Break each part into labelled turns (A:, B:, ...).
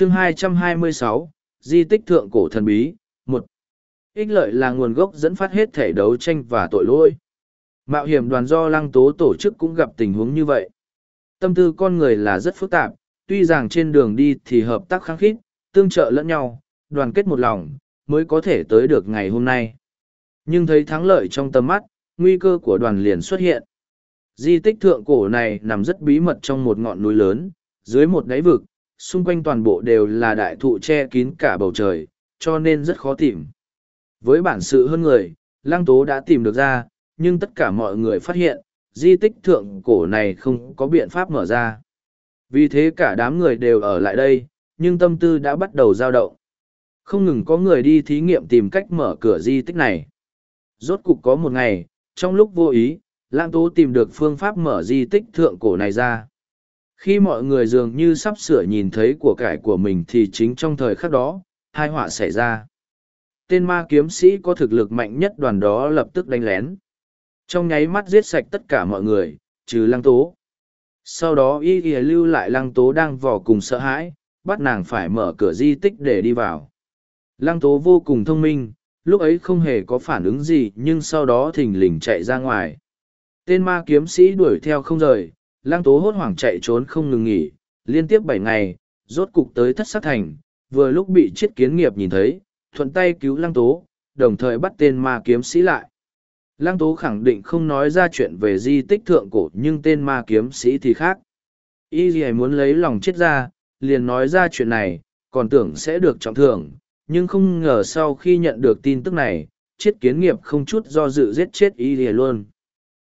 A: chương 226, Di tích thượng cổ thần bí, một Ích lợi là nguồn gốc dẫn phát hết thể đấu tranh và tội lỗi. Mạo hiểm đoàn do lăng tố tổ chức cũng gặp tình huống như vậy. Tâm tư con người là rất phức tạp, tuy rằng trên đường đi thì hợp tác kháng khít, tương trợ lẫn nhau, đoàn kết một lòng, mới có thể tới được ngày hôm nay. Nhưng thấy thắng lợi trong tầm mắt, nguy cơ của đoàn liền xuất hiện. Di tích thượng cổ này nằm rất bí mật trong một ngọn núi lớn, dưới một đáy vực, xung quanh toàn bộ đều là đại thụ che kín cả bầu trời, cho nên rất khó tìm. Với bản sự hơn người, Lăng Tố đã tìm được ra, nhưng tất cả mọi người phát hiện, di tích thượng cổ này không có biện pháp mở ra. Vì thế cả đám người đều ở lại đây, nhưng tâm tư đã bắt đầu dao động. Không ngừng có người đi thí nghiệm tìm cách mở cửa di tích này. Rốt cục có một ngày, trong lúc vô ý, Lãng Tố tìm được phương pháp mở di tích thượng cổ này ra. Khi mọi người dường như sắp sửa nhìn thấy của cải của mình thì chính trong thời khắc đó, hai họa xảy ra. Tên ma kiếm sĩ có thực lực mạnh nhất đoàn đó lập tức đánh lén. Trong nháy mắt giết sạch tất cả mọi người, trừ lăng tố. Sau đó y y lưu lại lăng tố đang vò cùng sợ hãi, bắt nàng phải mở cửa di tích để đi vào. Lăng tố vô cùng thông minh, lúc ấy không hề có phản ứng gì nhưng sau đó thình lình chạy ra ngoài. Tên ma kiếm sĩ đuổi theo không rời, Lang tố hốt hoảng chạy trốn không ngừng nghỉ, liên tiếp bảy ngày, rốt cục tới thất sát thành, vừa lúc bị chiết kiến nghiệp nhìn thấy, thuận tay cứu Lang tố, đồng thời bắt tên ma kiếm sĩ lại. Lang tố khẳng định không nói ra chuyện về di tích thượng cổ nhưng tên ma kiếm sĩ thì khác. Y gì muốn lấy lòng chết ra, liền nói ra chuyện này, còn tưởng sẽ được trọng thưởng, nhưng không ngờ sau khi nhận được tin tức này, chết kiến nghiệp không chút do dự giết chết Y gì luôn.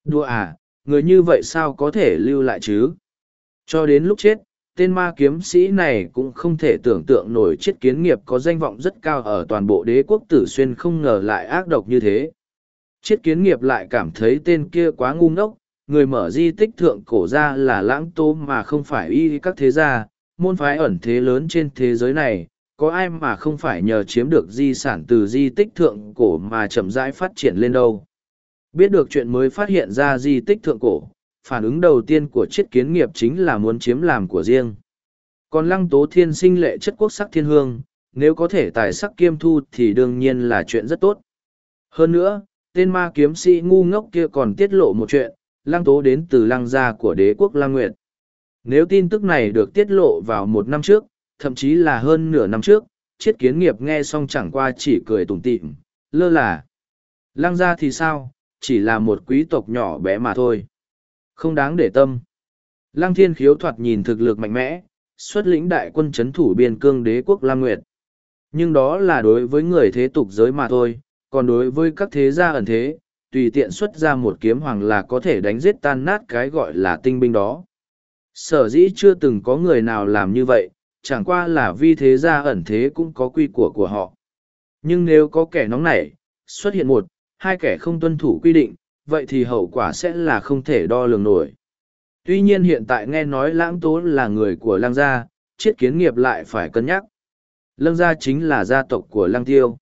A: Đùa à, người như vậy sao có thể lưu lại chứ? Cho đến lúc chết, tên ma kiếm sĩ này cũng không thể tưởng tượng nổi chết kiến nghiệp có danh vọng rất cao ở toàn bộ đế quốc tử xuyên không ngờ lại ác độc như thế. Chiết kiến nghiệp lại cảm thấy tên kia quá ngu ngốc, người mở di tích thượng cổ ra là lãng tô mà không phải y các thế gia, môn phái ẩn thế lớn trên thế giới này, có ai mà không phải nhờ chiếm được di sản từ di tích thượng cổ mà chậm rãi phát triển lên đâu. Biết được chuyện mới phát hiện ra di tích thượng cổ, phản ứng đầu tiên của chiết kiến nghiệp chính là muốn chiếm làm của riêng. Còn lăng tố thiên sinh lệ chất quốc sắc thiên hương, nếu có thể tài sắc kiêm thu thì đương nhiên là chuyện rất tốt. Hơn nữa, tên ma kiếm sĩ ngu ngốc kia còn tiết lộ một chuyện, lăng tố đến từ lăng gia của đế quốc lăng nguyệt. Nếu tin tức này được tiết lộ vào một năm trước, thậm chí là hơn nửa năm trước, chiết kiến nghiệp nghe xong chẳng qua chỉ cười tủm tỉm, lơ là. Lăng gia thì sao, chỉ là một quý tộc nhỏ bé mà thôi. Không đáng để tâm. Lăng thiên khiếu thoạt nhìn thực lực mạnh mẽ, xuất lĩnh đại quân chấn thủ biên cương đế quốc Lam Nguyệt. Nhưng đó là đối với người thế tục giới mà thôi, còn đối với các thế gia ẩn thế, tùy tiện xuất ra một kiếm hoàng là có thể đánh giết tan nát cái gọi là tinh binh đó. Sở dĩ chưa từng có người nào làm như vậy, chẳng qua là vì thế gia ẩn thế cũng có quy của của họ. Nhưng nếu có kẻ nóng nảy, xuất hiện một, hai kẻ không tuân thủ quy định, vậy thì hậu quả sẽ là không thể đo lường nổi. Tuy nhiên hiện tại nghe nói lãng tố là người của lăng gia, chiết kiến nghiệp lại phải cân nhắc. Lăng gia chính là gia tộc của lăng tiêu.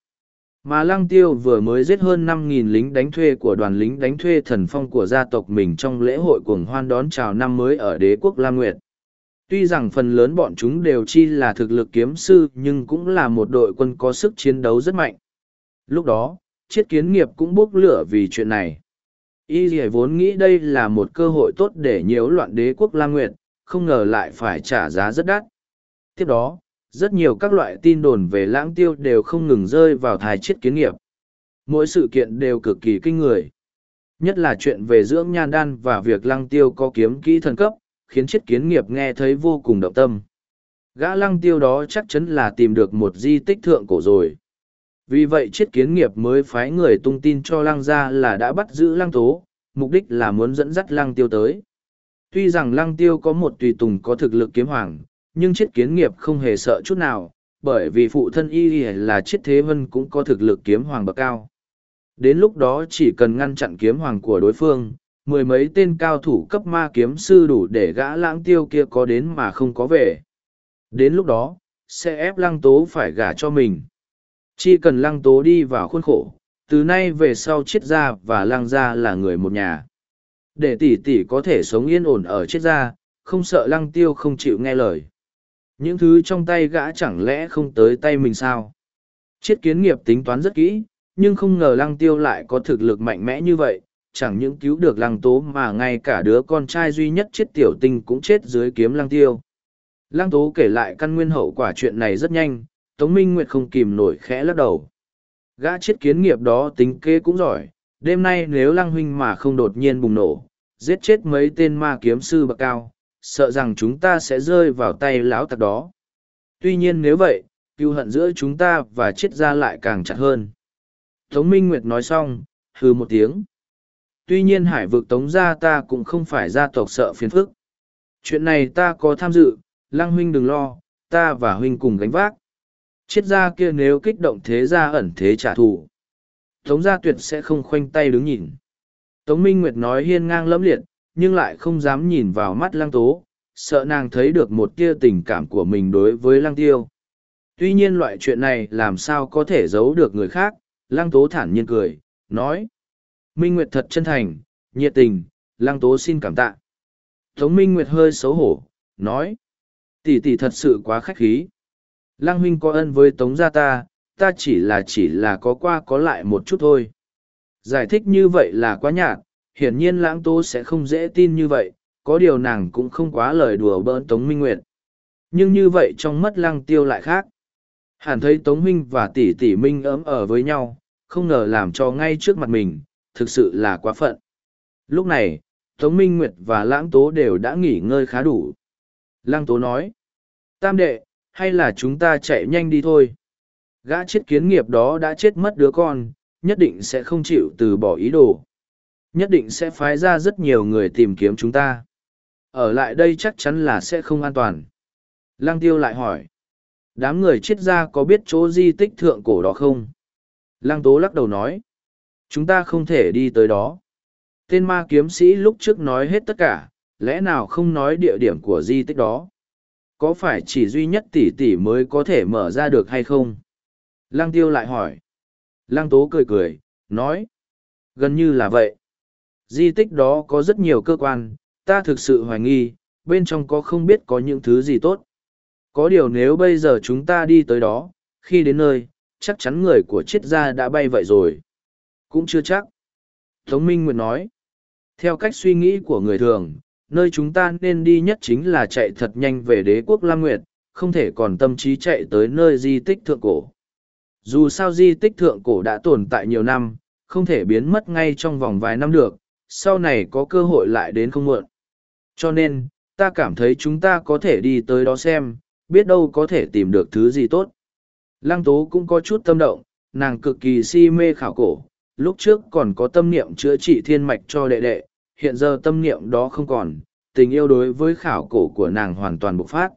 A: Mà lăng tiêu vừa mới giết hơn năm nghìn lính đánh thuê của đoàn lính đánh thuê thần phong của gia tộc mình trong lễ hội cuồng hoan đón chào năm mới ở đế quốc Lam Nguyệt. Tuy rằng phần lớn bọn chúng đều chi là thực lực kiếm sư nhưng cũng là một đội quân có sức chiến đấu rất mạnh. Lúc đó, chiết kiến nghiệp cũng bốc lửa vì chuyện này. Y dì vốn nghĩ đây là một cơ hội tốt để nhiễu loạn đế quốc La Nguyệt, không ngờ lại phải trả giá rất đắt. Tiếp đó, rất nhiều các loại tin đồn về lãng tiêu đều không ngừng rơi vào thái chiết kiến nghiệp. Mỗi sự kiện đều cực kỳ kinh người. Nhất là chuyện về dưỡng nhan đan và việc lăng tiêu có kiếm kỹ thần cấp, khiến chiết kiến nghiệp nghe thấy vô cùng động tâm. Gã lăng tiêu đó chắc chắn là tìm được một di tích thượng cổ rồi. Vì vậy chiết kiến nghiệp mới phái người tung tin cho lăng gia là đã bắt giữ lăng tố, mục đích là muốn dẫn dắt lăng tiêu tới. Tuy rằng lăng tiêu có một tùy tùng có thực lực kiếm hoàng, nhưng chiết kiến nghiệp không hề sợ chút nào, bởi vì phụ thân y là chiết thế vân cũng có thực lực kiếm hoàng bậc cao. Đến lúc đó chỉ cần ngăn chặn kiếm hoàng của đối phương, mười mấy tên cao thủ cấp ma kiếm sư đủ để gã lãng tiêu kia có đến mà không có về. Đến lúc đó, sẽ ép lăng tố phải gả cho mình. Chỉ cần lăng tố đi vào khuôn khổ, từ nay về sau triết gia và lăng gia là người một nhà. Để tỷ tỷ có thể sống yên ổn ở triết gia, không sợ lăng tiêu không chịu nghe lời. Những thứ trong tay gã chẳng lẽ không tới tay mình sao? Chiết kiến nghiệp tính toán rất kỹ, nhưng không ngờ lăng tiêu lại có thực lực mạnh mẽ như vậy, chẳng những cứu được lăng tố mà ngay cả đứa con trai duy nhất chết tiểu tinh cũng chết dưới kiếm lăng tiêu. Lăng tố kể lại căn nguyên hậu quả chuyện này rất nhanh, Tống Minh Nguyệt không kìm nổi khẽ lắc đầu. Gã chết kiến nghiệp đó tính kế cũng giỏi, đêm nay nếu lăng huynh mà không đột nhiên bùng nổ, giết chết mấy tên ma kiếm sư bậc cao, sợ rằng chúng ta sẽ rơi vào tay lão tặc đó. Tuy nhiên nếu vậy, cựu hận giữa chúng ta và chết ra lại càng chặt hơn. Tống Minh Nguyệt nói xong, hừ một tiếng. Tuy nhiên hải vực tống gia ta cũng không phải gia tộc sợ phiền phức. Chuyện này ta có tham dự, lăng huynh đừng lo, ta và huynh cùng gánh vác. Chiết gia kia nếu kích động thế gia ẩn thế trả thù. Tống gia tuyệt sẽ không khoanh tay đứng nhìn. Tống Minh Nguyệt nói hiên ngang lẫm liệt, nhưng lại không dám nhìn vào mắt lăng tố, sợ nàng thấy được một tia tình cảm của mình đối với lăng tiêu. Tuy nhiên loại chuyện này làm sao có thể giấu được người khác, lăng tố thản nhiên cười, nói. Minh Nguyệt thật chân thành, nhiệt tình, lăng tố xin cảm tạ. Tống Minh Nguyệt hơi xấu hổ, nói. Tỷ tỷ thật sự quá khách khí. Lăng huynh có ân với tống gia ta, ta chỉ là chỉ là có qua có lại một chút thôi. Giải thích như vậy là quá nhạt, hiển nhiên lãng tố sẽ không dễ tin như vậy, có điều nàng cũng không quá lời đùa bỡn Tống Minh Nguyệt. Nhưng như vậy trong mắt lăng tiêu lại khác. Hẳn thấy Tống Minh và tỷ tỷ Minh ấm ở với nhau, không ngờ làm cho ngay trước mặt mình, thực sự là quá phận. Lúc này, Tống Minh Nguyệt và Lãng Tố đều đã nghỉ ngơi khá đủ. Lăng Tố nói, Tam đệ, hay là chúng ta chạy nhanh đi thôi. Gã chết kiến nghiệp đó đã chết mất đứa con, nhất định sẽ không chịu từ bỏ ý đồ. Nhất định sẽ phái ra rất nhiều người tìm kiếm chúng ta. Ở lại đây chắc chắn là sẽ không an toàn. Lăng tiêu lại hỏi. Đám người chết ra có biết chỗ di tích thượng cổ đó không? Lăng tố lắc đầu nói. Chúng ta không thể đi tới đó. Tên ma kiếm sĩ lúc trước nói hết tất cả, lẽ nào không nói địa điểm của di tích đó? Có phải chỉ duy nhất tỷ tỷ mới có thể mở ra được hay không? Lăng tiêu lại hỏi. Lăng tố cười cười, nói. Gần như là vậy. Di tích đó có rất nhiều cơ quan, ta thực sự hoài nghi, bên trong có không biết có những thứ gì tốt. Có điều nếu bây giờ chúng ta đi tới đó, khi đến nơi, chắc chắn người của triết gia đã bay vậy rồi. Cũng chưa chắc. Tống Minh Nguyệt nói. Theo cách suy nghĩ của người thường, nơi chúng ta nên đi nhất chính là chạy thật nhanh về đế quốc Lam Nguyệt, không thể còn tâm trí chạy tới nơi di tích thượng cổ. Dù sao di tích thượng cổ đã tồn tại nhiều năm, không thể biến mất ngay trong vòng vài năm được, sau này có cơ hội lại đến không muộn. Cho nên, ta cảm thấy chúng ta có thể đi tới đó xem, biết đâu có thể tìm được thứ gì tốt. Lăng tố cũng có chút tâm động, nàng cực kỳ si mê khảo cổ, lúc trước còn có tâm niệm chữa trị thiên mạch cho đệ đệ, hiện giờ tâm niệm đó không còn, tình yêu đối với khảo cổ của nàng hoàn toàn bộc phát.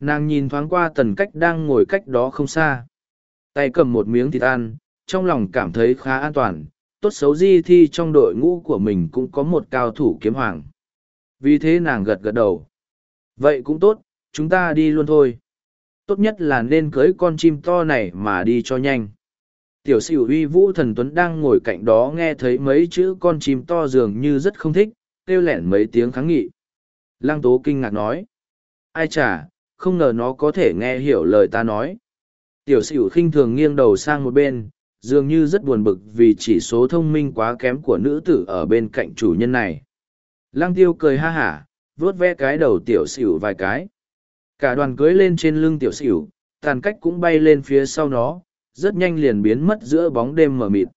A: Nàng nhìn thoáng qua tần cách đang ngồi cách đó không xa. Tay cầm một miếng thịt ăn, trong lòng cảm thấy khá an toàn, tốt xấu gì thì trong đội ngũ của mình cũng có một cao thủ kiếm hoàng. Vì thế nàng gật gật đầu. Vậy cũng tốt, chúng ta đi luôn thôi. Tốt nhất là nên cưới con chim to này mà đi cho nhanh. Tiểu sửu uy vũ thần tuấn đang ngồi cạnh đó nghe thấy mấy chữ con chim to dường như rất không thích, kêu lẻn mấy tiếng kháng nghị. Lang tố kinh ngạc nói. Ai chả, không ngờ nó có thể nghe hiểu lời ta nói. Tiểu sửu khinh thường nghiêng đầu sang một bên, dường như rất buồn bực vì chỉ số thông minh quá kém của nữ tử ở bên cạnh chủ nhân này. Lang tiêu cười ha hả, vuốt ve cái đầu tiểu sửu vài cái. Cả đoàn cưới lên trên lưng tiểu sửu, tàn cách cũng bay lên phía sau nó, rất nhanh liền biến mất giữa bóng đêm mờ mịt.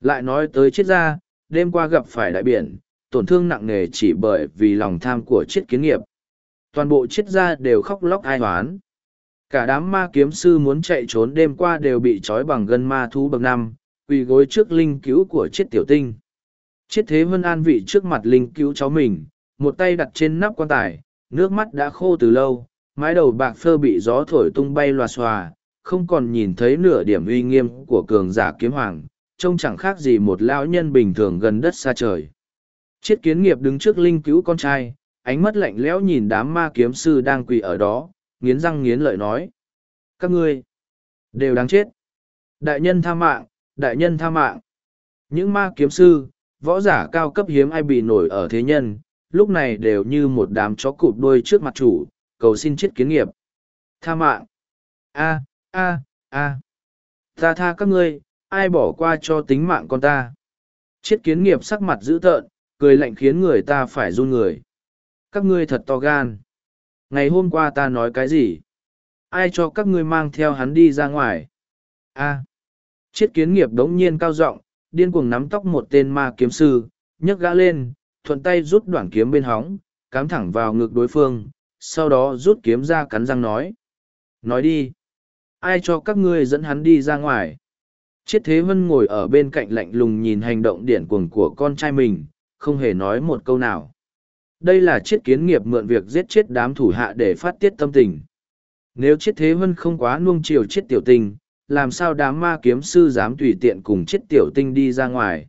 A: Lại nói tới chết ra, đêm qua gặp phải đại biển, tổn thương nặng nề chỉ bởi vì lòng tham của chết kiến nghiệp. Toàn bộ chết ra đều khóc lóc ai hoán. Cả đám ma kiếm sư muốn chạy trốn đêm qua đều bị trói bằng gân ma thú bậc năm, quỳ gối trước linh cứu của chết tiểu tinh. Chết thế vân an vị trước mặt linh cứu cháu mình, một tay đặt trên nắp quan tài, nước mắt đã khô từ lâu, mái đầu bạc phơ bị gió thổi tung bay loà xòa, không còn nhìn thấy nửa điểm uy nghiêm của cường giả kiếm hoàng, trông chẳng khác gì một lão nhân bình thường gần đất xa trời. Chiết kiến nghiệp đứng trước linh cứu con trai, ánh mắt lạnh lẽo nhìn đám ma kiếm sư đang quỳ ở đó, nghiến răng nghiến lợi nói. Các ngươi, đều đáng chết. Đại nhân tha mạng, đại nhân tha mạng. Những ma kiếm sư, võ giả cao cấp hiếm ai bị nổi ở thế nhân, lúc này đều như một đám chó cụp đuôi trước mặt chủ, cầu xin chết kiến nghiệp. Tha mạng. A, a, a. Ta tha các ngươi, ai bỏ qua cho tính mạng con ta. Chiết kiến nghiệp sắc mặt dữ tợn, cười lạnh khiến người ta phải run người. Các ngươi thật to gan. Ngày hôm qua ta nói cái gì? Ai cho các ngươi mang theo hắn đi ra ngoài? A. Chiết kiến nghiệp đống nhiên cao giọng, điên cuồng nắm tóc một tên ma kiếm sư, nhấc gã lên, thuận tay rút đoạn kiếm bên hóng, cắm thẳng vào ngực đối phương, sau đó rút kiếm ra cắn răng nói. Nói đi. Ai cho các ngươi dẫn hắn đi ra ngoài? Chiết Thế Vân ngồi ở bên cạnh lạnh lùng nhìn hành động điển cuồng của con trai mình, không hề nói một câu nào. Đây là chiết kiến nghiệp mượn việc giết chết đám thủ hạ để phát tiết tâm tình. Nếu chiết Thế Vân không quá nuông chiều chiết tiểu tình, làm sao đám ma kiếm sư dám tùy tiện cùng chiết tiểu tinh đi ra ngoài.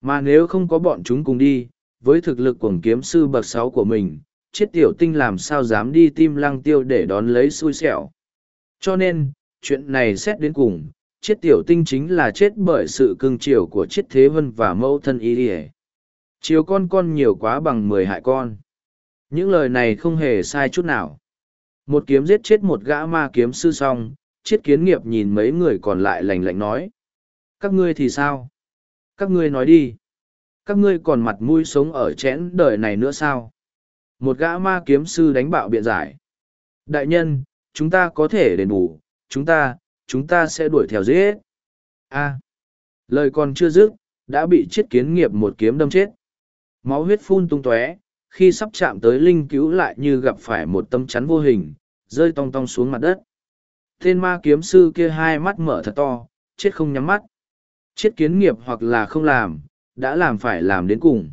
A: Mà nếu không có bọn chúng cùng đi, với thực lực của kiếm sư bậc sáu của mình, chiết tiểu tinh làm sao dám đi tim lăng tiêu để đón lấy xui xẻo. Cho nên, chuyện này xét đến cùng, chết tiểu tinh chính là chết bởi sự cưng chiều của chết thế vân và mẫu thân y ỉa chiều con con nhiều quá bằng mười hại con. Những lời này không hề sai chút nào. Một kiếm giết chết một gã ma kiếm sư xong chiết kiến nghiệp nhìn mấy người còn lại lành lạnh nói. Các ngươi thì sao? Các ngươi nói đi. Các ngươi còn mặt mũi sống ở chẽn đời này nữa sao? Một gã ma kiếm sư đánh bạo biện giải. Đại nhân chúng ta có thể đền bù chúng ta chúng ta sẽ đuổi theo giết. A. lời còn chưa dứt, đã bị chiết kiến nghiệp một kiếm đâm chết. Máu huyết phun tung tóe, khi sắp chạm tới linh cứu lại như gặp phải một tâm chắn vô hình, rơi tong tong xuống mặt đất. Tên ma kiếm sư kia hai mắt mở thật to, chết không nhắm mắt. Chiết kiến nghiệp hoặc là không làm, đã làm phải làm đến cùng.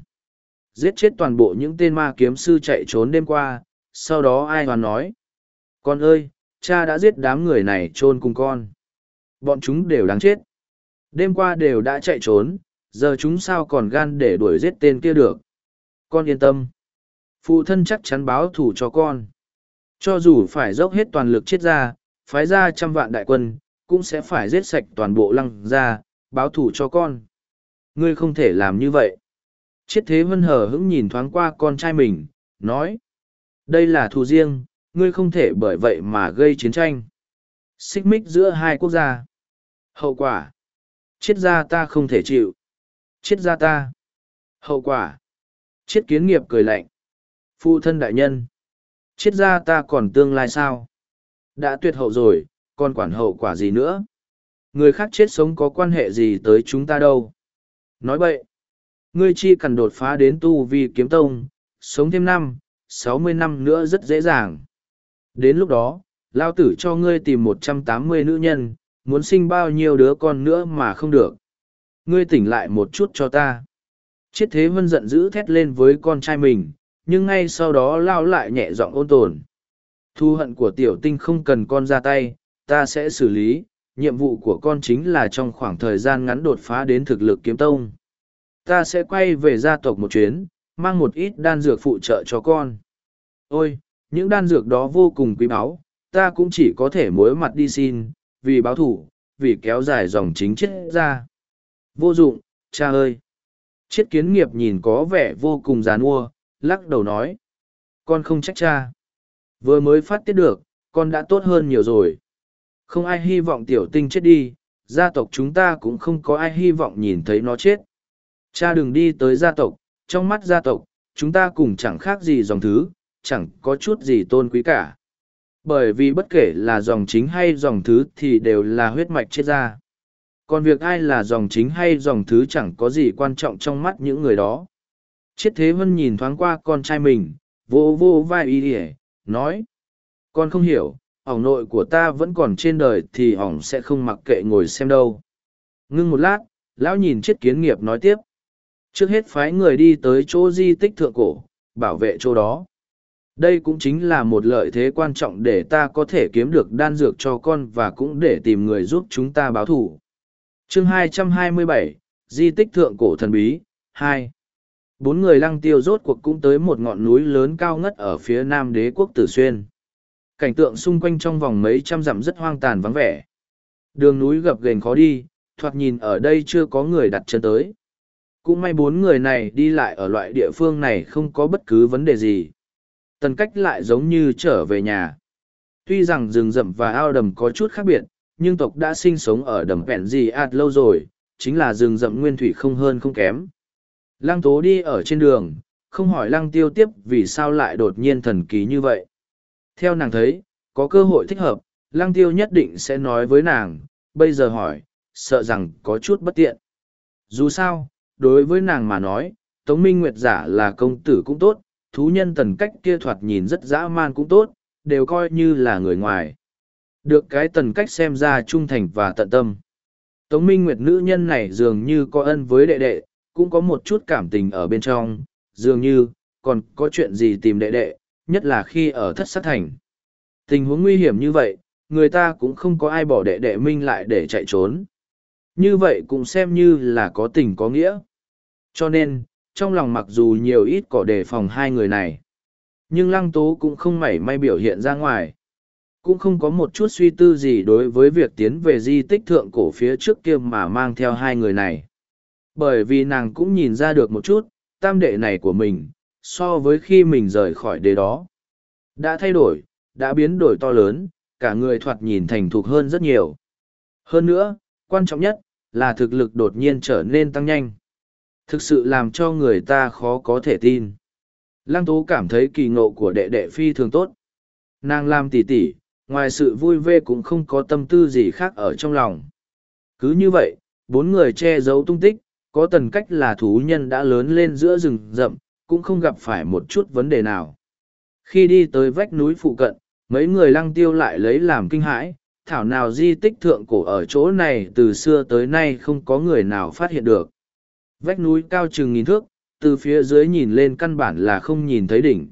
A: Giết chết toàn bộ những tên ma kiếm sư chạy trốn đêm qua, sau đó ai hoàn nói. Con ơi, cha đã giết đám người này chôn cùng con. Bọn chúng đều đáng chết. Đêm qua đều đã chạy trốn, giờ chúng sao còn gan để đuổi giết tên kia được. Con yên tâm. Phụ thân chắc chắn báo thù cho con. Cho dù phải dốc hết toàn lực chết ra, phái ra trăm vạn đại quân, cũng sẽ phải giết sạch toàn bộ lăng ra, báo thù cho con. Ngươi không thể làm như vậy. Chiết thế vân hờ hững nhìn thoáng qua con trai mình, nói. Đây là thù riêng, Ngươi không thể bởi vậy mà gây chiến tranh. Xích mích giữa hai quốc gia. Hậu quả. Chết ra ta không thể chịu. Chết ra ta. Hậu quả. Chết kiến nghiệp cười lạnh. Phụ thân đại nhân. Chết ra ta còn tương lai sao? Đã tuyệt hậu rồi, còn quản hậu quả gì nữa? Người khác chết sống có quan hệ gì tới chúng ta đâu? Nói vậy, ngươi chi cần đột phá đến tu vi kiếm tông, sống thêm năm, sáu mươi năm nữa rất dễ dàng. Đến lúc đó, lao tử cho ngươi tìm một trăm tám mươi nữ nhân, muốn sinh bao nhiêu đứa con nữa mà không được. Ngươi tỉnh lại một chút cho ta. Chiết thế vân giận dữ thét lên với con trai mình, nhưng ngay sau đó lao lại nhẹ giọng ôn tồn. Thu hận của tiểu tinh không cần con ra tay, ta sẽ xử lý, nhiệm vụ của con chính là trong khoảng thời gian ngắn đột phá đến thực lực kiếm tông. Ta sẽ quay về gia tộc một chuyến, mang một ít đan dược phụ trợ cho con. Ôi, những đan dược đó vô cùng quý báu, ta cũng chỉ có thể mối mặt đi xin, vì báo thủ, vì kéo dài dòng chính chết ra. Vô dụng, cha ơi! Chiết kiến nghiệp nhìn có vẻ vô cùng dán ua, lắc đầu nói. Con không trách cha. Vừa mới phát tiết được, con đã tốt hơn nhiều rồi. Không ai hy vọng tiểu tinh chết đi, gia tộc chúng ta cũng không có ai hy vọng nhìn thấy nó chết. Cha đừng đi tới gia tộc, trong mắt gia tộc, chúng ta cùng chẳng khác gì dòng thứ, chẳng có chút gì tôn quý cả. Bởi vì bất kể là dòng chính hay dòng thứ thì đều là huyết mạch chết ra. Còn việc ai là dòng chính hay dòng thứ chẳng có gì quan trọng trong mắt những người đó. Chiết Thế Vân nhìn thoáng qua con trai mình, vô vô vai y ỉa nói. Con không hiểu, ỏng nội của ta vẫn còn trên đời thì ỏng sẽ không mặc kệ ngồi xem đâu. Ngưng một lát, lão nhìn chiết kiến nghiệp nói tiếp. Trước hết phái người đi tới chỗ di tích thượng cổ, bảo vệ chỗ đó đây cũng chính là một lợi thế quan trọng để ta có thể kiếm được đan dược cho con và cũng để tìm người giúp chúng ta báo thù. Chương 227, di tích thượng cổ thần bí 2. bốn người lăng tiêu rốt cuộc cũng tới một ngọn núi lớn cao ngất ở phía nam đế quốc tử xuyên. Cảnh tượng xung quanh trong vòng mấy trăm dặm rất hoang tàn vắng vẻ. Đường núi gập ghềnh khó đi thoạt nhìn ở đây chưa có người đặt chân tới. Cũng may bốn người này đi lại ở loại địa phương này không có bất cứ vấn đề gì tần cách lại giống như trở về nhà Tuy rằng rừng rậm và ao đầm có chút khác biệt, nhưng tộc đã sinh sống ở đầm vẹn gì ạt lâu rồi, chính là rừng rậm nguyên thủy không hơn không kém. Lăng tố đi ở trên đường, không hỏi lăng tiêu tiếp vì sao lại đột nhiên thần kỳ như vậy. Theo nàng thấy, có cơ hội thích hợp, lăng tiêu nhất định sẽ nói với nàng, bây giờ hỏi, sợ rằng có chút bất tiện. Dù sao, đối với nàng mà nói, Tống Minh Nguyệt giả là công tử cũng tốt, thú nhân tần cách kia thoạt nhìn rất dã man cũng tốt, đều coi như là người ngoài. Được cái tần cách xem ra trung thành và tận tâm. Tống Minh Nguyệt nữ nhân này dường như có ân với đệ đệ, cũng có một chút cảm tình ở bên trong, dường như, còn có chuyện gì tìm đệ đệ, nhất là khi ở thất sát thành. Tình huống nguy hiểm như vậy, người ta cũng không có ai bỏ đệ đệ Minh lại để chạy trốn. Như vậy cũng xem như là có tình có nghĩa. Cho nên, trong lòng mặc dù nhiều ít có đề phòng hai người này, nhưng lăng tố cũng không mảy may biểu hiện ra ngoài. Cũng không có một chút suy tư gì đối với việc tiến về di tích thượng cổ phía trước kia mà mang theo hai người này. Bởi vì nàng cũng nhìn ra được một chút, tam đệ này của mình, so với khi mình rời khỏi đế đó. Đã thay đổi, đã biến đổi to lớn, cả người thoạt nhìn thành thục hơn rất nhiều. Hơn nữa, quan trọng nhất, là thực lực đột nhiên trở nên tăng nhanh. Thực sự làm cho người ta khó có thể tin. Lăng Tố cảm thấy kỳ ngộ của đệ đệ phi thường tốt. Nàng làm tỉ tỉ, ngoài sự vui vẻ cũng không có tâm tư gì khác ở trong lòng. Cứ như vậy, bốn người che giấu tung tích, có tần cách là thú nhân đã lớn lên giữa rừng rậm, cũng không gặp phải một chút vấn đề nào. Khi đi tới vách núi phụ cận, mấy người lăng tiêu lại lấy làm kinh hãi, thảo nào di tích thượng cổ ở chỗ này từ xưa tới nay không có người nào phát hiện được. Vách núi cao chừng nghìn thước, từ phía dưới nhìn lên căn bản là không nhìn thấy đỉnh.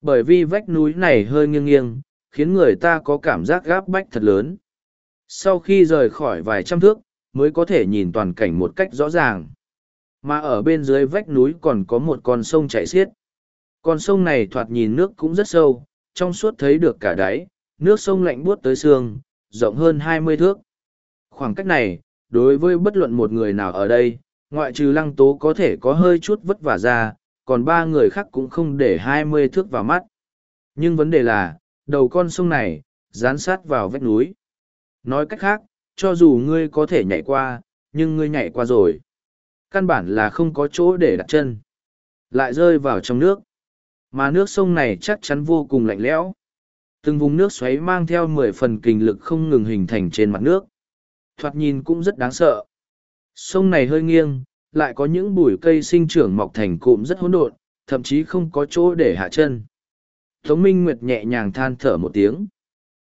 A: Bởi vì vách núi này hơi nghiêng nghiêng, khiến người ta có cảm giác gáp bách thật lớn. Sau khi rời khỏi vài trăm thước, mới có thể nhìn toàn cảnh một cách rõ ràng. Mà ở bên dưới vách núi còn có một con sông chảy xiết. Con sông này thoạt nhìn nước cũng rất sâu, trong suốt thấy được cả đáy, nước sông lạnh buốt tới xương, rộng hơn hai mươi thước. Khoảng cách này, đối với bất luận một người nào ở đây, ngoại trừ lăng tố có thể có hơi chút vất vả ra, còn ba người khác cũng không để hai mươi thước vào mắt. Nhưng vấn đề là, đầu con sông này, dán sát vào vách núi. Nói cách khác, cho dù ngươi có thể nhảy qua, nhưng ngươi nhảy qua rồi. Căn bản là không có chỗ để đặt chân. Lại rơi vào trong nước. Mà nước sông này chắc chắn vô cùng lạnh lẽo. Từng vùng nước xoáy mang theo mười phần kinh lực không ngừng hình thành trên mặt nước. Thoạt nhìn cũng rất đáng sợ. Sông này hơi nghiêng, lại có những bụi cây sinh trưởng mọc thành cụm rất hỗn độn, thậm chí không có chỗ để hạ chân. Tống Minh Nguyệt nhẹ nhàng than thở một tiếng.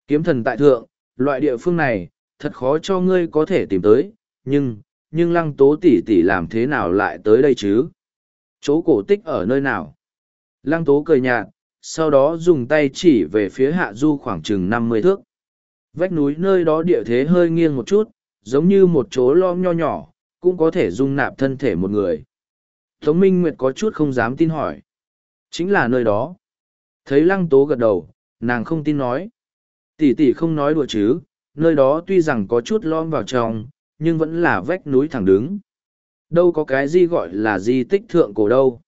A: Kiếm thần tại thượng, loại địa phương này, thật khó cho ngươi có thể tìm tới, nhưng, nhưng lăng tố tỷ tỷ làm thế nào lại tới đây chứ? Chỗ cổ tích ở nơi nào? Lăng tố cười nhạt, sau đó dùng tay chỉ về phía hạ du khoảng chừng năm mươi thước. Vách núi nơi đó địa thế hơi nghiêng một chút, giống như một chỗ lom nho nhỏ, cũng có thể dung nạp thân thể một người. Tống Minh Nguyệt có chút không dám tin hỏi. Chính là nơi đó. Thấy lăng tố gật đầu, nàng không tin nói. Tỷ tỷ không nói đùa chứ, nơi đó tuy rằng có chút lom vào trong, nhưng vẫn là vách núi thẳng đứng. Đâu có cái gì gọi là di tích thượng cổ đâu.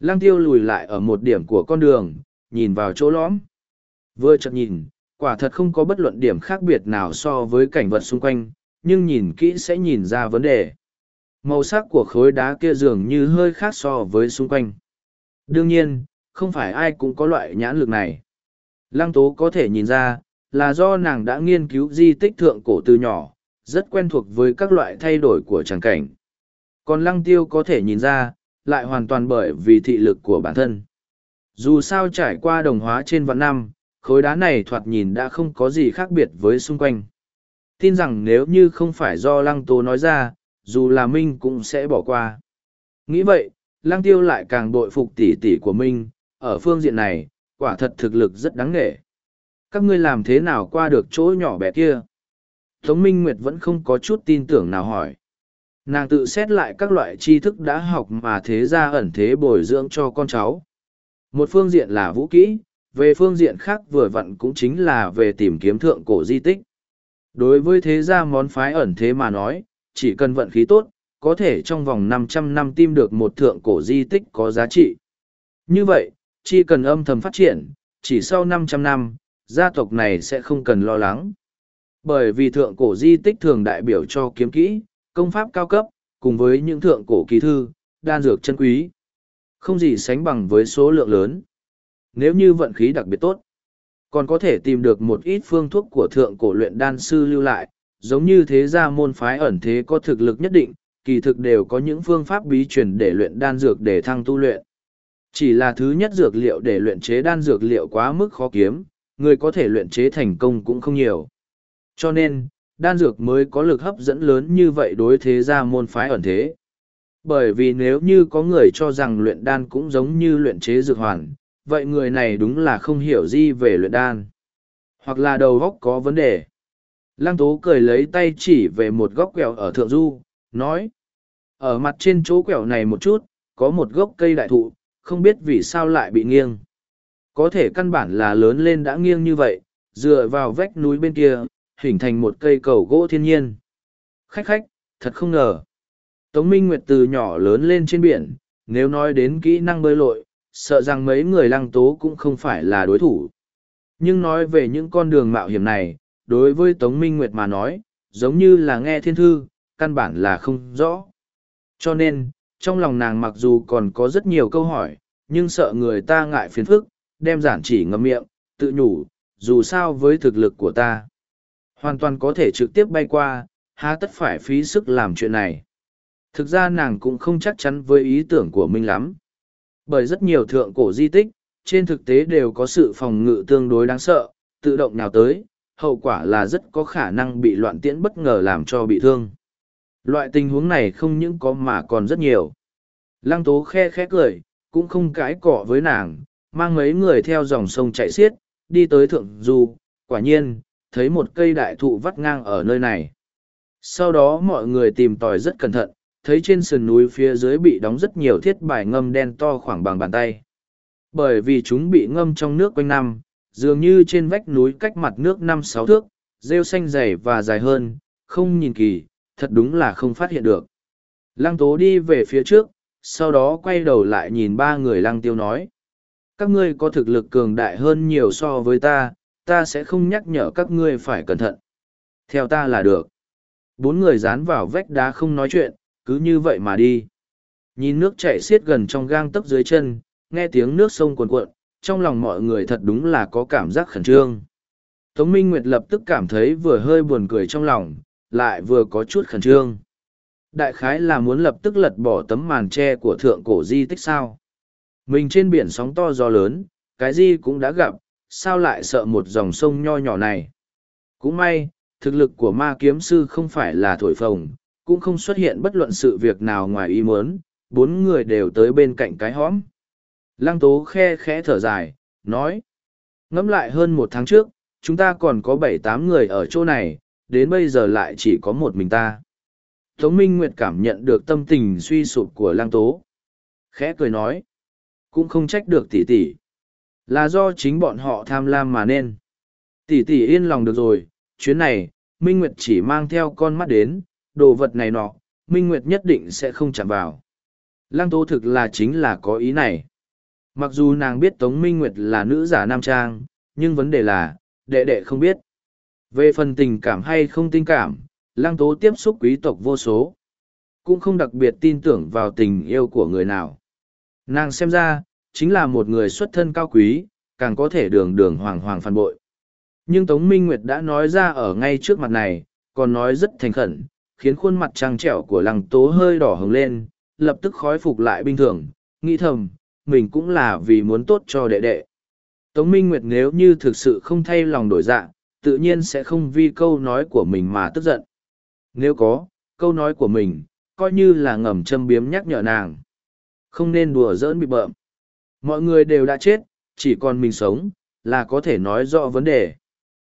A: Lăng tiêu lùi lại ở một điểm của con đường, nhìn vào chỗ lõm. Vừa chợt nhìn, quả thật không có bất luận điểm khác biệt nào so với cảnh vật xung quanh, nhưng nhìn kỹ sẽ nhìn ra vấn đề. Màu sắc của khối đá kia dường như hơi khác so với xung quanh. Đương nhiên, không phải ai cũng có loại nhãn lực này. Lăng tố có thể nhìn ra, là do nàng đã nghiên cứu di tích thượng cổ từ nhỏ, rất quen thuộc với các loại thay đổi của tràng cảnh. Còn lăng tiêu có thể nhìn ra, lại hoàn toàn bởi vì thị lực của bản thân. Dù sao trải qua đồng hóa trên vạn năm, khối đá này thoạt nhìn đã không có gì khác biệt với xung quanh. Tin rằng nếu như không phải do lăng tố nói ra, dù là Minh cũng sẽ bỏ qua. Nghĩ vậy, lang tiêu lại càng bội phục tỷ tỷ của Minh, ở phương diện này, quả thật thực lực rất đáng nể. Các ngươi làm thế nào qua được chỗ nhỏ bé kia? Tống Minh Nguyệt vẫn không có chút tin tưởng nào hỏi. Nàng tự xét lại các loại tri thức đã học mà thế ra ẩn thế bồi dưỡng cho con cháu. Một phương diện là vũ kỹ, về phương diện khác vừa vặn cũng chính là về tìm kiếm thượng cổ di tích. Đối với thế gia món phái ẩn thế mà nói, chỉ cần vận khí tốt, có thể trong vòng 500 năm tìm được một thượng cổ di tích có giá trị. Như vậy, chỉ cần âm thầm phát triển, chỉ sau 500 năm, gia tộc này sẽ không cần lo lắng. Bởi vì thượng cổ di tích thường đại biểu cho kiếm kỹ, công pháp cao cấp, cùng với những thượng cổ kỳ thư, đan dược chân quý. Không gì sánh bằng với số lượng lớn. Nếu như vận khí đặc biệt tốt, còn có thể tìm được một ít phương thuốc của thượng cổ luyện đan sư lưu lại, giống như thế gia môn phái ẩn thế có thực lực nhất định, kỳ thực đều có những phương pháp bí truyền để luyện đan dược để thăng tu luyện. Chỉ là thứ nhất dược liệu để luyện chế đan dược liệu quá mức khó kiếm, người có thể luyện chế thành công cũng không nhiều. Cho nên, đan dược mới có lực hấp dẫn lớn như vậy đối thế gia môn phái ẩn thế. Bởi vì nếu như có người cho rằng luyện đan cũng giống như luyện chế dược hoàn, vậy người này đúng là không hiểu gì về luyện đan. Hoặc là đầu óc có vấn đề. Lăng tố cười lấy tay chỉ về một góc quẹo ở thượng du, nói. Ở mặt trên chỗ quẹo này một chút, có một gốc cây đại thụ, không biết vì sao lại bị nghiêng. Có thể căn bản là lớn lên đã nghiêng như vậy, dựa vào vách núi bên kia, hình thành một cây cầu gỗ thiên nhiên. Khách khách, thật không ngờ. Tống Minh Nguyệt từ nhỏ lớn lên trên biển, nếu nói đến kỹ năng bơi lội, sợ rằng mấy người lăng tố cũng không phải là đối thủ. Nhưng nói về những con đường mạo hiểm này, đối với Tống Minh Nguyệt mà nói, giống như là nghe thiên thư, căn bản là không rõ. Cho nên, trong lòng nàng mặc dù còn có rất nhiều câu hỏi, nhưng sợ người ta ngại phiền phức, đem giản chỉ ngậm miệng, tự nhủ, dù sao với thực lực của ta. Hoàn toàn có thể trực tiếp bay qua, há tất phải phí sức làm chuyện này. Thực ra nàng cũng không chắc chắn với ý tưởng của mình lắm. Bởi rất nhiều thượng cổ di tích, trên thực tế đều có sự phòng ngự tương đối đáng sợ, tự động nào tới, hậu quả là rất có khả năng bị loạn tiễn bất ngờ làm cho bị thương. Loại tình huống này không những có mà còn rất nhiều. Lăng tố khe khẽ cười, cũng không cãi cọ với nàng, mang mấy người theo dòng sông chạy xiết, đi tới thượng du, quả nhiên, thấy một cây đại thụ vắt ngang ở nơi này. Sau đó mọi người tìm tòi rất cẩn thận, thấy trên sườn núi phía dưới bị đóng rất nhiều thiết bài ngâm đen to khoảng bằng bàn tay. Bởi vì chúng bị ngâm trong nước quanh năm, dường như trên vách núi cách mặt nước năm sáu thước, rêu xanh dày và dài hơn, không nhìn kỳ, thật đúng là không phát hiện được. Lăng tố đi về phía trước, sau đó quay đầu lại nhìn ba người lăng tiêu nói. Các ngươi có thực lực cường đại hơn nhiều so với ta, ta sẽ không nhắc nhở các ngươi phải cẩn thận. Theo ta là được. Bốn người dán vào vách đá không nói chuyện, cứ như vậy mà đi. Nhìn nước chảy xiết gần trong gang tấc dưới chân, nghe tiếng nước sông cuồn cuộn, trong lòng mọi người thật đúng là có cảm giác khẩn trương. Tống Minh Nguyệt lập tức cảm thấy vừa hơi buồn cười trong lòng, lại vừa có chút khẩn trương. Đại khái là muốn lập tức lật bỏ tấm màn tre của thượng cổ di tích sao. Mình trên biển sóng to gió lớn, cái gì cũng đã gặp, sao lại sợ một dòng sông nho nhỏ này. Cũng may, thực lực của ma kiếm sư không phải là thổi phồng, cũng không xuất hiện bất luận sự việc nào ngoài ý muốn, bốn người đều tới bên cạnh cái hõm. Lăng tố khe khẽ thở dài, nói. Ngẫm lại hơn một tháng trước, chúng ta còn có bảy tám người ở chỗ này, đến bây giờ lại chỉ có một mình ta. Tống Minh Nguyệt cảm nhận được tâm tình suy sụp của lăng tố. Khẽ cười nói. Cũng không trách được tỷ tỷ. Là do chính bọn họ tham lam mà nên. Tỷ tỷ yên lòng được rồi, chuyến này, Minh Nguyệt chỉ mang theo con mắt đến, đồ vật này nọ, Minh Nguyệt nhất định sẽ không chạm vào. Lăng tố thực là chính là có ý này. Mặc dù nàng biết Tống Minh Nguyệt là nữ giả nam trang, nhưng vấn đề là, đệ đệ không biết. Về phần tình cảm hay không tình cảm, lăng tố tiếp xúc quý tộc vô số. Cũng không đặc biệt tin tưởng vào tình yêu của người nào. Nàng xem ra, chính là một người xuất thân cao quý, càng có thể đường đường hoàng hoàng phản bội. Nhưng Tống Minh Nguyệt đã nói ra ở ngay trước mặt này, còn nói rất thành khẩn, khiến khuôn mặt trăng trẻo của lăng tố hơi đỏ hồng lên, lập tức khói phục lại bình thường, nghĩ thầm, mình cũng là vì muốn tốt cho đệ đệ. Tống Minh Nguyệt nếu như thực sự không thay lòng đổi dạ, tự nhiên sẽ không vì câu nói của mình mà tức giận. Nếu có, câu nói của mình, coi như là ngầm châm biếm nhắc nhở nàng. Không nên đùa giỡn bị bợm. Mọi người đều đã chết, chỉ còn mình sống, là có thể nói rõ vấn đề.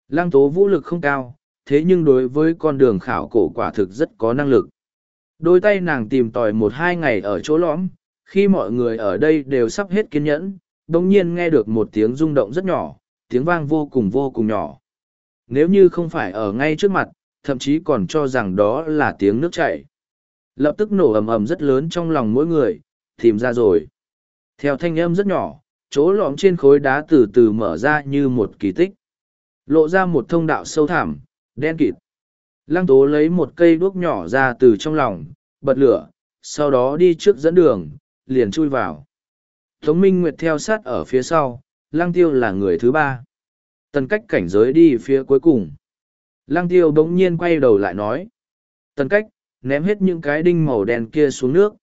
A: Lăng tố vũ lực không cao, thế nhưng đối với con đường khảo cổ quả thực rất có năng lực. Đôi tay nàng tìm tòi một hai ngày ở chỗ lõm, khi mọi người ở đây đều sắp hết kiên nhẫn, đồng nhiên nghe được một tiếng rung động rất nhỏ, tiếng vang vô cùng vô cùng nhỏ. Nếu như không phải ở ngay trước mặt, thậm chí còn cho rằng đó là tiếng nước chảy. Lập tức nổ ầm ầm rất lớn trong lòng mỗi người, tìm ra rồi. Theo thanh âm rất nhỏ, chỗ lõm trên khối đá từ từ mở ra như một kỳ tích. Lộ ra một thông đạo sâu thẳm, đen kịt. Lăng tố lấy một cây đuốc nhỏ ra từ trong lòng, bật lửa, sau đó đi trước dẫn đường, liền chui vào. Tống Minh Nguyệt theo sát ở phía sau, Lăng Tiêu là người thứ ba. Tần cách cảnh giới đi phía cuối cùng. Lăng Tiêu bỗng nhiên quay đầu lại nói. Tần cách, ném hết những cái đinh màu đen kia xuống nước.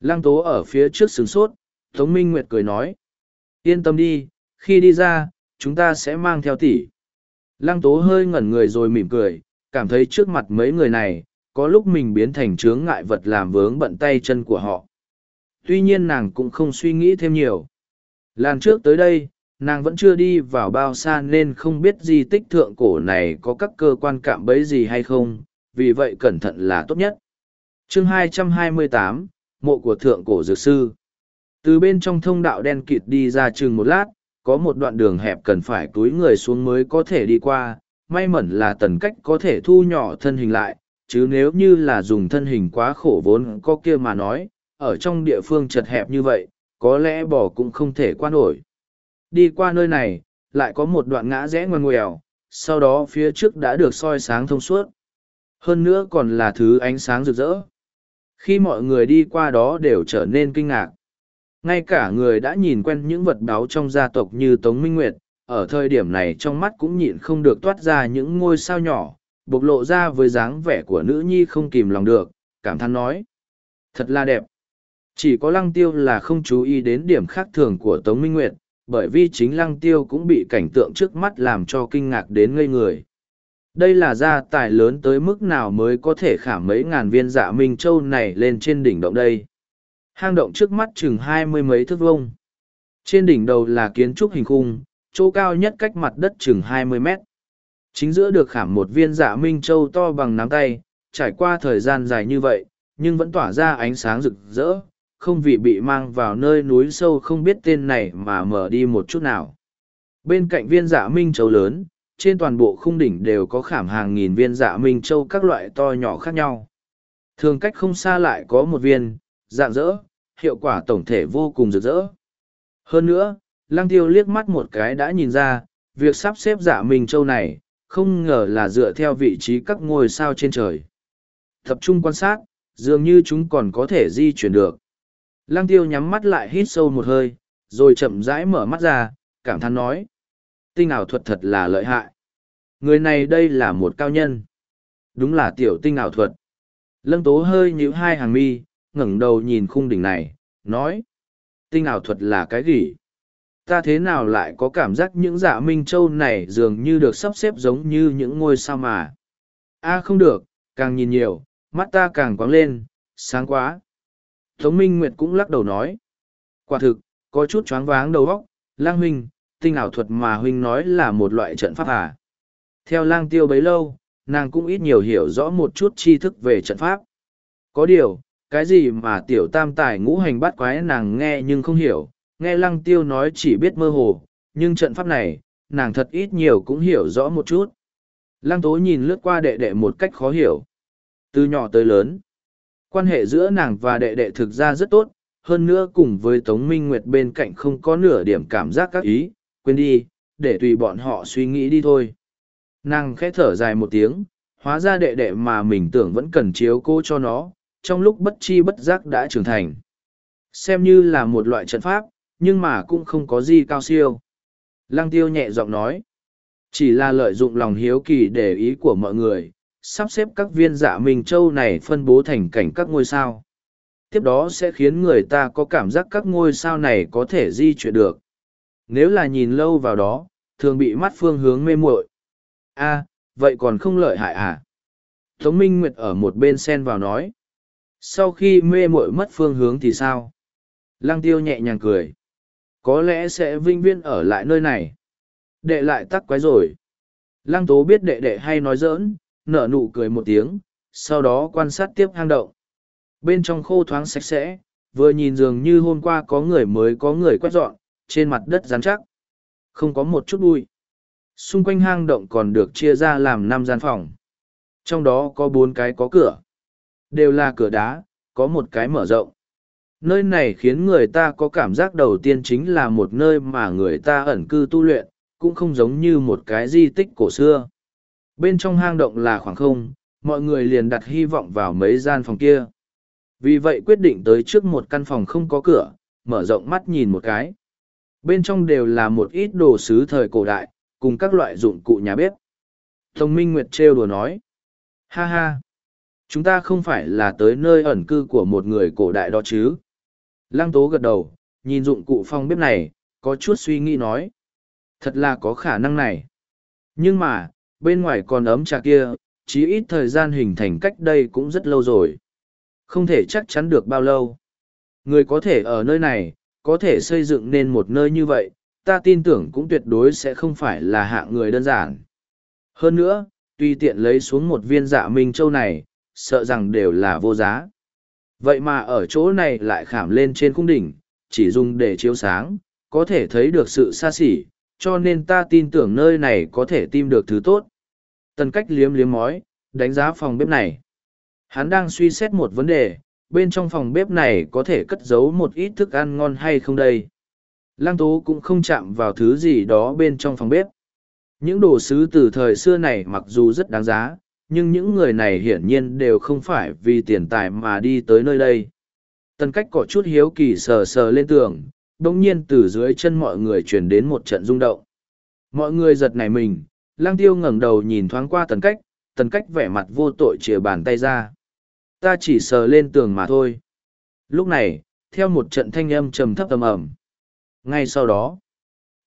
A: Lăng Tố ở phía trước sướng sốt, Tống Minh Nguyệt cười nói. Yên tâm đi, khi đi ra, chúng ta sẽ mang theo tỷ. Lăng Tố hơi ngẩn người rồi mỉm cười, cảm thấy trước mặt mấy người này, có lúc mình biến thành chướng ngại vật làm vướng bận tay chân của họ. Tuy nhiên nàng cũng không suy nghĩ thêm nhiều. Lần trước tới đây, nàng vẫn chưa đi vào bao xa nên không biết di tích thượng cổ này có các cơ quan cạm bẫy gì hay không, vì vậy cẩn thận là tốt nhất. chương 228, Mộ của Thượng Cổ Dược Sư Từ bên trong thông đạo đen kịt đi ra chừng một lát, có một đoạn đường hẹp cần phải túi người xuống mới có thể đi qua, may mẩn là tần cách có thể thu nhỏ thân hình lại, chứ nếu như là dùng thân hình quá khổ vốn có kia mà nói, ở trong địa phương chật hẹp như vậy, có lẽ bỏ cũng không thể qua nổi. Đi qua nơi này, lại có một đoạn ngã rẽ ngoằn ngoèo, sau đó phía trước đã được soi sáng thông suốt. Hơn nữa còn là thứ ánh sáng rực rỡ. Khi mọi người đi qua đó đều trở nên kinh ngạc. Ngay cả người đã nhìn quen những vật báo trong gia tộc như Tống Minh Nguyệt, ở thời điểm này trong mắt cũng nhịn không được toát ra những ngôi sao nhỏ, bộc lộ ra với dáng vẻ của nữ nhi không kìm lòng được, cảm thán nói. Thật là đẹp. Chỉ có lăng tiêu là không chú ý đến điểm khác thường của Tống Minh Nguyệt, bởi vì chính lăng tiêu cũng bị cảnh tượng trước mắt làm cho kinh ngạc đến ngây người. Đây là gia tài lớn tới mức nào mới có thể khả mấy ngàn viên dạ Minh Châu này lên trên đỉnh động đây. Hang động trước mắt chừng hai mươi mấy thước vông. Trên đỉnh đầu là kiến trúc hình khung, chỗ cao nhất cách mặt đất chừng hai mươi mét. Chính giữa được khảm một viên dạ Minh Châu to bằng nắm tay, trải qua thời gian dài như vậy, nhưng vẫn tỏa ra ánh sáng rực rỡ, không vì bị mang vào nơi núi sâu không biết tên này mà mở đi một chút nào. Bên cạnh viên dạ minh châu lớn, trên toàn bộ khung đỉnh đều có khảm hàng nghìn viên dạ minh châu các loại to nhỏ khác nhau. Thường cách không xa lại có một viên, dạng dỡ, hiệu quả tổng thể vô cùng rực rỡ. Hơn nữa, lăng tiêu liếc mắt một cái đã nhìn ra, việc sắp xếp dạ minh châu này, không ngờ là dựa theo vị trí các ngôi sao trên trời. Tập trung quan sát, dường như chúng còn có thể di chuyển được. Lăng tiêu nhắm mắt lại hít sâu một hơi, rồi chậm rãi mở mắt ra, cảm thán nói. Tinh ảo thuật thật là lợi hại. Người này đây là một cao nhân. Đúng là tiểu tinh ảo thuật. Lăng tố hơi nhíu hai hàng mi, ngẩng đầu nhìn khung đỉnh này, nói. Tinh ảo thuật là cái gì? Ta thế nào lại có cảm giác những dạ minh châu này dường như được sắp xếp giống như những ngôi sao mà. a không được, càng nhìn nhiều, mắt ta càng quáng lên, sáng quá. Tống Minh Nguyệt cũng lắc đầu nói. Quả thực, có chút choáng váng đầu óc, lang huynh, tinh ảo thuật mà huynh nói là một loại trận pháp à. Theo lang tiêu bấy lâu, nàng cũng ít nhiều hiểu rõ một chút tri thức về trận pháp. Có điều, cái gì mà tiểu tam tài ngũ hành bắt quái nàng nghe nhưng không hiểu, nghe lăng tiêu nói chỉ biết mơ hồ, nhưng trận pháp này, nàng thật ít nhiều cũng hiểu rõ một chút. Lăng tố nhìn lướt qua đệ đệ một cách khó hiểu. Từ nhỏ tới lớn, Quan hệ giữa nàng và đệ đệ thực ra rất tốt, hơn nữa cùng với Tống Minh Nguyệt bên cạnh không có nửa điểm cảm giác các ý, quên đi, để tùy bọn họ suy nghĩ đi thôi. Nàng khẽ thở dài một tiếng, hóa ra đệ đệ mà mình tưởng vẫn cần chiếu cô cho nó, trong lúc bất chi bất giác đã trưởng thành. Xem như là một loại trận pháp, nhưng mà cũng không có gì cao siêu. Lăng tiêu nhẹ giọng nói, chỉ là lợi dụng lòng hiếu kỳ để ý của mọi người, sắp xếp các viên dạ minh châu này phân bố thành cảnh các ngôi sao. Tiếp đó sẽ khiến người ta có cảm giác các ngôi sao này có thể di chuyển được. Nếu là nhìn lâu vào đó, thường bị mắt phương hướng mê muội. a vậy còn không lợi hại à? Tống Minh Nguyệt ở một bên sen vào nói. Sau khi mê muội mất phương hướng thì sao? Lăng tiêu nhẹ nhàng cười. Có lẽ sẽ vinh viên ở lại nơi này. Đệ lại tắc quái rồi. Lăng tố biết đệ đệ hay nói dỡn nở nụ cười một tiếng, sau đó quan sát tiếp hang động. Bên trong khô thoáng sạch sẽ, vừa nhìn dường như hôm qua có người mới có người quét dọn, trên mặt đất rắn chắc. Không có một chút bụi. Xung quanh hang động còn được chia ra làm năm gian phòng. Trong đó có bốn cái có cửa. Đều là cửa đá, có một cái mở rộng. Nơi này khiến người ta có cảm giác đầu tiên chính là một nơi mà người ta ẩn cư tu luyện, cũng không giống như một cái di tích cổ xưa. Bên trong hang động là khoảng không, mọi người liền đặt hy vọng vào mấy gian phòng kia. Vì vậy quyết định tới trước một căn phòng không có cửa, mở rộng mắt nhìn một cái. Bên trong đều là một ít đồ sứ thời cổ đại, cùng các loại dụng cụ nhà bếp. Thông Minh Nguyệt trêu đùa nói. Ha ha! Chúng ta không phải là tới nơi ẩn cư của một người cổ đại đó chứ. Lăng tố gật đầu, nhìn dụng cụ phòng bếp này, có chút suy nghĩ nói. Thật là có khả năng này. Nhưng mà, bên ngoài còn ấm trà kia, chí ít thời gian hình thành cách đây cũng rất lâu rồi. Không thể chắc chắn được bao lâu. Người có thể ở nơi này, có thể xây dựng nên một nơi như vậy, ta tin tưởng cũng tuyệt đối sẽ không phải là hạng người đơn giản. Hơn nữa, tuy tiện lấy xuống một viên dạ minh châu này, sợ rằng đều là vô giá. Vậy mà ở chỗ này lại khảm lên trên khung đỉnh, chỉ dùng để chiếu sáng, có thể thấy được sự xa xỉ, cho nên ta tin tưởng nơi này có thể tìm được thứ tốt. Tần cách liếm liếm mói, đánh giá phòng bếp này. Hắn đang suy xét một vấn đề, bên trong phòng bếp này có thể cất giấu một ít thức ăn ngon hay không đây. Lăng tố cũng không chạm vào thứ gì đó bên trong phòng bếp. Những đồ sứ từ thời xưa này mặc dù rất đáng giá, nhưng những người này hiển nhiên đều không phải vì tiền tài mà đi tới nơi đây. Tần cách có chút hiếu kỳ sờ sờ lên tường, đông nhiên từ dưới chân mọi người truyền đến một trận rung động. Mọi người giật nảy mình, lang tiêu ngẩng đầu nhìn thoáng qua tần cách, tần cách vẻ mặt vô tội chìa bàn tay ra. Ta chỉ sờ lên tường mà thôi. Lúc này, theo một trận thanh âm trầm thấp âm ẩm. Ngay sau đó,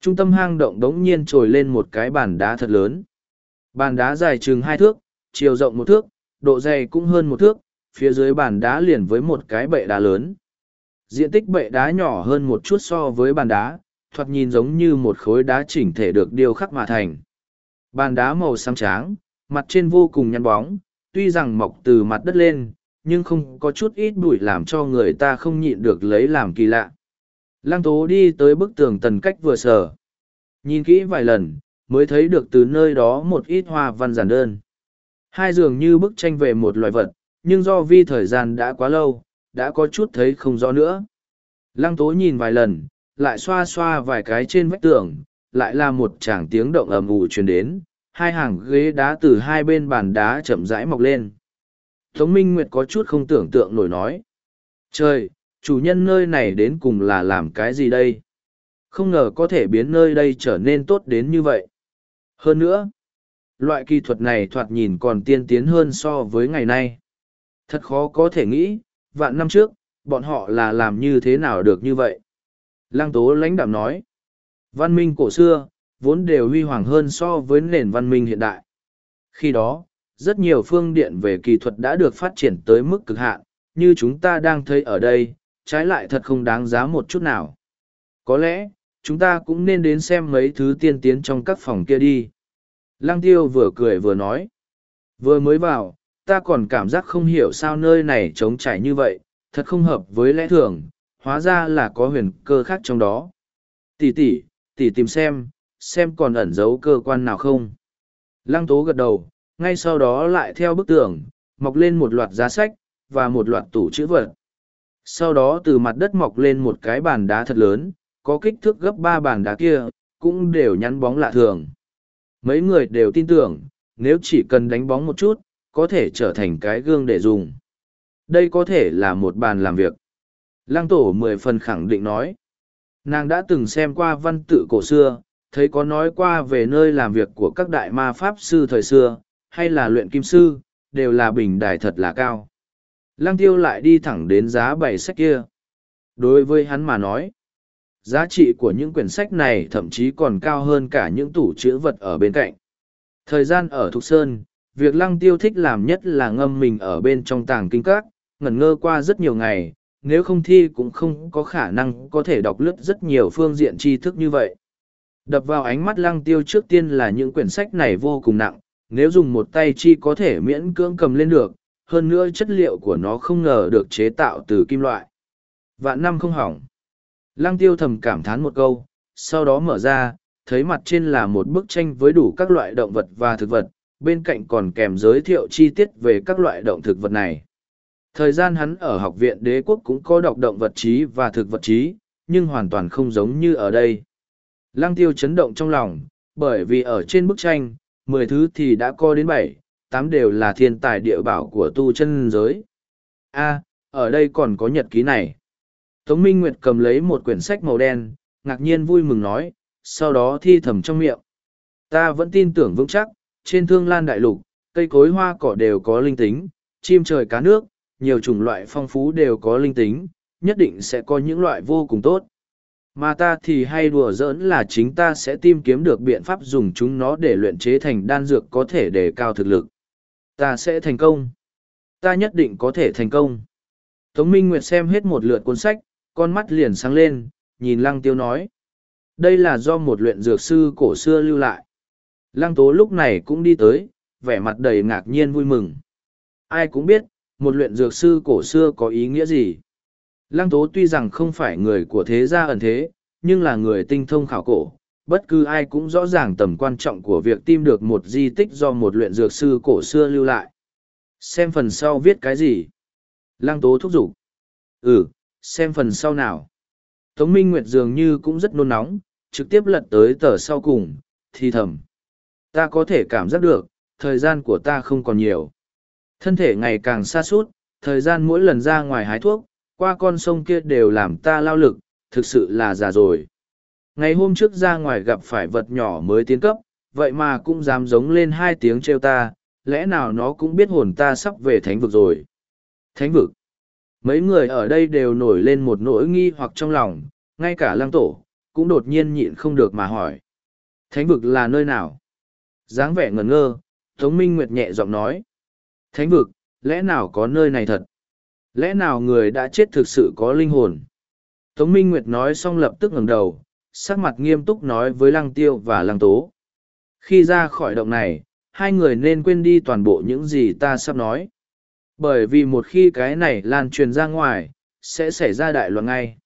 A: trung tâm hang động đống nhiên trồi lên một cái bàn đá thật lớn. Bàn đá dài chừng hai thước, chiều rộng một thước, độ dày cũng hơn một thước, phía dưới bàn đá liền với một cái bệ đá lớn. Diện tích bệ đá nhỏ hơn một chút so với bàn đá, thoạt nhìn giống như một khối đá chỉnh thể được điêu khắc mà thành. Bàn đá màu xám tráng, mặt trên vô cùng nhăn bóng, tuy rằng mọc từ mặt đất lên, nhưng không có chút ít bụi làm cho người ta không nhịn được lấy làm kỳ lạ. Lăng tố đi tới bức tường tần cách vừa sờ. Nhìn kỹ vài lần, mới thấy được từ nơi đó một ít hoa văn giản đơn. Hai dường như bức tranh về một loài vật, nhưng do vi thời gian đã quá lâu, đã có chút thấy không rõ nữa. Lăng tố nhìn vài lần, lại xoa xoa vài cái trên vách tường, lại là một tràng tiếng động ầm ủ truyền đến, hai hàng ghế đá từ hai bên bàn đá chậm rãi mọc lên. Tống Minh Nguyệt có chút không tưởng tượng nổi nói. Trời, chủ nhân nơi này đến cùng là làm cái gì đây? Không ngờ có thể biến nơi đây trở nên tốt đến như vậy. Hơn nữa, loại kỹ thuật này thoạt nhìn còn tiên tiến hơn so với ngày nay. Thật khó có thể nghĩ, vạn năm trước, bọn họ là làm như thế nào được như vậy? Lăng tố lãnh đạm nói. Văn minh cổ xưa, vốn đều huy hoàng hơn so với nền văn minh hiện đại. Khi đó, rất nhiều phương điện về kỹ thuật đã được phát triển tới mức cực hạn, như chúng ta đang thấy ở đây, trái lại thật không đáng giá một chút nào. Có lẽ, chúng ta cũng nên đến xem mấy thứ tiên tiến trong các phòng kia đi. Lăng tiêu vừa cười vừa nói. Vừa mới vào, ta còn cảm giác không hiểu sao nơi này trống trải như vậy, thật không hợp với lẽ thường, hóa ra là có huyền cơ khác trong đó. Tỷ tỷ, tỷ tìm xem, xem còn ẩn giấu cơ quan nào không. Lăng tố gật đầu, ngay sau đó lại theo bức tường, mọc lên một loạt giá sách, và một loạt tủ chữ vật. Sau đó từ mặt đất mọc lên một cái bàn đá thật lớn, có kích thước gấp ba bàn đá kia, cũng đều nhắn bóng lạ thường. Mấy người đều tin tưởng, nếu chỉ cần đánh bóng một chút, có thể trở thành cái gương để dùng. Đây có thể là một bàn làm việc. Lăng tổ mười phần khẳng định nói. Nàng đã từng xem qua văn tự cổ xưa, thấy có nói qua về nơi làm việc của các đại ma pháp sư thời xưa, hay là luyện kim sư, đều là bình đài thật là cao. Lăng tiêu lại đi thẳng đến giá bảy sách kia. Đối với hắn mà nói, giá trị của những quyển sách này thậm chí còn cao hơn cả những tủ chữ vật ở bên cạnh. Thời gian ở Thục Sơn, việc lăng tiêu thích làm nhất là ngâm mình ở bên trong tàng kinh các, ngẩn ngơ qua rất nhiều ngày, nếu không thi cũng không có khả năng có thể đọc lướt rất nhiều phương diện tri thức như vậy. Đập vào ánh mắt lăng tiêu trước tiên là những quyển sách này vô cùng nặng, nếu dùng một tay chi có thể miễn cưỡng cầm lên được, hơn nữa chất liệu của nó không ngờ được chế tạo từ kim loại. Vạn năm không hỏng. Lăng tiêu thầm cảm thán một câu, sau đó mở ra, thấy mặt trên là một bức tranh với đủ các loại động vật và thực vật, bên cạnh còn kèm giới thiệu chi tiết về các loại động thực vật này. Thời gian hắn ở học viện đế quốc cũng có đọc động vật trí và thực vật trí, nhưng hoàn toàn không giống như ở đây. Lăng tiêu chấn động trong lòng, Bởi vì ở trên bức tranh, mười thứ thì đã co đến bảy, tám đều là thiên tài địa bảo của tu chân giới. A, ở đây còn có nhật ký này. Tống Minh Nguyệt cầm lấy một quyển sách màu đen, ngạc nhiên vui mừng nói, sau đó thi thầm trong miệng. Ta vẫn tin tưởng vững chắc, trên thương lan đại lục, cây cối hoa cỏ đều có linh tính, chim trời cá nước, nhiều chủng loại phong phú đều có linh tính, nhất định sẽ có những loại vô cùng tốt. Mà ta thì hay đùa giỡn là chính ta sẽ tìm kiếm được biện pháp dùng chúng nó để luyện chế thành đan dược có thể đề cao thực lực. Ta sẽ thành công. Ta nhất định có thể thành công. Tống Minh Nguyệt xem hết một lượt cuốn sách, con mắt liền sáng lên, nhìn Lăng Tiêu nói. Đây là do một luyện dược sư cổ xưa lưu lại. Lăng Tố lúc này cũng đi tới, vẻ mặt đầy ngạc nhiên vui mừng. Ai cũng biết, một luyện dược sư cổ xưa có ý nghĩa gì. Lăng Tố tuy rằng không phải người của thế gia ẩn thế, nhưng là người tinh thông khảo cổ. Bất cứ ai cũng rõ ràng tầm quan trọng của việc tìm được một di tích do một luyện dược sư cổ xưa lưu lại. Xem phần sau viết cái gì? Lăng Tố thúc giục. Ừ, xem phần sau nào. Tống Minh Nguyệt dường như cũng rất nôn nóng, trực tiếp lật tới tờ sau cùng, thì thầm. Ta có thể cảm giác được, thời gian của ta không còn nhiều. Thân thể ngày càng xa suốt, thời gian mỗi lần ra ngoài hái thuốc, qua con sông kia đều làm ta lao lực, thực sự là già rồi. Ngày hôm trước ra ngoài gặp phải vật nhỏ mới tiến cấp, vậy mà cũng dám giống lên hai tiếng trêu ta, lẽ nào nó cũng biết hồn ta sắp về thánh vực rồi. Thánh vực. Mấy người ở đây đều nổi lên một nỗi nghi hoặc trong lòng, ngay cả lăng tổ, cũng đột nhiên nhịn không được mà hỏi. Thánh vực là nơi nào? Dáng vẻ ngẩn ngơ, Tống Minh Nguyệt nhẹ giọng nói. Thánh vực, lẽ nào có nơi này thật? Lẽ nào người đã chết thực sự có linh hồn? Tống Minh Nguyệt nói xong lập tức ngẩng đầu, sắc mặt nghiêm túc nói với Lăng Tiêu và Lăng Tố. Khi ra khỏi động này, hai người nên quên đi toàn bộ những gì ta sắp nói. Bởi vì một khi cái này lan truyền ra ngoài, sẽ xảy ra đại loạn ngay.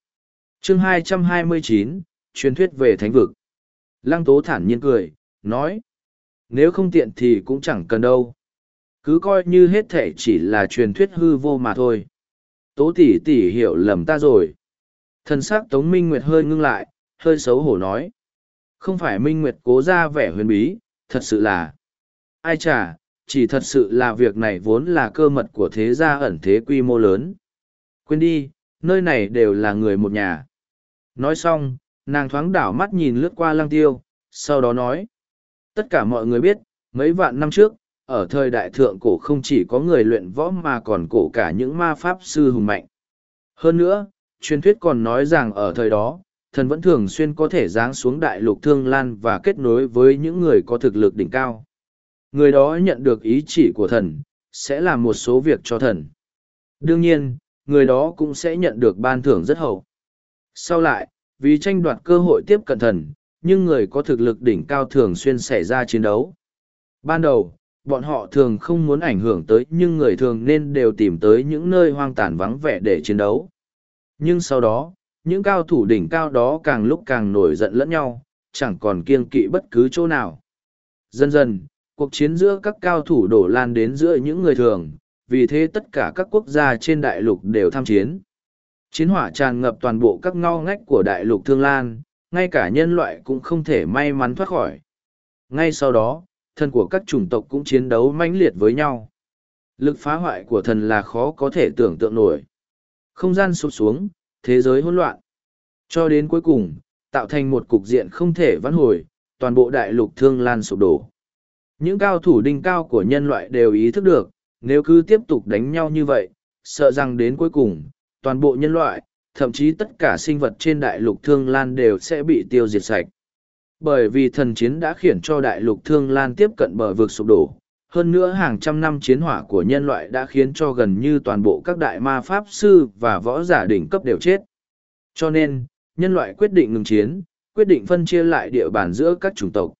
A: chương 229, truyền thuyết về thánh vực. Lăng Tố thản nhiên cười, nói. Nếu không tiện thì cũng chẳng cần đâu. Cứ coi như hết thể chỉ là truyền thuyết hư vô mà thôi. Tố tỷ tỷ hiểu lầm ta rồi. Thần sắc Tống Minh Nguyệt hơi ngưng lại, hơi xấu hổ nói. Không phải Minh Nguyệt cố ra vẻ huyền bí, thật sự là. Ai chả, chỉ thật sự là việc này vốn là cơ mật của thế gia ẩn thế quy mô lớn. Quên đi, nơi này đều là người một nhà. Nói xong, nàng thoáng đảo mắt nhìn lướt qua lăng tiêu, sau đó nói. Tất cả mọi người biết, mấy vạn năm trước, ở thời đại thượng cổ không chỉ có người luyện võ mà còn cổ cả những ma pháp sư hùng mạnh. Hơn nữa, truyền thuyết còn nói rằng ở thời đó, thần vẫn thường xuyên có thể giáng xuống đại lục thương lan và kết nối với những người có thực lực đỉnh cao. Người đó nhận được ý chỉ của thần, sẽ làm một số việc cho thần. Đương nhiên, người đó cũng sẽ nhận được ban thưởng rất hậu. Sau lại, vì tranh đoạt cơ hội tiếp cận thần, nhưng người có thực lực đỉnh cao thường xuyên xảy ra chiến đấu. Ban đầu, bọn họ thường không muốn ảnh hưởng tới nhưng người thường nên đều tìm tới những nơi hoang tàn vắng vẻ để chiến đấu. Nhưng sau đó, những cao thủ đỉnh cao đó càng lúc càng nổi giận lẫn nhau, chẳng còn kiêng kỵ bất cứ chỗ nào. Dần dần, cuộc chiến giữa các cao thủ đổ lan đến giữa những người thường, vì thế tất cả các quốc gia trên đại lục đều tham chiến. Chiến hỏa tràn ngập toàn bộ các ngao ngách của đại lục Thương Lan, ngay cả nhân loại cũng không thể may mắn thoát khỏi. Ngay sau đó, thần của các chủng tộc cũng chiến đấu mãnh liệt với nhau. Lực phá hoại của thần là khó có thể tưởng tượng nổi. Không gian sụp xuống, thế giới hỗn loạn. Cho đến cuối cùng, tạo thành một cục diện không thể vãn hồi, toàn bộ đại lục thương lan sụp đổ. Những cao thủ đỉnh cao của nhân loại đều ý thức được, nếu cứ tiếp tục đánh nhau như vậy, sợ rằng đến cuối cùng, toàn bộ nhân loại, thậm chí tất cả sinh vật trên đại lục Thương Lan đều sẽ bị tiêu diệt sạch. Bởi vì thần chiến đã khiển cho đại lục Thương Lan tiếp cận bờ vực sụp đổ, hơn nữa hàng trăm năm chiến hỏa của nhân loại đã khiến cho gần như toàn bộ các đại ma pháp sư và võ giả đỉnh cấp đều chết. Cho nên, nhân loại quyết định ngừng chiến, quyết định phân chia lại địa bàn giữa các chủng tộc.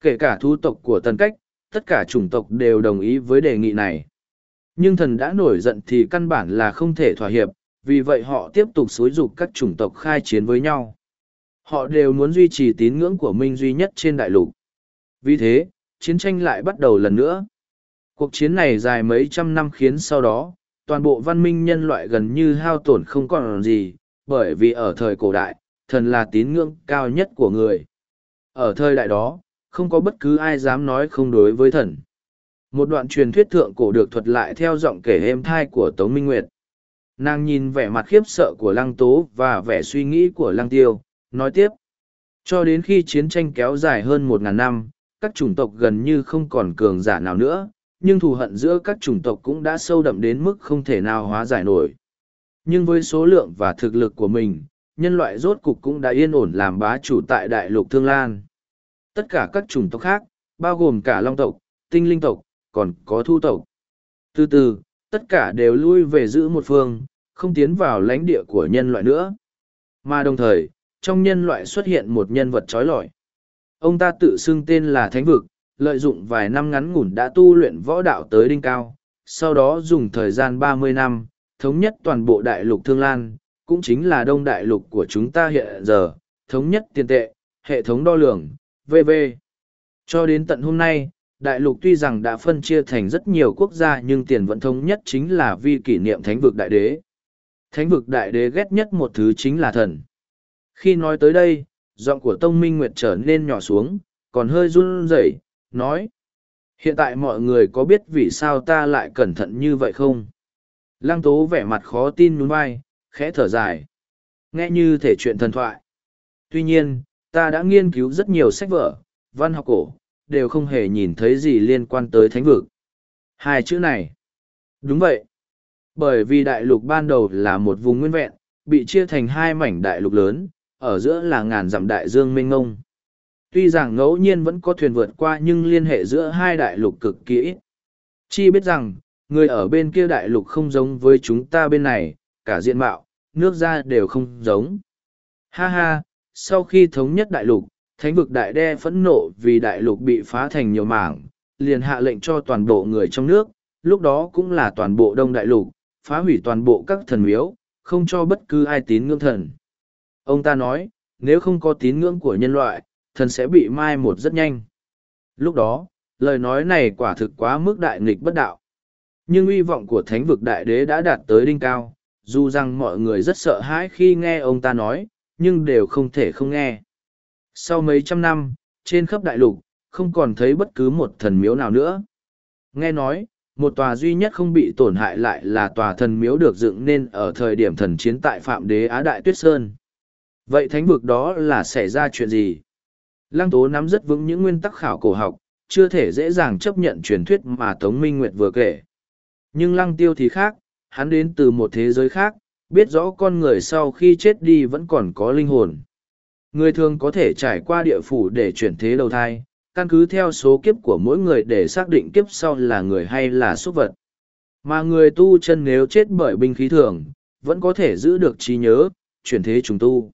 A: Kể cả thu tộc của tần cách, tất cả chủng tộc đều đồng ý với đề nghị này. Nhưng thần đã nổi giận thì căn bản là không thể thỏa hiệp, vì vậy họ tiếp tục xúi dục các chủng tộc khai chiến với nhau. Họ đều muốn duy trì tín ngưỡng của Minh duy nhất trên đại lục. Vì thế, chiến tranh lại bắt đầu lần nữa. Cuộc chiến này dài mấy trăm năm khiến sau đó, toàn bộ văn minh nhân loại gần như hao tổn không còn gì, bởi vì ở thời cổ đại, thần là tín ngưỡng cao nhất của người. Ở thời đại đó, không có bất cứ ai dám nói không đối với thần. Một đoạn truyền thuyết thượng cổ được thuật lại theo giọng kể êm thai của Tống Minh Nguyệt. Nàng nhìn vẻ mặt khiếp sợ của Lăng Tố và vẻ suy nghĩ của Lăng Tiêu, nói tiếp. Cho đến khi chiến tranh kéo dài hơn một ngàn năm, các chủng tộc gần như không còn cường giả nào nữa, nhưng thù hận giữa các chủng tộc cũng đã sâu đậm đến mức không thể nào hóa giải nổi. Nhưng với số lượng và thực lực của mình, nhân loại rốt cục cũng đã yên ổn làm bá chủ tại đại lục Thương Lan. Tất cả các chủng tộc khác, bao gồm cả long tộc, tinh linh tộc, còn có thu tộc. Từ từ, tất cả đều lui về giữ một phương, không tiến vào lãnh địa của nhân loại nữa. Mà đồng thời, trong nhân loại xuất hiện một nhân vật trói lọi. Ông ta tự xưng tên là Thánh Vực, lợi dụng vài năm ngắn ngủn đã tu luyện võ đạo tới đinh cao, sau đó dùng thời gian ba mươi năm, thống nhất toàn bộ đại lục Thương Lan, cũng chính là đông đại lục của chúng ta hiện giờ, thống nhất tiền tệ, hệ thống đo lường, v.v. Cho đến tận hôm nay, đại lục tuy rằng đã phân chia thành rất nhiều quốc gia nhưng tiền vẫn thống nhất chính là vi kỷ niệm thánh vực đại đế. Thánh vực đại đế ghét nhất một thứ chính là thần. Khi nói tới đây, giọng của Tông Minh Nguyệt trở nên nhỏ xuống, còn hơi run rẩy, nói. Hiện tại mọi người có biết vì sao ta lại cẩn thận như vậy không? Lăng tố vẻ mặt khó tin nhún vai, khẽ thở dài. Nghe như thể chuyện thần thoại. Tuy nhiên, ta đã nghiên cứu rất nhiều sách vở, văn học cổ, đều không hề nhìn thấy gì liên quan tới thánh vực. Hai chữ này. Đúng vậy. Bởi vì đại lục ban đầu là một vùng nguyên vẹn, bị chia thành hai mảnh đại lục lớn, ở giữa là ngàn dặm đại dương mênh ngông. Tuy rằng ngẫu nhiên vẫn có thuyền vượt qua nhưng liên hệ giữa hai đại lục cực kỳ ít. Chi biết rằng, người ở bên kia đại lục không giống với chúng ta bên này, cả diện mạo, nước da đều không giống. Ha ha, sau khi thống nhất đại lục, thánh vực đại đe phẫn nộ vì đại lục bị phá thành nhiều mảng, liền hạ lệnh cho toàn bộ người trong nước, lúc đó cũng là toàn bộ đông đại lục, phá hủy toàn bộ các thần miếu, không cho bất cứ ai tín ngưỡng thần. Ông ta nói, nếu không có tín ngưỡng của nhân loại, thần sẽ bị mai một rất nhanh. Lúc đó, lời nói này quả thực quá mức đại nghịch bất đạo. Nhưng uy vọng của thánh vực đại đế đã đạt tới đỉnh cao, dù rằng mọi người rất sợ hãi khi nghe ông ta nói, nhưng đều không thể không nghe. Sau mấy trăm năm, trên khắp đại lục, không còn thấy bất cứ một thần miếu nào nữa. Nghe nói, một tòa duy nhất không bị tổn hại lại là tòa thần miếu được dựng nên ở thời điểm thần chiến tại Phạm Đế Á Đại Tuyết Sơn. Vậy thánh vực đó là xảy ra chuyện gì? Lăng Tố nắm rất vững những nguyên tắc khảo cổ học, chưa thể dễ dàng chấp nhận truyền thuyết mà Tống Minh Nguyệt vừa kể. Nhưng Lăng Tiêu thì khác, hắn đến từ một thế giới khác, biết rõ con người sau khi chết đi vẫn còn có linh hồn. Người thường có thể trải qua địa phủ để chuyển thế đầu thai, căn cứ theo số kiếp của mỗi người để xác định kiếp sau là người hay là súc vật. Mà người tu chân nếu chết bởi binh khí thường, vẫn có thể giữ được trí nhớ, chuyển thế trùng tu.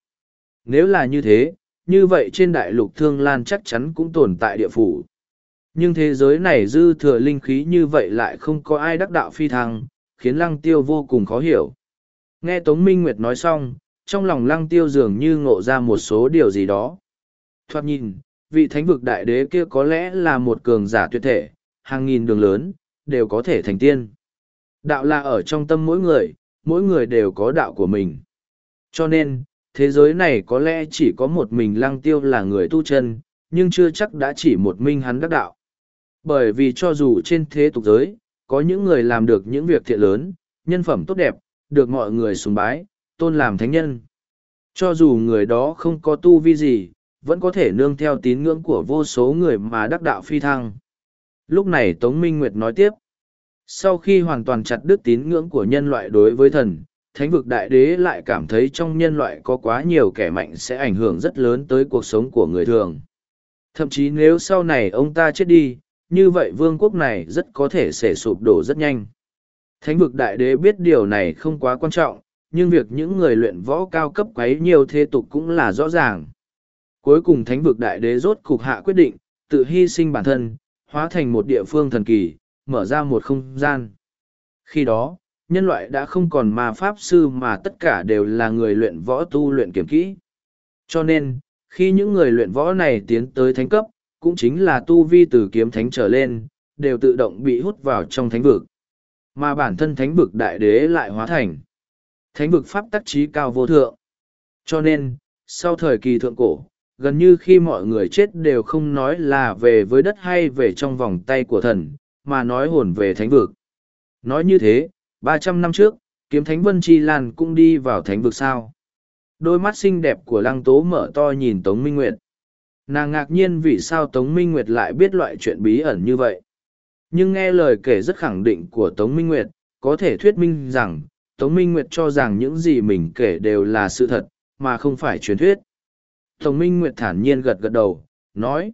A: Nếu là như thế, như vậy trên đại lục thương lan chắc chắn cũng tồn tại địa phủ. Nhưng thế giới này dư thừa linh khí như vậy lại không có ai đắc đạo phi thăng, khiến lăng tiêu vô cùng khó hiểu. Nghe Tống Minh Nguyệt nói xong, trong lòng lăng tiêu dường như ngộ ra một số điều gì đó. Thoát nhìn, vị thánh vực đại đế kia có lẽ là một cường giả tuyệt thể, hàng nghìn đường lớn, đều có thể thành tiên. Đạo là ở trong tâm mỗi người, mỗi người đều có đạo của mình. Cho nên, thế giới này có lẽ chỉ có một mình lăng tiêu là người tu chân, nhưng chưa chắc đã chỉ một mình hắn đắc đạo. Bởi vì cho dù trên thế tục giới, có những người làm được những việc thiện lớn, nhân phẩm tốt đẹp, được mọi người sùng bái, tôn làm thánh nhân. Cho dù người đó không có tu vi gì, vẫn có thể nương theo tín ngưỡng của vô số người mà đắc đạo phi thăng. Lúc này Tống Minh Nguyệt nói tiếp, sau khi hoàn toàn chặt đứt tín ngưỡng của nhân loại đối với thần, thánh vực đại đế lại cảm thấy trong nhân loại có quá nhiều kẻ mạnh sẽ ảnh hưởng rất lớn tới cuộc sống của người thường. Thậm chí nếu sau này ông ta chết đi, như vậy vương quốc này rất có thể sẽ sụp đổ rất nhanh. Thánh vực đại đế biết điều này không quá quan trọng, nhưng việc những người luyện võ cao cấp quấy nhiều thế tục cũng là rõ ràng. Cuối cùng thánh vực đại đế rốt cục hạ quyết định, tự hy sinh bản thân, hóa thành một địa phương thần kỳ, mở ra một không gian. Khi đó, nhân loại đã không còn ma pháp sư mà tất cả đều là người luyện võ tu luyện kiểm kỹ. Cho nên, khi những người luyện võ này tiến tới thánh cấp, cũng chính là tu vi từ kiếm thánh trở lên, đều tự động bị hút vào trong thánh vực. Mà bản thân thánh vực đại đế lại hóa thành thánh vực pháp tắc trí cao vô thượng. Cho nên, sau thời kỳ thượng cổ, gần như khi mọi người chết đều không nói là về với đất hay về trong vòng tay của thần, mà nói hồn về thánh vực. Nói như thế, ba trăm năm trước, kiếm thánh Vân Chi Lan cũng đi vào thánh vực sao. Đôi mắt xinh đẹp của lăng tố mở to nhìn Tống Minh Nguyệt. Nàng ngạc nhiên vì sao Tống Minh Nguyệt lại biết loại chuyện bí ẩn như vậy. Nhưng nghe lời kể rất khẳng định của Tống Minh Nguyệt, có thể thuyết minh rằng, Tống Minh Nguyệt cho rằng những gì mình kể đều là sự thật, mà không phải truyền thuyết. Tống Minh Nguyệt thản nhiên gật gật đầu, nói.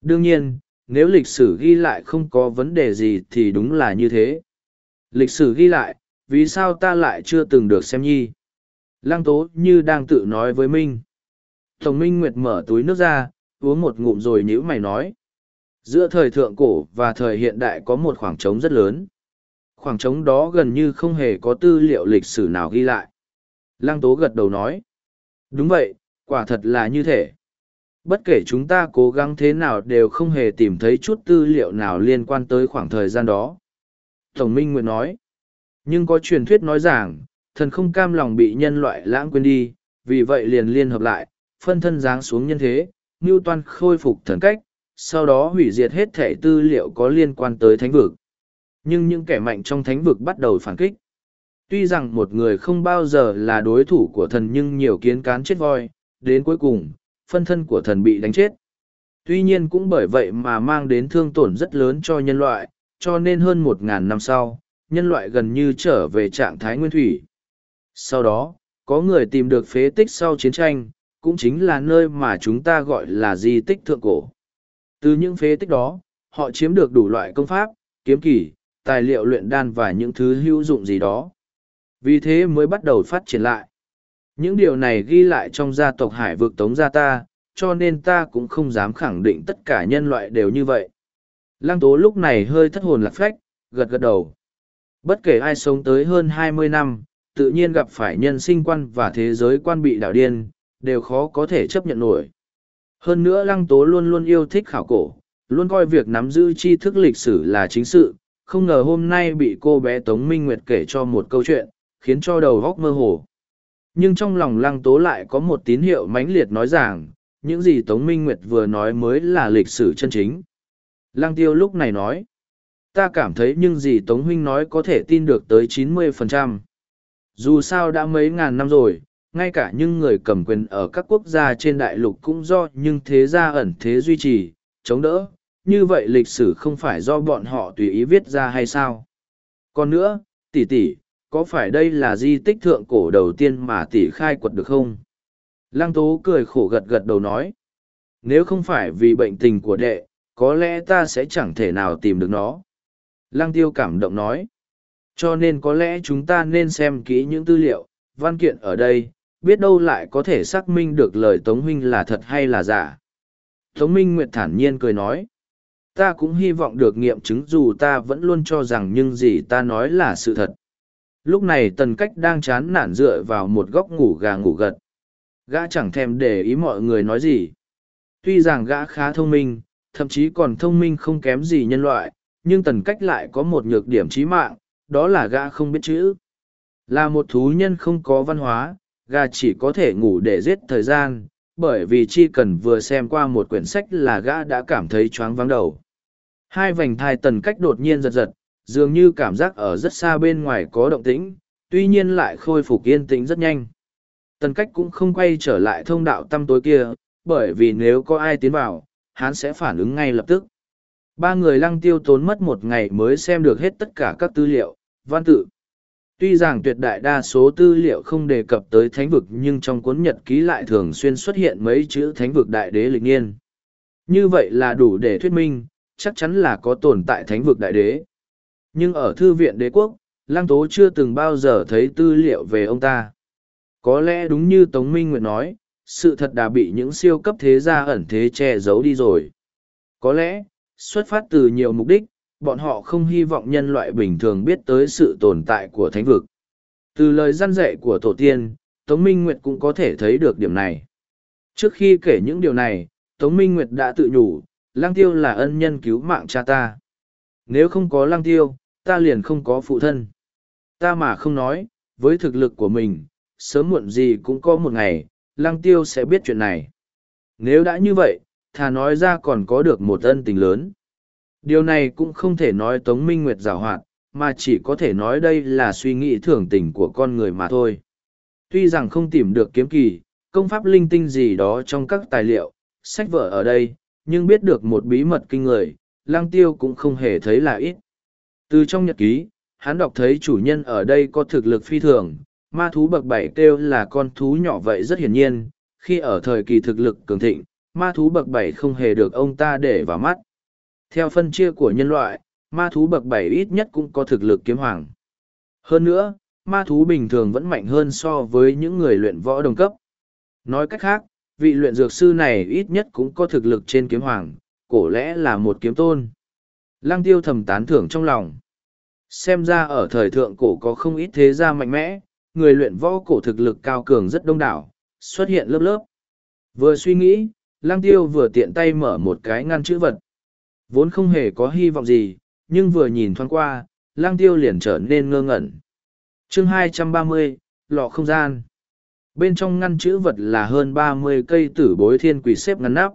A: Đương nhiên, nếu lịch sử ghi lại không có vấn đề gì thì đúng là như thế. Lịch sử ghi lại, vì sao ta lại chưa từng được xem nhi? Lăng tố như đang tự nói với Minh. Tống Minh Nguyệt mở túi nước ra, uống một ngụm rồi nhữ mày nói. Giữa thời thượng cổ và thời hiện đại có một khoảng trống rất lớn. Khoảng trống đó gần như không hề có tư liệu lịch sử nào ghi lại. Lăng tố gật đầu nói. Đúng vậy, quả thật là như thế. Bất kể chúng ta cố gắng thế nào đều không hề tìm thấy chút tư liệu nào liên quan tới khoảng thời gian đó. Tổng Minh Nguyệt nói. Nhưng có truyền thuyết nói rằng, thần không cam lòng bị nhân loại lãng quên đi, vì vậy liền liên hợp lại, phân thân giáng xuống nhân thế, ngưu toan khôi phục thần cách, sau đó hủy diệt hết thể tư liệu có liên quan tới thánh vực. Nhưng những kẻ mạnh trong thánh vực bắt đầu phản kích. Tuy rằng một người không bao giờ là đối thủ của thần nhưng nhiều kiến cán chết voi, đến cuối cùng, phân thân của thần bị đánh chết. Tuy nhiên cũng bởi vậy mà mang đến thương tổn rất lớn cho nhân loại, cho nên hơn một ngàn năm sau, nhân loại gần như trở về trạng thái nguyên thủy. Sau đó, có người tìm được phế tích sau chiến tranh, cũng chính là nơi mà chúng ta gọi là di tích thượng cổ. Từ những phế tích đó, họ chiếm được đủ loại công pháp, kiếm kỷ, tài liệu luyện đan và những thứ hữu dụng gì đó. Vì thế mới bắt đầu phát triển lại. Những điều này ghi lại trong gia tộc hải vực tống gia ta, cho nên ta cũng không dám khẳng định tất cả nhân loại đều như vậy. Lăng tố lúc này hơi thất hồn lạc phách, gật gật đầu. Bất kể ai sống tới hơn hai mươi năm, tự nhiên gặp phải nhân sinh quan và thế giới quan bị đảo điên, đều khó có thể chấp nhận nổi. Hơn nữa lăng tố luôn luôn yêu thích khảo cổ, luôn coi việc nắm giữ tri thức lịch sử là chính sự, không ngờ hôm nay bị cô bé Tống Minh Nguyệt kể cho một câu chuyện, khiến cho đầu góc mơ hồ. Nhưng trong lòng lăng tố lại có một tín hiệu mãnh liệt nói rằng, những gì Tống Minh Nguyệt vừa nói mới là lịch sử chân chính. Lăng tiêu lúc này nói, ta cảm thấy những gì Tống Huynh nói có thể tin được tới 90%. Dù sao đã mấy ngàn năm rồi, ngay cả những người cầm quyền ở các quốc gia trên đại lục cũng do nhưng thế gia ẩn thế duy trì, chống đỡ. Như vậy lịch sử không phải do bọn họ tùy ý viết ra hay sao? Còn nữa, tỷ tỷ, có phải đây là di tích thượng cổ đầu tiên mà tỷ khai quật được không? Lăng tố cười khổ gật gật đầu nói. Nếu không phải vì bệnh tình của đệ, có lẽ ta sẽ chẳng thể nào tìm được nó. Lăng tiêu cảm động nói. Cho nên có lẽ chúng ta nên xem kỹ những tư liệu, văn kiện ở đây, biết đâu lại có thể xác minh được lời Tống Huynh là thật hay là giả. Tống Minh Nguyệt thản nhiên cười nói. Ta cũng hy vọng được nghiệm chứng dù ta vẫn luôn cho rằng nhưng gì ta nói là sự thật. Lúc này tần cách đang chán nản dựa vào một góc ngủ gà ngủ gật. Gã chẳng thèm để ý mọi người nói gì. Tuy rằng gã khá thông minh, thậm chí còn thông minh không kém gì nhân loại, nhưng tần cách lại có một nhược điểm trí mạng, đó là gã không biết chữ. Là một thú nhân không có văn hóa, gã chỉ có thể ngủ để giết thời gian, bởi vì chi cần vừa xem qua một quyển sách là gã đã cảm thấy choáng vắng đầu. Hai vành thai tần cách đột nhiên giật giật, dường như cảm giác ở rất xa bên ngoài có động tĩnh, tuy nhiên lại khôi phục yên tĩnh rất nhanh. Tần cách cũng không quay trở lại thông đạo tăm tối kia, bởi vì nếu có ai tiến vào, hắn sẽ phản ứng ngay lập tức. Ba người lăng tiêu tốn mất một ngày mới xem được hết tất cả các tư liệu, văn tự. Tuy rằng tuyệt đại đa số tư liệu không đề cập tới thánh vực nhưng trong cuốn nhật ký lại thường xuyên xuất hiện mấy chữ thánh vực đại đế lịch niên. Như vậy là đủ để thuyết minh, chắc chắn là có tồn tại thánh vực đại đế. Nhưng ở thư viện đế quốc, Lăng Tố chưa từng bao giờ thấy tư liệu về ông ta. Có lẽ đúng như Tống Minh Nguyệt nói, sự thật đã bị những siêu cấp thế gia ẩn thế che giấu đi rồi. Có lẽ, xuất phát từ nhiều mục đích, bọn họ không hy vọng nhân loại bình thường biết tới sự tồn tại của thánh vực. Từ lời gian dạy của tổ tiên, Tống Minh Nguyệt cũng có thể thấy được điểm này. Trước khi kể những điều này, Tống Minh Nguyệt đã tự nhủ, Lăng Tiêu là ân nhân cứu mạng cha ta. Nếu không có Lăng Tiêu, ta liền không có phụ thân. Ta mà không nói, với thực lực của mình, sớm muộn gì cũng có một ngày, Lăng Tiêu sẽ biết chuyện này. Nếu đã như vậy, thà nói ra còn có được một ân tình lớn. Điều này cũng không thể nói Tống Minh Nguyệt giảo hoạt, mà chỉ có thể nói đây là suy nghĩ thường tình của con người mà thôi. Tuy rằng không tìm được kiếm kỳ, công pháp linh tinh gì đó trong các tài liệu, sách vở ở đây, nhưng biết được một bí mật kinh người, lang tiêu cũng không hề thấy là ít. Từ trong nhật ký, hắn đọc thấy chủ nhân ở đây có thực lực phi thường, ma thú bậc bảy kêu là con thú nhỏ vậy rất hiển nhiên, khi ở thời kỳ thực lực cường thịnh, ma thú bậc bảy không hề được ông ta để vào mắt. Theo phân chia của nhân loại, ma thú bậc bảy ít nhất cũng có thực lực kiếm hoàng. Hơn nữa, ma thú bình thường vẫn mạnh hơn so với những người luyện võ đồng cấp. Nói cách khác, vị luyện dược sư này ít nhất cũng có thực lực trên kiếm hoàng, cổ lẽ là một kiếm tôn. Lăng tiêu thầm tán thưởng trong lòng. Xem ra ở thời thượng cổ có không ít thế gia mạnh mẽ, người luyện võ cổ thực lực cao cường rất đông đảo, xuất hiện lớp lớp. Vừa suy nghĩ, lăng tiêu vừa tiện tay mở một cái ngăn chữ vật. Vốn không hề có hy vọng gì, nhưng vừa nhìn thoáng qua, lăng tiêu liền trở nên ngơ ngẩn. chương 230, lọ không gian. Bên trong ngăn chữ vật là hơn ba mươi cây tử bối thiên quỷ xếp ngăn nắp.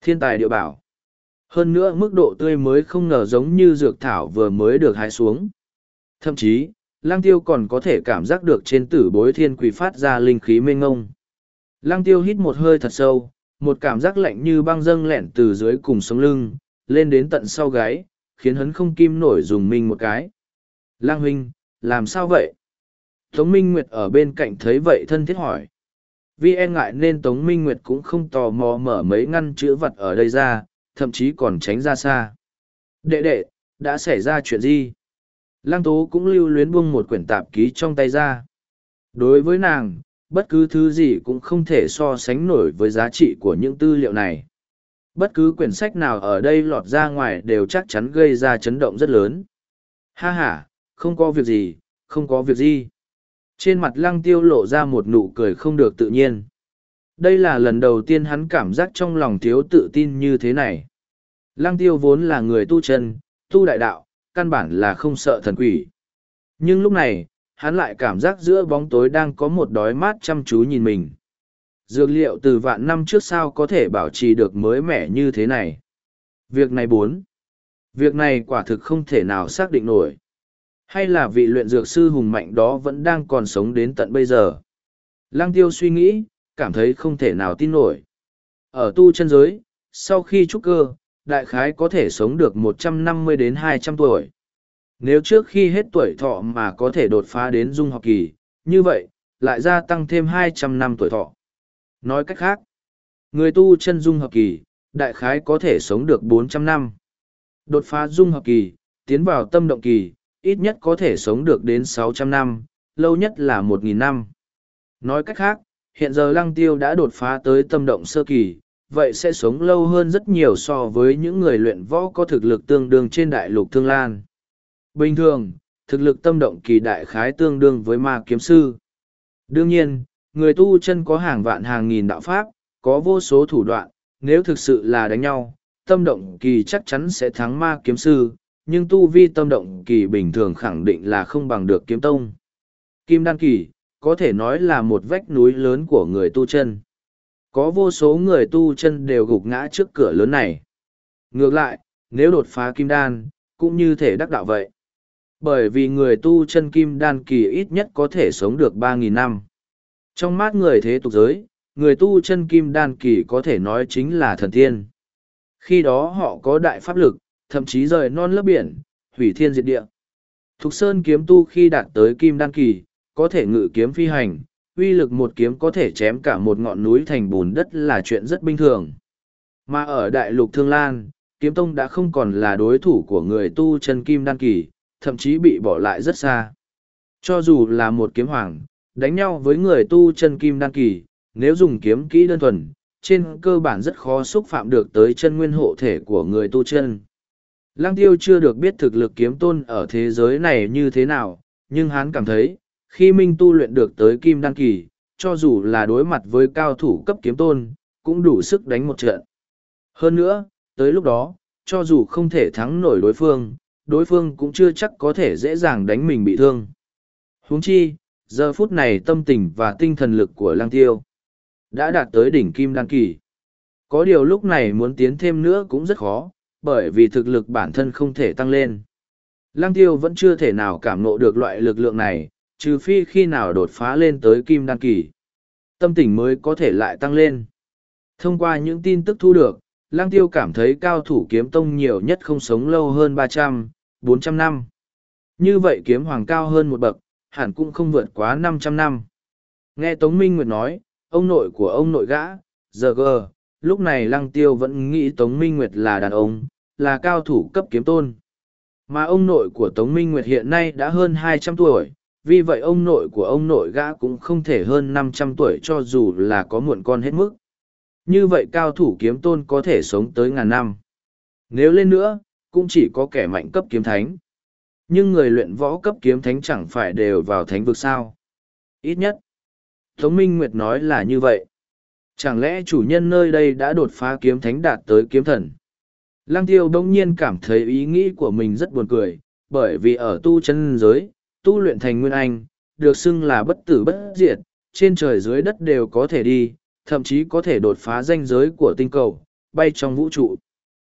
A: Thiên tài địa bảo. Hơn nữa mức độ tươi mới không ngờ giống như dược thảo vừa mới được hái xuống. Thậm chí, lang tiêu còn có thể cảm giác được trên tử bối thiên quỷ phát ra linh khí mênh ngông. Lang tiêu hít một hơi thật sâu, một cảm giác lạnh như băng dâng lẹn từ dưới cùng sống lưng, lên đến tận sau gáy, khiến hắn không kim nổi dùng mình một cái. Lang huynh, làm sao vậy? Tống Minh Nguyệt ở bên cạnh thấy vậy thân thiết hỏi. Vì e ngại nên Tống Minh Nguyệt cũng không tò mò mở mấy ngăn chữ vật ở đây ra, thậm chí còn tránh ra xa. Đệ đệ, đã xảy ra chuyện gì? Lăng Tố cũng lưu luyến buông một quyển tạp ký trong tay ra. Đối với nàng, bất cứ thứ gì cũng không thể so sánh nổi với giá trị của những tư liệu này. Bất cứ quyển sách nào ở đây lọt ra ngoài đều chắc chắn gây ra chấn động rất lớn. Ha ha, không có việc gì, không có việc gì. Trên mặt lăng tiêu lộ ra một nụ cười không được tự nhiên. Đây là lần đầu tiên hắn cảm giác trong lòng thiếu tự tin như thế này. Lăng tiêu vốn là người tu chân, tu đại đạo, căn bản là không sợ thần quỷ. Nhưng lúc này, hắn lại cảm giác giữa bóng tối đang có một đói mát chăm chú nhìn mình. Dược liệu từ vạn năm trước sao có thể bảo trì được mới mẻ như thế này? Việc này bốn. Việc này quả thực không thể nào xác định nổi. Hay là vị luyện dược sư hùng mạnh đó vẫn đang còn sống đến tận bây giờ? Lăng tiêu suy nghĩ, cảm thấy không thể nào tin nổi. Ở tu chân giới, sau khi trúc cơ, đại khái có thể sống được một trăm năm mươi đến hai trăm tuổi. Nếu trước khi hết tuổi thọ mà có thể đột phá đến dung học kỳ, như vậy, lại gia tăng thêm hai trăm năm tuổi thọ. Nói cách khác, người tu chân dung hợp kỳ, đại khái có thể sống được bốn trăm năm. Đột phá dung hợp kỳ, tiến vào tâm động kỳ, ít nhất có thể sống được đến sáu trăm năm, lâu nhất là một nghìn năm. Nói cách khác, hiện giờ lăng tiêu đã đột phá tới tâm động sơ kỳ, vậy sẽ sống lâu hơn rất nhiều so với những người luyện võ có thực lực tương đương trên đại lục thương lan. Bình thường, thực lực tâm động kỳ đại khái tương đương với ma kiếm sư. Đương nhiên, người tu chân có hàng vạn hàng nghìn đạo pháp, có vô số thủ đoạn, nếu thực sự là đánh nhau, tâm động kỳ chắc chắn sẽ thắng ma kiếm sư, nhưng tu vi tâm động kỳ bình thường khẳng định là không bằng được kiếm tông. Kim đan kỳ, có thể nói là một vách núi lớn của người tu chân. Có vô số người tu chân đều gục ngã trước cửa lớn này. Ngược lại, nếu đột phá kim đan, cũng như thể đắc đạo vậy. Bởi vì người tu chân kim đan kỳ ít nhất có thể sống được 3.000 năm. Trong mắt người thế tục giới, người tu chân kim đan kỳ có thể nói chính là thần tiên. Khi đó họ có đại pháp lực, thậm chí rời non lớp biển, hủy thiên diệt địa. Thục Sơn kiếm tu khi đạt tới kim đan kỳ, có thể ngự kiếm phi hành, uy lực một kiếm có thể chém cả một ngọn núi thành bùn đất là chuyện rất bình thường. Mà ở đại lục Thương Lan, kiếm tông đã không còn là đối thủ của người tu chân kim đan kỳ, thậm chí bị bỏ lại rất xa. Cho dù là một kiếm hoàng, đánh nhau với người tu chân kim đan kỳ, nếu dùng kiếm kỹ đơn thuần, trên cơ bản rất khó xúc phạm được tới chân nguyên hộ thể của người tu chân. Lăng tiêu chưa được biết thực lực kiếm tôn ở thế giới này như thế nào, nhưng hắn cảm thấy, khi Minh tu luyện được tới kim đan kỳ, cho dù là đối mặt với cao thủ cấp kiếm tôn, cũng đủ sức đánh một trận. Hơn nữa, tới lúc đó, cho dù không thể thắng nổi đối phương, đối phương cũng chưa chắc có thể dễ dàng đánh mình bị thương. huống chi, giờ phút này tâm tình và tinh thần lực của lang tiêu đã đạt tới đỉnh kim đan kỳ. có điều lúc này muốn tiến thêm nữa cũng rất khó, bởi vì thực lực bản thân không thể tăng lên. Lăng tiêu vẫn chưa thể nào cảm ngộ được loại lực lượng này, trừ phi khi nào đột phá lên tới kim đăng kỳ. Tâm tình mới có thể lại tăng lên. Thông qua những tin tức thu được, Lăng tiêu cảm thấy cao thủ kiếm tông nhiều nhất không sống lâu hơn ba trăm, bốn trăm năm. Như vậy kiếm hoàng cao hơn một bậc, hẳn cũng không vượt quá năm trăm năm. Nghe Tống Minh Nguyệt nói, ông nội của ông nội gã, giờ gờ, lúc này lăng tiêu vẫn nghĩ Tống Minh Nguyệt là đàn ông, là cao thủ cấp kiếm tôn. Mà ông nội của Tống Minh Nguyệt hiện nay đã hơn hai trăm tuổi, vì vậy ông nội của ông nội gã cũng không thể hơn năm trăm tuổi cho dù là có muộn con hết mức. Như vậy cao thủ kiếm tôn có thể sống tới ngàn năm. Nếu lên nữa, cũng chỉ có kẻ mạnh cấp kiếm thánh. Nhưng người luyện võ cấp kiếm thánh chẳng phải đều vào thánh vực sao. Ít nhất, Tống Minh Nguyệt nói là như vậy. Chẳng lẽ chủ nhân nơi đây đã đột phá kiếm thánh đạt tới kiếm thần? Lăng tiêu đông nhiên cảm thấy ý nghĩ của mình rất buồn cười, bởi vì ở tu chân giới, tu luyện thành nguyên anh, được xưng là bất tử bất diệt, trên trời dưới đất đều có thể đi, thậm chí có thể đột phá ranh giới của tinh cầu, bay trong vũ trụ.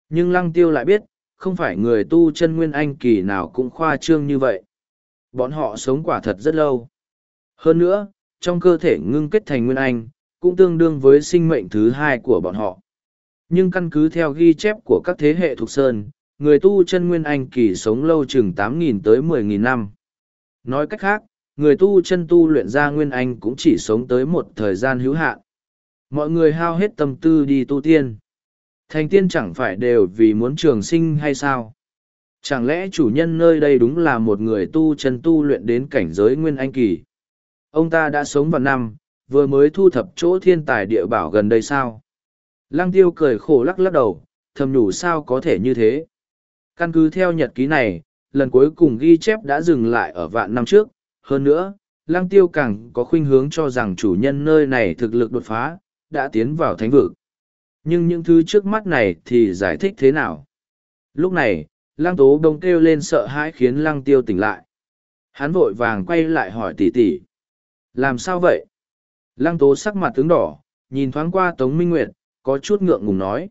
A: Nhưng lăng tiêu lại biết, không phải người tu chân nguyên anh kỳ nào cũng khoa trương như vậy. Bọn họ sống quả thật rất lâu. Hơn nữa, trong cơ thể ngưng kết thành nguyên anh, cũng tương đương với sinh mệnh thứ hai của bọn họ. Nhưng căn cứ theo ghi chép của các thế hệ thuộc sơn, người tu chân nguyên anh kỳ sống lâu chừng 8.000 tới 10.000 năm. Nói cách khác, người tu chân tu luyện ra nguyên anh cũng chỉ sống tới một thời gian hữu hạn. Mọi người hao hết tâm tư đi tu tiên. Thành tiên chẳng phải đều vì muốn trường sinh hay sao? Chẳng lẽ chủ nhân nơi đây đúng là một người tu chân tu luyện đến cảnh giới nguyên anh kỳ? Ông ta đã sống vào năm, vừa mới thu thập chỗ thiên tài địa bảo gần đây sao? Lăng tiêu cười khổ lắc lắc đầu, thầm nhủ sao có thể như thế? Căn cứ theo nhật ký này, lần cuối cùng ghi chép đã dừng lại ở vạn năm trước. Hơn nữa, lăng tiêu càng có khuynh hướng cho rằng chủ nhân nơi này thực lực đột phá, đã tiến vào thánh vực. Nhưng những thứ trước mắt này thì giải thích thế nào? Lúc này, lăng tố đông kêu lên sợ hãi khiến lăng tiêu tỉnh lại. Hắn vội vàng quay lại hỏi tỷ tỷ. Làm sao vậy? Lăng tố sắc mặt tướng đỏ, nhìn thoáng qua Tống Minh Nguyệt, có chút ngượng ngùng nói.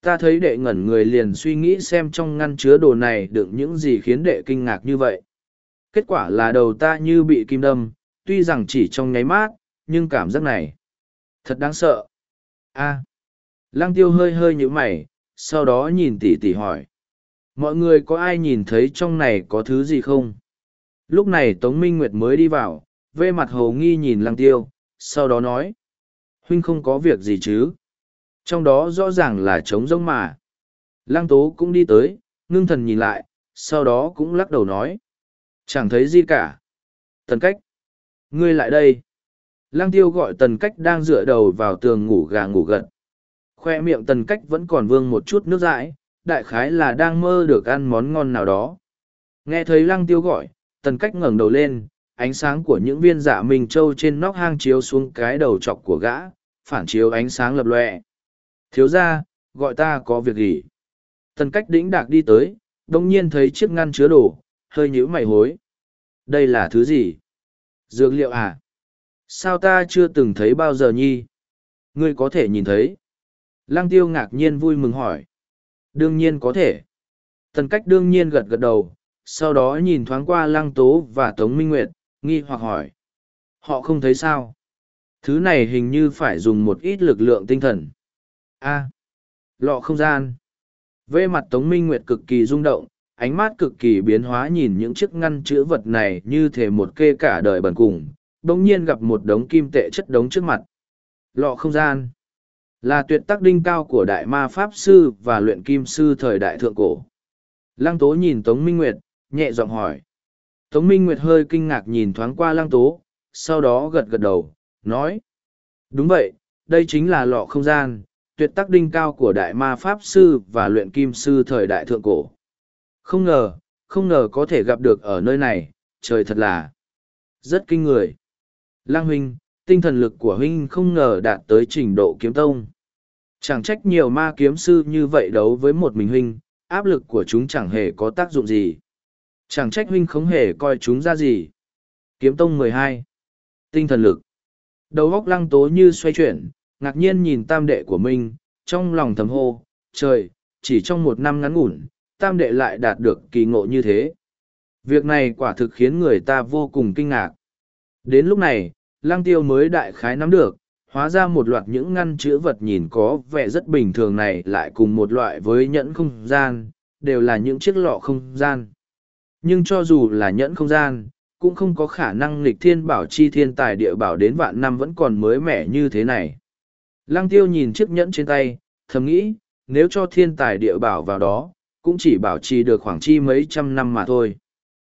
A: Ta thấy đệ ngẩn người liền suy nghĩ xem trong ngăn chứa đồ này được những gì khiến đệ kinh ngạc như vậy. Kết quả là đầu ta như bị kim đâm, tuy rằng chỉ trong nháy mát, nhưng cảm giác này thật đáng sợ. a Lăng tiêu hơi hơi như mày, sau đó nhìn tỷ tỷ hỏi. Mọi người có ai nhìn thấy trong này có thứ gì không? Lúc này Tống Minh Nguyệt mới đi vào, vê mặt hồ nghi nhìn lăng tiêu, sau đó nói. Huynh không có việc gì chứ? Trong đó rõ ràng là trống rông mà. Lăng tố cũng đi tới, ngưng thần nhìn lại, sau đó cũng lắc đầu nói. Chẳng thấy gì cả. Tần cách. Ngươi lại đây. Lăng tiêu gọi tần cách đang dựa đầu vào tường ngủ gà ngủ gật. Khoe miệng tần cách vẫn còn vương một chút nước dãi, đại khái là đang mơ được ăn món ngon nào đó. Nghe thấy lăng tiêu gọi, tần cách ngẩng đầu lên, ánh sáng của những viên dạ minh châu trên nóc hang chiếu xuống cái đầu chọc của gã, phản chiếu ánh sáng lập lòe. Thiếu ra, gọi ta có việc gì? Tần cách đĩnh đạc đi tới, đồng nhiên thấy chiếc ngăn chứa đồ, hơi nhíu mày hối. Đây là thứ gì? Dược liệu à? Sao ta chưa từng thấy bao giờ nhi? Ngươi có thể nhìn thấy. Lăng tiêu ngạc nhiên vui mừng hỏi. Đương nhiên có thể. Tần cách đương nhiên gật gật đầu, sau đó nhìn thoáng qua lăng tố và tống minh nguyệt, nghi hoặc hỏi. Họ không thấy sao? Thứ này hình như phải dùng một ít lực lượng tinh thần. A. lọ không gian. vê mặt tống minh nguyệt cực kỳ rung động, ánh mắt cực kỳ biến hóa nhìn những chiếc ngăn chữ vật này như thể một kê cả đời bẩn cùng, đồng nhiên gặp một đống kim tệ chất đống trước mặt. Lọ không gian là tuyệt tác đinh cao của đại ma pháp sư và luyện kim sư thời đại thượng cổ. Lăng tố nhìn Tống Minh Nguyệt, nhẹ giọng hỏi. Tống Minh Nguyệt hơi kinh ngạc nhìn thoáng qua lăng tố, sau đó gật gật đầu, nói. Đúng vậy, đây chính là lọ không gian, tuyệt tác đinh cao của đại ma pháp sư và luyện kim sư thời đại thượng cổ. Không ngờ, không ngờ có thể gặp được ở nơi này, trời thật là rất kinh người. Lang huynh, tinh thần lực của huynh không ngờ đạt tới trình độ kiếm tông. Chẳng trách nhiều ma kiếm sư như vậy đấu với một mình huynh, áp lực của chúng chẳng hề có tác dụng gì. Chẳng trách huynh không hề coi chúng ra gì. Kiếm tông mười hai, Tinh thần lực. Đầu góc lăng tố như xoay chuyển, ngạc nhiên nhìn tam đệ của mình, trong lòng thầm hô, trời, chỉ trong một năm ngắn ngủn, tam đệ lại đạt được kỳ ngộ như thế. Việc này quả thực khiến người ta vô cùng kinh ngạc. Đến lúc này, lăng tiêu mới đại khái nắm được, hóa ra một loạt những ngăn chữ vật nhìn có vẻ rất bình thường này lại cùng một loại với nhẫn không gian, đều là những chiếc lọ không gian. Nhưng cho dù là nhẫn không gian, cũng không có khả năng nghịch thiên bảo chi thiên tài địa bảo đến vạn năm vẫn còn mới mẻ như thế này. Lăng tiêu nhìn chiếc nhẫn trên tay, thầm nghĩ, nếu cho thiên tài địa bảo vào đó, cũng chỉ bảo trì được khoảng chi mấy trăm năm mà thôi.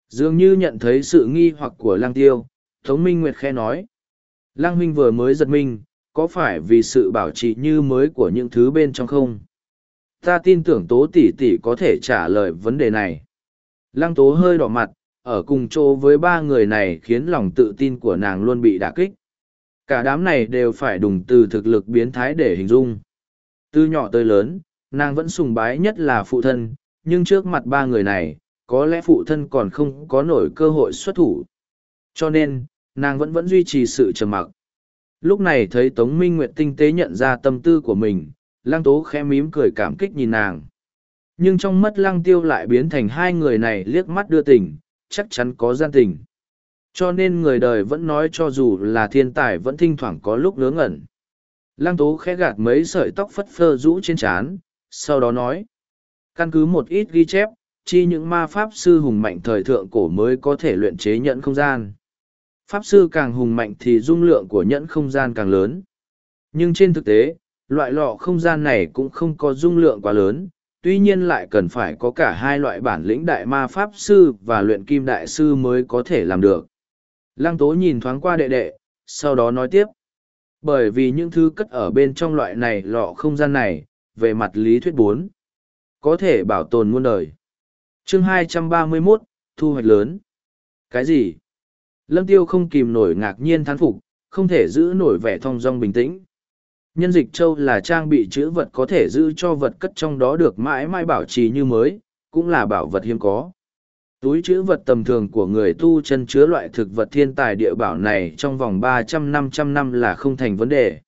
A: Dường như nhận thấy sự nghi hoặc của lăng tiêu, Tống Minh Nguyệt khe nói. Lăng huynh vừa mới giật mình, có phải vì sự bảo trì như mới của những thứ bên trong không? Ta tin tưởng Tố tỷ tỷ có thể trả lời vấn đề này. Lăng Tố hơi đỏ mặt, ở cùng chỗ với ba người này khiến lòng tự tin của nàng luôn bị đả kích. Cả đám này đều phải đùng từ thực lực biến thái để hình dung. Từ nhỏ tới lớn, nàng vẫn sùng bái nhất là phụ thân, nhưng trước mặt ba người này, có lẽ phụ thân còn không có nổi cơ hội xuất thủ. Cho nên, nàng vẫn vẫn duy trì sự trầm mặc. Lúc này thấy Tống Minh Nguyệt tinh tế nhận ra tâm tư của mình, Lăng Tố khẽ mím cười cảm kích nhìn nàng. Nhưng trong mắt Lăng Tiêu lại biến thành hai người này liếc mắt đưa tình, chắc chắn có gian tình. Cho nên người đời vẫn nói cho dù là thiên tài vẫn thinh thoảng có lúc ngớ ngẩn. Lăng Tố khẽ gạt mấy sợi tóc phất phơ rũ trên trán, sau đó nói. Căn cứ một ít ghi chép, chi những ma pháp sư hùng mạnh thời thượng cổ mới có thể luyện chế nhẫn không gian. Pháp sư càng hùng mạnh thì dung lượng của nhẫn không gian càng lớn. Nhưng trên thực tế, loại lọ không gian này cũng không có dung lượng quá lớn, tuy nhiên lại cần phải có cả hai loại bản lĩnh đại ma pháp sư và luyện kim đại sư mới có thể làm được. Lăng tố nhìn thoáng qua đệ đệ, sau đó nói tiếp. Bởi vì những thứ cất ở bên trong loại này lọ không gian này, về mặt lý thuyết bốn có thể bảo tồn muôn đời. chương 231, thu hoạch lớn. Cái gì? Lâm Tiêu không kìm nổi ngạc nhiên thán phục, không thể giữ nổi vẻ thong dong bình tĩnh. Nhân dịch châu là trang bị chữ vật có thể giữ cho vật cất trong đó được mãi mãi bảo trì như mới, cũng là bảo vật hiếm có. Túi chữ vật tầm thường của người tu chân chứa loại thực vật thiên tài địa bảo này trong vòng ba trăm năm trăm năm là không thành vấn đề.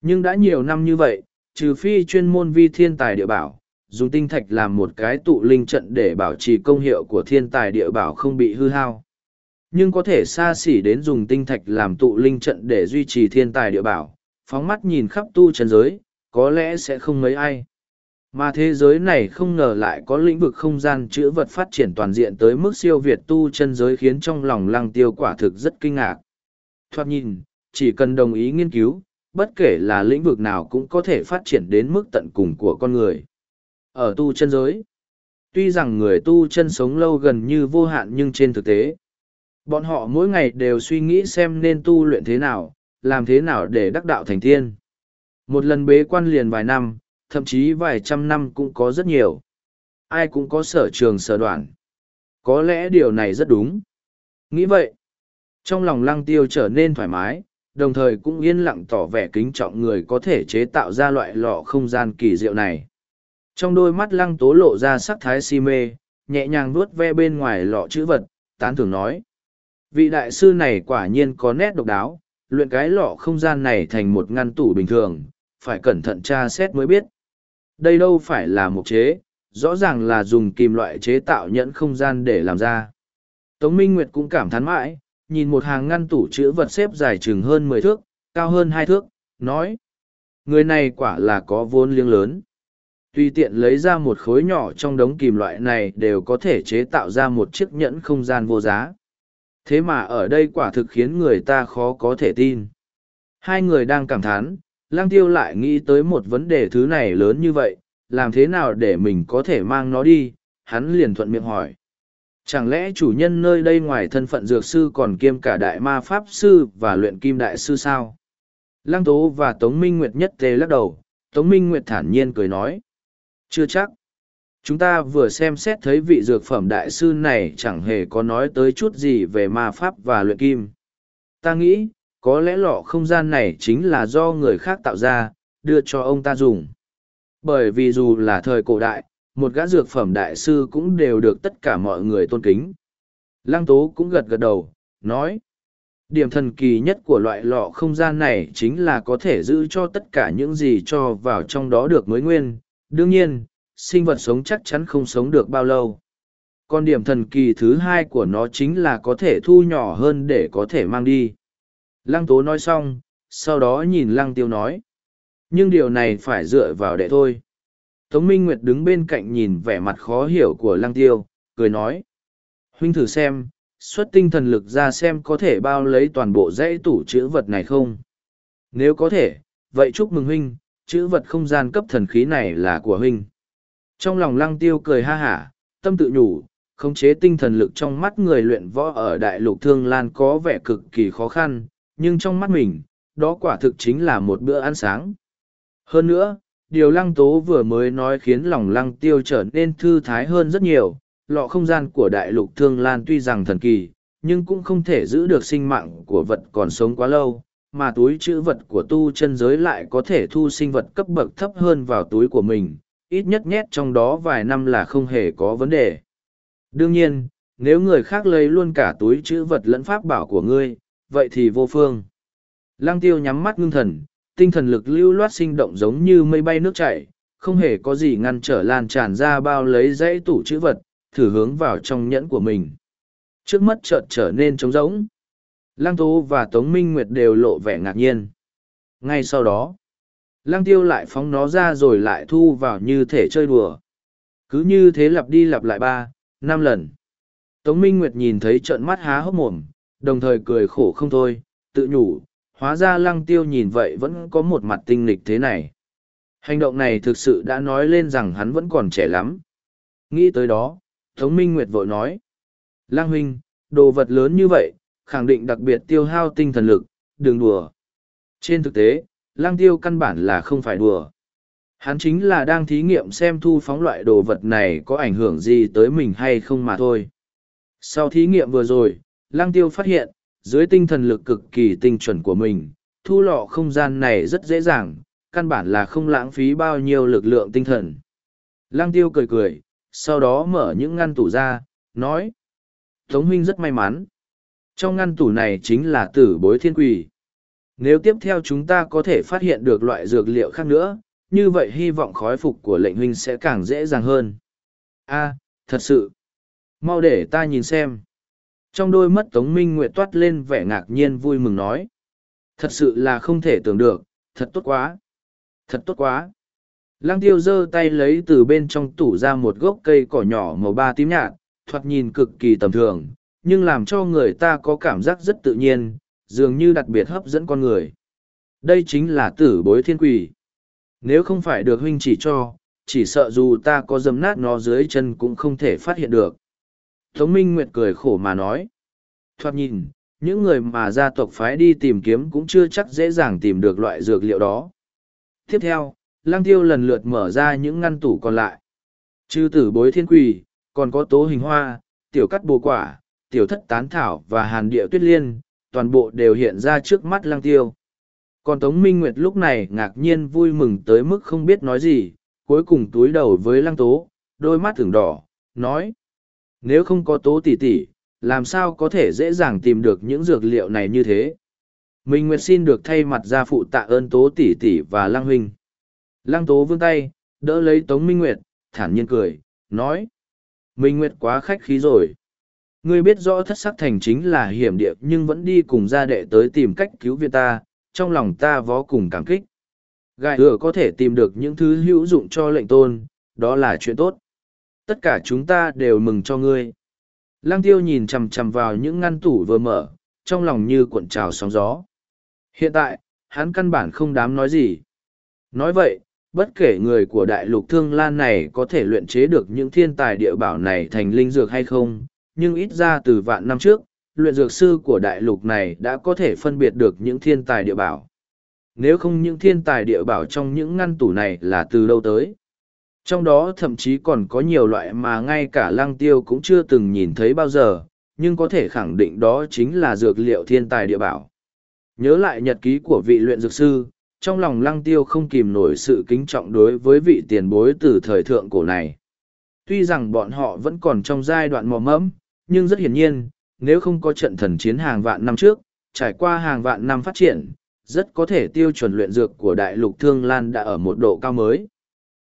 A: Nhưng đã nhiều năm như vậy, trừ phi chuyên môn vi thiên tài địa bảo, dùng tinh thạch làm một cái tụ linh trận để bảo trì công hiệu của thiên tài địa bảo không bị hư hao. Nhưng có thể xa xỉ đến dùng tinh thạch làm tụ linh trận để duy trì thiên tài địa bảo, phóng mắt nhìn khắp tu chân giới, có lẽ sẽ không mấy ai. Mà thế giới này không ngờ lại có lĩnh vực không gian chữa vật phát triển toàn diện tới mức siêu việt tu chân giới khiến trong lòng lăng tiêu quả thực rất kinh ngạc. Thoát nhìn, chỉ cần đồng ý nghiên cứu, bất kể là lĩnh vực nào cũng có thể phát triển đến mức tận cùng của con người. Ở tu chân giới, tuy rằng người tu chân sống lâu gần như vô hạn nhưng trên thực tế, bọn họ mỗi ngày đều suy nghĩ xem nên tu luyện thế nào, làm thế nào để đắc đạo thành tiên. Một lần bế quan liền vài năm, thậm chí vài trăm năm cũng có rất nhiều. Ai cũng có sở trường sở đoạn. Có lẽ điều này rất đúng. Nghĩ vậy, trong lòng lăng tiêu trở nên thoải mái, đồng thời cũng yên lặng tỏ vẻ kính trọng người có thể chế tạo ra loại lọ không gian kỳ diệu này. Trong đôi mắt lăng tố lộ ra sắc thái si mê, nhẹ nhàng vuốt ve bên ngoài lọ chữ vật, tán thưởng nói. Vị đại sư này quả nhiên có nét độc đáo, luyện cái lọ không gian này thành một ngăn tủ bình thường, phải cẩn thận tra xét mới biết. Đây đâu phải là một chế, rõ ràng là dùng kim loại chế tạo nhẫn không gian để làm ra. Tống Minh Nguyệt cũng cảm thán mãi, nhìn một hàng ngăn tủ chữ vật xếp dài chừng hơn mười thước, cao hơn hai thước, nói. Người này quả là có vốn liếng lớn tùy tiện lấy ra một khối nhỏ trong đống kìm loại này đều có thể chế tạo ra một chiếc nhẫn không gian vô giá thế mà ở đây quả thực khiến người ta khó có thể tin. Hai người đang cảm thán lang tiêu lại nghĩ tới một vấn đề thứ này lớn như vậy, làm thế nào để mình có thể mang nó đi, hắn liền thuận miệng hỏi. Chẳng lẽ chủ nhân nơi đây ngoài thân phận dược sư còn kiêm cả đại ma pháp sư và luyện kim đại sư sao? Lăng tố và tống minh nguyệt nhất tê lắc đầu, tống minh nguyệt thản nhiên cười nói. Chưa chắc. Chúng ta vừa xem xét thấy vị dược phẩm đại sư này chẳng hề có nói tới chút gì về ma pháp và luyện kim. Ta nghĩ, có lẽ lọ không gian này chính là do người khác tạo ra, đưa cho ông ta dùng. Bởi vì dù là thời cổ đại, một gã dược phẩm đại sư cũng đều được tất cả mọi người tôn kính. Lăng tố cũng gật gật đầu, nói. Điểm thần kỳ nhất của loại lọ không gian này chính là có thể giữ cho tất cả những gì cho vào trong đó được mới nguyên. Đương nhiên, sinh vật sống chắc chắn không sống được bao lâu. Còn điểm thần kỳ thứ hai của nó chính là có thể thu nhỏ hơn để có thể mang đi. Lăng tố nói xong, sau đó nhìn lăng tiêu nói. Nhưng điều này phải dựa vào đệ thôi. Tống Minh Nguyệt đứng bên cạnh nhìn vẻ mặt khó hiểu của lăng tiêu, cười nói. Huynh thử xem, xuất tinh thần lực ra xem có thể bao lấy toàn bộ dãy tủ chữ vật này không? Nếu có thể, vậy chúc mừng huynh, chữ vật không gian cấp thần khí này là của huynh. Trong lòng lăng tiêu cười ha hả, tâm tự nhủ, khống chế tinh thần lực trong mắt người luyện võ ở đại lục thương lan có vẻ cực kỳ khó khăn, nhưng trong mắt mình, đó quả thực chính là một bữa ăn sáng. Hơn nữa, điều lăng tố vừa mới nói khiến lòng lăng tiêu trở nên thư thái hơn rất nhiều, lọ không gian của đại lục thương lan tuy rằng thần kỳ, nhưng cũng không thể giữ được sinh mạng của vật còn sống quá lâu, mà túi chữ vật của tu chân giới lại có thể thu sinh vật cấp bậc thấp hơn vào túi của mình, ít nhất nhét trong đó vài năm là không hề có vấn đề. Đương nhiên, nếu người khác lấy luôn cả túi chữ vật lẫn pháp bảo của ngươi, vậy thì vô phương. Lăng tiêu nhắm mắt ngưng thần, tinh thần lực lưu loát sinh động giống như mây bay nước chảy, không hề có gì ngăn trở lan tràn ra bao lấy dãy tủ chữ vật, thử hướng vào trong nhẫn của mình. Trước mắt chợt trở nên trống rỗng. Lăng Tố và Tống Minh Nguyệt đều lộ vẻ ngạc nhiên. Ngay sau đó, Lăng Tiêu lại phóng nó ra rồi lại thu vào như thể chơi đùa. Cứ như thế lặp đi lặp lại ba, năm lần. Tống Minh Nguyệt nhìn thấy trợn mắt há hốc mồm, đồng thời cười khổ không thôi, tự nhủ, hóa ra Lăng Tiêu nhìn vậy vẫn có một mặt tinh lịch thế này. Hành động này thực sự đã nói lên rằng hắn vẫn còn trẻ lắm. Nghĩ tới đó, Tống Minh Nguyệt vội nói. Lang huynh, đồ vật lớn như vậy, khẳng định đặc biệt tiêu hao tinh thần lực, đừng đùa. Trên thực tế, lang tiêu căn bản là không phải đùa. Hắn chính là đang thí nghiệm xem thu phóng loại đồ vật này có ảnh hưởng gì tới mình hay không mà thôi. Sau thí nghiệm vừa rồi, lang tiêu phát hiện, dưới tinh thần lực cực kỳ tinh chuẩn của mình, thu lọ không gian này rất dễ dàng, căn bản là không lãng phí bao nhiêu lực lượng tinh thần. Lang tiêu cười cười, sau đó mở những ngăn tủ ra, nói. Tống huynh rất may mắn. Trong ngăn tủ này chính là tử bối thiên quỷ. Nếu tiếp theo chúng ta có thể phát hiện được loại dược liệu khác nữa, như vậy hy vọng khói phục của lệnh huynh sẽ càng dễ dàng hơn. a thật sự. Mau để ta nhìn xem. Trong đôi mắt Tống Minh Nguyệt toát lên vẻ ngạc nhiên vui mừng nói. Thật sự là không thể tưởng được, thật tốt quá. Thật tốt quá. Lăng tiêu giơ tay lấy từ bên trong tủ ra một gốc cây cỏ nhỏ màu ba tím nhạt, thoạt nhìn cực kỳ tầm thường, nhưng làm cho người ta có cảm giác rất tự nhiên, dường như đặc biệt hấp dẫn con người. Đây chính là tử bối thiên quỷ. Nếu không phải được huynh chỉ cho, chỉ sợ dù ta có dầm nát nó dưới chân cũng không thể phát hiện được. Tống Minh Nguyệt cười khổ mà nói. Thoạt nhìn, những người mà gia tộc phái đi tìm kiếm cũng chưa chắc dễ dàng tìm được loại dược liệu đó. Tiếp theo, lang tiêu lần lượt mở ra những ngăn tủ còn lại. Chư tử bối thiên quỳ, còn có tố hình hoa, tiểu cắt bồ quả, tiểu thất tán thảo và hàn địa tuyết liên, toàn bộ đều hiện ra trước mắt lang tiêu. Còn Tống Minh Nguyệt lúc này ngạc nhiên vui mừng tới mức không biết nói gì, cuối cùng túi đầu với lăng tố, đôi mắt thường đỏ, nói. Nếu không có tố tỷ tỷ, làm sao có thể dễ dàng tìm được những dược liệu này như thế? Minh Nguyệt xin được thay mặt gia phụ tạ ơn tố tỷ tỷ và lăng huynh. Lăng tố vươn tay, đỡ lấy Tống Minh Nguyệt, thản nhiên cười, nói. Minh Nguyệt quá khách khí rồi. Ngươi biết rõ thất sắc thành chính là hiểm địa nhưng vẫn đi cùng gia đệ tới tìm cách cứu viện ta, trong lòng ta vó cùng cảm kích. Gai thừa có thể tìm được những thứ hữu dụng cho lệnh tôn, đó là chuyện tốt. Tất cả chúng ta đều mừng cho ngươi. Lăng tiêu nhìn chầm chầm vào những ngăn tủ vừa mở, trong lòng như cuộn trào sóng gió. Hiện tại, hắn căn bản không dám nói gì. Nói vậy, bất kể người của đại lục thương lan này có thể luyện chế được những thiên tài địa bảo này thành linh dược hay không, nhưng ít ra từ vạn năm trước, luyện dược sư của đại lục này đã có thể phân biệt được những thiên tài địa bảo. Nếu không những thiên tài địa bảo trong những ngăn tủ này là từ đâu tới. Trong đó thậm chí còn có nhiều loại mà ngay cả lăng tiêu cũng chưa từng nhìn thấy bao giờ, nhưng có thể khẳng định đó chính là dược liệu thiên tài địa bảo. Nhớ lại nhật ký của vị luyện dược sư, trong lòng lăng tiêu không kìm nổi sự kính trọng đối với vị tiền bối từ thời thượng cổ này. Tuy rằng bọn họ vẫn còn trong giai đoạn mò mẫm, nhưng rất hiển nhiên, nếu không có trận thần chiến hàng vạn năm trước, trải qua hàng vạn năm phát triển, rất có thể tiêu chuẩn luyện dược của đại lục Thương Lan đã ở một độ cao mới.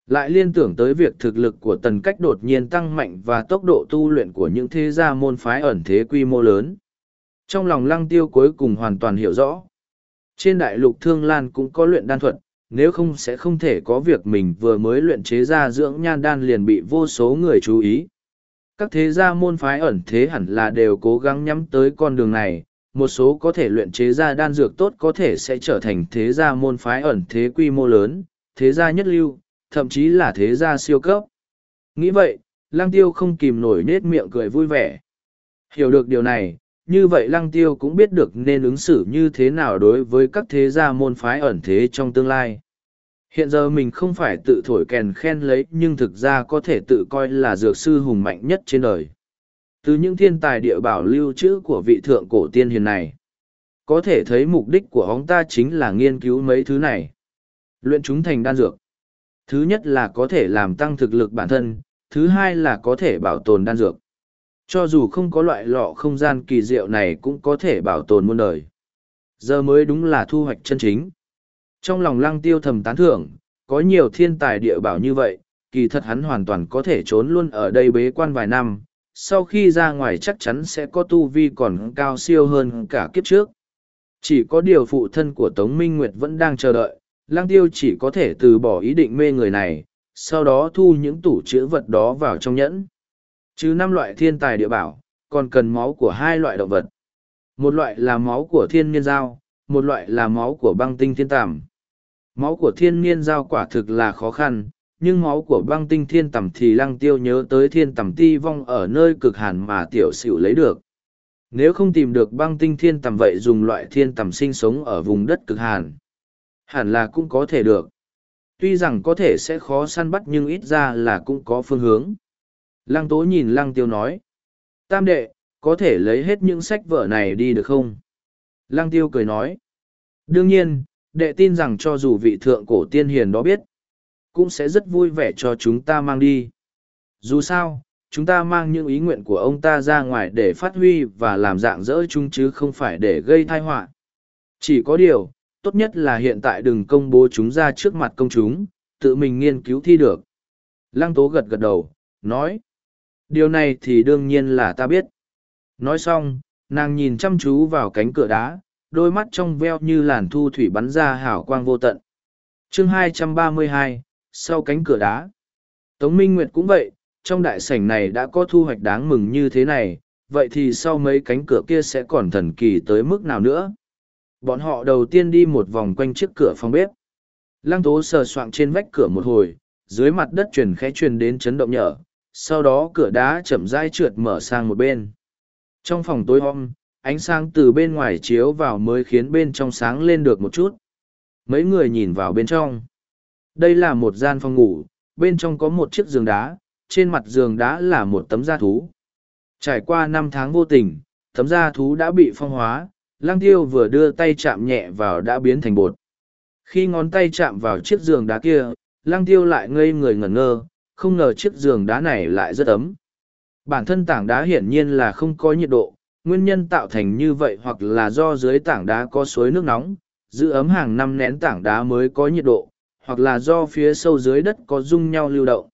A: Lại liên tưởng tới việc thực lực của tần cách đột nhiên tăng mạnh và tốc độ tu luyện của những thế gia môn phái ẩn thế quy mô lớn. Trong lòng lăng tiêu cuối cùng hoàn toàn hiểu rõ. Trên đại lục Thương Lan cũng có luyện đan thuật, nếu không sẽ không thể có việc mình vừa mới luyện chế ra dưỡng nhan đan liền bị vô số người chú ý. Các thế gia môn phái ẩn thế hẳn là đều cố gắng nhắm tới con đường này, một số có thể luyện chế ra đan dược tốt có thể sẽ trở thành thế gia môn phái ẩn thế quy mô lớn, thế gia nhất lưu, thậm chí là thế gia siêu cấp. Nghĩ vậy, lăng tiêu không kìm nổi nết miệng cười vui vẻ. Hiểu được điều này, như vậy lăng tiêu cũng biết được nên ứng xử như thế nào đối với các thế gia môn phái ẩn thế trong tương lai. Hiện giờ mình không phải tự thổi kèn khen lấy nhưng thực ra có thể tự coi là dược sư hùng mạnh nhất trên đời. Từ những thiên tài địa bảo lưu trữ của vị thượng cổ tiên hiền này, có thể thấy mục đích của ông ta chính là nghiên cứu mấy thứ này. Luyện chúng thành đan dược. Thứ nhất là có thể làm tăng thực lực bản thân, thứ hai là có thể bảo tồn đan dược. Cho dù không có loại lọ không gian kỳ diệu này cũng có thể bảo tồn muôn đời. Giờ mới đúng là thu hoạch chân chính. Trong lòng lăng tiêu thầm tán thưởng, có nhiều thiên tài địa bảo như vậy, kỳ thật hắn hoàn toàn có thể trốn luôn ở đây bế quan vài năm, sau khi ra ngoài chắc chắn sẽ có tu vi còn cao siêu hơn cả kiếp trước. Chỉ có điều phụ thân của Tống Minh Nguyệt vẫn đang chờ đợi, Lăng Tiêu chỉ có thể từ bỏ ý định mê người này, sau đó thu những tủ chữ vật đó vào trong nhẫn. Chứ năm loại thiên tài địa bảo, còn cần máu của hai loại động vật. Một loại là máu của thiên niên giao, một loại là máu của băng tinh thiên tàm. Máu của thiên niên giao quả thực là khó khăn, nhưng máu của băng tinh thiên tầm thì lăng tiêu nhớ tới thiên tầm ti vong ở nơi cực hàn mà tiểu xỉu lấy được. Nếu không tìm được băng tinh thiên tầm vậy dùng loại thiên tầm sinh sống ở vùng đất cực hàn. Hẳn là cũng có thể được. Tuy rằng có thể sẽ khó săn bắt nhưng ít ra là cũng có phương hướng. Lăng tố nhìn lăng tiêu nói. Tam đệ, có thể lấy hết những sách vở này đi được không? Lăng tiêu cười nói. Đương nhiên, đệ tin rằng cho dù vị thượng cổ tiên hiền đó biết, cũng sẽ rất vui vẻ cho chúng ta mang đi. Dù sao, chúng ta mang những ý nguyện của ông ta ra ngoài để phát huy và làm dạng dỡ chúng chứ không phải để gây thai họa Chỉ có điều, tốt nhất là hiện tại đừng công bố chúng ra trước mặt công chúng, tự mình nghiên cứu thi được. Lăng tố gật gật đầu, nói. Điều này thì đương nhiên là ta biết. Nói xong, nàng nhìn chăm chú vào cánh cửa đá, đôi mắt trong veo như làn thu thủy bắn ra hào quang vô tận. chương 232, sau cánh cửa đá. Tống Minh Nguyệt cũng vậy, trong đại sảnh này đã có thu hoạch đáng mừng như thế này, vậy thì sau mấy cánh cửa kia sẽ còn thần kỳ tới mức nào nữa? Bọn họ đầu tiên đi một vòng quanh chiếc cửa phòng bếp. Lăng tố sờ soạng trên vách cửa một hồi, dưới mặt đất truyền khẽ truyền đến chấn động nhở, sau đó cửa đá chậm rãi trượt mở sang một bên. Trong phòng tối om, ánh sáng từ bên ngoài chiếu vào mới khiến bên trong sáng lên được một chút. Mấy người nhìn vào bên trong. Đây là một gian phòng ngủ, bên trong có một chiếc giường đá, trên mặt giường đá là một tấm da thú. Trải qua năm tháng vô tình, tấm da thú đã bị phong hóa, lang tiêu vừa đưa tay chạm nhẹ vào đã biến thành bột. Khi ngón tay chạm vào chiếc giường đá kia, lang tiêu lại ngây người ngẩn ngơ, không ngờ chiếc giường đá này lại rất ấm. Bản thân tảng đá hiển nhiên là không có nhiệt độ, nguyên nhân tạo thành như vậy hoặc là do dưới tảng đá có suối nước nóng, giữ ấm hàng năm nén tảng đá mới có nhiệt độ, hoặc là do phía sâu dưới đất có dung nhau lưu động.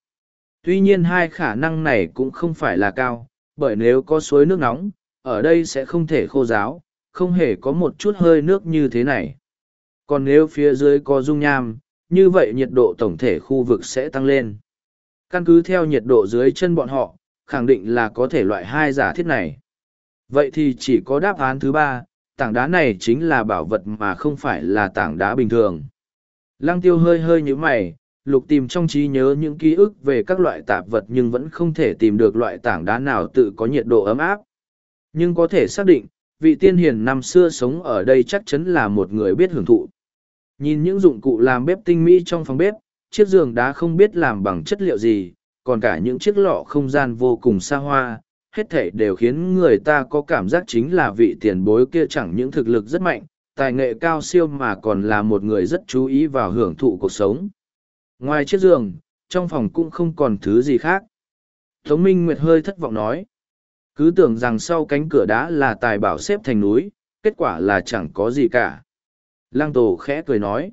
A: Tuy nhiên hai khả năng này cũng không phải là cao, bởi nếu có suối nước nóng, ở đây sẽ không thể khô ráo, không hề có một chút hơi nước như thế này. Còn nếu phía dưới có dung nham, như vậy nhiệt độ tổng thể khu vực sẽ tăng lên. Căn cứ theo nhiệt độ dưới chân bọn họ, khẳng định là có thể loại hai giả thiết này. Vậy thì chỉ có đáp án thứ ba, tảng đá này chính là bảo vật mà không phải là tảng đá bình thường. Lăng tiêu hơi hơi như mày, lục tìm trong trí nhớ những ký ức về các loại tạp vật nhưng vẫn không thể tìm được loại tảng đá nào tự có nhiệt độ ấm áp. Nhưng có thể xác định, vị tiên hiền năm xưa sống ở đây chắc chắn là một người biết hưởng thụ. Nhìn những dụng cụ làm bếp tinh mỹ trong phòng bếp, chiếc giường đá không biết làm bằng chất liệu gì, còn cả những chiếc lọ không gian vô cùng xa hoa, hết thể đều khiến người ta có cảm giác chính là vị tiền bối kia chẳng những thực lực rất mạnh, tài nghệ cao siêu mà còn là một người rất chú ý vào hưởng thụ cuộc sống. Ngoài chiếc giường, trong phòng cũng không còn thứ gì khác. Tống Minh Nguyệt hơi thất vọng nói. Cứ tưởng rằng sau cánh cửa đá là tài bảo xếp thành núi, kết quả là chẳng có gì cả. Lăng tổ khẽ cười nói.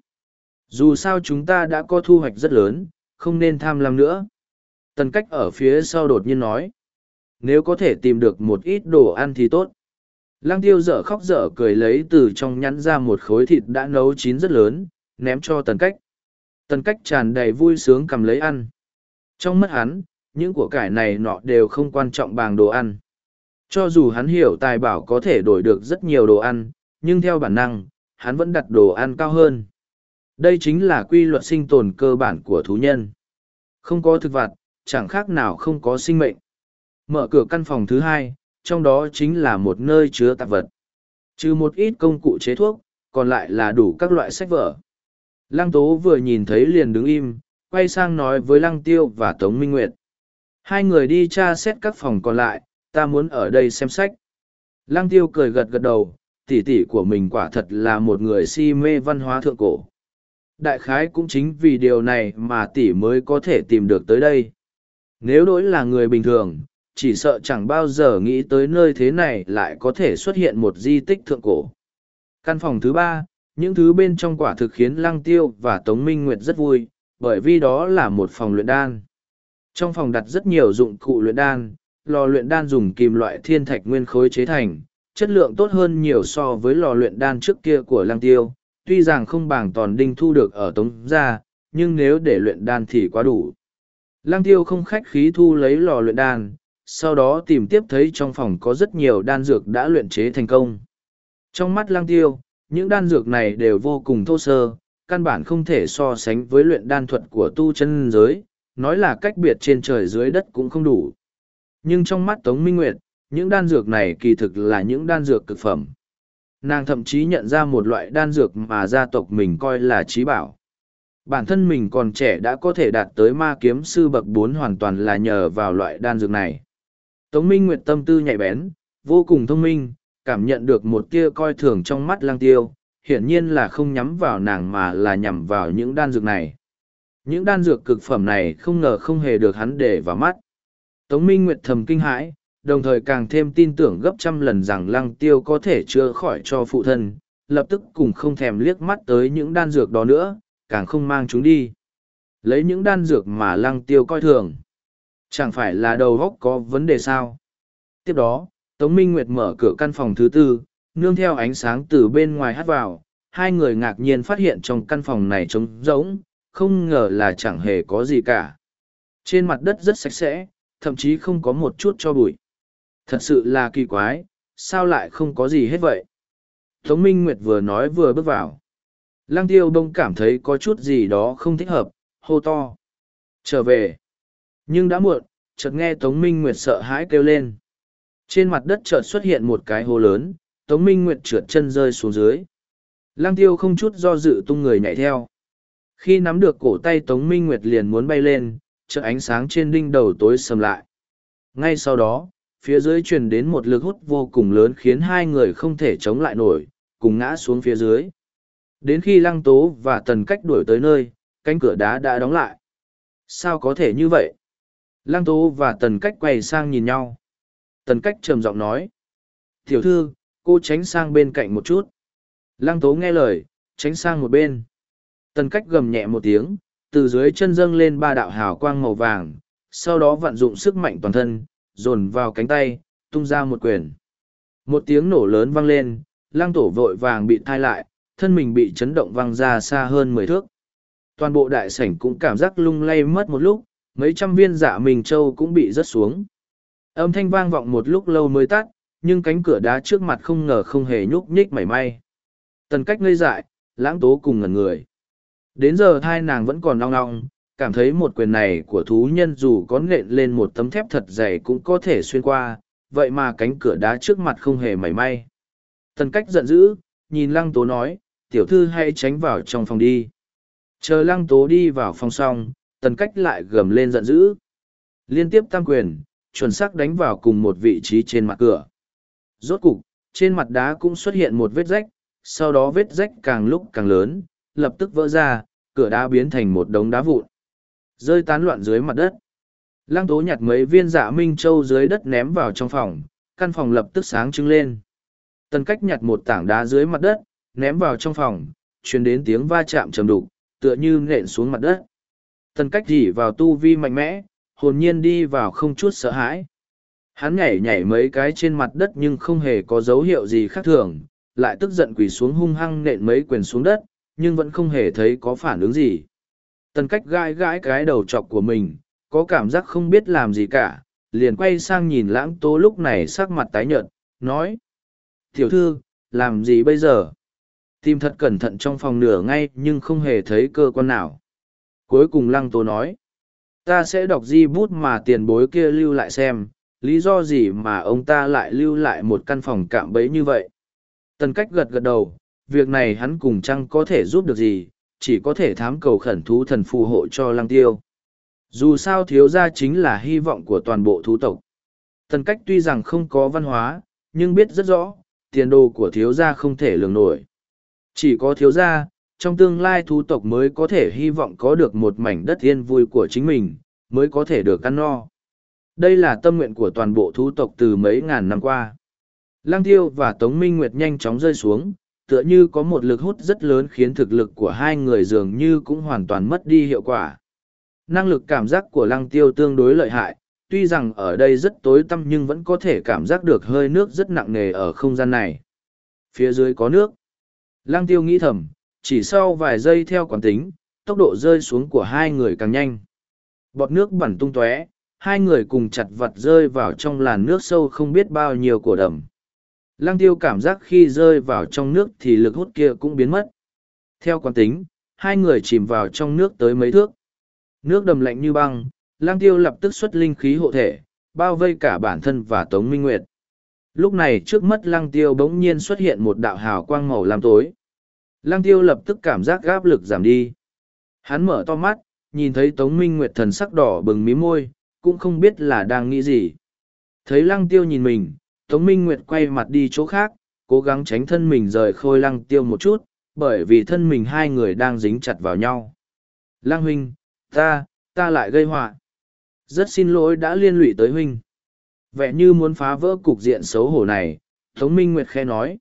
A: Dù sao chúng ta đã có thu hoạch rất lớn, không nên tham lam nữa. Tần cách ở phía sau đột nhiên nói. Nếu có thể tìm được một ít đồ ăn thì tốt. Lăng tiêu dở khóc dở cười lấy từ trong nhắn ra một khối thịt đã nấu chín rất lớn, ném cho tần cách. Tần cách tràn đầy vui sướng cầm lấy ăn. Trong mắt hắn, những của cải này nọ đều không quan trọng bằng đồ ăn. Cho dù hắn hiểu tài bảo có thể đổi được rất nhiều đồ ăn, nhưng theo bản năng, hắn vẫn đặt đồ ăn cao hơn. Đây chính là quy luật sinh tồn cơ bản của thú nhân. Không có thực vật, chẳng khác nào không có sinh mệnh. Mở cửa căn phòng thứ hai, trong đó chính là một nơi chứa tạp vật. Trừ một ít công cụ chế thuốc, còn lại là đủ các loại sách vở. Lăng Tố vừa nhìn thấy liền đứng im, quay sang nói với Lăng Tiêu và Tống Minh Nguyệt. Hai người đi tra xét các phòng còn lại, ta muốn ở đây xem sách. Lăng Tiêu cười gật gật đầu, tỷ tỷ của mình quả thật là một người si mê văn hóa thượng cổ. Đại khái cũng chính vì điều này mà tỷ mới có thể tìm được tới đây. Nếu đối là người bình thường, chỉ sợ chẳng bao giờ nghĩ tới nơi thế này lại có thể xuất hiện một di tích thượng cổ. Căn phòng thứ ba, những thứ bên trong quả thực khiến Lăng Tiêu và Tống Minh Nguyệt rất vui, bởi vì đó là một phòng luyện đan. Trong phòng đặt rất nhiều dụng cụ luyện đan, lò luyện đan dùng kim loại thiên thạch nguyên khối chế thành, chất lượng tốt hơn nhiều so với lò luyện đan trước kia của Lăng Tiêu, tuy rằng không bằng tòn đinh thu được ở Tống gia, nhưng nếu để luyện đan thì quá đủ. Lăng Tiêu không khách khí thu lấy lò luyện đan, sau đó tìm tiếp thấy trong phòng có rất nhiều đan dược đã luyện chế thành công. Trong mắt Lăng Tiêu, những đan dược này đều vô cùng thô sơ, căn bản không thể so sánh với luyện đan thuật của tu chân giới, nói là cách biệt trên trời dưới đất cũng không đủ. Nhưng trong mắt Tống Minh Nguyệt, những đan dược này kỳ thực là những đan dược cực phẩm. Nàng thậm chí nhận ra một loại đan dược mà gia tộc mình coi là trí bảo. Bản thân mình còn trẻ đã có thể đạt tới ma kiếm sư bậc bốn hoàn toàn là nhờ vào loại đan dược này. Tống Minh Nguyệt tâm tư nhạy bén, vô cùng thông minh, cảm nhận được một tia coi thường trong mắt lang tiêu, hiển nhiên là không nhắm vào nàng mà là nhằm vào những đan dược này. Những đan dược cực phẩm này không ngờ không hề được hắn để vào mắt. Tống Minh Nguyệt thầm kinh hãi, đồng thời càng thêm tin tưởng gấp trăm lần rằng lăng tiêu có thể chữa khỏi cho phụ thân, lập tức cùng không thèm liếc mắt tới những đan dược đó nữa, càng không mang chúng đi. Lấy những đan dược mà lăng tiêu coi thường. Chẳng phải là đầu góc có vấn đề sao? Tiếp đó, Tống Minh Nguyệt mở cửa căn phòng thứ tư, nương theo ánh sáng từ bên ngoài hắt vào, hai người ngạc nhiên phát hiện trong căn phòng này trống rỗng, không ngờ là chẳng hề có gì cả. Trên mặt đất rất sạch sẽ, thậm chí không có một chút cho bụi. Thật sự là kỳ quái, sao lại không có gì hết vậy? Tống Minh Nguyệt vừa nói vừa bước vào. Lăng tiêu đông cảm thấy có chút gì đó không thích hợp, hô to. Trở về. Nhưng đã muộn, chợt nghe Tống Minh Nguyệt sợ hãi kêu lên. Trên mặt đất chợt xuất hiện một cái hố lớn, Tống Minh Nguyệt trượt chân rơi xuống dưới. Lang tiêu không chút do dự tung người nhảy theo. Khi nắm được cổ tay Tống Minh Nguyệt liền muốn bay lên, chợt ánh sáng trên đinh đầu tối sầm lại. Ngay sau đó, phía dưới truyền đến một lực hút vô cùng lớn khiến hai người không thể chống lại nổi, cùng ngã xuống phía dưới. Đến khi Lăng Tố và Tần Cách đuổi tới nơi, cánh cửa đá đã đóng lại. Sao có thể như vậy? Lăng Tố và Tần Cách quay sang nhìn nhau. Tần Cách trầm giọng nói. Tiểu thư, cô tránh sang bên cạnh một chút. Lăng Tố nghe lời, tránh sang một bên. Tần Cách gầm nhẹ một tiếng, từ dưới chân dâng lên ba đạo hào quang màu vàng, sau đó vận dụng sức mạnh toàn thân, dồn vào cánh tay, tung ra một quyền. Một tiếng nổ lớn vang lên, lăng tổ vội vàng bị thai lại, thân mình bị chấn động văng ra xa hơn mười thước. Toàn bộ đại sảnh cũng cảm giác lung lay mất một lúc, mấy trăm viên dạ mình châu cũng bị rớt xuống. Âm thanh vang vọng một lúc lâu mới tắt, nhưng cánh cửa đá trước mặt không ngờ không hề nhúc nhích mảy may. Tần cách ngây dại, lãng tố cùng ngẩn người. Đến giờ thai nàng vẫn còn nong nong, cảm thấy một quyền này của thú nhân dù có nện lên một tấm thép thật dày cũng có thể xuyên qua, vậy mà cánh cửa đá trước mặt không hề mảy may. Tần cách giận dữ, nhìn lăng tố nói, tiểu thư hãy tránh vào trong phòng đi. Chờ lăng tố đi vào phòng xong, tần cách lại gầm lên giận dữ. Liên tiếp tam quyền, chuẩn xác đánh vào cùng một vị trí trên mặt cửa. Rốt cục, trên mặt đá cũng xuất hiện một vết rách, sau đó vết rách càng lúc càng lớn, lập tức vỡ ra, cửa đá biến thành một đống đá vụn. Rơi tán loạn dưới mặt đất. Lăng tố nhặt mấy viên dạ minh châu dưới đất ném vào trong phòng, căn phòng lập tức sáng trưng lên. Tần cách nhặt một tảng đá dưới mặt đất, ném vào trong phòng, truyền đến tiếng va chạm trầm đục, tựa như nện xuống mặt đất. Tần cách dỉ vào tu vi mạnh mẽ, hồn nhiên đi vào không chút sợ hãi. Hắn nhảy nhảy mấy cái trên mặt đất nhưng không hề có dấu hiệu gì khác thường, lại tức giận quỳ xuống hung hăng nện mấy quyền xuống đất, nhưng vẫn không hề thấy có phản ứng gì. Tần cách gãi gãi cái đầu chọc của mình, có cảm giác không biết làm gì cả, liền quay sang nhìn lãng tố lúc này sắc mặt tái nhợt, nói. Tiểu thư, làm gì bây giờ? Tìm thật cẩn thận trong phòng nửa ngay nhưng không hề thấy cơ quan nào. Cuối cùng lăng tố nói. Ta sẽ đọc di bút mà tiền bối kia lưu lại xem, lý do gì mà ông ta lại lưu lại một căn phòng cạm bẫy như vậy. Tần cách gật gật đầu, việc này hắn cùng chăng có thể giúp được gì, chỉ có thể thám cầu khẩn thú thần phù hộ cho lăng tiêu. Dù sao thiếu gia chính là hy vọng của toàn bộ thú tộc. Tần cách tuy rằng không có văn hóa, nhưng biết rất rõ, tiền đồ của thiếu gia không thể lường nổi. Chỉ có thiếu gia, trong tương lai thú tộc mới có thể hy vọng có được một mảnh đất yên vui của chính mình, mới có thể được ăn no. Đây là tâm nguyện của toàn bộ thú tộc từ mấy ngàn năm qua. Lang Tiêu và Tống Minh Nguyệt nhanh chóng rơi xuống, tựa như có một lực hút rất lớn khiến thực lực của hai người dường như cũng hoàn toàn mất đi hiệu quả. Năng lực cảm giác của Lăng Tiêu tương đối lợi hại, tuy rằng ở đây rất tối tăm nhưng vẫn có thể cảm giác được hơi nước rất nặng nề ở không gian này. Phía dưới có nước. Lăng Tiêu nghĩ thầm, chỉ sau vài giây theo quán tính, tốc độ rơi xuống của hai người càng nhanh. Bọt nước bẩn tung tóe, hai người cùng chặt vật rơi vào trong làn nước sâu không biết bao nhiêu cổ đầm. Lăng tiêu cảm giác khi rơi vào trong nước thì lực hút kia cũng biến mất. Theo quán tính, hai người chìm vào trong nước tới mấy thước. Nước đầm lạnh như băng, lăng tiêu lập tức xuất linh khí hộ thể, bao vây cả bản thân và Tống Minh Nguyệt. Lúc này trước mắt lăng tiêu bỗng nhiên xuất hiện một đạo hào quang màu lam tối. Lăng tiêu lập tức cảm giác gáp lực giảm đi. Hắn mở to mắt, nhìn thấy Tống Minh Nguyệt thần sắc đỏ bừng mí môi, cũng không biết là đang nghĩ gì. Thấy lăng tiêu nhìn mình, Tống Minh Nguyệt quay mặt đi chỗ khác, cố gắng tránh thân mình rời khôi lăng tiêu một chút, bởi vì thân mình hai người đang dính chặt vào nhau. Lăng huynh, ta, ta lại gây họa. Rất xin lỗi đã liên lụy tới huynh. Vẻ như muốn phá vỡ cục diện xấu hổ này, Tống Minh Nguyệt khe nói.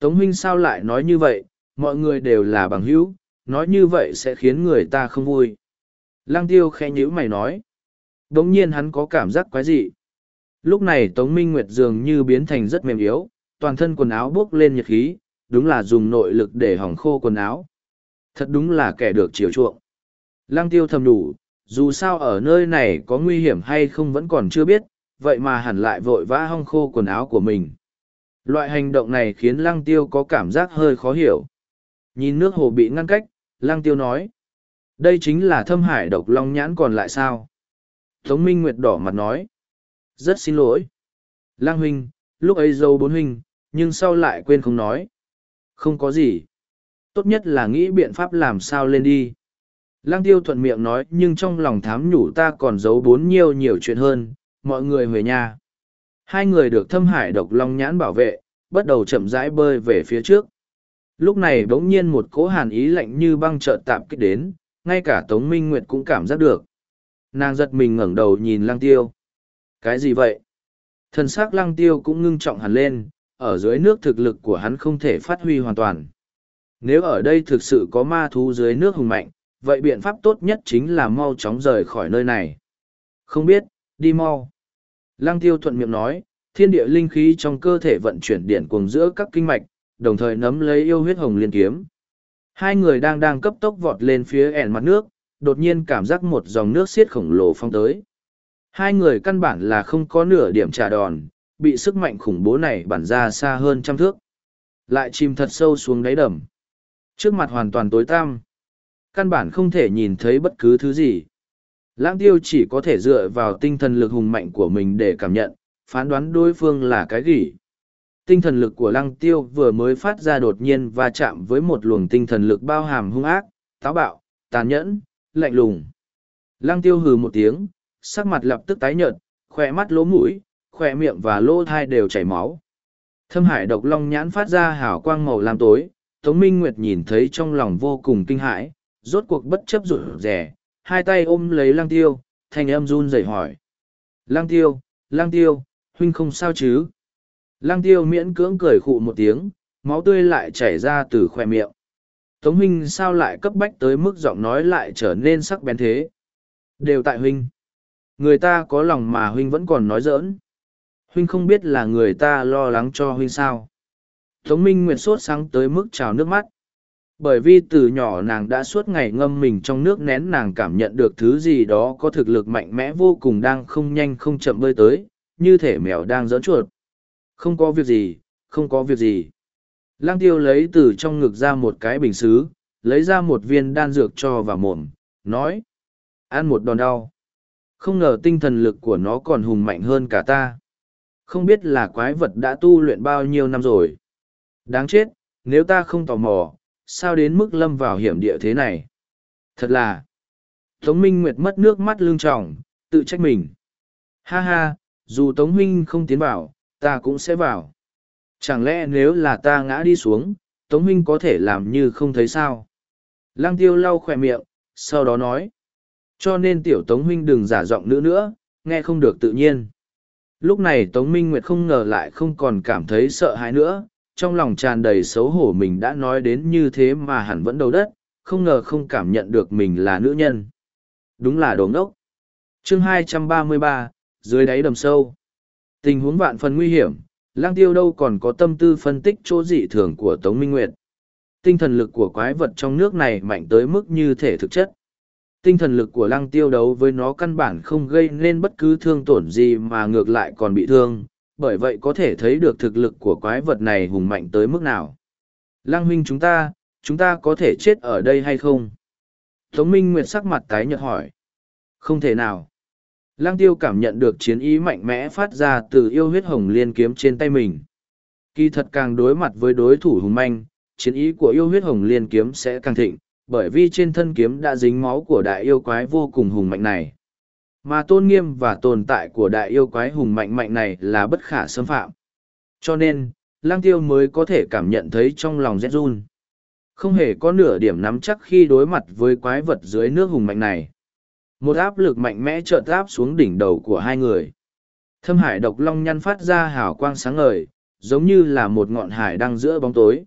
A: Tống huynh sao lại nói như vậy, mọi người đều là bằng hữu, nói như vậy sẽ khiến người ta không vui. Lăng tiêu khe nhữ mày nói. Đống nhiên hắn có cảm giác quái dị. Lúc này Tống Minh Nguyệt dường như biến thành rất mềm yếu, toàn thân quần áo bốc lên nhiệt khí, đúng là dùng nội lực để hỏng khô quần áo. Thật đúng là kẻ được chiều chuộng. Lăng tiêu thầm đủ, dù sao ở nơi này có nguy hiểm hay không vẫn còn chưa biết, vậy mà hẳn lại vội vã hong khô quần áo của mình. Loại hành động này khiến lăng tiêu có cảm giác hơi khó hiểu. Nhìn nước hồ bị ngăn cách, lăng tiêu nói. Đây chính là thâm hải độc long nhãn còn lại sao? Tống Minh Nguyệt đỏ mặt nói. Rất xin lỗi. Lang huynh, lúc ấy dâu bốn huynh, nhưng sau lại quên không nói. Không có gì. Tốt nhất là nghĩ biện pháp làm sao lên đi. Lang tiêu thuận miệng nói nhưng trong lòng thám nhủ ta còn giấu bốn nhiều nhiều chuyện hơn, mọi người về nhà. Hai người được thâm hải độc long nhãn bảo vệ, bắt đầu chậm rãi bơi về phía trước. Lúc này bỗng nhiên một cỗ hàn ý lạnh như băng trợn tạm kích đến, ngay cả Tống Minh Nguyệt cũng cảm giác được. Nàng giật mình ngẩng đầu nhìn lang tiêu. Cái gì vậy? Thần sắc lăng tiêu cũng ngưng trọng hẳn lên, ở dưới nước thực lực của hắn không thể phát huy hoàn toàn. Nếu ở đây thực sự có ma thú dưới nước hùng mạnh, vậy biện pháp tốt nhất chính là mau chóng rời khỏi nơi này. Không biết, đi mau. Lăng tiêu thuận miệng nói, thiên địa linh khí trong cơ thể vận chuyển điện cuồng giữa các kinh mạch, đồng thời nắm lấy yêu huyết hồng liên kiếm. Hai người đang đang cấp tốc vọt lên phía ẻn mặt nước, đột nhiên cảm giác một dòng nước xiết khổng lồ phong tới. Hai người căn bản là không có nửa điểm trả đòn, bị sức mạnh khủng bố này bản ra xa hơn trăm thước. Lại chìm thật sâu xuống đáy đầm. Trước mặt hoàn toàn tối tăm. Căn bản không thể nhìn thấy bất cứ thứ gì. Lãng tiêu chỉ có thể dựa vào tinh thần lực hùng mạnh của mình để cảm nhận, phán đoán đối phương là cái gì. Tinh thần lực của lăng tiêu vừa mới phát ra đột nhiên và chạm với một luồng tinh thần lực bao hàm hung ác, táo bạo, tàn nhẫn, lạnh lùng. Lăng tiêu hừ một tiếng, sắc mặt lập tức tái nhợt, khỏe mắt lỗ mũi, khỏe miệng và lỗ thai đều chảy máu. Thâm hải độc long nhãn phát ra hào quang màu lam tối, Tống Minh Nguyệt nhìn thấy trong lòng vô cùng kinh hãi, rốt cuộc bất chấp rủi rẻ, hai tay ôm lấy lang tiêu, thanh âm run rẩy hỏi. Lang tiêu, lang tiêu, huynh không sao chứ? Lăng tiêu miễn cưỡng cười khụ một tiếng, máu tươi lại chảy ra từ khoe miệng. Tống huynh sao lại cấp bách tới mức giọng nói lại trở nên sắc bén thế? Đều tại huynh. Người ta có lòng mà huynh vẫn còn nói giỡn. Huynh không biết là người ta lo lắng cho huynh sao. Tống Minh Nguyệt sốt sáng tới mức trào nước mắt. Bởi vì từ nhỏ nàng đã suốt ngày ngâm mình trong nước nén nàng cảm nhận được thứ gì đó có thực lực mạnh mẽ vô cùng đang không nhanh không chậm bơi tới, như thể mèo đang giỡn chuột. Không có việc gì, không có việc gì. Lang tiêu lấy từ trong ngực ra một cái bình xứ, lấy ra một viên đan dược cho vào mồm, nói. Ăn một đòn đau. Không ngờ tinh thần lực của nó còn hùng mạnh hơn cả ta. Không biết là quái vật đã tu luyện bao nhiêu năm rồi. Đáng chết, nếu ta không tò mò, sao đến mức lâm vào hiểm địa thế này? Thật là... Tống Minh Nguyệt mất nước mắt lương trọng, tự trách mình. Ha ha, dù Tống Huynh không tiến vào, ta cũng sẽ vào. Chẳng lẽ nếu là ta ngã đi xuống, Tống Huynh có thể làm như không thấy sao? Lăng tiêu lau khỏe miệng, sau đó nói. Cho nên tiểu Tống Huynh đừng giả giọng nữa nữa, nghe không được tự nhiên. Lúc này Tống Minh Nguyệt không ngờ lại không còn cảm thấy sợ hãi nữa, trong lòng tràn đầy xấu hổ mình đã nói đến như thế mà hẳn vẫn đầu đất, không ngờ không cảm nhận được mình là nữ nhân. Đúng là đồ ngốc. chương 233, dưới đáy đầm sâu. Tình huống vạn phần nguy hiểm, lang tiêu đâu còn có tâm tư phân tích chỗ dị thường của Tống Minh Nguyệt. Tinh thần lực của quái vật trong nước này mạnh tới mức như thể thực chất. Tinh thần lực của lăng tiêu đấu với nó căn bản không gây nên bất cứ thương tổn gì mà ngược lại còn bị thương, bởi vậy có thể thấy được thực lực của quái vật này hùng mạnh tới mức nào. Lăng huynh chúng ta, chúng ta có thể chết ở đây hay không? Tống Minh Nguyệt sắc mặt tái nhợt hỏi. Không thể nào. Lăng tiêu cảm nhận được chiến ý mạnh mẽ phát ra từ yêu huyết hồng liên kiếm trên tay mình. Kỳ thật càng đối mặt với đối thủ hùng manh, chiến ý của yêu huyết hồng liên kiếm sẽ càng thịnh, bởi vì trên thân kiếm đã dính máu của đại yêu quái vô cùng hùng mạnh này. Mà tôn nghiêm và tồn tại của đại yêu quái hùng mạnh mạnh này là bất khả xâm phạm. Cho nên, lang tiêu mới có thể cảm nhận thấy trong lòng rét run. Không hề có nửa điểm nắm chắc khi đối mặt với quái vật dưới nước hùng mạnh này. Một áp lực mạnh mẽ trợt áp xuống đỉnh đầu của hai người. Thâm hải độc long nhăn phát ra hào quang sáng ngời, giống như là một ngọn hải đang giữa bóng tối.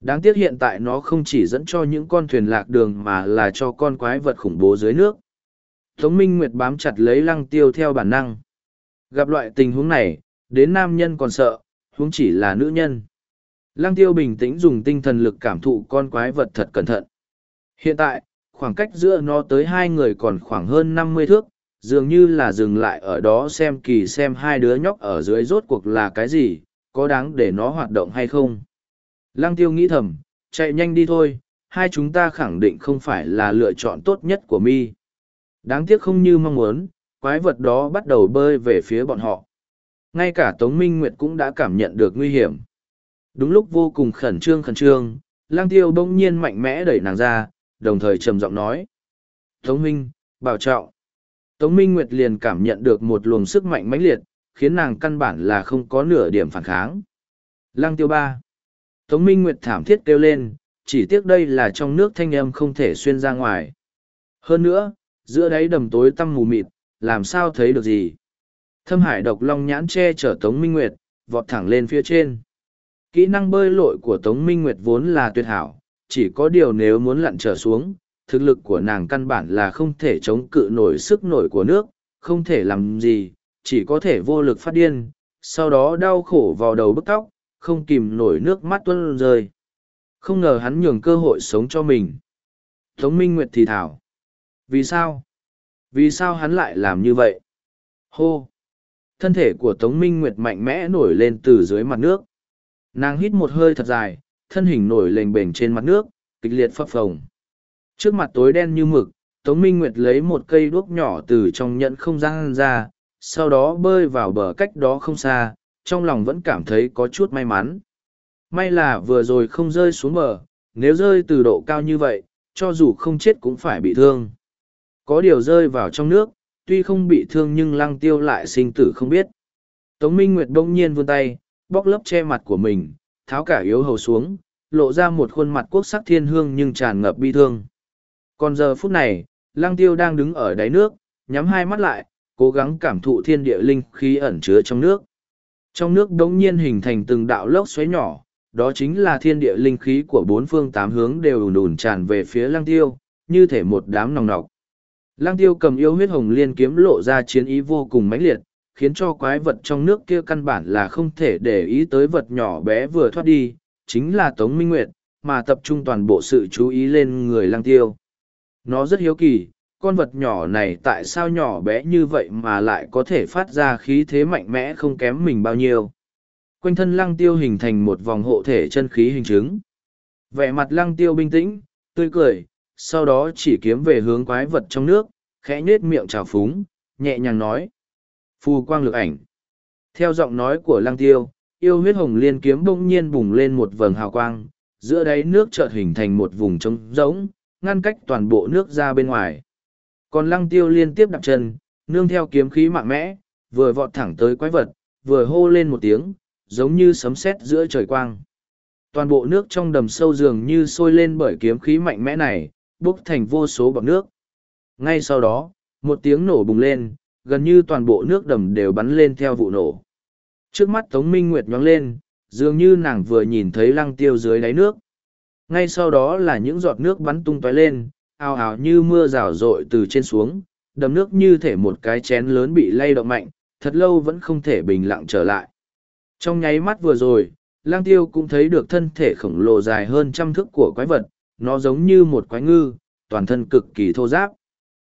A: Đáng tiếc hiện tại nó không chỉ dẫn cho những con thuyền lạc đường mà là cho con quái vật khủng bố dưới nước. Tống Minh Nguyệt bám chặt lấy lăng tiêu theo bản năng. Gặp loại tình huống này, đến nam nhân còn sợ, huống chỉ là nữ nhân. Lăng tiêu bình tĩnh dùng tinh thần lực cảm thụ con quái vật thật cẩn thận. Hiện tại, khoảng cách giữa nó tới hai người còn khoảng hơn năm mươi thước, dường như là dừng lại ở đó xem kỳ xem hai đứa nhóc ở dưới rốt cuộc là cái gì, có đáng để nó hoạt động hay không. Lăng tiêu nghĩ thầm, chạy nhanh đi thôi, hai chúng ta khẳng định không phải là lựa chọn tốt nhất của mi. Đáng tiếc không như mong muốn, quái vật đó bắt đầu bơi về phía bọn họ. Ngay cả Tống Minh Nguyệt cũng đã cảm nhận được nguy hiểm. Đúng lúc vô cùng khẩn trương khẩn trương, lang tiêu bỗng nhiên mạnh mẽ đẩy nàng ra, đồng thời trầm giọng nói. Tống Minh, bảo trọng. Tống Minh Nguyệt liền cảm nhận được một luồng sức mạnh mãnh liệt, khiến nàng căn bản là không có nửa điểm phản kháng. Lăng tiêu ba. Tống Minh Nguyệt thảm thiết kêu lên, chỉ tiếc đây là trong nước thanh âm không thể xuyên ra ngoài. Hơn nữa, giữa đáy đầm tối tăm mù mịt, làm sao thấy được gì. Thâm hải độc long nhãn che chở Tống Minh Nguyệt, vọt thẳng lên phía trên. Kỹ năng bơi lội của Tống Minh Nguyệt vốn là tuyệt hảo, chỉ có điều nếu muốn lặn trở xuống, thực lực của nàng căn bản là không thể chống cự nổi sức nổi của nước, không thể làm gì, chỉ có thể vô lực phát điên, sau đó đau khổ vào đầu bức tóc, không kìm nổi nước mắt tuân rơi. Không ngờ hắn nhường cơ hội sống cho mình. Tống Minh Nguyệt thì thảo. Vì sao? Vì sao hắn lại làm như vậy? Hô! Thân thể của Tống Minh Nguyệt mạnh mẽ nổi lên từ dưới mặt nước. Nàng hít một hơi thật dài, thân hình nổi lềnh bềnh trên mặt nước, kịch liệt phập phồng. Trước mặt tối đen như mực, Tống Minh Nguyệt lấy một cây đuốc nhỏ từ trong nhẫn không gian ra, sau đó bơi vào bờ cách đó không xa, trong lòng vẫn cảm thấy có chút may mắn. May là vừa rồi không rơi xuống bờ, nếu rơi từ độ cao như vậy, cho dù không chết cũng phải bị thương. Có điều rơi vào trong nước, tuy không bị thương nhưng lăng tiêu lại sinh tử không biết. Tống Minh Nguyệt bỗng nhiên vươn tay, bóc lớp che mặt của mình, tháo cả yếu hầu xuống, lộ ra một khuôn mặt quốc sắc thiên hương nhưng tràn ngập bi thương. Còn giờ phút này, lăng tiêu đang đứng ở đáy nước, nhắm hai mắt lại, cố gắng cảm thụ thiên địa linh khí ẩn chứa trong nước. Trong nước đống nhiên hình thành từng đạo lốc xoáy nhỏ, đó chính là thiên địa linh khí của bốn phương tám hướng đều ùn ùn tràn về phía lăng tiêu, như thể một đám nòng nọc. Lăng tiêu cầm yêu huyết hồng liên kiếm lộ ra chiến ý vô cùng mãnh liệt, khiến cho quái vật trong nước kia căn bản là không thể để ý tới vật nhỏ bé vừa thoát đi, chính là Tống Minh Nguyệt, mà tập trung toàn bộ sự chú ý lên người lăng tiêu. Nó rất hiếu kỳ, con vật nhỏ này tại sao nhỏ bé như vậy mà lại có thể phát ra khí thế mạnh mẽ không kém mình bao nhiêu. Quanh thân lăng tiêu hình thành một vòng hộ thể chân khí hình chứng. Vẻ mặt lăng tiêu bình tĩnh, tươi cười, sau đó chỉ kiếm về hướng quái vật trong nước, khẽ nhết miệng trào phúng, nhẹ nhàng nói. Phù quang lực ảnh. Theo giọng nói của lăng tiêu, yêu huyết hồng liên kiếm bỗng nhiên bùng lên một vầng hào quang, giữa đáy nước chợt hình thành một vùng trống rỗng, ngăn cách toàn bộ nước ra bên ngoài. Còn lăng tiêu liên tiếp đạp chân, nương theo kiếm khí mạnh mẽ, vừa vọt thẳng tới quái vật, vừa hô lên một tiếng, giống như sấm sét giữa trời quang. Toàn bộ nước trong đầm sâu dường như sôi lên bởi kiếm khí mạnh mẽ này, bốc thành vô số bọt nước. Ngay sau đó, một tiếng nổ bùng lên, gần như toàn bộ nước đầm đều bắn lên theo vụ nổ. Trước mắt Tống Minh Nguyệt nhóng lên, dường như nàng vừa nhìn thấy lăng tiêu dưới đáy nước. Ngay sau đó là những giọt nước bắn tung tóe lên, ào ào như mưa rào rội từ trên xuống, đầm nước như thể một cái chén lớn bị lay động mạnh, thật lâu vẫn không thể bình lặng trở lại. Trong nháy mắt vừa rồi, lang tiêu cũng thấy được thân thể khổng lồ dài hơn trăm thước của quái vật, nó giống như một quái ngư, toàn thân cực kỳ thô giáp.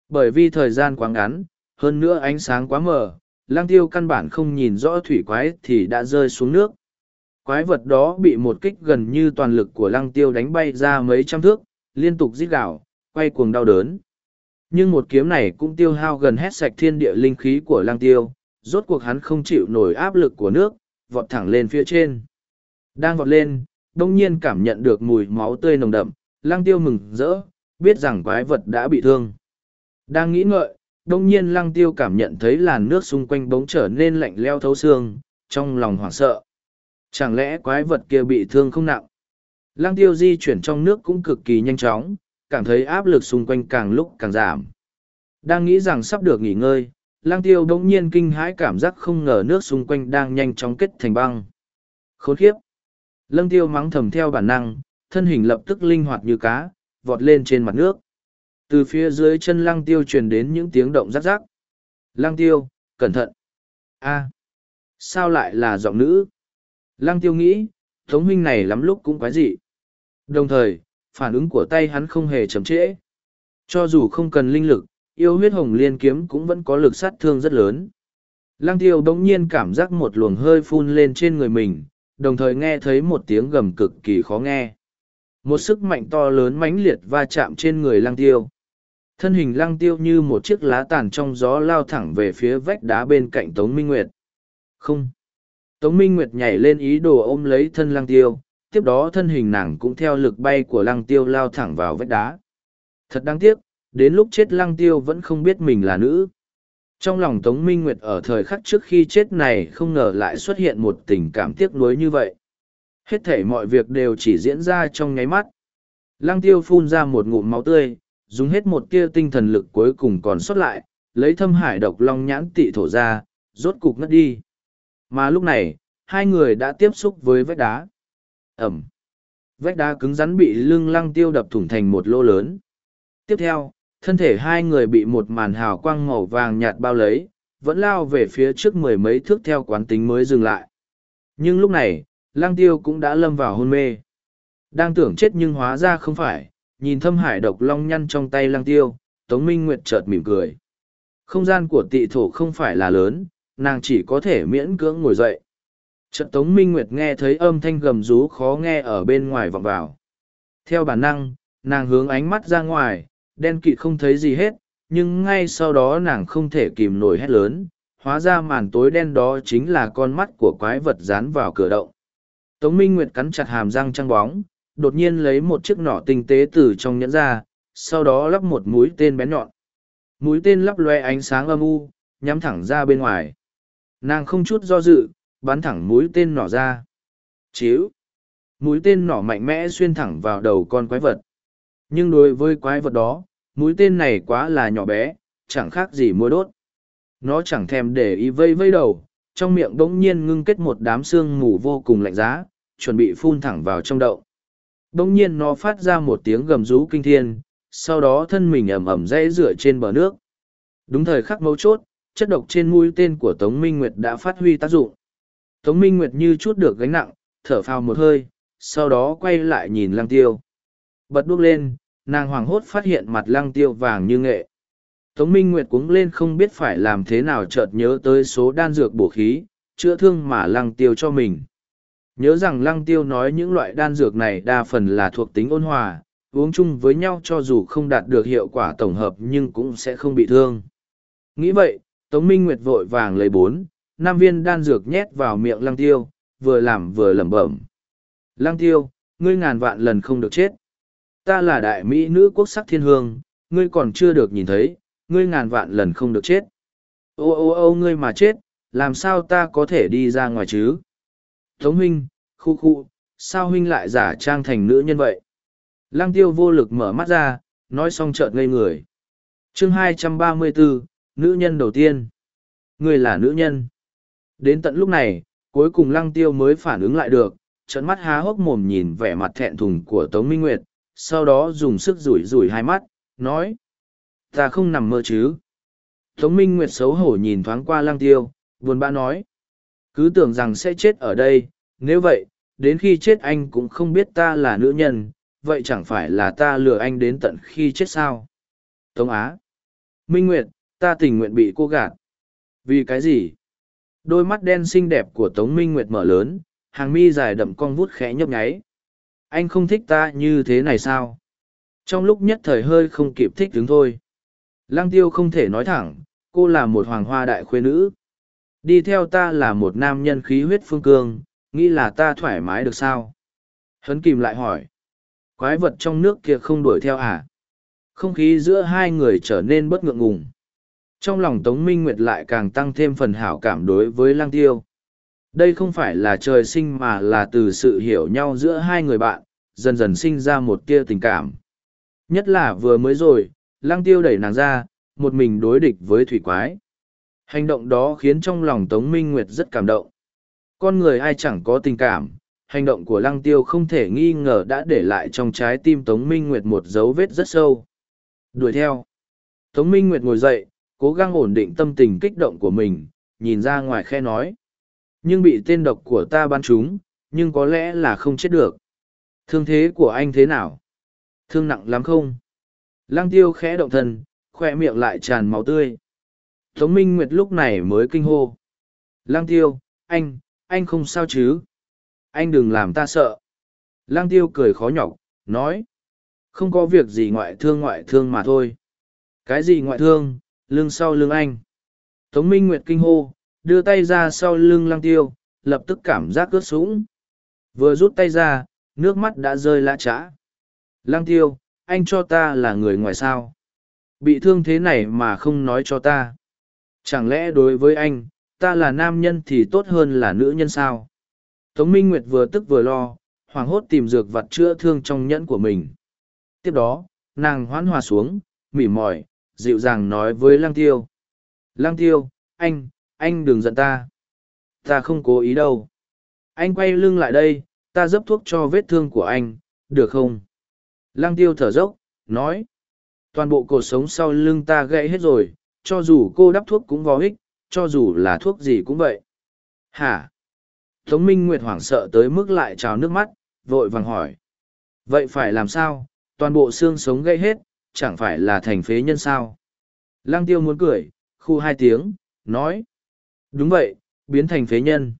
A: Bởi vì thời gian quá ngắn, hơn nữa ánh sáng quá mờ, lang tiêu căn bản không nhìn rõ thủy quái thì đã rơi xuống nước. Quái vật đó bị một kích gần như toàn lực của lăng tiêu đánh bay ra mấy trăm thước, liên tục rít gạo, quay cuồng đau đớn. Nhưng một kiếm này cũng tiêu hao gần hết sạch thiên địa linh khí của lăng tiêu, rốt cuộc hắn không chịu nổi áp lực của nước, vọt thẳng lên phía trên. Đang vọt lên, đông nhiên cảm nhận được mùi máu tươi nồng đậm, lăng tiêu mừng rỡ, biết rằng quái vật đã bị thương. Đang nghĩ ngợi, đông nhiên lăng tiêu cảm nhận thấy làn nước xung quanh bóng trở nên lạnh leo thấu xương, trong lòng hoảng sợ. Chẳng lẽ quái vật kia bị thương không nặng? Lăng tiêu di chuyển trong nước cũng cực kỳ nhanh chóng, cảm thấy áp lực xung quanh càng lúc càng giảm. Đang nghĩ rằng sắp được nghỉ ngơi, lang tiêu đống nhiên kinh hãi cảm giác không ngờ nước xung quanh đang nhanh chóng kết thành băng. Khốn khiếp! Lăng tiêu mắng thầm theo bản năng, thân hình lập tức linh hoạt như cá, vọt lên trên mặt nước. Từ phía dưới chân lăng tiêu truyền đến những tiếng động rắc rắc. Lăng tiêu, cẩn thận! a sao lại là giọng nữ? Lăng tiêu nghĩ, thống huynh này lắm lúc cũng quái dị. Đồng thời, phản ứng của tay hắn không hề chậm trễ. Cho dù không cần linh lực, yêu huyết hồng liên kiếm cũng vẫn có lực sát thương rất lớn. Lăng tiêu đống nhiên cảm giác một luồng hơi phun lên trên người mình, đồng thời nghe thấy một tiếng gầm cực kỳ khó nghe. Một sức mạnh to lớn mãnh liệt va chạm trên người lăng tiêu. Thân hình lăng tiêu như một chiếc lá tàn trong gió lao thẳng về phía vách đá bên cạnh Tống Minh Nguyệt. Không. Tống Minh Nguyệt nhảy lên ý đồ ôm lấy thân lăng tiêu, tiếp đó thân hình nàng cũng theo lực bay của lăng tiêu lao thẳng vào vách đá. Thật đáng tiếc, đến lúc chết lăng tiêu vẫn không biết mình là nữ. Trong lòng Tống Minh Nguyệt ở thời khắc trước khi chết này không ngờ lại xuất hiện một tình cảm tiếc nuối như vậy. Hết thể mọi việc đều chỉ diễn ra trong nháy mắt. Lăng tiêu phun ra một ngụm máu tươi, dùng hết một tia tinh thần lực cuối cùng còn sót lại, lấy thâm hải độc long nhãn tị thổ ra, rốt cục ngất đi. Mà lúc này, hai người đã tiếp xúc với vách đá. Ẩm. Vách đá cứng rắn bị lưng lăng tiêu đập thủng thành một lô lớn. Tiếp theo thân thể hai người bị một màn hào quang màu vàng nhạt bao lấy vẫn lao về phía trước mười mấy thước theo quán tính mới dừng lại. Nhưng lúc này lăng tiêu cũng đã lâm vào hôn mê. Đang tưởng chết nhưng hóa ra không phải nhìn thâm hải độc long nhăn trong tay lăng tiêu tống minh nguyệt chợt mỉm cười không gian của tị thổ không phải là lớn nàng chỉ có thể miễn cưỡng ngồi dậy Trận Tống Minh Nguyệt nghe thấy âm thanh gầm rú khó nghe ở bên ngoài vọng vào. Theo bản năng, nàng hướng ánh mắt ra ngoài, đen kịt không thấy gì hết, nhưng ngay sau đó nàng không thể kìm nổi hét lớn, hóa ra màn tối đen đó chính là con mắt của quái vật dán vào cửa động. Tống Minh Nguyệt cắn chặt hàm răng trăng bóng, đột nhiên lấy một chiếc nỏ tinh tế từ trong nhẫn ra, sau đó lắp một mũi tên bén nhọn. Mũi tên lắp loe ánh sáng âm u, nhắm thẳng ra bên ngoài. Nàng không chút do dự, bắn thẳng mũi tên nỏ ra. Chíu! Mũi tên nỏ mạnh mẽ xuyên thẳng vào đầu con quái vật. Nhưng đối với quái vật đó, mũi tên này quá là nhỏ bé, chẳng khác gì mua đốt. Nó chẳng thèm để ý vây vây đầu, trong miệng bỗng nhiên ngưng kết một đám xương mù vô cùng lạnh giá, chuẩn bị phun thẳng vào trong đậu. Bỗng nhiên nó phát ra một tiếng gầm rú kinh thiên, sau đó thân mình ẩm ẩm dãy rửa trên bờ nước. Đúng thời khắc mấu chốt, chất độc trên mũi tên của Tống Minh Nguyệt đã phát huy tác dụng. Tống Minh Nguyệt như chút được gánh nặng, thở phào một hơi, sau đó quay lại nhìn lăng tiêu. Bật đuốc lên, nàng hoảng hốt phát hiện mặt lăng tiêu vàng như nghệ. Tống Minh Nguyệt cuống lên không biết phải làm thế nào chợt nhớ tới số đan dược bổ khí, chữa thương mà lăng tiêu cho mình. Nhớ rằng lăng tiêu nói những loại đan dược này đa phần là thuộc tính ôn hòa, uống chung với nhau cho dù không đạt được hiệu quả tổng hợp nhưng cũng sẽ không bị thương. Nghĩ vậy, Tống Minh Nguyệt vội vàng lấy bốn, năm viên đan dược nhét vào miệng lăng tiêu, vừa làm vừa lẩm bẩm. Lăng tiêu, ngươi ngàn vạn lần không được chết. Ta là đại mỹ nữ quốc sắc thiên hương, ngươi còn chưa được nhìn thấy, ngươi ngàn vạn lần không được chết. Ô ô ô ngươi mà chết, làm sao ta có thể đi ra ngoài chứ? Tống huynh, khu khu, sao huynh lại giả trang thành nữ nhân vậy? Lăng tiêu vô lực mở mắt ra, nói xong chợt ngây người. chương 234, nữ nhân đầu tiên. Ngươi là nữ nhân. Đến tận lúc này, cuối cùng lăng tiêu mới phản ứng lại được, trận mắt há hốc mồm nhìn vẻ mặt thẹn thùng của Tống Minh Nguyệt, sau đó dùng sức rủi rủi hai mắt, nói. Ta không nằm mơ chứ. Tống Minh Nguyệt xấu hổ nhìn thoáng qua lăng tiêu, buồn bã nói. Cứ tưởng rằng sẽ chết ở đây, nếu vậy, đến khi chết anh cũng không biết ta là nữ nhân, vậy chẳng phải là ta lừa anh đến tận khi chết sao? Tống Á. Minh Nguyệt, ta tình nguyện bị cô gạt. Vì cái gì? Đôi mắt đen xinh đẹp của Tống Minh Nguyệt mở lớn, hàng mi dài đậm cong vút khẽ nhấp nháy. Anh không thích ta như thế này sao? Trong lúc nhất thời hơi không kịp thích đứng thôi. Lăng tiêu không thể nói thẳng, cô là một hoàng hoa đại khuê nữ. Đi theo ta là một nam nhân khí huyết phương cương, nghĩ là ta thoải mái được sao? Hấn kìm lại hỏi. Quái vật trong nước kia không đuổi theo à? Không khí giữa hai người trở nên bất ngượng ngùng. Trong lòng Tống Minh Nguyệt lại càng tăng thêm phần hảo cảm đối với Lang Tiêu. Đây không phải là trời sinh mà là từ sự hiểu nhau giữa hai người bạn, dần dần sinh ra một tia tình cảm. Nhất là vừa mới rồi, Lang Tiêu đẩy nàng ra, một mình đối địch với thủy quái. Hành động đó khiến trong lòng Tống Minh Nguyệt rất cảm động. Con người ai chẳng có tình cảm, hành động của Lăng Tiêu không thể nghi ngờ đã để lại trong trái tim Tống Minh Nguyệt một dấu vết rất sâu. Đuổi theo. Tống Minh Nguyệt ngồi dậy, cố gắng ổn định tâm tình kích động của mình, nhìn ra ngoài khe nói. Nhưng bị tên độc của ta bắn trúng, nhưng có lẽ là không chết được. Thương thế của anh thế nào? Thương nặng lắm không? Lăng tiêu khẽ động thân, khoe miệng lại tràn máu tươi. Tống Minh Nguyệt lúc này mới kinh hô. Lăng tiêu, anh, anh không sao chứ? Anh đừng làm ta sợ. Lăng tiêu cười khó nhọc, nói. Không có việc gì ngoại thương ngoại thương mà thôi. Cái gì ngoại thương, lưng sau lưng anh. Tống Minh Nguyệt kinh hô, đưa tay ra sau lưng lăng tiêu, lập tức cảm giác cướp sũng. Vừa rút tay ra, nước mắt đã rơi lã trã. Lăng tiêu, anh cho ta là người ngoài sao. Bị thương thế này mà không nói cho ta. Chẳng lẽ đối với anh, ta là nam nhân thì tốt hơn là nữ nhân sao? Tống Minh Nguyệt vừa tức vừa lo, hoảng hốt tìm dược vật chữa thương trong nhẫn của mình. Tiếp đó, nàng hoãn hòa xuống, mỉ mỏi, dịu dàng nói với Lăng Tiêu. Lăng Tiêu, anh, anh đừng giận ta. Ta không cố ý đâu. Anh quay lưng lại đây, ta dấp thuốc cho vết thương của anh, được không? Lăng Tiêu thở dốc, nói. Toàn bộ cột sống sau lưng ta gãy hết rồi, cho dù cô đắp thuốc cũng vô ích, cho dù là thuốc gì cũng vậy. Hả? Tống Minh Nguyệt hoảng sợ tới mức lại trào nước mắt, vội vàng hỏi. Vậy phải làm sao? Toàn bộ xương sống gây hết, chẳng phải là thành phế nhân sao? Lăng tiêu muốn cười, khu hai tiếng, nói. Đúng vậy, biến thành phế nhân.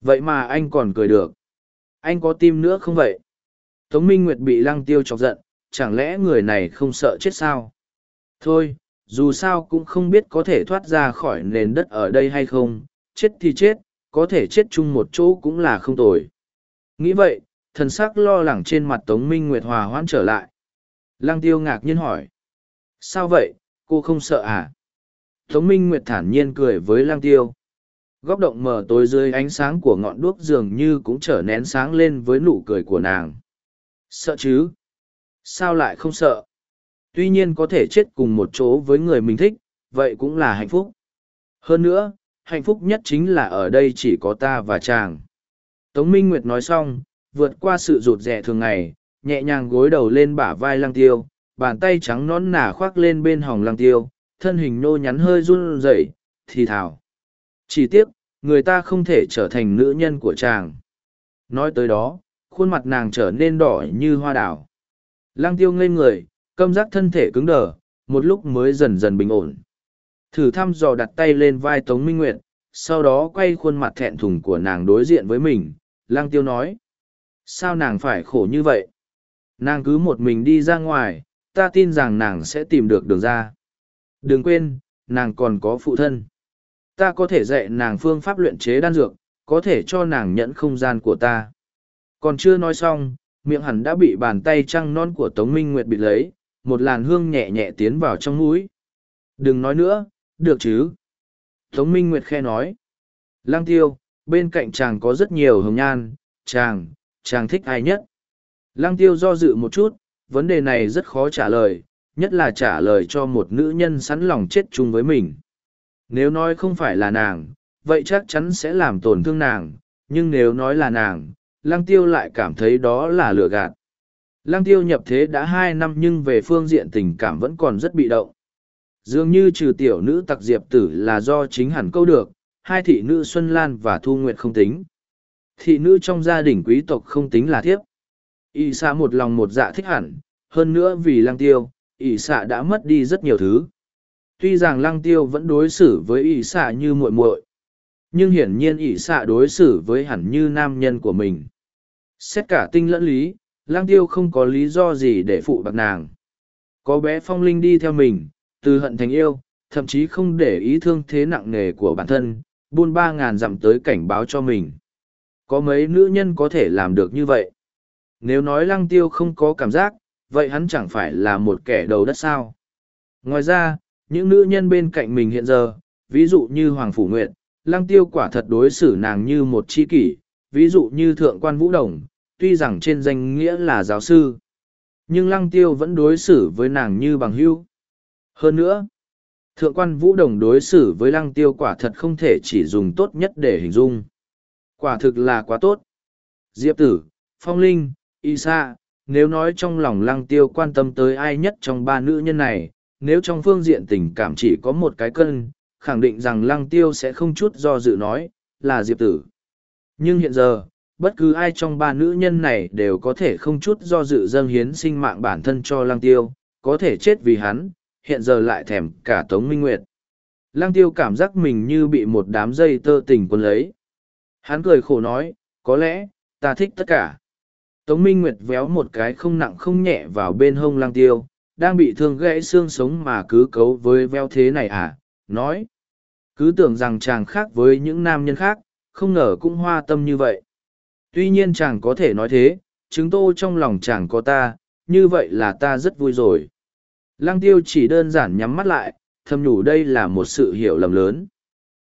A: Vậy mà anh còn cười được. Anh có tim nữa không vậy? Tống Minh Nguyệt bị lăng tiêu chọc giận, chẳng lẽ người này không sợ chết sao? Thôi, dù sao cũng không biết có thể thoát ra khỏi nền đất ở đây hay không, chết thì chết, có thể chết chung một chỗ cũng là không tồi. Nghĩ vậy, thần sắc lo lắng trên mặt Tống Minh Nguyệt hòa hoãn trở lại. Lăng tiêu ngạc nhiên hỏi. Sao vậy, cô không sợ à? Tống Minh Nguyệt thản nhiên cười với Lăng tiêu. Góc động mờ tối dưới ánh sáng của ngọn đuốc dường như cũng trở nén sáng lên với nụ cười của nàng. Sợ chứ? Sao lại không sợ? Tuy nhiên có thể chết cùng một chỗ với người mình thích, vậy cũng là hạnh phúc. Hơn nữa, hạnh phúc nhất chính là ở đây chỉ có ta và chàng. Tống Minh Nguyệt nói xong, vượt qua sự rụt rẻ thường ngày, nhẹ nhàng gối đầu lên bả vai lăng tiêu, bàn tay trắng nón nả khoác lên bên hòng lăng tiêu, thân hình nô nhắn hơi run rẩy, thì thảo. Chỉ tiếc, người ta không thể trở thành nữ nhân của chàng. Nói tới đó, khuôn mặt nàng trở nên đỏ như hoa đào. Lăng tiêu ngây người, câm giác thân thể cứng đờ, một lúc mới dần dần bình ổn. Thử thăm dò đặt tay lên vai Tống Minh Nguyệt, sau đó quay khuôn mặt thẹn thùng của nàng đối diện với mình. Lăng tiêu nói, sao nàng phải khổ như vậy? Nàng cứ một mình đi ra ngoài, ta tin rằng nàng sẽ tìm được đường ra. Đừng quên, nàng còn có phụ thân. Ta có thể dạy nàng phương pháp luyện chế đan dược, có thể cho nàng nhận không gian của ta. Còn chưa nói xong, miệng hẳn đã bị bàn tay trăng non của Tống Minh Nguyệt bịt lấy, một làn hương nhẹ nhẹ tiến vào trong mũi. Đừng nói nữa, được chứ? Tống Minh Nguyệt khe nói. Lang tiêu, bên cạnh chàng có rất nhiều hồng nhan, chàng, chàng thích ai nhất? Lang tiêu do dự một chút, vấn đề này rất khó trả lời, nhất là trả lời cho một nữ nhân sẵn lòng chết chung với mình. Nếu nói không phải là nàng, vậy chắc chắn sẽ làm tổn thương nàng, nhưng nếu nói là nàng, lăng tiêu lại cảm thấy đó là lừa gạt. Lăng tiêu nhập thế đã hai năm nhưng về phương diện tình cảm vẫn còn rất bị động. Dường như trừ tiểu nữ tặc diệp tử là do chính hẳn câu được, hai thị nữ Xuân Lan và Thu Nguyệt không tính. Thị nữ trong gia đình quý tộc không tính là thiếp. Y xạ một lòng một dạ thích hẳn, hơn nữa vì lăng tiêu, Y xạ đã mất đi rất nhiều thứ. Tuy rằng lăng tiêu vẫn đối xử với Y xạ như muội muội, nhưng hiển nhiên Y xạ đối xử với hẳn như nam nhân của mình. Xét cả tinh lẫn lý, lang tiêu không có lý do gì để phụ bạc nàng. Có bé phong linh đi theo mình, từ hận thành yêu, thậm chí không để ý thương thế nặng nề của bản thân, buôn ba ngàn dặm tới cảnh báo cho mình. Có mấy nữ nhân có thể làm được như vậy? Nếu nói lăng tiêu không có cảm giác, vậy hắn chẳng phải là một kẻ đầu đất sao? Ngoài ra, những nữ nhân bên cạnh mình hiện giờ, ví dụ như Hoàng Phủ Nguyệt, lăng tiêu quả thật đối xử nàng như một chi kỷ, ví dụ như Thượng quan Vũ Đồng, tuy rằng trên danh nghĩa là giáo sư, nhưng lăng tiêu vẫn đối xử với nàng như bằng hữu. Hơn nữa, thượng quan vũ đồng đối xử với lăng tiêu quả thật không thể chỉ dùng tốt nhất để hình dung. Quả thực là quá tốt. Diệp tử, phong linh y sa nếu nói trong lòng lăng tiêu quan tâm tới ai nhất trong ba nữ nhân này, nếu trong phương diện tình cảm chỉ có một cái cân, khẳng định rằng lăng tiêu sẽ không chút do dự nói là diệp tử. Nhưng hiện giờ bất cứ ai trong ba nữ nhân này đều có thể không chút do dự dâng hiến sinh mạng bản thân cho lăng tiêu, có thể chết vì hắn, hiện giờ lại thèm cả Tống Minh Nguyệt. Lăng tiêu cảm giác mình như bị một đám dây tơ tình quân lấy. Hắn cười khổ nói, có lẽ, ta thích tất cả. Tống Minh Nguyệt véo một cái không nặng không nhẹ vào bên hông lăng tiêu, đang bị thương gãy xương sống mà cứ cấu với veo thế này à, nói. Cứ tưởng rằng chàng khác với những nam nhân khác, không ngờ cũng hoa tâm như vậy. Tuy nhiên chàng có thể nói thế, chứng tô trong lòng chàng có ta, như vậy là ta rất vui rồi. Lăng tiêu chỉ đơn giản nhắm mắt lại, thầm nhủ đây là một sự hiểu lầm lớn.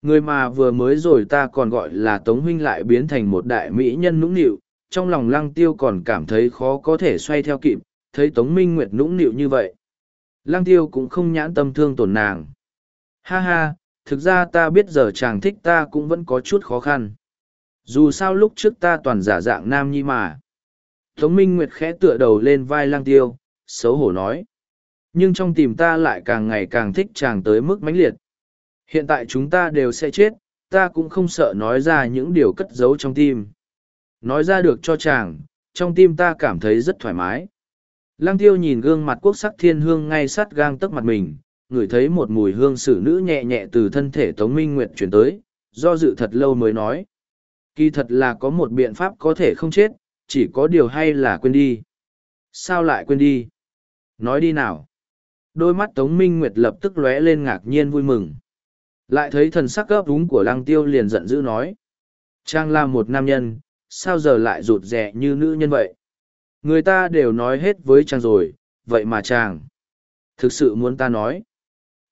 A: Người mà vừa mới rồi ta còn gọi là Tống Huynh lại biến thành một đại mỹ nhân nũng nịu, trong lòng lăng tiêu còn cảm thấy khó có thể xoay theo kịp, thấy Tống Minh Nguyệt nũng nịu như vậy. Lăng tiêu cũng không nhãn tâm thương tổn nàng. Ha ha, thực ra ta biết giờ chàng thích ta cũng vẫn có chút khó khăn dù sao lúc trước ta toàn giả dạng nam nhi mà. Tống minh nguyệt khẽ tựa đầu lên vai lang tiêu, xấu hổ nói. Nhưng trong tìm ta lại càng ngày càng thích chàng tới mức mãnh liệt. Hiện tại chúng ta đều sẽ chết, ta cũng không sợ nói ra những điều cất giấu trong tim. Nói ra được cho chàng, trong tim ta cảm thấy rất thoải mái. Lăng tiêu nhìn gương mặt quốc sắc thiên hương ngay sát gang tấc mặt mình, ngửi thấy một mùi hương xử nữ nhẹ nhẹ từ thân thể tống minh nguyệt chuyển tới, do dự thật lâu mới nói. Kỳ thật là có một biện pháp có thể không chết, chỉ có điều hay là quên đi. Sao lại quên đi? Nói đi nào. Đôi mắt Tống Minh Nguyệt lập tức lóe lên ngạc nhiên vui mừng. Lại thấy thần sắc gấp đúng của lăng tiêu liền giận dữ nói. Trang là một nam nhân, sao giờ lại rụt rẻ như nữ nhân vậy? Người ta đều nói hết với chàng rồi, vậy mà chàng. Thực sự muốn ta nói.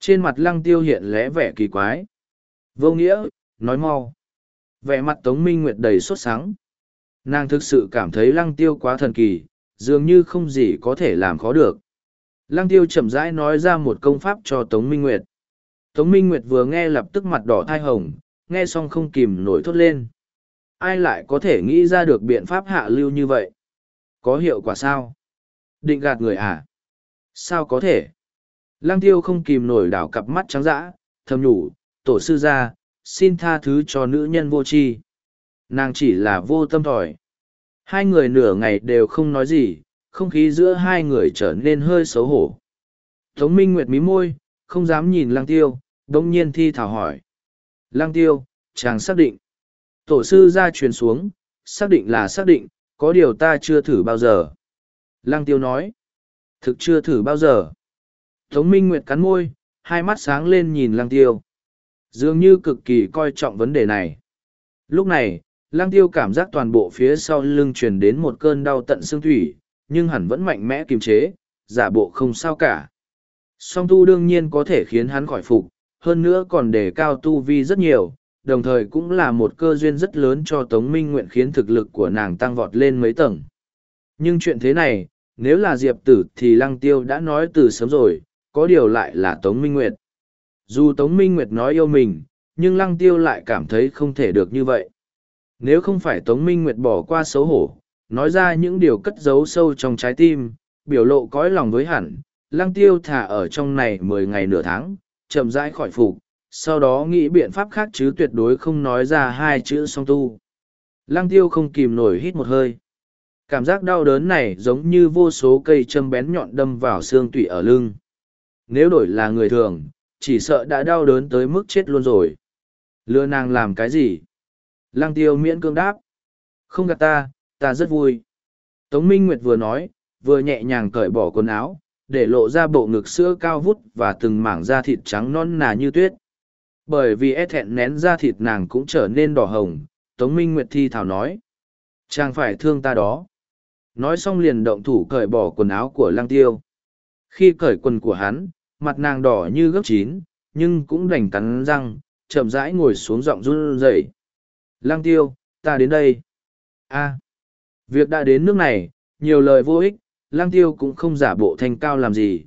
A: Trên mặt lăng tiêu hiện lẽ vẻ kỳ quái. Vô nghĩa, nói mau vẻ mặt tống minh nguyệt đầy sốt sáng nàng thực sự cảm thấy lăng tiêu quá thần kỳ dường như không gì có thể làm khó được lăng tiêu chậm rãi nói ra một công pháp cho tống minh nguyệt tống minh nguyệt vừa nghe lập tức mặt đỏ thai hồng nghe xong không kìm nổi thốt lên. Ai lại có thể nghĩ ra được biện pháp hạ lưu như vậy? Có hiệu quả sao? Định gạt người à? Sao có thể? Lăng tiêu không kìm nổi đảo cặp mắt trắng dã, thầm nhủ, tổ sư ra, xin tha thứ cho nữ nhân vô tri Nàng chỉ là vô tâm thỏi. Hai người nửa ngày đều không nói gì, không khí giữa hai người trở nên hơi xấu hổ. Tống Minh Nguyệt mí môi, không dám nhìn Lăng Tiêu, đông nhiên thi thảo hỏi. Lăng Tiêu, chàng xác định. Tổ sư ra truyền xuống, xác định là xác định, có điều ta chưa thử bao giờ. Lăng Tiêu nói. Thực chưa thử bao giờ. Tống Minh Nguyệt cắn môi, hai mắt sáng lên nhìn Lăng Tiêu. Dường như cực kỳ coi trọng vấn đề này. Lúc này, Lăng Tiêu cảm giác toàn bộ phía sau lưng truyền đến một cơn đau tận xương thủy, nhưng hẳn vẫn mạnh mẽ kiềm chế, giả bộ không sao cả. Song tu đương nhiên có thể khiến hắn khỏi phục, hơn nữa còn đề cao tu vi rất nhiều, đồng thời cũng là một cơ duyên rất lớn cho Tống Minh Nguyện khiến thực lực của nàng tăng vọt lên mấy tầng. Nhưng chuyện thế này, nếu là Diệp Tử thì Lăng Tiêu đã nói từ sớm rồi, có điều lại là Tống Minh Nguyệt. Dù Tống Minh Nguyệt nói yêu mình, nhưng Lăng Tiêu lại cảm thấy không thể được như vậy. Nếu không phải Tống Minh Nguyệt bỏ qua xấu hổ, nói ra những điều cất giấu sâu trong trái tim, biểu lộ cõi lòng với hẳn, Lăng Tiêu thả ở trong này mười ngày nửa tháng, chậm rãi khỏi phục, sau đó nghĩ biện pháp khác chứ tuyệt đối không nói ra hai chữ song tu. Lăng Tiêu không kìm nổi hít một hơi. Cảm giác đau đớn này giống như vô số cây châm bén nhọn đâm vào xương tủy ở lưng. Nếu đổi là người thường, chỉ sợ đã đau đớn tới mức chết luôn rồi. Lừa nàng làm cái gì? Lăng tiêu miễn cương đáp. Không gạt ta, ta rất vui. Tống Minh Nguyệt vừa nói, vừa nhẹ nhàng cởi bỏ quần áo, để lộ ra bộ ngực sữa cao vút và từng mảng da thịt trắng non nà như tuyết. Bởi vì e thẹn nén da thịt nàng cũng trở nên đỏ hồng, Tống Minh Nguyệt thi thảo nói. Chàng phải thương ta đó. Nói xong liền động thủ cởi bỏ quần áo của lăng tiêu. Khi cởi quần của hắn, mặt nàng đỏ như gấp chín, nhưng cũng đành cắn răng, chậm rãi ngồi xuống giọng run rẩy. Lăng tiêu, ta đến đây. a việc đã đến nước này, nhiều lời vô ích, lăng tiêu cũng không giả bộ thanh cao làm gì.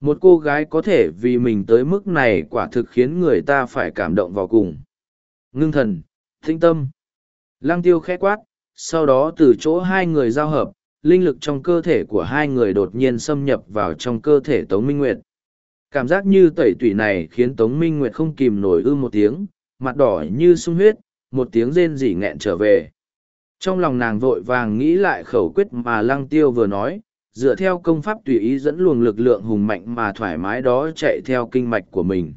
A: Một cô gái có thể vì mình tới mức này quả thực khiến người ta phải cảm động vào cùng. Ngưng thần, thinh tâm. Lăng tiêu khẽ quát, sau đó từ chỗ hai người giao hợp, linh lực trong cơ thể của hai người đột nhiên xâm nhập vào trong cơ thể Tống Minh Nguyệt. Cảm giác như tẩy tủy này khiến Tống Minh Nguyệt không kìm nổi ư một tiếng, mặt đỏ như sung huyết, một tiếng rên rỉ nghẹn trở về. Trong lòng nàng vội vàng nghĩ lại khẩu quyết mà Lăng Tiêu vừa nói, dựa theo công pháp tùy ý dẫn luồng lực lượng hùng mạnh mà thoải mái đó chạy theo kinh mạch của mình.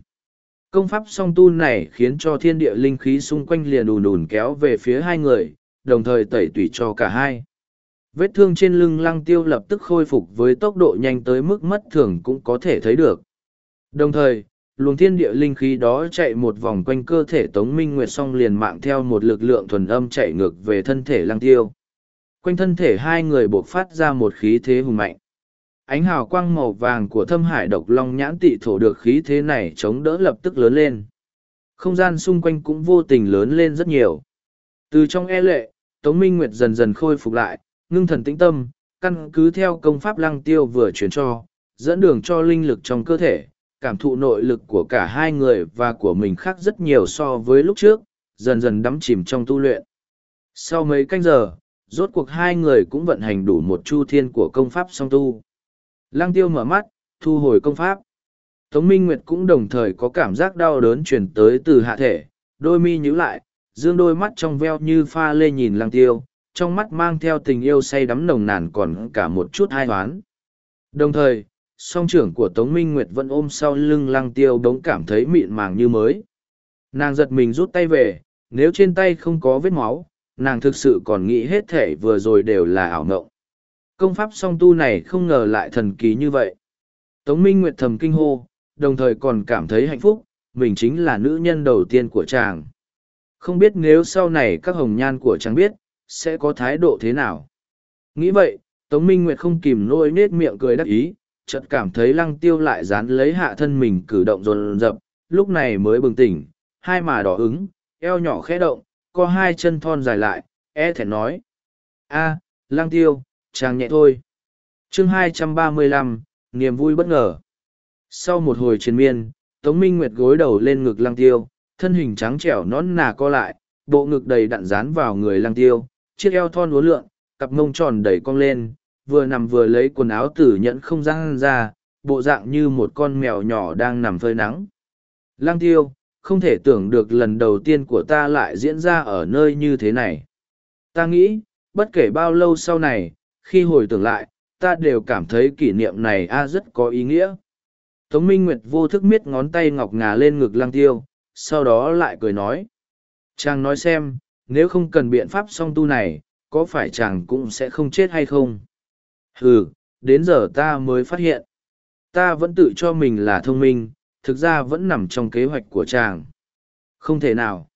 A: Công pháp song tu này khiến cho thiên địa linh khí xung quanh liền ùn ùn kéo về phía hai người, đồng thời tẩy tủy cho cả hai. Vết thương trên lưng lăng tiêu lập tức khôi phục với tốc độ nhanh tới mức mất thường cũng có thể thấy được. Đồng thời, luồng thiên địa linh khí đó chạy một vòng quanh cơ thể Tống Minh Nguyệt song liền mạng theo một lực lượng thuần âm chạy ngược về thân thể lăng tiêu. Quanh thân thể hai người buộc phát ra một khí thế hùng mạnh. Ánh hào quang màu vàng của thâm hải độc long nhãn tị thổ được khí thế này chống đỡ lập tức lớn lên. Không gian xung quanh cũng vô tình lớn lên rất nhiều. Từ trong e lệ, Tống Minh Nguyệt dần dần khôi phục lại, ngưng thần tĩnh tâm, căn cứ theo công pháp lăng tiêu vừa chuyển cho, dẫn đường cho linh lực trong cơ thể, cảm thụ nội lực của cả hai người và của mình khác rất nhiều so với lúc trước, dần dần đắm chìm trong tu luyện. Sau mấy canh giờ, rốt cuộc hai người cũng vận hành đủ một chu thiên của công pháp song tu. Lăng tiêu mở mắt, thu hồi công pháp. Tống Minh Nguyệt cũng đồng thời có cảm giác đau đớn chuyển tới từ hạ thể, đôi mi nhíu lại, dương đôi mắt trong veo như pha lê nhìn lăng tiêu, trong mắt mang theo tình yêu say đắm nồng nàn còn cả một chút hai hoán. Đồng thời, song trưởng của Tống Minh Nguyệt vẫn ôm sau lưng lăng tiêu đống cảm thấy mịn màng như mới. Nàng giật mình rút tay về, nếu trên tay không có vết máu, nàng thực sự còn nghĩ hết thể vừa rồi đều là ảo ngộng. Công pháp song tu này không ngờ lại thần kỳ như vậy. Tống Minh Nguyệt thầm kinh hô, đồng thời còn cảm thấy hạnh phúc, mình chính là nữ nhân đầu tiên của chàng. Không biết nếu sau này các hồng nhan của chàng biết, sẽ có thái độ thế nào. Nghĩ vậy, Tống Minh Nguyệt không kìm nỗi nết miệng cười đắc ý, chợt cảm thấy lăng tiêu lại dán lấy hạ thân mình cử động dồn rập, lúc này mới bừng tỉnh, hai mà đỏ ứng, eo nhỏ khẽ động, có hai chân thon dài lại, e thẹn nói. a lăng tiêu, chàng nhẹ thôi. chương hai trăm ba mươi lăm niềm vui bất ngờ. Sau một hồi chiến miên, Tống Minh Nguyệt gối đầu lên ngực lăng tiêu, thân hình trắng trẻo nón nà co lại, bộ ngực đầy đặn dán vào người lăng tiêu, chiếc eo thon uốn lượn, cặp mông tròn đầy cong lên, vừa nằm vừa lấy quần áo tử nhẫn không gian ra, bộ dạng như một con mèo nhỏ đang nằm phơi nắng. lang tiêu, không thể tưởng được lần đầu tiên của ta lại diễn ra ở nơi như thế này. Ta nghĩ, bất kể bao lâu sau này, khi hồi tưởng lại, ta đều cảm thấy kỷ niệm này a rất có ý nghĩa. Tống Minh Nguyệt vô thức miết ngón tay ngọc ngà lên ngực lang tiêu, sau đó lại cười nói. Chàng nói xem, nếu không cần biện pháp song tu này, có phải chàng cũng sẽ không chết hay không? Ừ, đến giờ ta mới phát hiện. Ta vẫn tự cho mình là thông minh, thực ra vẫn nằm trong kế hoạch của chàng. Không thể nào.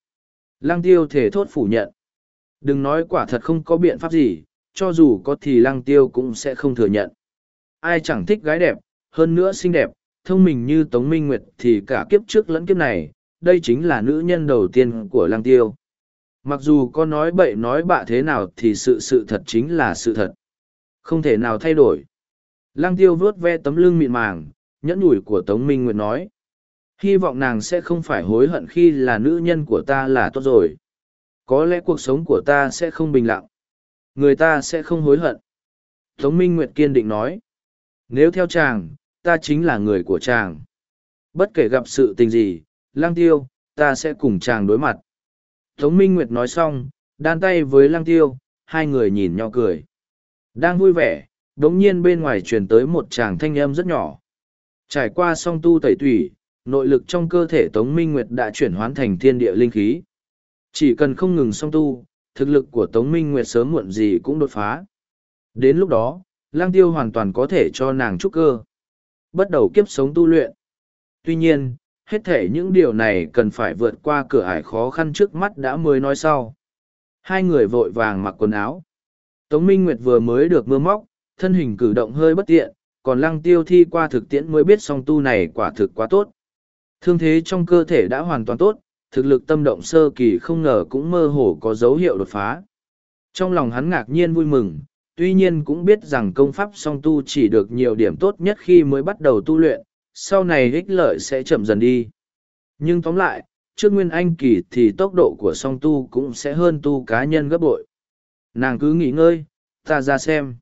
A: Lăng tiêu thể thốt phủ nhận. Đừng nói quả thật không có biện pháp gì, cho dù có thì lăng tiêu cũng sẽ không thừa nhận. Ai chẳng thích gái đẹp, hơn nữa xinh đẹp, thông minh như Tống Minh Nguyệt thì cả kiếp trước lẫn kiếp này, đây chính là nữ nhân đầu tiên của lăng tiêu. Mặc dù có nói bậy nói bạ thế nào thì sự sự thật chính là sự thật. Không thể nào thay đổi. Lăng tiêu vuốt ve tấm lưng mịn màng, nhẫn nhủi của Tống Minh Nguyệt nói. Hy vọng nàng sẽ không phải hối hận khi là nữ nhân của ta là tốt rồi. Có lẽ cuộc sống của ta sẽ không bình lặng. Người ta sẽ không hối hận. Tống Minh Nguyệt kiên định nói. Nếu theo chàng, ta chính là người của chàng. Bất kể gặp sự tình gì, lang tiêu, ta sẽ cùng chàng đối mặt. Tống Minh Nguyệt nói xong, đan tay với lang tiêu, hai người nhìn nhau cười. Đang vui vẻ, đống nhiên bên ngoài truyền tới một chàng thanh âm rất nhỏ. Trải qua song tu tẩy tủy, nội lực trong cơ thể Tống Minh Nguyệt đã chuyển hóa thành thiên địa linh khí. Chỉ cần không ngừng song tu, thực lực của Tống Minh Nguyệt sớm muộn gì cũng đột phá. Đến lúc đó, lang tiêu hoàn toàn có thể cho nàng trúc cơ. Bắt đầu kiếp sống tu luyện. Tuy nhiên, hết thể những điều này cần phải vượt qua cửa ải khó khăn trước mắt đã mới nói sau. Hai người vội vàng mặc quần áo. Tống Minh Nguyệt vừa mới được mưa móc, thân hình cử động hơi bất tiện, còn lăng tiêu thi qua thực tiễn mới biết song tu này quả thực quá tốt. Thương thế trong cơ thể đã hoàn toàn tốt, thực lực tâm động sơ kỳ không ngờ cũng mơ hồ có dấu hiệu đột phá. Trong lòng hắn ngạc nhiên vui mừng, tuy nhiên cũng biết rằng công pháp song tu chỉ được nhiều điểm tốt nhất khi mới bắt đầu tu luyện, sau này ích lợi sẽ chậm dần đi. Nhưng tóm lại, trước nguyên anh kỳ thì tốc độ của song tu cũng sẽ hơn tu cá nhân gấp bội. Nàng cứ nghỉ ngơi, ta ra xem.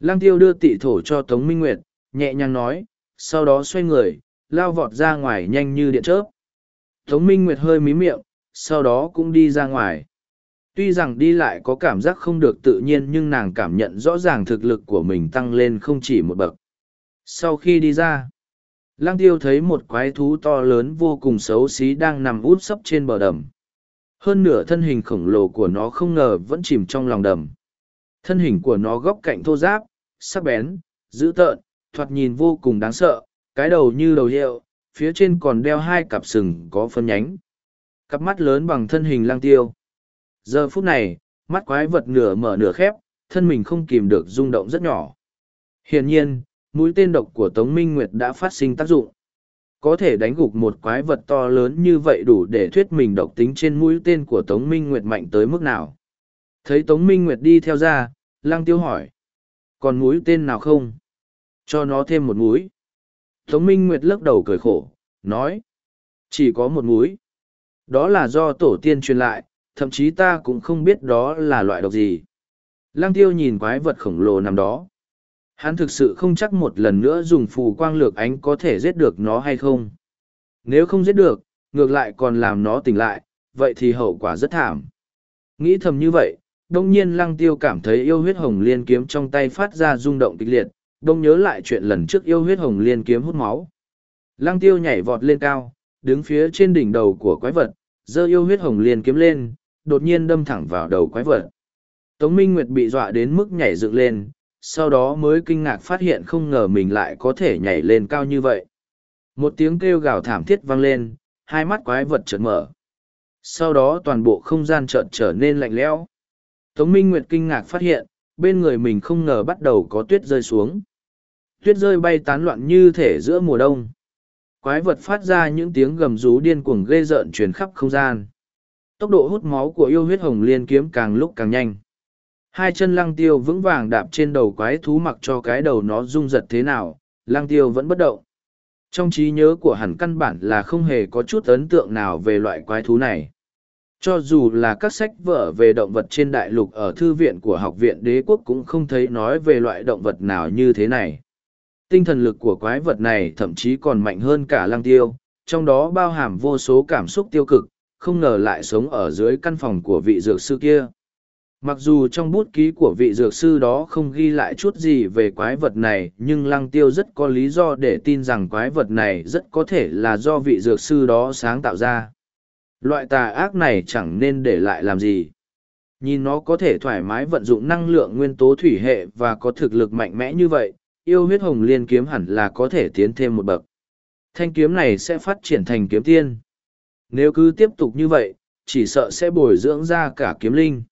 A: Lăng tiêu đưa tị thổ cho Tống Minh Nguyệt, nhẹ nhàng nói, sau đó xoay người, lao vọt ra ngoài nhanh như điện chớp. Tống Minh Nguyệt hơi mí miệng, sau đó cũng đi ra ngoài. Tuy rằng đi lại có cảm giác không được tự nhiên nhưng nàng cảm nhận rõ ràng thực lực của mình tăng lên không chỉ một bậc. Sau khi đi ra, Lang tiêu thấy một quái thú to lớn vô cùng xấu xí đang nằm út sấp trên bờ đầm. Hơn nửa thân hình khổng lồ của nó không ngờ vẫn chìm trong lòng đầm. Thân hình của nó góc cạnh thô giáp, sắc bén, dữ tợn, thoạt nhìn vô cùng đáng sợ, cái đầu như đầu hiệu, phía trên còn đeo hai cặp sừng có phân nhánh. Cặp mắt lớn bằng thân hình lang tiêu. Giờ phút này, mắt quái vật nửa mở nửa khép, thân mình không kìm được rung động rất nhỏ. Hiển nhiên, mũi tên độc của Tống Minh Nguyệt đã phát sinh tác dụng. Có thể đánh gục một quái vật to lớn như vậy đủ để thuyết mình độc tính trên mũi tên của Tống Minh Nguyệt mạnh tới mức nào. Thấy Tống Minh Nguyệt đi theo ra, lang tiêu hỏi. Còn mũi tên nào không? Cho nó thêm một mũi. Tống Minh Nguyệt lắc đầu cười khổ, nói. Chỉ có một mũi. Đó là do tổ tiên truyền lại, thậm chí ta cũng không biết đó là loại độc gì. Lăng tiêu nhìn quái vật khổng lồ nằm đó. Hắn thực sự không chắc một lần nữa dùng phù quang lược ánh có thể giết được nó hay không. Nếu không giết được, ngược lại còn làm nó tỉnh lại, vậy thì hậu quả rất thảm. Nghĩ thầm như vậy, đông nhiên lăng tiêu cảm thấy yêu huyết hồng liên kiếm trong tay phát ra rung động kịch liệt, đông nhớ lại chuyện lần trước yêu huyết hồng liên kiếm hút máu. Lăng tiêu nhảy vọt lên cao, đứng phía trên đỉnh đầu của quái vật, giơ yêu huyết hồng liên kiếm lên, đột nhiên đâm thẳng vào đầu quái vật. Tống Minh Nguyệt bị dọa đến mức nhảy dựng lên, sau đó mới kinh ngạc phát hiện không ngờ mình lại có thể nhảy lên cao như vậy. Một tiếng kêu gào thảm thiết vang lên, hai mắt quái vật chợt mở. Sau đó toàn bộ không gian chợt trở nên lạnh lẽo. Tống Minh Nguyệt kinh ngạc phát hiện, bên người mình không ngờ bắt đầu có tuyết rơi xuống. Tuyết rơi bay tán loạn như thể giữa mùa đông. Quái vật phát ra những tiếng gầm rú điên cuồng ghê rợn truyền khắp không gian. Tốc độ hút máu của yêu huyết hồng liên kiếm càng lúc càng nhanh. Hai chân lăng tiêu vững vàng đạp trên đầu quái thú mặc cho cái đầu nó rung giật thế nào, lăng tiêu vẫn bất động. Trong trí nhớ của hẳn căn bản là không hề có chút ấn tượng nào về loại quái thú này. Cho dù là các sách vở về động vật trên đại lục ở thư viện của học viện đế quốc cũng không thấy nói về loại động vật nào như thế này. Tinh thần lực của quái vật này thậm chí còn mạnh hơn cả lăng tiêu, trong đó bao hàm vô số cảm xúc tiêu cực, không ngờ lại sống ở dưới căn phòng của vị dược sư kia. Mặc dù trong bút ký của vị dược sư đó không ghi lại chút gì về quái vật này, nhưng lăng tiêu rất có lý do để tin rằng quái vật này rất có thể là do vị dược sư đó sáng tạo ra. Loại tà ác này chẳng nên để lại làm gì. Nhìn nó có thể thoải mái vận dụng năng lượng nguyên tố thủy hệ và có thực lực mạnh mẽ như vậy, yêu huyết hồng liên kiếm hẳn là có thể tiến thêm một bậc. Thanh kiếm này sẽ phát triển thành kiếm tiên. Nếu cứ tiếp tục như vậy, chỉ sợ sẽ bồi dưỡng ra cả kiếm linh.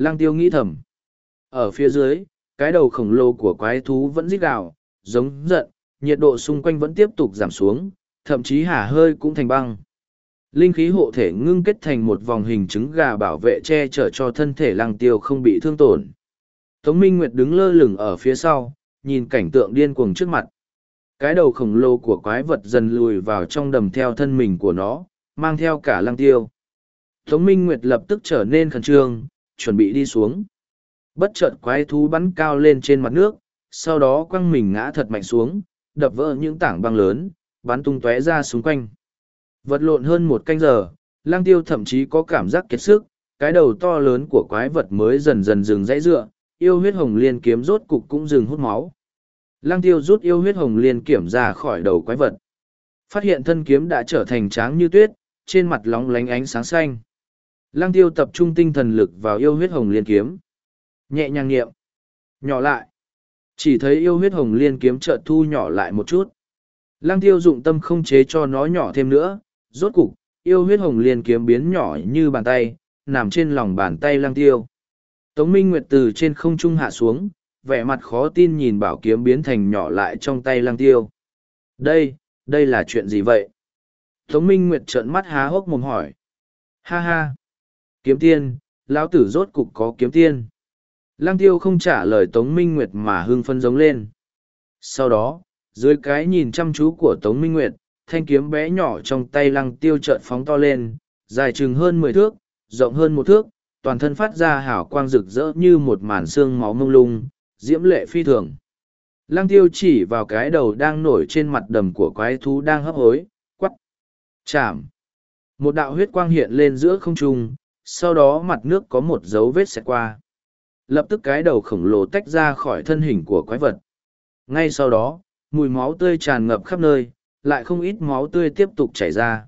A: Lăng tiêu nghĩ thầm. Ở phía dưới, cái đầu khổng lồ của quái thú vẫn rít gào, giống giận, nhiệt độ xung quanh vẫn tiếp tục giảm xuống, thậm chí hả hơi cũng thành băng. Linh khí hộ thể ngưng kết thành một vòng hình trứng gà bảo vệ che chở cho thân thể lăng tiêu không bị thương tổn. Tống Minh Nguyệt đứng lơ lửng ở phía sau, nhìn cảnh tượng điên cuồng trước mặt. Cái đầu khổng lồ của quái vật dần lùi vào trong đầm theo thân mình của nó, mang theo cả lăng tiêu. Tống Minh Nguyệt lập tức trở nên khẩn trương, chuẩn bị đi xuống. Bất chợt quái thú bắn cao lên trên mặt nước, sau đó quăng mình ngã thật mạnh xuống, đập vỡ những tảng băng lớn, bắn tung tóe ra xung quanh. Vật lộn hơn một canh giờ, lang tiêu thậm chí có cảm giác kiệt sức, cái đầu to lớn của quái vật mới dần dần dừng dãy dựa, yêu huyết hồng liên kiếm rốt cục cũng dừng hút máu. Lang tiêu rút yêu huyết hồng liên kiểm ra khỏi đầu quái vật. Phát hiện thân kiếm đã trở thành tráng như tuyết, trên mặt lóng lánh ánh sáng xanh. Lang tiêu tập trung tinh thần lực vào yêu huyết hồng liên kiếm. Nhẹ nhàng nghiệm. Nhỏ lại. Chỉ thấy yêu huyết hồng liên kiếm chợt thu nhỏ lại một chút. Lang tiêu dụng tâm không chế cho nó nhỏ thêm nữa. Rốt cục, yêu huyết hồng liên kiếm biến nhỏ như bàn tay, nằm trên lòng bàn tay lang tiêu. Tống Minh Nguyệt từ trên không trung hạ xuống, vẻ mặt khó tin nhìn bảo kiếm biến thành nhỏ lại trong tay lang tiêu. Đây, đây là chuyện gì vậy? Tống Minh Nguyệt trợn mắt há hốc mồm hỏi. Ha ha! Kiếm tiên, lão tử rốt cục có kiếm tiên. Lăng tiêu không trả lời Tống Minh Nguyệt mà hưng phân giống lên. Sau đó, dưới cái nhìn chăm chú của Tống Minh Nguyệt, thanh kiếm bé nhỏ trong tay lăng tiêu chợt phóng to lên, dài chừng hơn mười thước, rộng hơn một thước, toàn thân phát ra hảo quang rực rỡ như một màn xương máu mông lung, diễm lệ phi thường. Lăng tiêu chỉ vào cái đầu đang nổi trên mặt đầm của quái thú đang hấp hối, quắt, chạm. Một đạo huyết quang hiện lên giữa không trung, sau đó mặt nước có một dấu vết xẹt qua. Lập tức cái đầu khổng lồ tách ra khỏi thân hình của quái vật. Ngay sau đó, mùi máu tươi tràn ngập khắp nơi, lại không ít máu tươi tiếp tục chảy ra.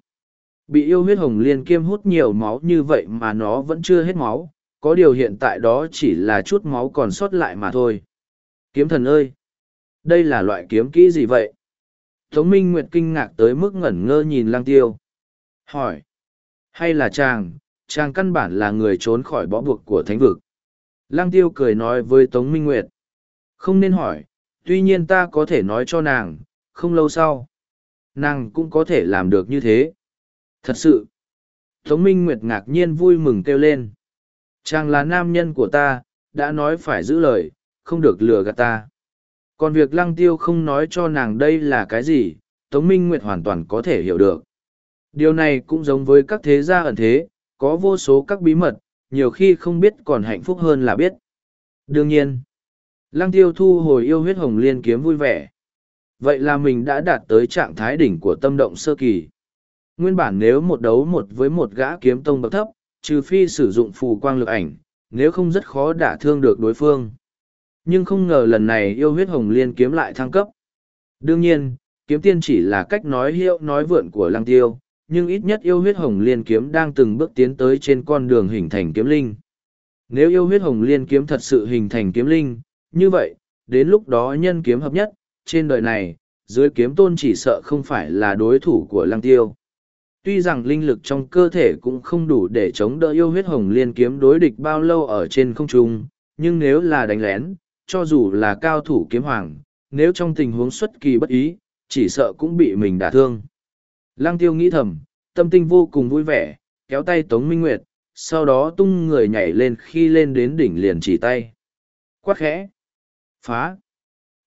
A: Bị yêu huyết hồng liên kiêm hút nhiều máu như vậy mà nó vẫn chưa hết máu, có điều hiện tại đó chỉ là chút máu còn sót lại mà thôi. Kiếm thần ơi! Đây là loại kiếm kỹ gì vậy? Tống Minh Nguyệt kinh ngạc tới mức ngẩn ngơ nhìn lang tiêu. Hỏi! Hay là chàng, chàng căn bản là người trốn khỏi bó buộc của thánh vực. Lăng tiêu cười nói với Tống Minh Nguyệt. Không nên hỏi, tuy nhiên ta có thể nói cho nàng, không lâu sau. Nàng cũng có thể làm được như thế. Thật sự. Tống Minh Nguyệt ngạc nhiên vui mừng kêu lên. Chàng là nam nhân của ta, đã nói phải giữ lời, không được lừa gạt ta. Còn việc lăng tiêu không nói cho nàng đây là cái gì, Tống Minh Nguyệt hoàn toàn có thể hiểu được. Điều này cũng giống với các thế gia ẩn thế, có vô số các bí mật, nhiều khi không biết còn hạnh phúc hơn là biết. Đương nhiên, Lăng Tiêu thu hồi yêu huyết hồng liên kiếm vui vẻ. Vậy là mình đã đạt tới trạng thái đỉnh của tâm động sơ kỳ. Nguyên bản nếu một đấu một với một gã kiếm tông bậc thấp, trừ phi sử dụng phù quang lực ảnh, nếu không rất khó đả thương được đối phương. Nhưng không ngờ lần này yêu huyết hồng liên kiếm lại thăng cấp. Đương nhiên, kiếm tiên chỉ là cách nói hiệu nói vượn của lăng tiêu, nhưng ít nhất yêu huyết hồng liên kiếm đang từng bước tiến tới trên con đường hình thành kiếm linh. Nếu yêu huyết hồng liên kiếm thật sự hình thành kiếm linh, như vậy, đến lúc đó nhân kiếm hợp nhất, trên đời này, dưới kiếm tôn chỉ sợ không phải là đối thủ của lăng tiêu. Tuy rằng linh lực trong cơ thể cũng không đủ để chống đỡ yêu huyết hồng liên kiếm đối địch bao lâu ở trên không trung, nhưng nếu là đánh lén, cho dù là cao thủ kiếm hoàng, nếu trong tình huống xuất kỳ bất ý, chỉ sợ cũng bị mình đả thương. Lăng tiêu nghĩ thầm, tâm tinh vô cùng vui vẻ, kéo tay Tống Minh Nguyệt, sau đó tung người nhảy lên khi lên đến đỉnh liền chỉ tay. Quát khẽ. Phá.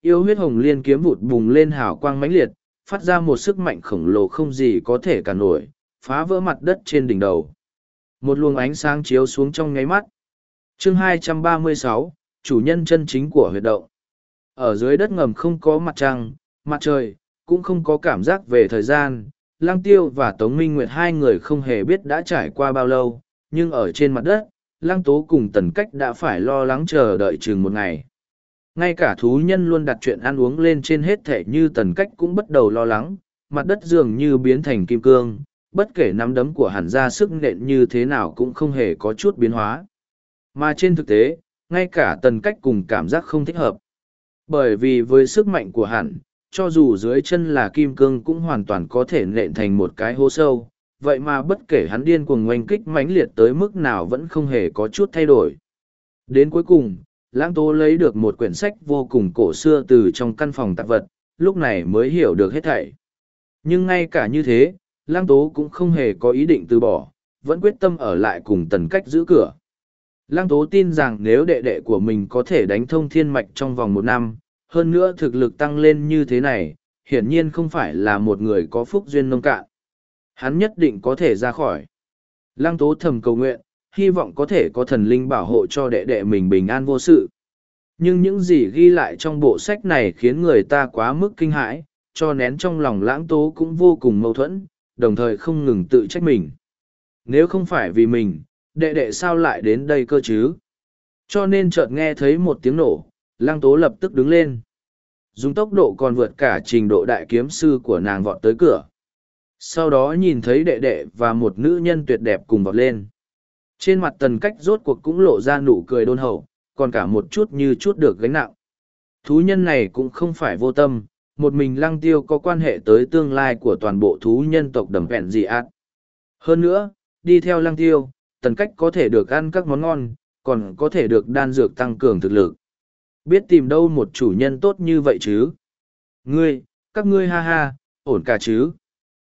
A: Yêu huyết hồng liên kiếm vụt bùng lên hào quang mãnh liệt, phát ra một sức mạnh khổng lồ không gì có thể cản nổi, phá vỡ mặt đất trên đỉnh đầu. Một luồng ánh sáng chiếu xuống trong ngáy mắt. chương 236, chủ nhân chân chính của huyệt động. Ở dưới đất ngầm không có mặt trăng, mặt trời, cũng không có cảm giác về thời gian. Lang Tiêu và Tống Minh Nguyệt hai người không hề biết đã trải qua bao lâu, nhưng ở trên mặt đất, Lang Tố cùng Tần Cách đã phải lo lắng chờ đợi chừng một ngày. Ngay cả thú nhân luôn đặt chuyện ăn uống lên trên hết thể như Tần Cách cũng bắt đầu lo lắng, mặt đất dường như biến thành kim cương, bất kể nắm đấm của hẳn ra sức nện như thế nào cũng không hề có chút biến hóa. Mà trên thực tế, ngay cả Tần Cách cùng cảm giác không thích hợp. Bởi vì với sức mạnh của hẳn, cho dù dưới chân là kim cương cũng hoàn toàn có thể nện thành một cái hố sâu, vậy mà bất kể hắn điên cuồng oanh kích mãnh liệt tới mức nào vẫn không hề có chút thay đổi. Đến cuối cùng, lãng tố lấy được một quyển sách vô cùng cổ xưa từ trong căn phòng tạp vật, lúc này mới hiểu được hết thảy. Nhưng ngay cả như thế, lãng tố cũng không hề có ý định từ bỏ, vẫn quyết tâm ở lại cùng tần cách giữ cửa. Lăng tố tin rằng nếu đệ đệ của mình có thể đánh thông thiên mạch trong vòng một năm, hơn nữa thực lực tăng lên như thế này, hiển nhiên không phải là một người có phúc duyên nông cạn. Hắn nhất định có thể ra khỏi. Lăng tố thầm cầu nguyện, hy vọng có thể có thần linh bảo hộ cho đệ đệ mình bình an vô sự. Nhưng những gì ghi lại trong bộ sách này khiến người ta quá mức kinh hãi, cho nén trong lòng lãng tố cũng vô cùng mâu thuẫn, đồng thời không ngừng tự trách mình. Nếu không phải vì mình, đệ đệ sao lại đến đây cơ chứ? Cho nên chợt nghe thấy một tiếng nổ, lăng tố lập tức đứng lên. Dùng tốc độ còn vượt cả trình độ đại kiếm sư của nàng vọt tới cửa. Sau đó nhìn thấy đệ đệ và một nữ nhân tuyệt đẹp cùng vọt lên. Trên mặt tần cách rốt cuộc cũng lộ ra nụ cười đôn hậu, còn cả một chút như chút được gánh nặng. Thú nhân này cũng không phải vô tâm, một mình lăng tiêu có quan hệ tới tương lai của toàn bộ thú nhân tộc đầm vẹn dị ạt. Hơn nữa, đi theo lăng tiêu, tần cách có thể được ăn các món ngon, còn có thể được đan dược tăng cường thực lực. Biết tìm đâu một chủ nhân tốt như vậy chứ? Ngươi, các ngươi ha ha, ổn cả chứ?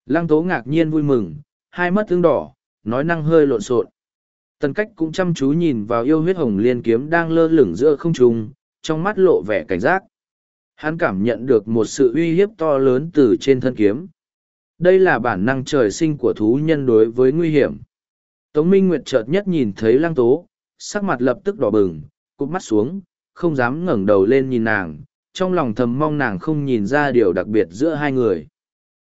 A: Lăng tố ngạc nhiên vui mừng, hai mắt tương đỏ, nói năng hơi lộn xộn. Tần cách cũng chăm chú nhìn vào yêu huyết hồng liên kiếm đang lơ lửng giữa không trung, trong mắt lộ vẻ cảnh giác. Hắn cảm nhận được một sự uy hiếp to lớn từ trên thân kiếm. Đây là bản năng trời sinh của thú nhân đối với nguy hiểm. Tống Minh Nguyệt chợt nhất nhìn thấy lăng tố, sắc mặt lập tức đỏ bừng, cụp mắt xuống, không dám ngẩng đầu lên nhìn nàng, trong lòng thầm mong nàng không nhìn ra điều đặc biệt giữa hai người.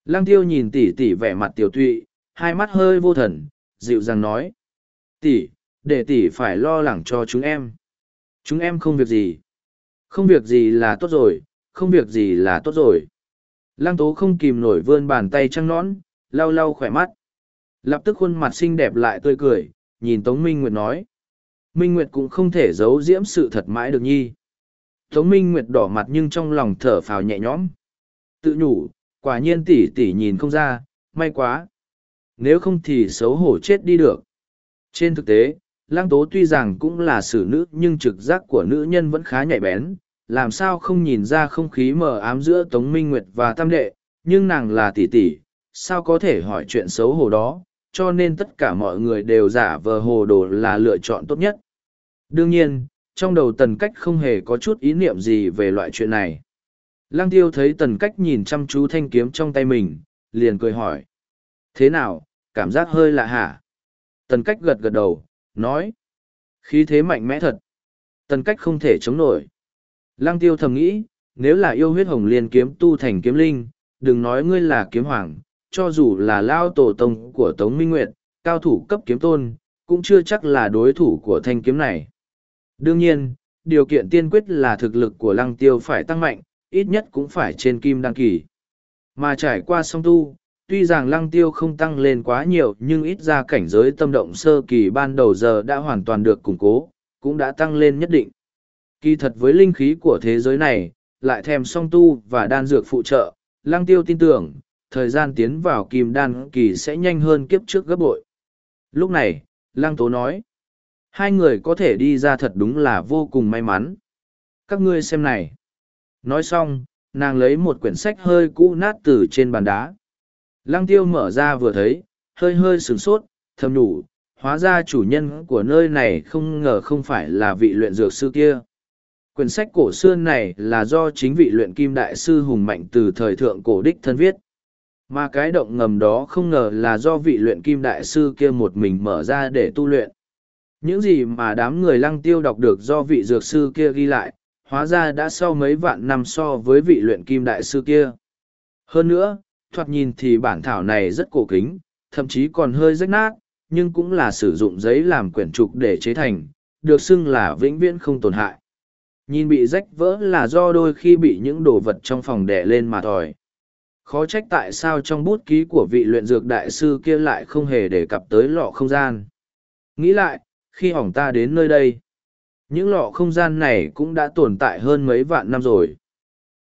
A: Lăng tiêu nhìn tỷ tỷ vẻ mặt tiểu tụy, hai mắt hơi vô thần, dịu dàng nói. Tỷ, để tỷ phải lo lắng cho chúng em. Chúng em không việc gì. Không việc gì là tốt rồi, không việc gì là tốt rồi. Lăng tố không kìm nổi vươn bàn tay trăng nõn, lau lau khỏe mắt. Lập tức khuôn mặt xinh đẹp lại tươi cười, nhìn Tống Minh Nguyệt nói. Minh Nguyệt cũng không thể giấu diễm sự thật mãi được nhi. Tống Minh Nguyệt đỏ mặt nhưng trong lòng thở phào nhẹ nhõm. Tự nhủ, quả nhiên tỷ tỷ nhìn không ra, may quá. Nếu không thì xấu hổ chết đi được. Trên thực tế, Lăng Tố tuy rằng cũng là xử nữ nhưng trực giác của nữ nhân vẫn khá nhạy bén, làm sao không nhìn ra không khí mờ ám giữa Tống Minh Nguyệt và Tam Đệ, nhưng nàng là tỷ tỷ, sao có thể hỏi chuyện xấu hổ đó, cho nên tất cả mọi người đều giả vờ hồ đồ là lựa chọn tốt nhất. Đương nhiên, trong đầu tần cách không hề có chút ý niệm gì về loại chuyện này. Lăng tiêu thấy tần cách nhìn chăm chú thanh kiếm trong tay mình, liền cười hỏi. Thế nào, cảm giác hơi lạ hả? Tần cách gật gật đầu, nói. Khí thế mạnh mẽ thật. Tần cách không thể chống nổi. Lăng tiêu thầm nghĩ, nếu là yêu huyết hồng liên kiếm tu thành kiếm linh, đừng nói ngươi là kiếm hoàng, cho dù là lao tổ tông của Tống Minh Nguyệt, cao thủ cấp kiếm tôn, cũng chưa chắc là đối thủ của thanh kiếm này. Đương nhiên, điều kiện tiên quyết là thực lực của lăng tiêu phải tăng mạnh, ít nhất cũng phải trên kim đăng kỳ. Mà trải qua song tu, tuy rằng lăng tiêu không tăng lên quá nhiều nhưng ít ra cảnh giới tâm động sơ kỳ ban đầu giờ đã hoàn toàn được củng cố, cũng đã tăng lên nhất định. Kỳ thật với linh khí của thế giới này, lại thèm song tu và đan dược phụ trợ, lăng tiêu tin tưởng, thời gian tiến vào kim đan kỳ sẽ nhanh hơn kiếp trước gấp bội. Lúc này, Lăng Tố nói, hai người có thể đi ra thật đúng là vô cùng may mắn. Các ngươi xem này. Nói xong, nàng lấy một quyển sách hơi cũ nát từ trên bàn đá. Lăng tiêu mở ra vừa thấy, hơi hơi sửng sốt, thầm nhủ, hóa ra chủ nhân của nơi này không ngờ không phải là vị luyện dược sư kia. Quyển sách cổ xưa này là do chính vị luyện kim đại sư hùng mạnh từ thời thượng cổ đích thân viết. Mà cái động ngầm đó không ngờ là do vị luyện kim đại sư kia một mình mở ra để tu luyện. Những gì mà đám người lăng tiêu đọc được do vị dược sư kia ghi lại, hóa ra đã sau mấy vạn năm so với vị luyện kim đại sư kia. Hơn nữa, thoạt nhìn thì bản thảo này rất cổ kính, thậm chí còn hơi rách nát, nhưng cũng là sử dụng giấy làm quyển trục để chế thành, được xưng là vĩnh viễn không tổn hại. Nhìn bị rách vỡ là do đôi khi bị những đồ vật trong phòng đè lên mà thòi. Khó trách tại sao trong bút ký của vị luyện dược đại sư kia lại không hề đề cập tới lọ không gian. Nghĩ lại, khi hỏng ta đến nơi đây, những lọ không gian này cũng đã tồn tại hơn mấy vạn năm rồi.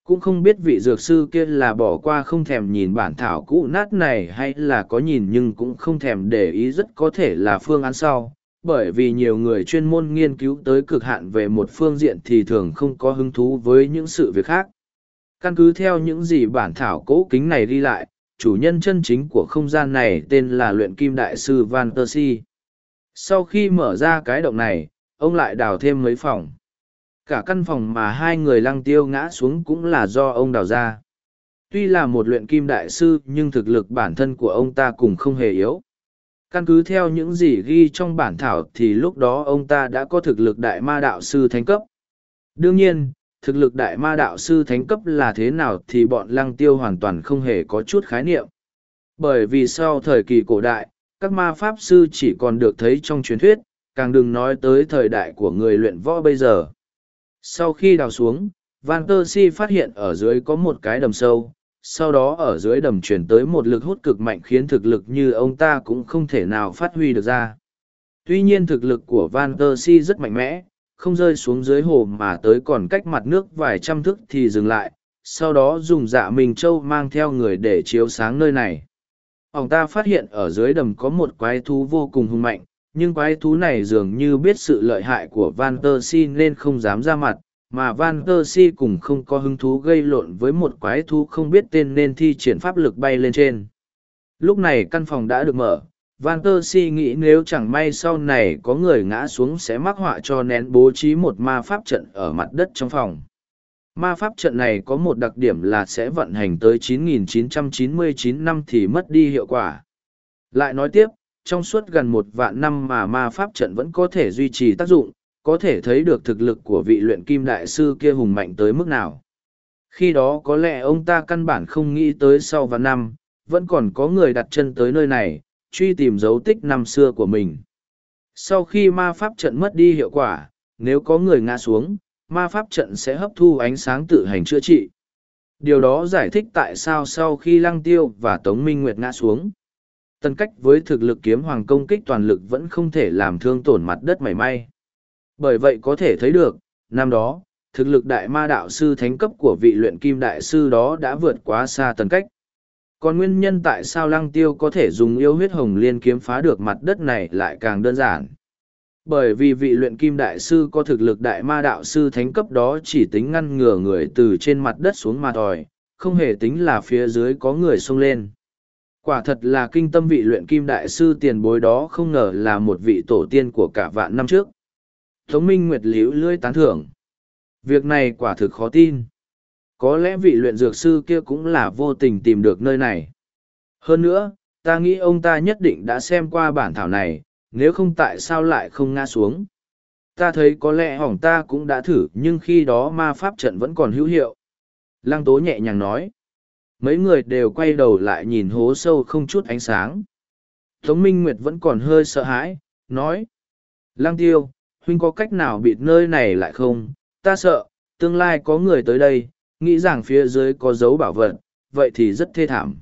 A: Cũng không biết vị dược sư kia là bỏ qua không thèm nhìn bản thảo cũ nát này hay là có nhìn nhưng cũng không thèm để ý rất có thể là phương án sau, bởi vì nhiều người chuyên môn nghiên cứu tới cực hạn về một phương diện thì thường không có hứng thú với những sự việc khác. Căn cứ theo những gì bản thảo cố kính này ghi lại, chủ nhân chân chính của không gian này tên là luyện kim đại sư Van Persie. Sau khi mở ra cái động này, ông lại đào thêm mấy phòng. Cả căn phòng mà hai người lăng tiêu ngã xuống cũng là do ông đào ra. Tuy là một luyện kim đại sư nhưng thực lực bản thân của ông ta cũng không hề yếu. Căn cứ theo những gì ghi trong bản thảo thì lúc đó ông ta đã có thực lực đại ma đạo sư thánh cấp. Đương nhiên, thực lực đại ma đạo sư thánh cấp là thế nào thì bọn lăng tiêu hoàn toàn không hề có chút khái niệm. Bởi vì sau thời kỳ cổ đại, các ma pháp sư chỉ còn được thấy trong truyền thuyết, càng đừng nói tới thời đại của người luyện võ bây giờ. Sau khi đào xuống, Van Si phát hiện ở dưới có một cái đầm sâu, sau đó ở dưới đầm chuyển tới một lực hút cực mạnh khiến thực lực như ông ta cũng không thể nào phát huy được ra. Tuy nhiên thực lực của Van Si rất mạnh mẽ, không rơi xuống dưới hồ mà tới còn cách mặt nước vài trăm thước thì dừng lại, sau đó dùng dạ mình châu mang theo người để chiếu sáng nơi này. Ông ta phát hiện ở dưới đầm có một quái thú vô cùng hung mạnh, nhưng quái thú này dường như biết sự lợi hại của Van Si nên không dám ra mặt, mà Van Si cũng không có hứng thú gây lộn với một quái thú không biết tên nên thi triển pháp lực bay lên trên. Lúc này căn phòng đã được mở, Van Si nghĩ nếu chẳng may sau này có người ngã xuống sẽ mắc họa cho nén bố trí một ma pháp trận ở mặt đất trong phòng. Ma pháp trận này có một đặc điểm là sẽ vận hành tới 9.999 năm thì mất đi hiệu quả. Lại nói tiếp, trong suốt gần một vạn năm mà ma pháp trận vẫn có thể duy trì tác dụng, có thể thấy được thực lực của vị luyện kim đại sư kia hùng mạnh tới mức nào. Khi đó có lẽ ông ta căn bản không nghĩ tới sau vạn năm, vẫn còn có người đặt chân tới nơi này, truy tìm dấu tích năm xưa của mình. Sau khi ma pháp trận mất đi hiệu quả, nếu có người ngã xuống, ma pháp trận sẽ hấp thu ánh sáng tự hành chữa trị. Điều đó giải thích tại sao sau khi Lăng Tiêu và Tống Minh Nguyệt ngã xuống, tân cách với thực lực kiếm hoàng công kích toàn lực vẫn không thể làm thương tổn mặt đất mảy may. Bởi vậy có thể thấy được, năm đó, thực lực đại ma đạo sư thánh cấp của vị luyện kim đại sư đó đã vượt quá xa tân cách. Còn nguyên nhân tại sao lăng tiêu có thể dùng yêu huyết hồng liên kiếm phá được mặt đất này lại càng đơn giản. Bởi vì vị luyện kim đại sư có thực lực đại ma đạo sư thánh cấp đó chỉ tính ngăn ngừa người từ trên mặt đất xuống mà thòi, không hề tính là phía dưới có người xông lên. Quả thật là kinh tâm vị luyện kim đại sư tiền bối đó không ngờ là một vị tổ tiên của cả vạn năm trước. Tống Minh Nguyệt liễu lưỡi tán thưởng. Việc này quả thực khó tin. Có lẽ vị luyện dược sư kia cũng là vô tình tìm được nơi này. Hơn nữa, ta nghĩ ông ta nhất định đã xem qua bản thảo này, nếu không tại sao lại không ngã xuống. Ta thấy có lẽ hỏng ta cũng đã thử, nhưng khi đó ma pháp trận vẫn còn hữu hiệu. Lăng tố nhẹ nhàng nói. Mấy người đều quay đầu lại nhìn hố sâu không chút ánh sáng. Tống minh nguyệt vẫn còn hơi sợ hãi, nói. Lang tiêu, huynh có cách nào bịt nơi này lại không? Ta sợ, tương lai có người tới đây, nghĩ rằng phía dưới có dấu bảo vật, vậy thì rất thê thảm.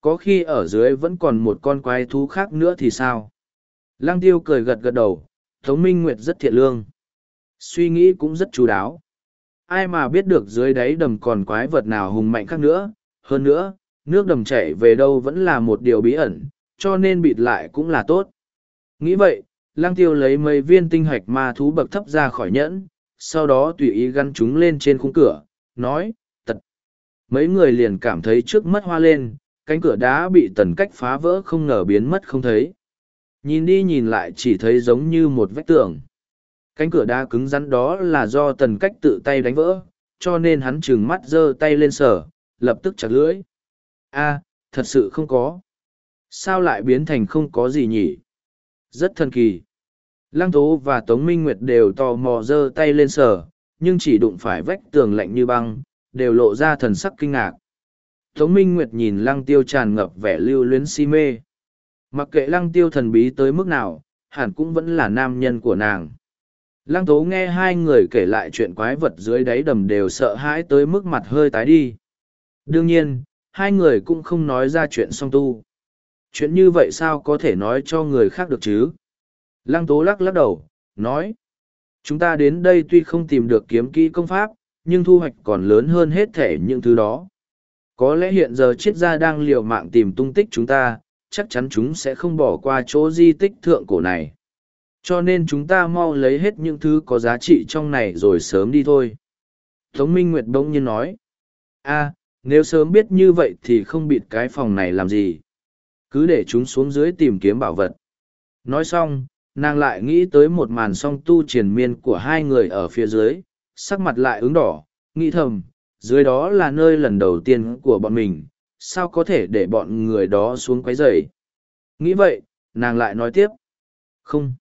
A: Có khi ở dưới vẫn còn một con quái thú khác nữa thì sao? Lang tiêu cười gật gật đầu tống minh nguyệt rất thiện lương suy nghĩ cũng rất chú đáo ai mà biết được dưới đáy đầm còn quái vật nào hùng mạnh khác nữa hơn nữa, nước đầm chảy về đâu vẫn là một điều bí ẩn, cho nên bịt lại cũng là tốt. Nghĩ vậy, lang tiêu lấy mấy viên tinh hạch ma thú bậc thấp ra khỏi nhẫn, sau đó tùy ý gắn chúng lên trên khung cửa, nói, tật. Mấy người liền cảm thấy trước mắt hoa lên, cánh cửa đá bị tần cách phá vỡ không ngờ biến mất không thấy. Nhìn đi nhìn lại chỉ thấy giống như một vách tường. Cánh cửa đá cứng rắn đó là do tần cách tự tay đánh vỡ, cho nên hắn trừng mắt giơ tay lên sở, lập tức chặt lưỡi. a thật sự không có. Sao lại biến thành không có gì nhỉ? Rất thần kỳ. Lăng Tố và Tống Minh Nguyệt đều tò mò giơ tay lên sở, nhưng chỉ đụng phải vách tường lạnh như băng, đều lộ ra thần sắc kinh ngạc. Tống Minh Nguyệt nhìn Lăng Tiêu tràn ngập vẻ lưu luyến si mê. Mặc kệ Lăng Tiêu thần bí tới mức nào, hẳn cũng vẫn là nam nhân của nàng. Lăng Tố nghe hai người kể lại chuyện quái vật dưới đáy đầm đều sợ hãi tới mức mặt hơi tái đi. Đương nhiên, hai người cũng không nói ra chuyện song tu. Chuyện như vậy sao có thể nói cho người khác được chứ? Lăng Tố lắc lắc đầu, nói. Chúng ta đến đây tuy không tìm được kiếm kỹ công pháp, nhưng thu hoạch còn lớn hơn hết thể những thứ đó. Có lẽ hiện giờ triết gia đang liều mạng tìm tung tích chúng ta, chắc chắn chúng sẽ không bỏ qua chỗ di tích thượng cổ này. Cho nên chúng ta mau lấy hết những thứ có giá trị trong này rồi sớm đi thôi. Tống Minh Nguyệt bỗng nhiên nói. a nếu sớm biết như vậy thì không bịt cái phòng này làm gì. Cứ để chúng xuống dưới tìm kiếm bảo vật. Nói xong, nàng lại nghĩ tới một màn song tu triền miên của hai người ở phía dưới, sắc mặt lại ứng đỏ, nghĩ thầm, dưới đó là nơi lần đầu tiên của bọn mình, sao có thể để bọn người đó xuống quấy rầy. Nghĩ vậy, nàng lại nói tiếp. Không.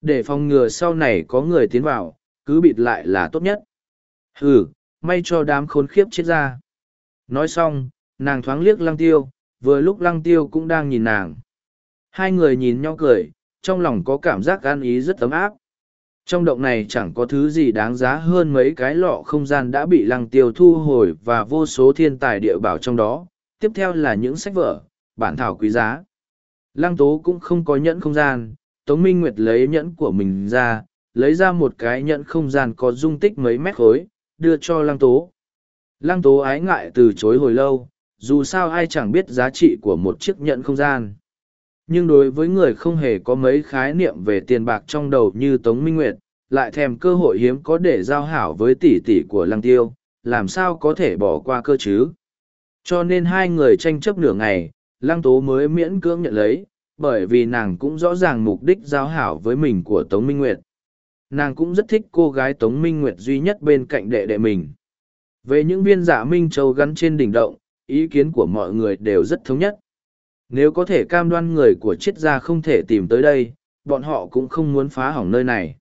A: Để phòng ngừa sau này có người tiến vào, cứ bịt lại là tốt nhất. Ừ, may cho đám khốn khiếp chết ra. Nói xong, nàng thoáng liếc lăng tiêu, vừa lúc lăng tiêu cũng đang nhìn nàng. Hai người nhìn nhau cười, trong lòng có cảm giác an ý rất ấm áp. Trong động này chẳng có thứ gì đáng giá hơn mấy cái lọ không gian đã bị lăng tiêu thu hồi và vô số thiên tài địa bảo trong đó. Tiếp theo là những sách vở, bản thảo quý giá. Lăng tố cũng không có nhẫn không gian, Tống Minh Nguyệt lấy nhẫn của mình ra, lấy ra một cái nhẫn không gian có dung tích mấy mét khối, đưa cho lăng tố. Lăng tố ái ngại từ chối hồi lâu, dù sao ai chẳng biết giá trị của một chiếc nhẫn không gian nhưng đối với người không hề có mấy khái niệm về tiền bạc trong đầu như tống minh nguyệt lại thèm cơ hội hiếm có để giao hảo với tỷ tỷ của lăng tiêu làm sao có thể bỏ qua cơ chứ cho nên hai người tranh chấp nửa ngày lăng tố mới miễn cưỡng nhận lấy bởi vì nàng cũng rõ ràng mục đích giao hảo với mình của tống minh nguyệt. Nàng cũng rất thích cô gái tống minh nguyệt duy nhất bên cạnh đệ đệ mình. Về những viên giả minh châu gắn trên đỉnh động ý kiến của mọi người đều rất thống nhất. Nếu có thể cam đoan người của triết gia không thể tìm tới đây, bọn họ cũng không muốn phá hỏng nơi này.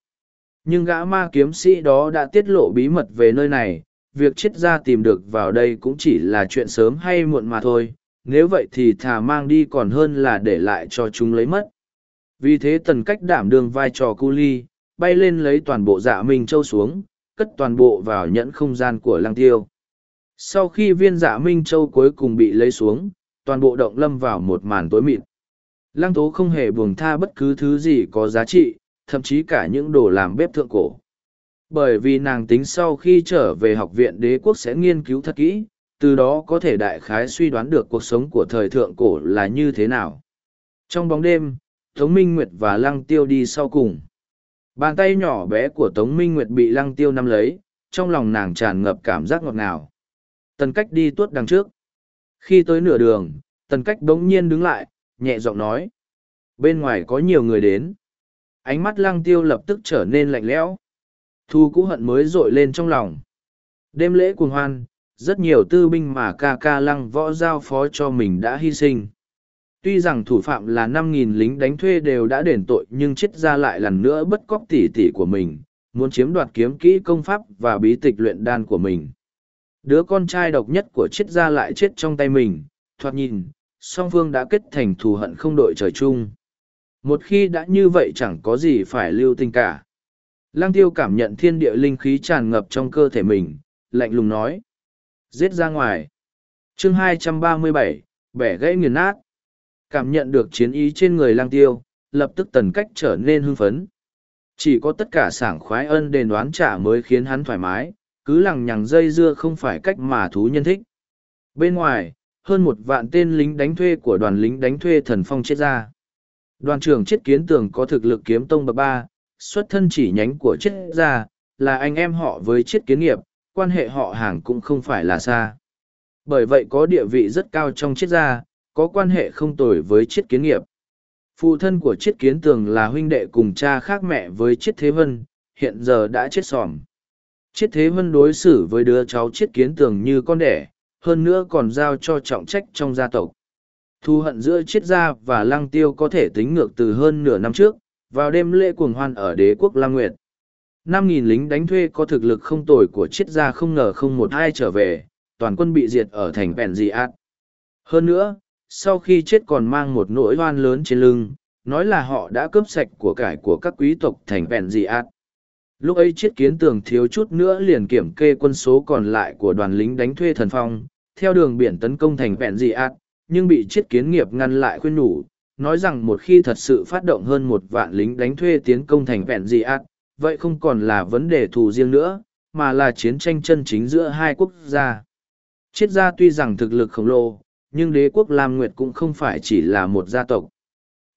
A: Nhưng gã ma kiếm sĩ đó đã tiết lộ bí mật về nơi này, việc triết gia tìm được vào đây cũng chỉ là chuyện sớm hay muộn mà thôi, nếu vậy thì thà mang đi còn hơn là để lại cho chúng lấy mất. Vì thế tần cách đảm đương vai trò cu ly, bay lên lấy toàn bộ dạ minh châu xuống, cất toàn bộ vào nhẫn không gian của lăng tiêu. Sau khi viên dạ minh châu cuối cùng bị lấy xuống, toàn bộ động lâm vào một màn tối mịt. Lăng tố không hề buồng tha bất cứ thứ gì có giá trị, thậm chí cả những đồ làm bếp thượng cổ. Bởi vì nàng tính sau khi trở về học viện đế quốc sẽ nghiên cứu thật kỹ, từ đó có thể đại khái suy đoán được cuộc sống của thời thượng cổ là như thế nào. Trong bóng đêm, Tống Minh Nguyệt và Lăng Tiêu đi sau cùng. Bàn tay nhỏ bé của Tống Minh Nguyệt bị Lăng Tiêu nắm lấy, trong lòng nàng tràn ngập cảm giác ngọt ngào. Tần cách đi tuốt đằng trước. Khi tới nửa đường, tần cách bỗng nhiên đứng lại, nhẹ giọng nói. Bên ngoài có nhiều người đến. Ánh mắt lăng tiêu lập tức trở nên lạnh lẽo. Thu cũ hận mới dội lên trong lòng. Đêm lễ cuồng hoan, rất nhiều tư binh mà ca ca lăng võ giao phó cho mình đã hy sinh. Tuy rằng thủ phạm là năm nghìn lính đánh thuê đều đã đền tội nhưng chết ra lại lần nữa bất cóc tỉ tỉ của mình, muốn chiếm đoạt kiếm kỹ công pháp và bí tịch luyện đan của mình đứa con trai độc nhất của triết gia lại chết trong tay mình thoạt nhìn song phương đã kết thành thù hận không đội trời chung một khi đã như vậy chẳng có gì phải lưu tình cả lăng tiêu cảm nhận thiên địa linh khí tràn ngập trong cơ thể mình lạnh lùng nói giết ra ngoài chương 237, bẻ gãy nghiền nát cảm nhận được chiến ý trên người lăng tiêu lập tức tần cách trở nên hưng phấn chỉ có tất cả sảng khoái ân đền đoán trả mới khiến hắn thoải mái cứ lằng nhằng dây dưa không phải cách mà thú nhân thích. Bên ngoài, hơn một vạn tên lính đánh thuê của đoàn lính đánh thuê thần phong chết ra. Đoàn trưởng chết kiến tường có thực lực kiếm tông bậc ba, xuất thân chỉ nhánh của chết Gia là anh em họ với chết kiến nghiệp, quan hệ họ hàng cũng không phải là xa. Bởi vậy có địa vị rất cao trong chết gia, có quan hệ không tồi với chết kiến nghiệp. Phụ thân của chết kiến tường là huynh đệ cùng cha khác mẹ với chết thế vân, hiện giờ đã chết sòm. Chết thế vân đối xử với đứa cháu chết kiến tường như con đẻ, hơn nữa còn giao cho trọng trách trong gia tộc. Thu hận giữa Triết gia và lăng tiêu có thể tính ngược từ hơn nửa năm trước, vào đêm lễ cuồng hoan ở đế quốc Lam Nguyệt. năm nghìn lính đánh thuê có thực lực không tồi của chiết gia không ngờ không một ai trở về, toàn quân bị diệt ở thành Bèn Dị Át. Hơn nữa, sau khi chết còn mang một nỗi oan lớn trên lưng, nói là họ đã cướp sạch của cải của các quý tộc thành Bèn Dị Át. Lúc ấy chiết kiến tường thiếu chút nữa liền kiểm kê quân số còn lại của đoàn lính đánh thuê thần phong, theo đường biển tấn công thành Bèn Dị Át, nhưng bị chiết kiến nghiệp ngăn lại khuyên nhủ, nói rằng một khi thật sự phát động hơn một vạn lính đánh thuê tiến công thành vẹn Dị Át, vậy không còn là vấn đề thù riêng nữa, mà là chiến tranh chân chính giữa hai quốc gia. Triết gia tuy rằng thực lực khổng lồ, nhưng đế quốc Lam Nguyệt cũng không phải chỉ là một gia tộc.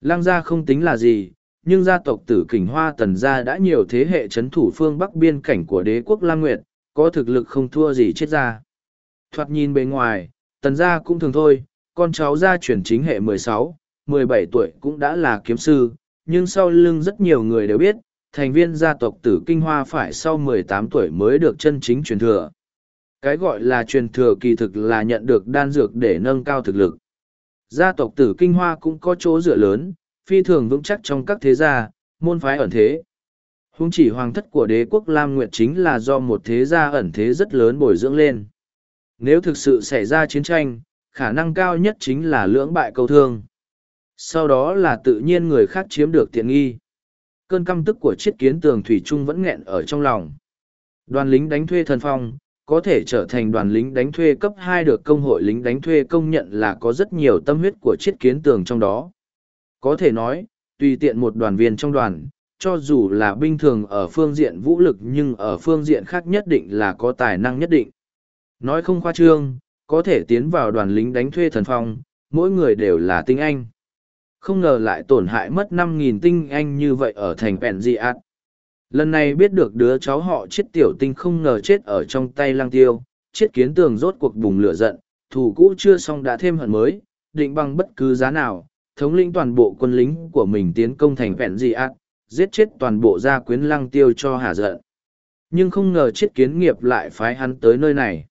A: Lăng gia không tính là gì, nhưng gia tộc tử kình hoa tần gia đã nhiều thế hệ chấn thủ phương bắc biên cảnh của đế quốc Lam Nguyệt, có thực lực không thua gì Triết gia. Thoạt nhìn bề ngoài, tần gia cũng thường thôi, con cháu gia chuyển chính hệ 16, 17 tuổi cũng đã là kiếm sư, nhưng sau lưng rất nhiều người đều biết, thành viên gia tộc tử kinh hoa phải sau 18 tuổi mới được chân chính truyền thừa. Cái gọi là truyền thừa kỳ thực là nhận được đan dược để nâng cao thực lực. Gia tộc tử kinh hoa cũng có chỗ dựa lớn, phi thường vững chắc trong các thế gia, môn phái ẩn thế. Hùng chỉ hoàng thất của đế quốc Lam Nguyệt chính là do một thế gia ẩn thế rất lớn bồi dưỡng lên. Nếu thực sự xảy ra chiến tranh, khả năng cao nhất chính là lưỡng bại câu thương. Sau đó là tự nhiên người khác chiếm được tiện nghi. Cơn căm tức của chiết kiến tường Thủy Trung vẫn nghẹn ở trong lòng. Đoàn lính đánh thuê thần phong, có thể trở thành đoàn lính đánh thuê cấp hai được công hội lính đánh thuê công nhận là có rất nhiều tâm huyết của chiết kiến tường trong đó. Có thể nói, tùy tiện một đoàn viên trong đoàn, cho dù là bình thường ở phương diện vũ lực nhưng ở phương diện khác nhất định là có tài năng nhất định. Nói không khoa trương, có thể tiến vào đoàn lính đánh thuê thần phong, mỗi người đều là tinh anh. Không ngờ lại tổn hại mất năm nghìn tinh anh như vậy ở thành Pèn Di Át. Lần này biết được đứa cháu họ chết tiểu tinh không ngờ chết ở trong tay lang tiêu, chết kiến tường rốt cuộc bùng lửa giận, thủ cũ chưa xong đã thêm hận mới, định bằng bất cứ giá nào, thống lĩnh toàn bộ quân lính của mình tiến công thành vẹn dị ác, giết chết toàn bộ gia quyến lang tiêu cho hà giận. Nhưng không ngờ chết kiến nghiệp lại phái hắn tới nơi này.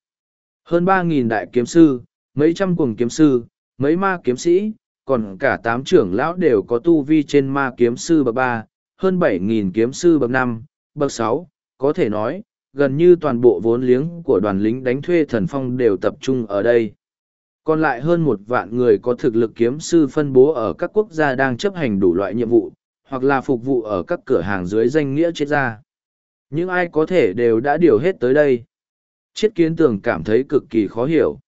A: Hơn ba nghìn đại kiếm sư, mấy trăm cuồng kiếm sư, mấy ma kiếm sĩ, còn cả tám trưởng lão đều có tu vi trên ma kiếm sư bậc ba hơn 7.000 kiếm sư bậc năm, bậc sáu, có thể nói, gần như toàn bộ vốn liếng của đoàn lính đánh thuê thần phong đều tập trung ở đây. Còn lại hơn một vạn người có thực lực kiếm sư phân bố ở các quốc gia đang chấp hành đủ loại nhiệm vụ, hoặc là phục vụ ở các cửa hàng dưới danh nghĩa chết gia. Những ai có thể đều đã điều hết tới đây. Chiết kiến tường cảm thấy cực kỳ khó hiểu.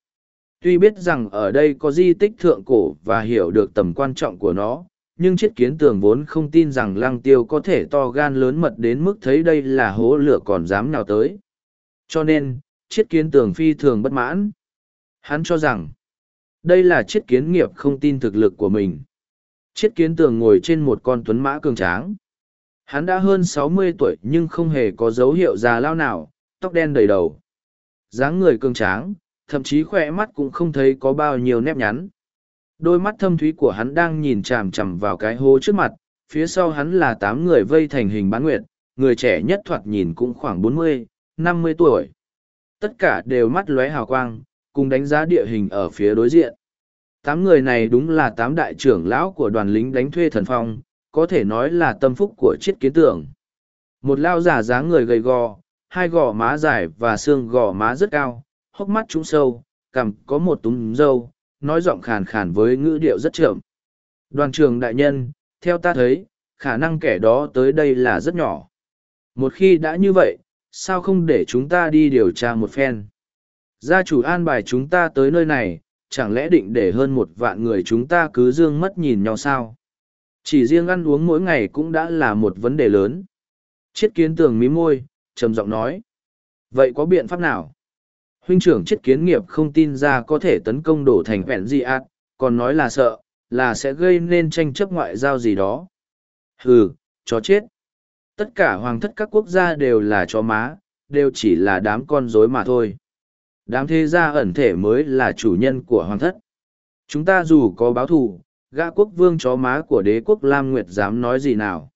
A: Tuy biết rằng ở đây có di tích thượng cổ và hiểu được tầm quan trọng của nó, nhưng chiết kiến tường vốn không tin rằng lăng tiêu có thể to gan lớn mật đến mức thấy đây là hố lửa còn dám nào tới. Cho nên, chiết kiến tường phi thường bất mãn. Hắn cho rằng, đây là chiết kiến nghiệp không tin thực lực của mình. Chiết kiến tường ngồi trên một con tuấn mã cường tráng. Hắn đã hơn sáu mươi tuổi nhưng không hề có dấu hiệu già lao nào, tóc đen đầy đầu. dáng người cường tráng, thậm chí khoe mắt cũng không thấy có bao nhiêu nếp nhắn. Đôi mắt thâm thúy của hắn đang nhìn chằm chằm vào cái hố trước mặt, phía sau hắn là tám người vây thành hình bán nguyệt, người trẻ nhất thoạt nhìn cũng khoảng bốn mươi, năm mươi tuổi. Tất cả đều mắt lóe hào quang, cùng đánh giá địa hình ở phía đối diện. Tám người này đúng là tám đại trưởng lão của đoàn lính đánh thuê thần phong, có thể nói là tâm phúc của chiết kiến tưởng. Một lao giả dáng người gầy gò, hai gò má dài và xương gò má rất cao hốc mắt trũng sâu cằm có một túm râu nói giọng khàn khàn với ngữ điệu rất chậm. Đoàn trường đại nhân, theo ta thấy, khả năng kẻ đó tới đây là rất nhỏ. Một khi đã như vậy, sao không để chúng ta đi điều tra một phen? Gia chủ an bài chúng ta tới nơi này, chẳng lẽ định để hơn một vạn người chúng ta cứ dương mất nhìn nhau sao? Chỉ riêng ăn uống mỗi ngày cũng đã là một vấn đề lớn. Chiết kiến tường mí môi, trầm giọng nói. Vậy có biện pháp nào? Huynh trưởng chết kiến nghiệp không tin ra có thể tấn công đổ thành vẹn gì ạt còn nói là sợ là sẽ gây nên tranh chấp ngoại giao gì đó. Hừ chó chết. Tất cả hoàng thất các quốc gia đều là chó má đều chỉ là đám con rối mà thôi. Đám thế gia ẩn thể mới là chủ nhân của hoàng thất. Chúng ta dù có báo thù gã quốc vương chó má của đế quốc lam nguyệt dám nói gì nào?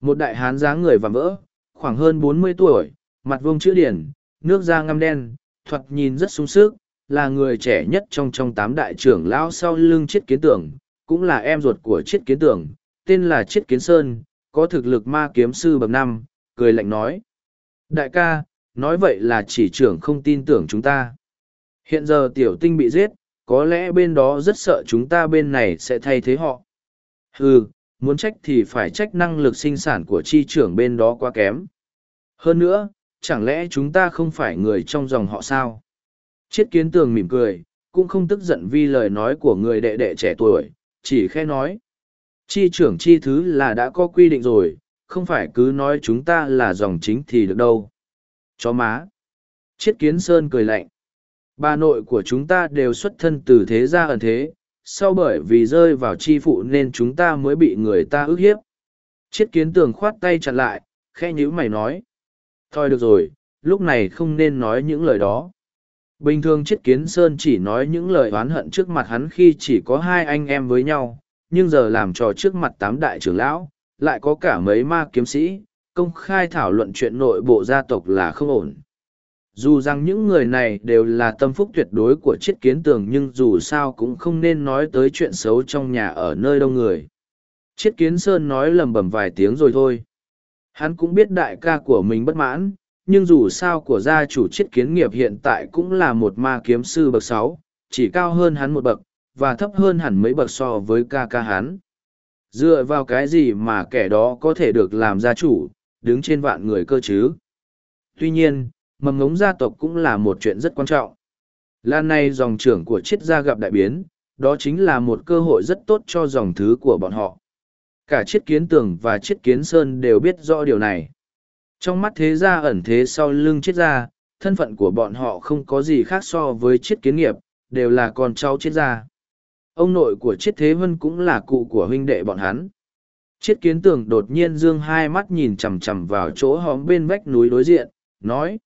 A: Một đại hán dáng người và vỡ khoảng hơn bốn mươi tuổi, mặt vuông chữ điển, nước da ngăm đen, thoạt nhìn rất sung sức, là người trẻ nhất trong trong tám đại trưởng lão sau lưng chiết kiến tưởng, cũng là em ruột của chiết kiến tưởng, tên là chiết kiến sơn, có thực lực ma kiếm sư bậc năm, cười lạnh nói. Đại ca, nói vậy là chỉ trưởng không tin tưởng chúng ta. Hiện giờ tiểu tinh bị giết, có lẽ bên đó rất sợ chúng ta bên này sẽ thay thế họ. Ừ, muốn trách thì phải trách năng lực sinh sản của chi trưởng bên đó quá kém. Hơn nữa, chẳng lẽ chúng ta không phải người trong dòng họ sao? Chiết kiến tường mỉm cười, cũng không tức giận vì lời nói của người đệ đệ trẻ tuổi, chỉ khe nói. Chi trưởng chi thứ là đã có quy định rồi, không phải cứ nói chúng ta là dòng chính thì được đâu. Chó má. Chiết kiến sơn cười lạnh. Bà nội của chúng ta đều xuất thân từ thế gia ẩn thế, sau bởi vì rơi vào chi phụ nên chúng ta mới bị người ta ức hiếp. Chiết kiến tường khoát tay chặt lại, khe nhữ mày nói. Thôi được rồi, lúc này không nên nói những lời đó. Bình thường Chiết Kiến Sơn chỉ nói những lời oán hận trước mặt hắn khi chỉ có hai anh em với nhau, nhưng giờ làm trò trước mặt tám đại trưởng lão, lại có cả mấy ma kiếm sĩ, công khai thảo luận chuyện nội bộ gia tộc là không ổn. Dù rằng những người này đều là tâm phúc tuyệt đối của Chiết Kiến Tường nhưng dù sao cũng không nên nói tới chuyện xấu trong nhà ở nơi đông người. Chiết Kiến Sơn nói lầm bầm vài tiếng rồi thôi. Hắn cũng biết đại ca của mình bất mãn, nhưng dù sao của gia chủ chiết kiến nghiệp hiện tại cũng là một ma kiếm sư bậc sáu chỉ cao hơn hắn một bậc và thấp hơn hẳn mấy bậc so với ca ca hắn. Dựa vào cái gì mà kẻ đó có thể được làm gia chủ đứng trên vạn người cơ chứ? Tuy nhiên mầm ngống gia tộc cũng là một chuyện rất quan trọng. Lan này dòng trưởng của triết gia gặp đại biến đó chính là một cơ hội rất tốt cho dòng thứ của bọn họ cả chiết kiến tường và chiết kiến sơn đều biết rõ điều này trong mắt thế gia ẩn thế sau lưng chiết gia, thân phận của bọn họ không có gì khác so với chiết kiến nghiệp, đều là con cháu chiết gia. Ông nội của chiết thế vân cũng là cụ của huynh đệ bọn hắn. Chiết kiến tường đột nhiên dương hai mắt nhìn chằm chằm vào chỗ hóm bên vách núi đối diện, nói.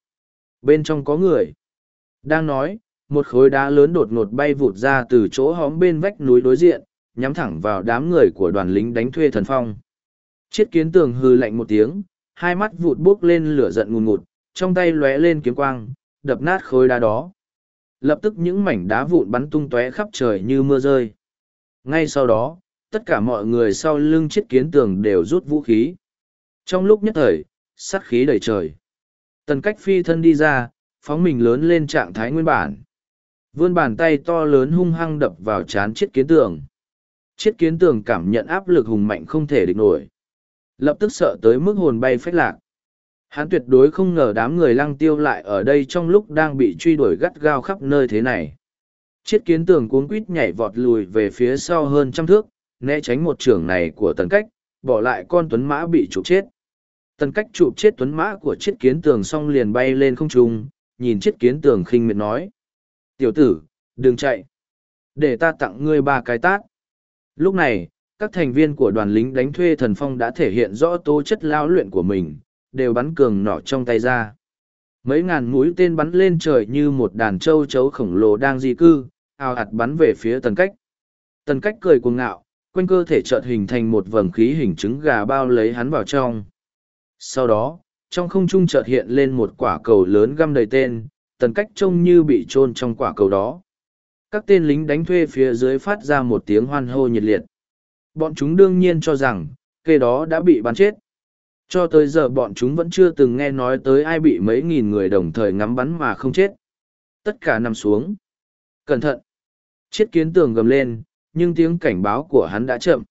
A: Bên trong có người. Đang nói, một khối đá lớn đột ngột bay vụt ra từ chỗ hóm bên vách núi đối diện, nhắm thẳng vào đám người của đoàn lính đánh thuê thần phong. Chiết kiến tường hư lạnh một tiếng, hai mắt vụt bốc lên lửa giận ngùn ngụt, trong tay lóe lên kiếm quang, đập nát khối đá đó. Lập tức những mảnh đá vụn bắn tung tóe khắp trời như mưa rơi. Ngay sau đó, tất cả mọi người sau lưng chiết kiến tường đều rút vũ khí. Trong lúc nhất thời, sát khí đầy trời. Tần cách phi thân đi ra, phóng mình lớn lên trạng thái nguyên bản. Vươn bàn tay to lớn hung hăng đập vào chán chiết kiến tường. Chiết kiến tường cảm nhận áp lực hùng mạnh không thể địch nổi. Lập tức sợ tới mức hồn bay phách lạc. Hắn tuyệt đối không ngờ đám người lăng tiêu lại ở đây trong lúc đang bị truy đuổi gắt gao khắp nơi thế này. Chiết kiến tường cuốn quít nhảy vọt lùi về phía sau hơn trăm thước, né tránh một trưởng này của tần cách, bỏ lại con tuấn mã bị trục chết. Tần cách chụp chết tuấn mã của chiết kiến tường xong liền bay lên không trung, nhìn chiết kiến tường khinh miệt nói. Tiểu tử, đừng chạy. Để ta tặng ngươi ba cái tát lúc này các thành viên của đoàn lính đánh thuê thần phong đã thể hiện rõ tố chất lao luyện của mình, đều bắn cường nỏ trong tay ra. Mấy ngàn mũi tên bắn lên trời như một đàn trâu chấu khổng lồ đang di cư, ào ạt bắn về phía tần cách. Tần cách cười cuồng ngạo, quanh cơ thể chợt hình thành một vầng khí hình trứng gà bao lấy hắn vào trong. Sau đó, trong không trung chợt hiện lên một quả cầu lớn găm đầy tên, tần cách trông như bị chôn trong quả cầu đó. Các tên lính đánh thuê phía dưới phát ra một tiếng hoan hô nhiệt liệt. Bọn chúng đương nhiên cho rằng, kê đó đã bị bắn chết. Cho tới giờ bọn chúng vẫn chưa từng nghe nói tới ai bị mấy nghìn người đồng thời ngắm bắn mà không chết. Tất cả nằm xuống. Cẩn thận. Chiết kiến tường gầm lên, nhưng tiếng cảnh báo của hắn đã chậm.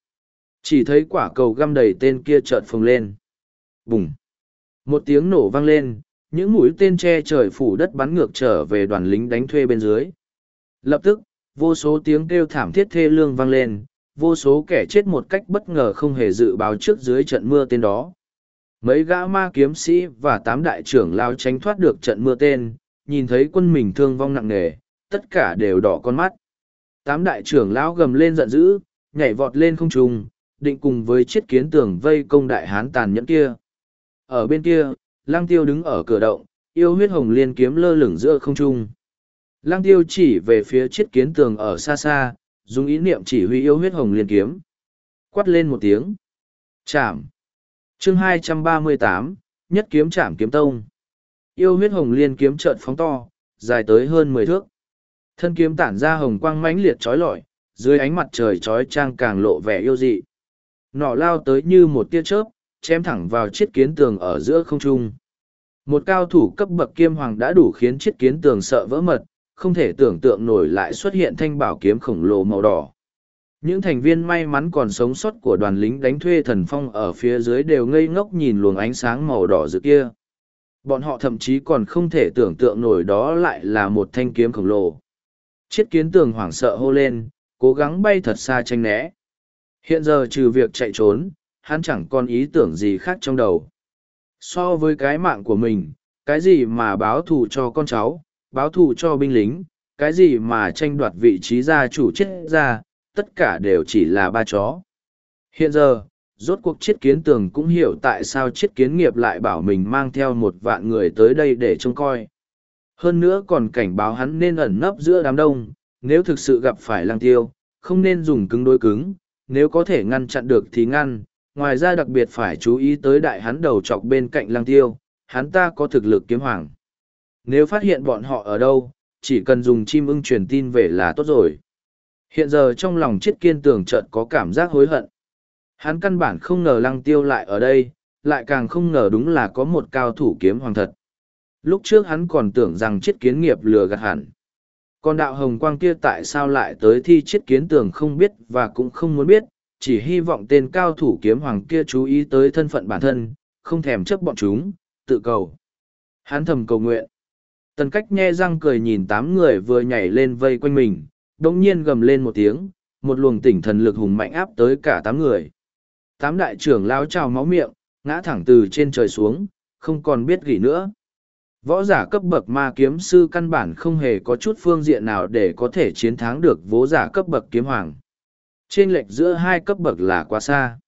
A: Chỉ thấy quả cầu găm đầy tên kia chợt phồng lên. Bùng. Một tiếng nổ vang lên, những mũi tên che trời phủ đất bắn ngược trở về đoàn lính đánh thuê bên dưới. Lập tức, vô số tiếng kêu thảm thiết thê lương vang lên, vô số kẻ chết một cách bất ngờ không hề dự báo trước dưới trận mưa tên đó. Mấy gã ma kiếm sĩ và tám đại trưởng lao tránh thoát được trận mưa tên, nhìn thấy quân mình thương vong nặng nề, tất cả đều đỏ con mắt. Tám đại trưởng lão gầm lên giận dữ, nhảy vọt lên không trung, định cùng với chiếc kiến tường vây công đại hán tàn nhẫn kia. Ở bên kia, lang tiêu đứng ở cửa động, yêu huyết hồng liên kiếm lơ lửng giữa không trung. Lang tiêu chỉ về phía chiết kiến tường ở xa xa, dùng ý niệm chỉ huy yêu huyết hồng liên kiếm. Quát lên một tiếng. Chạm. chương 238, nhất kiếm chạm kiếm tông. Yêu huyết hồng liên kiếm trợn phóng to, dài tới hơn mười thước. Thân kiếm tản ra hồng quang mãnh liệt trói lọi, dưới ánh mặt trời trói trang càng lộ vẻ yêu dị. Nọ lao tới như một tia chớp, chém thẳng vào chiếc kiến tường ở giữa không trung. Một cao thủ cấp bậc kiêm hoàng đã đủ khiến chiếc kiến tường sợ vỡ mật, không thể tưởng tượng nổi lại xuất hiện thanh bảo kiếm khổng lồ màu đỏ. Những thành viên may mắn còn sống sót của đoàn lính đánh thuê thần phong ở phía dưới đều ngây ngốc nhìn luồng ánh sáng màu đỏ rực kia. Bọn họ thậm chí còn không thể tưởng tượng nổi đó lại là một thanh kiếm khổng lồ. Chiết kiến tường hoảng sợ hô lên, cố gắng bay thật xa tranh né. Hiện giờ trừ việc chạy trốn, hắn chẳng còn ý tưởng gì khác trong đầu. So với cái mạng của mình, cái gì mà báo thù cho con cháu, báo thù cho binh lính, cái gì mà tranh đoạt vị trí gia chủ chết ra, tất cả đều chỉ là ba chó. Hiện giờ, rốt cuộc chiết kiến tường cũng hiểu tại sao chiết kiến nghiệp lại bảo mình mang theo một vạn người tới đây để trông coi. Hơn nữa còn cảnh báo hắn nên ẩn nấp giữa đám đông, nếu thực sự gặp phải lang tiêu, không nên dùng cứng đối cứng, nếu có thể ngăn chặn được thì ngăn, ngoài ra đặc biệt phải chú ý tới đại hắn đầu chọc bên cạnh lang tiêu, hắn ta có thực lực kiếm hoàng. Nếu phát hiện bọn họ ở đâu, chỉ cần dùng chim ưng truyền tin về là tốt rồi. Hiện giờ trong lòng chiết kiên tường chợt có cảm giác hối hận. Hắn căn bản không ngờ lăng tiêu lại ở đây, lại càng không ngờ đúng là có một cao thủ kiếm hoàng thật. Lúc trước hắn còn tưởng rằng chiết kiến nghiệp lừa gạt hẳn. Còn đạo hồng quang kia tại sao lại tới thi chiết kiến tường không biết và cũng không muốn biết, chỉ hy vọng tên cao thủ kiếm hoàng kia chú ý tới thân phận bản thân, không thèm chấp bọn chúng, tự cầu. Hắn thầm cầu nguyện. Tần cách nhe răng cười nhìn tám người vừa nhảy lên vây quanh mình, đông nhiên gầm lên một tiếng, một luồng tỉnh thần lực hùng mạnh áp tới cả tám người. Tám đại trưởng lao trào máu miệng, ngã thẳng từ trên trời xuống, không còn biết gì nữa. Võ giả cấp bậc ma kiếm sư căn bản không hề có chút phương diện nào để có thể chiến thắng được vố giả cấp bậc kiếm hoàng. Trên lệch giữa hai cấp bậc là quá xa.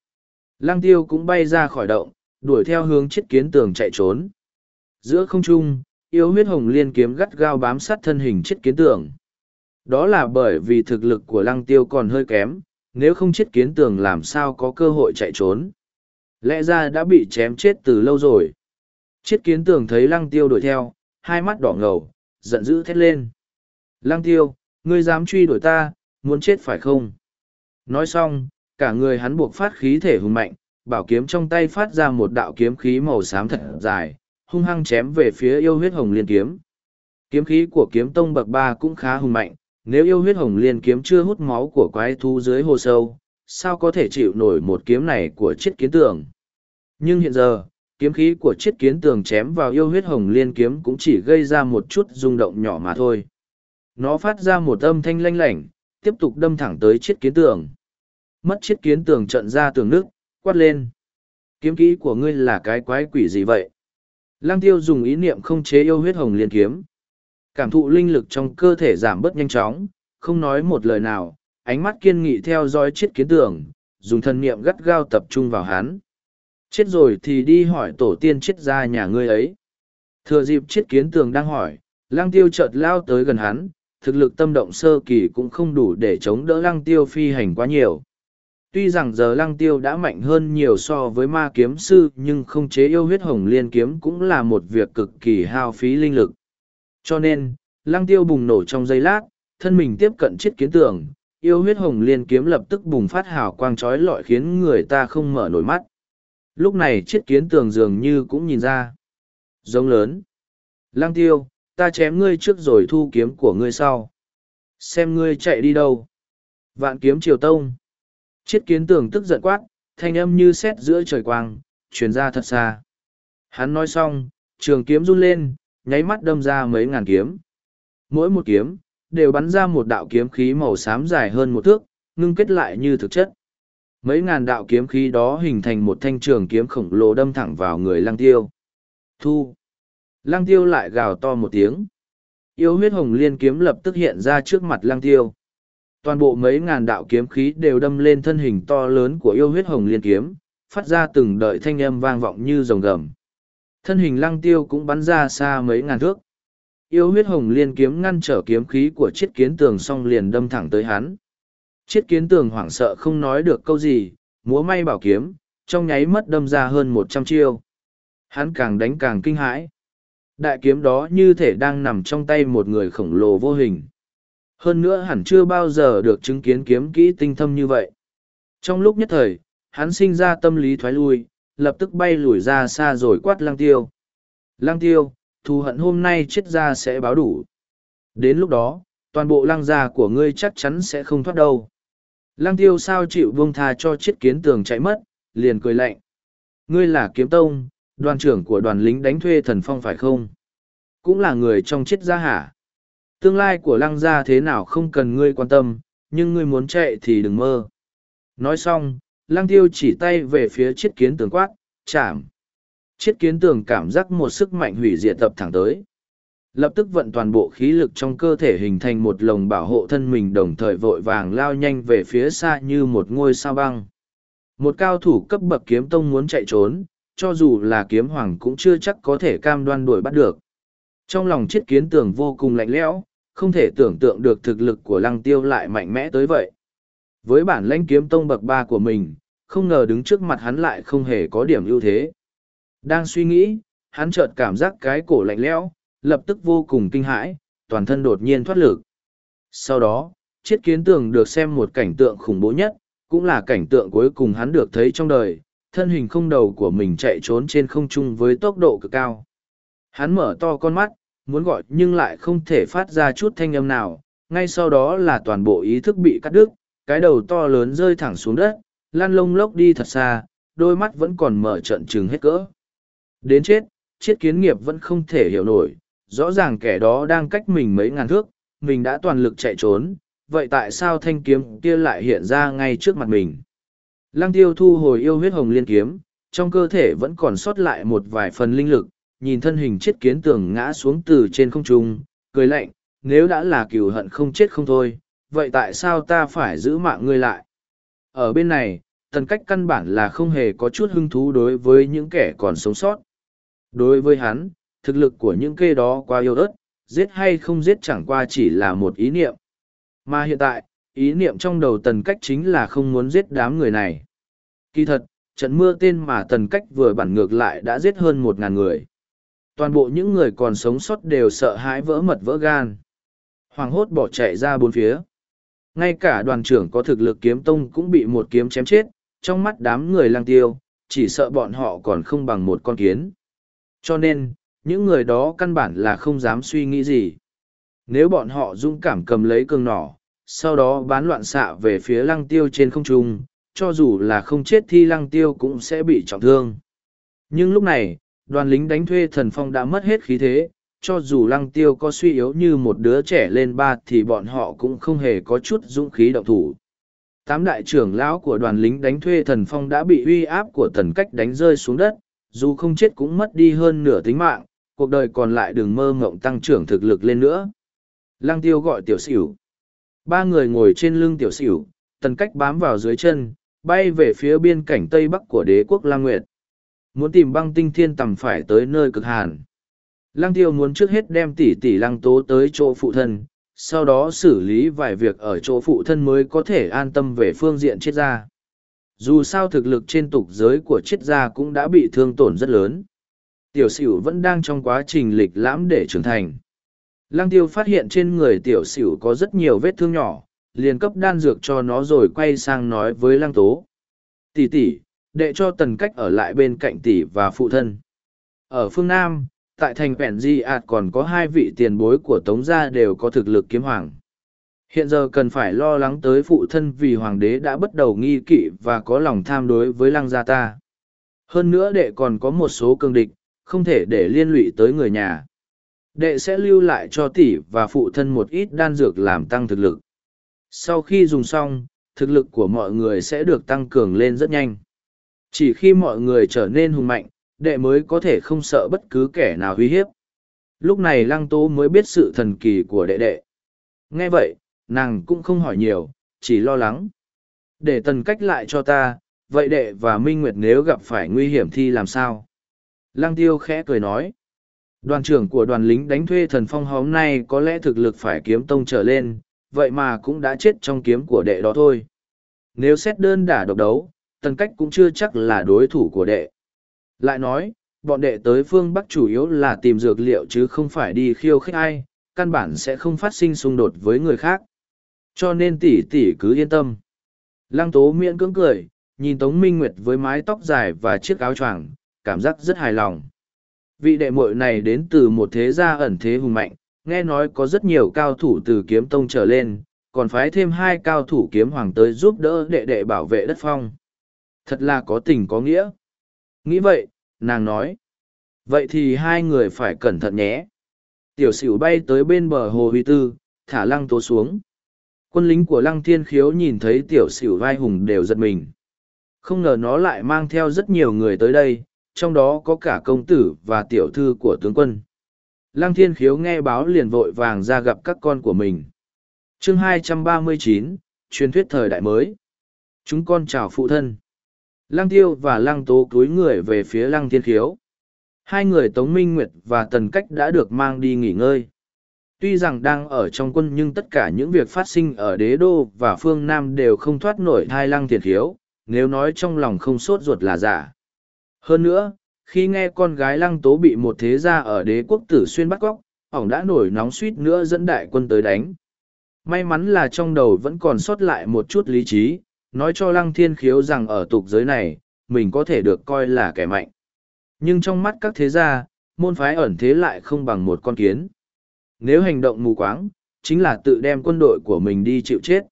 A: Lăng tiêu cũng bay ra khỏi động, đuổi theo hướng chiếc kiến tường chạy trốn. Giữa không trung, yêu huyết hồng liên kiếm gắt gao bám sát thân hình chiết kiến tường. Đó là bởi vì thực lực của lăng tiêu còn hơi kém, nếu không chiết kiến tường làm sao có cơ hội chạy trốn. Lẽ ra đã bị chém chết từ lâu rồi. Chiết kiến tường thấy lăng tiêu đuổi theo, hai mắt đỏ ngầu, giận dữ thét lên. Lăng tiêu, ngươi dám truy đuổi ta, muốn chết phải không? Nói xong, cả người hắn buộc phát khí thể hùng mạnh, bảo kiếm trong tay phát ra một đạo kiếm khí màu xám thật dài, hung hăng chém về phía yêu huyết hồng liên kiếm. Kiếm khí của kiếm tông bậc ba cũng khá hùng mạnh, nếu yêu huyết hồng liên kiếm chưa hút máu của quái thú dưới hồ sâu, sao có thể chịu nổi một kiếm này của chiết kiến tường. Nhưng hiện giờ, kiếm khí của chiết kiến tường chém vào yêu huyết hồng liên kiếm cũng chỉ gây ra một chút rung động nhỏ mà thôi. Nó phát ra một âm thanh lanh lảnh, tiếp tục đâm thẳng tới chiết kiến tường. Mất chiết kiến tường trận ra tường nước, quát lên. Kiếm kỹ của ngươi là cái quái quỷ gì vậy? Lăng tiêu dùng ý niệm không chế yêu huyết hồng liên kiếm. Cảm thụ linh lực trong cơ thể giảm bớt nhanh chóng, không nói một lời nào, ánh mắt kiên nghị theo dõi chiết kiến tường, dùng thần niệm gắt gao tập trung vào hắn. Chết rồi thì đi hỏi tổ tiên chết ra nhà ngươi ấy. Thừa dịp chiết kiến tường đang hỏi, lăng tiêu chợt lao tới gần hắn, thực lực tâm động sơ kỳ cũng không đủ để chống đỡ lăng tiêu phi hành quá nhiều. Tuy rằng giờ lăng tiêu đã mạnh hơn nhiều so với ma kiếm sư nhưng không chế yêu huyết hồng liên kiếm cũng là một việc cực kỳ hao phí linh lực. Cho nên, lăng tiêu bùng nổ trong giây lát, thân mình tiếp cận chiếc kiến tường, yêu huyết hồng liên kiếm lập tức bùng phát hào quang trói lọi khiến người ta không mở nổi mắt. Lúc này chiếc kiến tường dường như cũng nhìn ra. Giống lớn. Lăng tiêu, ta chém ngươi trước rồi thu kiếm của ngươi sau. Xem ngươi chạy đi đâu. Vạn kiếm triều tông. Chiết kiến tường tức giận quát, thanh âm như sét giữa trời quang, truyền ra thật xa. Hắn nói xong, trường kiếm run lên, nháy mắt đâm ra mấy ngàn kiếm. Mỗi một kiếm, đều bắn ra một đạo kiếm khí màu xám dài hơn một thước, ngưng kết lại như thực chất. Mấy ngàn đạo kiếm khí đó hình thành một thanh trường kiếm khổng lồ đâm thẳng vào người lăng tiêu. Thu. Lăng tiêu lại gào to một tiếng. Yêu huyết hồng liên kiếm lập tức hiện ra trước mặt lăng tiêu. Toàn bộ mấy ngàn đạo kiếm khí đều đâm lên thân hình to lớn của yêu huyết hồng liên kiếm, phát ra từng đợi thanh âm vang vọng như rồng gầm. Thân hình lăng tiêu cũng bắn ra xa mấy ngàn thước. Yêu huyết hồng liên kiếm ngăn trở kiếm khí của chiếc kiến tường xong liền đâm thẳng tới hắn. Chiếc kiến tường hoảng sợ không nói được câu gì, múa may bảo kiếm, trong nháy mất đâm ra hơn một trăm chiêu. Hắn càng đánh càng kinh hãi. Đại kiếm đó như thể đang nằm trong tay một người khổng lồ vô hình. Hơn nữa hẳn chưa bao giờ được chứng kiến kiếm kỹ tinh thâm như vậy. Trong lúc nhất thời, hắn sinh ra tâm lý thoái lui, lập tức bay lùi ra xa rồi quát lăng tiêu. Lăng tiêu, thù hận hôm nay chết ra sẽ báo đủ. Đến lúc đó, toàn bộ lăng gia của ngươi chắc chắn sẽ không thoát đâu. Lăng tiêu sao chịu buông tha cho chiếc kiến tường chạy mất, liền cười lạnh. Ngươi là kiếm tông, đoàn trưởng của đoàn lính đánh thuê thần phong phải không? Cũng là người trong chiết gia hả? Tương lai của lăng gia thế nào không cần ngươi quan tâm, nhưng ngươi muốn chạy thì đừng mơ. Nói xong, lăng tiêu chỉ tay về phía Chiết kiến tường quát, chạm. Chiết kiến tường cảm giác một sức mạnh hủy diệt tập thẳng tới. Lập tức vận toàn bộ khí lực trong cơ thể hình thành một lồng bảo hộ thân mình đồng thời vội vàng lao nhanh về phía xa như một ngôi sao băng. Một cao thủ cấp bậc kiếm tông muốn chạy trốn, cho dù là kiếm hoàng cũng chưa chắc có thể cam đoan đuổi bắt được. Trong lòng Chiết kiến tường vô cùng lạnh lẽo, không thể tưởng tượng được thực lực của lăng tiêu lại mạnh mẽ tới vậy. Với bản lãnh kiếm tông bậc ba của mình, không ngờ đứng trước mặt hắn lại không hề có điểm ưu thế. Đang suy nghĩ, hắn chợt cảm giác cái cổ lạnh lẽo, lập tức vô cùng kinh hãi, toàn thân đột nhiên thoát lực. Sau đó, chiết kiến tường được xem một cảnh tượng khủng bố nhất, cũng là cảnh tượng cuối cùng hắn được thấy trong đời, thân hình không đầu của mình chạy trốn trên không trung với tốc độ cực cao. Hắn mở to con mắt, muốn gọi nhưng lại không thể phát ra chút thanh âm nào, ngay sau đó là toàn bộ ý thức bị cắt đứt, cái đầu to lớn rơi thẳng xuống đất, lan lông lốc đi thật xa, đôi mắt vẫn còn mở trận trừng hết cỡ. Đến chết, chiết kiến nghiệp vẫn không thể hiểu nổi, rõ ràng kẻ đó đang cách mình mấy ngàn thước, mình đã toàn lực chạy trốn, vậy tại sao thanh kiếm kia lại hiện ra ngay trước mặt mình? Lăng tiêu thu hồi yêu huyết hồng liên kiếm, trong cơ thể vẫn còn sót lại một vài phần linh lực, nhìn thân hình chết kiến tường ngã xuống từ trên không trung, cười lạnh, nếu đã là cừu hận không chết không thôi, vậy tại sao ta phải giữ mạng ngươi lại? Ở bên này, tần cách căn bản là không hề có chút hứng thú đối với những kẻ còn sống sót. Đối với hắn, thực lực của những kê đó quá yêu ớt, giết hay không giết chẳng qua chỉ là một ý niệm. Mà hiện tại, ý niệm trong đầu tần cách chính là không muốn giết đám người này. Kỳ thật, trận mưa tên mà tần cách vừa bản ngược lại đã giết hơn một ngàn người. Toàn bộ những người còn sống sót đều sợ hãi vỡ mật vỡ gan. hoảng hốt bỏ chạy ra bốn phía. Ngay cả đoàn trưởng có thực lực kiếm tông cũng bị một kiếm chém chết, trong mắt đám người lang tiêu, chỉ sợ bọn họ còn không bằng một con kiến. Cho nên, những người đó căn bản là không dám suy nghĩ gì. Nếu bọn họ dũng cảm cầm lấy cường nỏ, sau đó bán loạn xạ về phía lăng tiêu trên không trung, cho dù là không chết thì lăng tiêu cũng sẽ bị trọng thương. Nhưng lúc này, đoàn lính đánh thuê thần phong đã mất hết khí thế, cho dù lăng tiêu có suy yếu như một đứa trẻ lên ba thì bọn họ cũng không hề có chút dũng khí động thủ. Tám đại trưởng lão của đoàn lính đánh thuê thần phong đã bị uy áp của tần cách đánh rơi xuống đất, dù không chết cũng mất đi hơn nửa tính mạng, cuộc đời còn lại đừng mơ ngộng tăng trưởng thực lực lên nữa. Lăng tiêu gọi tiểu xỉu. Ba người ngồi trên lưng tiểu xỉu, tần cách bám vào dưới chân, bay về phía biên cảnh tây bắc của đế quốc La Nguyệt. Muốn tìm băng tinh thiên tầm phải tới nơi cực hàn. Lăng tiêu muốn trước hết đem tỷ tỷ lăng tố tới chỗ phụ thân, sau đó xử lý vài việc ở chỗ phụ thân mới có thể an tâm về phương diện chết gia. Dù sao thực lực trên tục giới của chết gia cũng đã bị thương tổn rất lớn. Tiểu sửu vẫn đang trong quá trình lịch lãm để trưởng thành. Lăng tiêu phát hiện trên người tiểu sửu có rất nhiều vết thương nhỏ, liền cấp đan dược cho nó rồi quay sang nói với lăng tố. Tỷ tỷ, đệ cho tần cách ở lại bên cạnh tỷ và phụ thân. Ở phương Nam, tại thành Pẹn Di Ảt còn có hai vị tiền bối của Tống gia đều có thực lực kiếm hoàng. Hiện giờ cần phải lo lắng tới phụ thân vì hoàng đế đã bắt đầu nghi kỵ và có lòng tham đối với lăng gia ta. Hơn nữa đệ còn có một số cương địch, không thể để liên lụy tới người nhà. Đệ sẽ lưu lại cho tỷ và phụ thân một ít đan dược làm tăng thực lực. Sau khi dùng xong, thực lực của mọi người sẽ được tăng cường lên rất nhanh. Chỉ khi mọi người trở nên hùng mạnh, đệ mới có thể không sợ bất cứ kẻ nào uy hiếp. Lúc này lăng tố mới biết sự thần kỳ của đệ đệ. Nghe vậy, nàng cũng không hỏi nhiều, chỉ lo lắng. Để tần cách lại cho ta, vậy đệ và Minh Nguyệt nếu gặp phải nguy hiểm thì làm sao? Lăng tiêu khẽ cười nói. Đoàn trưởng của đoàn lính đánh thuê thần phong hôm nay có lẽ thực lực phải kiếm tông trở lên, vậy mà cũng đã chết trong kiếm của đệ đó thôi. Nếu xét đơn đả độc đấu, tần cách cũng chưa chắc là đối thủ của đệ. Lại nói, bọn đệ tới phương Bắc chủ yếu là tìm dược liệu chứ không phải đi khiêu khích ai, căn bản sẽ không phát sinh xung đột với người khác. Cho nên tỷ tỷ cứ yên tâm. Lăng tố miễn cưỡng cười, nhìn Tống Minh Nguyệt với mái tóc dài và chiếc áo choàng, cảm giác rất hài lòng. Vị đệ muội này đến từ một thế gia ẩn thế hùng mạnh, nghe nói có rất nhiều cao thủ từ kiếm tông trở lên, còn phái thêm hai cao thủ kiếm hoàng tới giúp đỡ đệ đệ bảo vệ đất phong. Thật là có tình có nghĩa. Nghĩ vậy, nàng nói. Vậy thì hai người phải cẩn thận nhé. Tiểu sửu bay tới bên bờ hồ huy tư, thả lăng tố xuống. Quân lính của lăng thiên khiếu nhìn thấy tiểu sửu vai hùng đều giật mình. Không ngờ nó lại mang theo rất nhiều người tới đây, trong đó có cả công tử và tiểu thư của tướng quân. Lăng thiên khiếu nghe báo liền vội vàng ra gặp các con của mình. chương 239, truyền thuyết thời đại mới. Chúng con chào phụ thân. Lăng tiêu và lăng tố cúi người về phía lăng thiên khiếu. Hai người Tống Minh Nguyệt và Tần Cách đã được mang đi nghỉ ngơi. Tuy rằng đang ở trong quân nhưng tất cả những việc phát sinh ở đế đô và phương Nam đều không thoát nổi thai lăng thiên khiếu, nếu nói trong lòng không sốt ruột là giả. Hơn nữa, khi nghe con gái lăng tố bị một thế gia ở đế quốc tử xuyên bắt cóc, ổng đã nổi nóng suýt nữa dẫn đại quân tới đánh. May mắn là trong đầu vẫn còn sót lại một chút lý trí, nói cho lăng thiên khiếu rằng ở tục giới này, mình có thể được coi là kẻ mạnh. Nhưng trong mắt các thế gia, môn phái ẩn thế lại không bằng một con kiến. Nếu hành động mù quáng, chính là tự đem quân đội của mình đi chịu chết.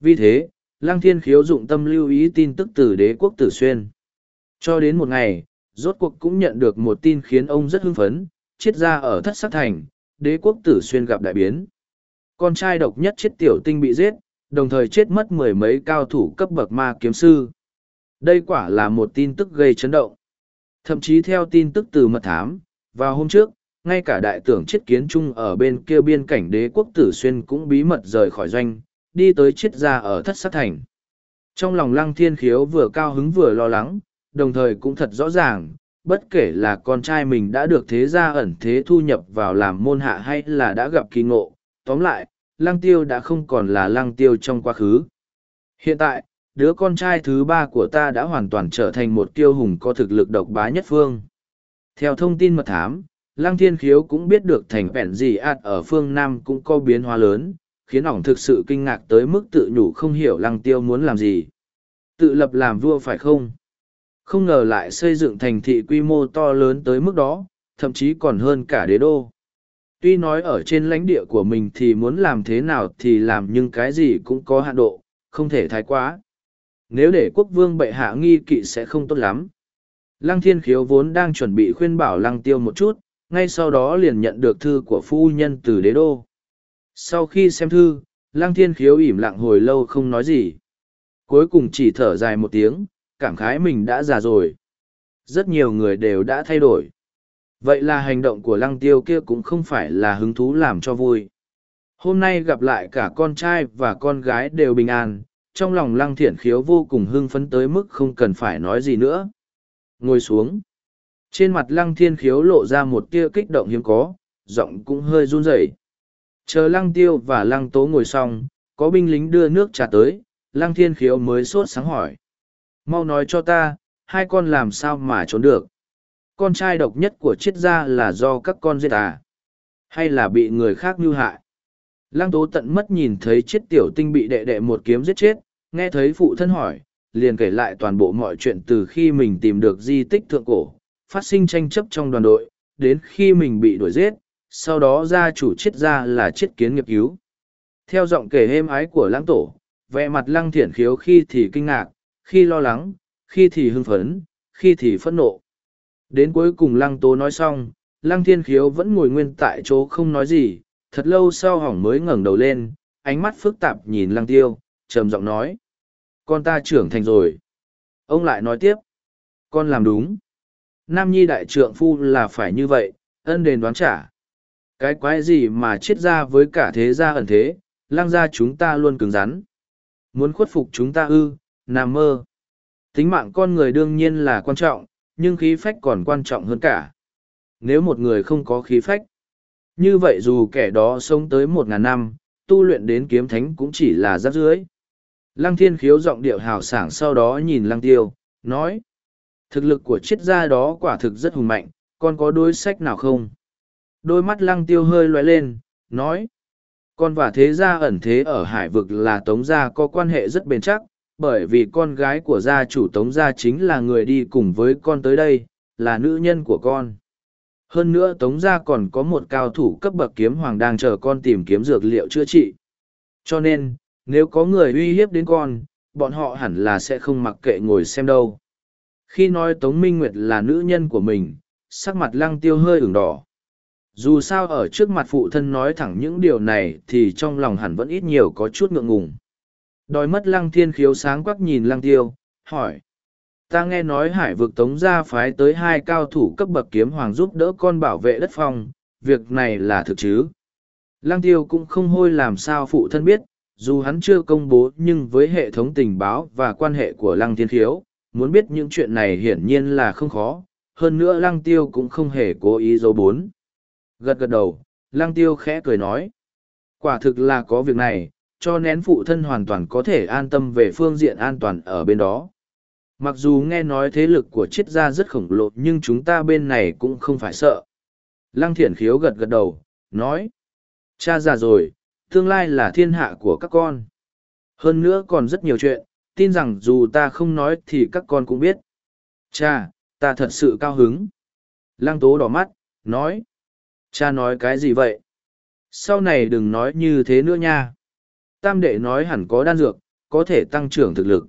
A: Vì thế, lăng thiên khiếu dụng tâm lưu ý tin tức từ đế quốc tử xuyên. Cho đến một ngày, rốt cuộc cũng nhận được một tin khiến ông rất hưng phấn, chết ra ở thất sắc thành, đế quốc tử xuyên gặp đại biến. Con trai độc nhất chết tiểu tinh bị giết, đồng thời chết mất mười mấy cao thủ cấp bậc ma kiếm sư. Đây quả là một tin tức gây chấn động. Thậm chí theo tin tức từ mật thám, vào hôm trước, ngay cả đại tưởng chết kiến trung ở bên kia biên cảnh đế quốc tử xuyên cũng bí mật rời khỏi doanh, đi tới chết ra ở thất sát thành. Trong lòng lăng thiên khiếu vừa cao hứng vừa lo lắng, đồng thời cũng thật rõ ràng, bất kể là con trai mình đã được thế gia ẩn thế thu nhập vào làm môn hạ hay là đã gặp kỳ ngộ, tóm lại, lăng tiêu đã không còn là lăng tiêu trong quá khứ. Hiện tại, đứa con trai thứ ba của ta đã hoàn toàn trở thành một tiêu hùng có thực lực độc bá nhất phương. Theo thông tin mật thám, lăng thiên khiếu cũng biết được thành vẹn gì ạt ở phương Nam cũng có biến hóa lớn, khiến ổng thực sự kinh ngạc tới mức tự nhủ không hiểu lăng tiêu muốn làm gì. Tự lập làm vua phải không? Không ngờ lại xây dựng thành thị quy mô to lớn tới mức đó, thậm chí còn hơn cả đế đô. Tuy nói ở trên lãnh địa của mình thì muốn làm thế nào thì làm nhưng cái gì cũng có hạn độ, không thể thái quá. Nếu để quốc vương bệ hạ nghi kỵ sẽ không tốt lắm. Lăng thiên khiếu vốn đang chuẩn bị khuyên bảo lăng tiêu một chút, ngay sau đó liền nhận được thư của phu nhân từ đế đô. Sau khi xem thư, lăng thiên khiếu ỉm lặng hồi lâu không nói gì. Cuối cùng chỉ thở dài một tiếng, cảm khái mình đã già rồi. Rất nhiều người đều đã thay đổi. Vậy là hành động của lăng tiêu kia cũng không phải là hứng thú làm cho vui. Hôm nay gặp lại cả con trai và con gái đều bình an, trong lòng lăng Thiển khiếu vô cùng hưng phấn tới mức không cần phải nói gì nữa. Ngồi xuống. Trên mặt lăng thiên khiếu lộ ra một tia kích động hiếm có, giọng cũng hơi run rẩy. Chờ lăng tiêu và lăng tố ngồi xong, có binh lính đưa nước trà tới, lăng thiên khiếu mới sốt sáng hỏi. Mau nói cho ta, hai con làm sao mà trốn được. Con trai độc nhất của triết gia là do các con giết à? Hay là bị người khác mưu hại? Lăng tố tận mất nhìn thấy Triết tiểu tinh bị đệ đệ một kiếm giết chết, nghe thấy phụ thân hỏi, liền kể lại toàn bộ mọi chuyện từ khi mình tìm được di tích thượng cổ, phát sinh tranh chấp trong đoàn đội, đến khi mình bị đuổi giết, sau đó gia chủ chiết gia là chiết kiến nghiệp cứu. Theo giọng kể êm ái của lãng tổ, vẻ mặt lăng thiển khiếu khi thì kinh ngạc, khi lo lắng, khi thì hưng phấn, khi thì phẫn nộ. Đến cuối cùng lăng tố nói xong, lăng thiên khiếu vẫn ngồi nguyên tại chỗ không nói gì, thật lâu sau hỏng mới ngẩng đầu lên, ánh mắt phức tạp nhìn lăng tiêu, trầm giọng nói. Con ta trưởng thành rồi. Ông lại nói tiếp. Con làm đúng. Nam nhi đại trượng phu là phải như vậy, ân đền đoán trả. Cái quái gì mà chết ra với cả thế gia ẩn thế, lăng gia chúng ta luôn cứng rắn. Muốn khuất phục chúng ta ư, nằm mơ. Tính mạng con người đương nhiên là quan trọng, nhưng khí phách còn quan trọng hơn cả. Nếu một người không có khí phách, như vậy dù kẻ đó sống tới một ngàn năm, tu luyện đến kiếm thánh cũng chỉ là rác dưới. Lăng thiên khiếu giọng điệu hào sảng sau đó nhìn lăng tiêu, nói. Thực lực của triết gia đó quả thực rất hùng mạnh, con có đối sách nào không? Đôi mắt lăng tiêu hơi lóe lên, nói. Con và thế gia ẩn thế ở hải vực là tống gia có quan hệ rất bền chắc, bởi vì con gái của gia chủ tống gia chính là người đi cùng với con tới đây, là nữ nhân của con. Hơn nữa tống gia còn có một cao thủ cấp bậc kiếm hoàng đang chờ con tìm kiếm dược liệu chữa trị. Cho nên, nếu có người uy hiếp đến con, bọn họ hẳn là sẽ không mặc kệ ngồi xem đâu. Khi nói Tống Minh Nguyệt là nữ nhân của mình, sắc mặt lăng tiêu hơi ửng đỏ. Dù sao ở trước mặt phụ thân nói thẳng những điều này thì trong lòng hẳn vẫn ít nhiều có chút ngượng ngùng. Đòi mất lăng thiên khiếu sáng quắc nhìn lăng tiêu, hỏi. Ta nghe nói hải vực tống gia phái tới hai cao thủ cấp bậc kiếm hoàng giúp đỡ con bảo vệ đất phong, việc này là thực chứ? Lăng tiêu cũng không hôi làm sao phụ thân biết, dù hắn chưa công bố nhưng với hệ thống tình báo và quan hệ của lăng thiên khiếu, muốn biết những chuyện này hiển nhiên là không khó, hơn nữa lăng tiêu cũng không hề cố ý dấu bốn. Gật gật đầu, lăng tiêu khẽ cười nói. Quả thực là có việc này, cho nén phụ thân hoàn toàn có thể an tâm về phương diện an toàn ở bên đó. Mặc dù nghe nói thế lực của triết gia rất khổng lồ nhưng chúng ta bên này cũng không phải sợ. Lăng thiển khiếu gật gật đầu, nói. Cha già rồi, tương lai là thiên hạ của các con. Hơn nữa còn rất nhiều chuyện, tin rằng dù ta không nói thì các con cũng biết. Cha, ta thật sự cao hứng. Lăng tố đỏ mắt, nói. Cha nói cái gì vậy? Sau này đừng nói như thế nữa nha. Tam đệ nói hẳn có đan dược, có thể tăng trưởng thực lực.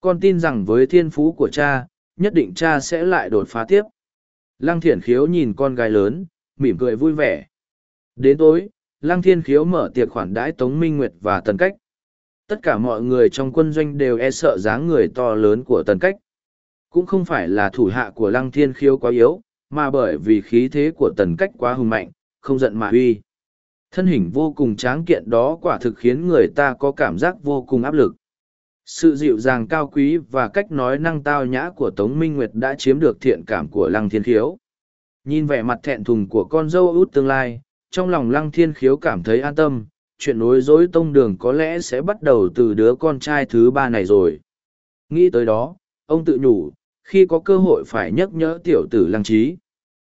A: Con tin rằng với thiên phú của cha, nhất định cha sẽ lại đột phá tiếp. Lăng thiển khiếu nhìn con gái lớn, mỉm cười vui vẻ. Đến tối, Lăng thiên khiếu mở tiệc khoản đãi Tống Minh Nguyệt và Tần Cách. Tất cả mọi người trong quân doanh đều e sợ dáng người to lớn của Tần Cách. Cũng không phải là thủ hạ của Lăng thiên khiếu quá yếu, mà bởi vì khí thế của Tần Cách quá hùng mạnh, không giận mà uy. Thân hình vô cùng tráng kiện đó quả thực khiến người ta có cảm giác vô cùng áp lực. Sự dịu dàng cao quý và cách nói năng tao nhã của Tống Minh Nguyệt đã chiếm được thiện cảm của Lăng Thiên Khiếu. Nhìn vẻ mặt thẹn thùng của con dâu út tương lai, trong lòng lăng thiên khiếu cảm thấy an tâm, chuyện nối dối tông đường có lẽ sẽ bắt đầu từ đứa con trai thứ ba này rồi. Nghĩ tới đó, ông tự nhủ, khi có cơ hội phải nhắc nhở tiểu tử lăng trí.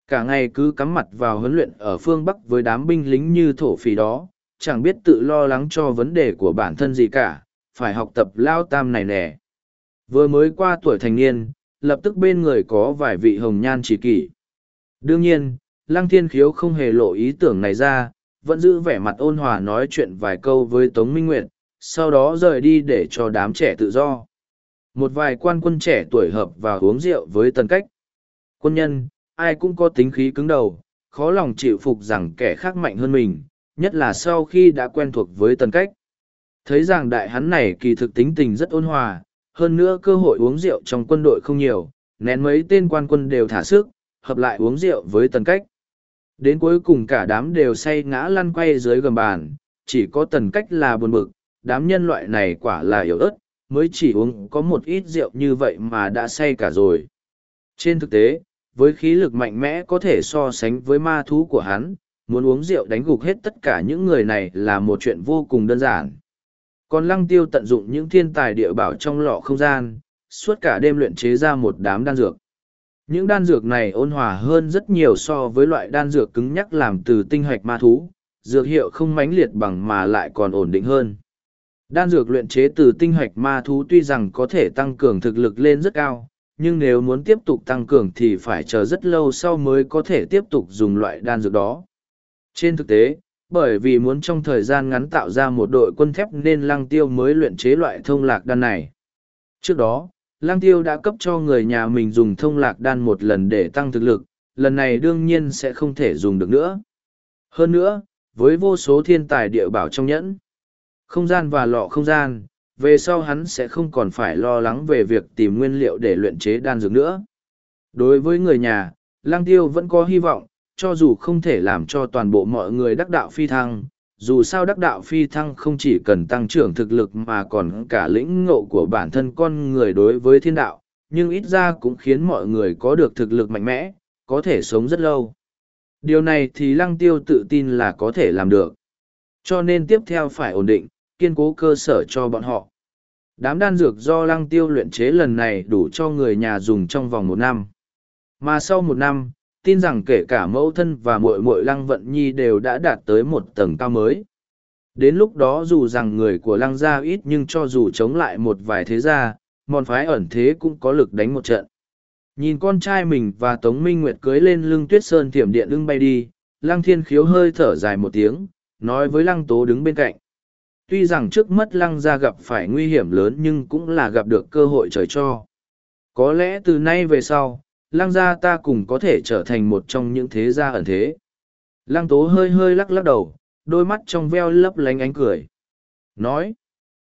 A: Cả ngày cứ cắm mặt vào huấn luyện ở phương Bắc với đám binh lính như thổ phỉ đó, chẳng biết tự lo lắng cho vấn đề của bản thân gì cả, phải học tập lao tam này nè. Vừa mới qua tuổi thành niên, lập tức bên người có vài vị hồng nhan chỉ kỷ. Đương nhiên, lăng thiên khiếu không hề lộ ý tưởng này ra, vẫn giữ vẻ mặt ôn hòa nói chuyện vài câu với Tống Minh Nguyệt, sau đó rời đi để cho đám trẻ tự do. Một vài quan quân trẻ tuổi hợp và uống rượu với tần cách. Quân nhân, ai cũng có tính khí cứng đầu, khó lòng chịu phục rằng kẻ khác mạnh hơn mình, nhất là sau khi đã quen thuộc với tần cách. Thấy rằng đại hắn này kỳ thực tính tình rất ôn hòa, hơn nữa cơ hội uống rượu trong quân đội không nhiều, nén mấy tên quan quân đều thả sức, hợp lại uống rượu với tần cách. Đến cuối cùng cả đám đều say ngã lăn quay dưới gầm bàn, chỉ có tần cách là buồn bực, đám nhân loại này quả là yếu ớt, mới chỉ uống có một ít rượu như vậy mà đã say cả rồi. Trên thực tế, với khí lực mạnh mẽ có thể so sánh với ma thú của hắn, muốn uống rượu đánh gục hết tất cả những người này là một chuyện vô cùng đơn giản. Còn lăng tiêu tận dụng những thiên tài địa bảo trong lọ không gian, suốt cả đêm luyện chế ra một đám đan dược. Những đan dược này ôn hòa hơn rất nhiều so với loại đan dược cứng nhắc làm từ tinh hoạch ma thú, dược hiệu không mãnh liệt bằng mà lại còn ổn định hơn. Đan dược luyện chế từ tinh hoạch ma thú tuy rằng có thể tăng cường thực lực lên rất cao, nhưng nếu muốn tiếp tục tăng cường thì phải chờ rất lâu sau mới có thể tiếp tục dùng loại đan dược đó. Trên thực tế, bởi vì muốn trong thời gian ngắn tạo ra một đội quân thép nên lăng tiêu mới luyện chế loại thông lạc đan này. Trước đó, lang tiêu đã cấp cho người nhà mình dùng thông lạc đan một lần để tăng thực lực, lần này đương nhiên sẽ không thể dùng được nữa. Hơn nữa, với vô số thiên tài địa bảo trong nhẫn, không gian và lọ không gian, về sau hắn sẽ không còn phải lo lắng về việc tìm nguyên liệu để luyện chế đan dược nữa. Đối với người nhà, lang tiêu vẫn có hy vọng, cho dù không thể làm cho toàn bộ mọi người đắc đạo phi thăng, dù sao đắc đạo phi thăng không chỉ cần tăng trưởng thực lực mà còn cả lĩnh ngộ của bản thân con người đối với thiên đạo, nhưng ít ra cũng khiến mọi người có được thực lực mạnh mẽ, có thể sống rất lâu. Điều này thì lăng tiêu tự tin là có thể làm được. Cho nên tiếp theo phải ổn định, kiên cố cơ sở cho bọn họ. Đám đan dược do lăng tiêu luyện chế lần này đủ cho người nhà dùng trong vòng một năm. Mà sau một năm, tin rằng kể cả mẫu thân và muội muội lăng vận nhi đều đã đạt tới một tầng cao mới. Đến lúc đó dù rằng người của lăng gia ít nhưng cho dù chống lại một vài thế gia, mòn phái ẩn thế cũng có lực đánh một trận. Nhìn con trai mình và Tống Minh Nguyệt cưới lên lưng tuyết sơn thiểm điện ưng bay đi, lăng thiên khiếu hơi thở dài một tiếng, nói với lăng tố đứng bên cạnh. Tuy rằng trước mắt lăng gia gặp phải nguy hiểm lớn nhưng cũng là gặp được cơ hội trời cho. Có lẽ từ nay về sau, lăng gia ta cùng có thể trở thành một trong những thế gia ẩn thế. Lăng tố hơi hơi lắc lắc đầu, đôi mắt trong veo lấp lánh ánh cười. Nói,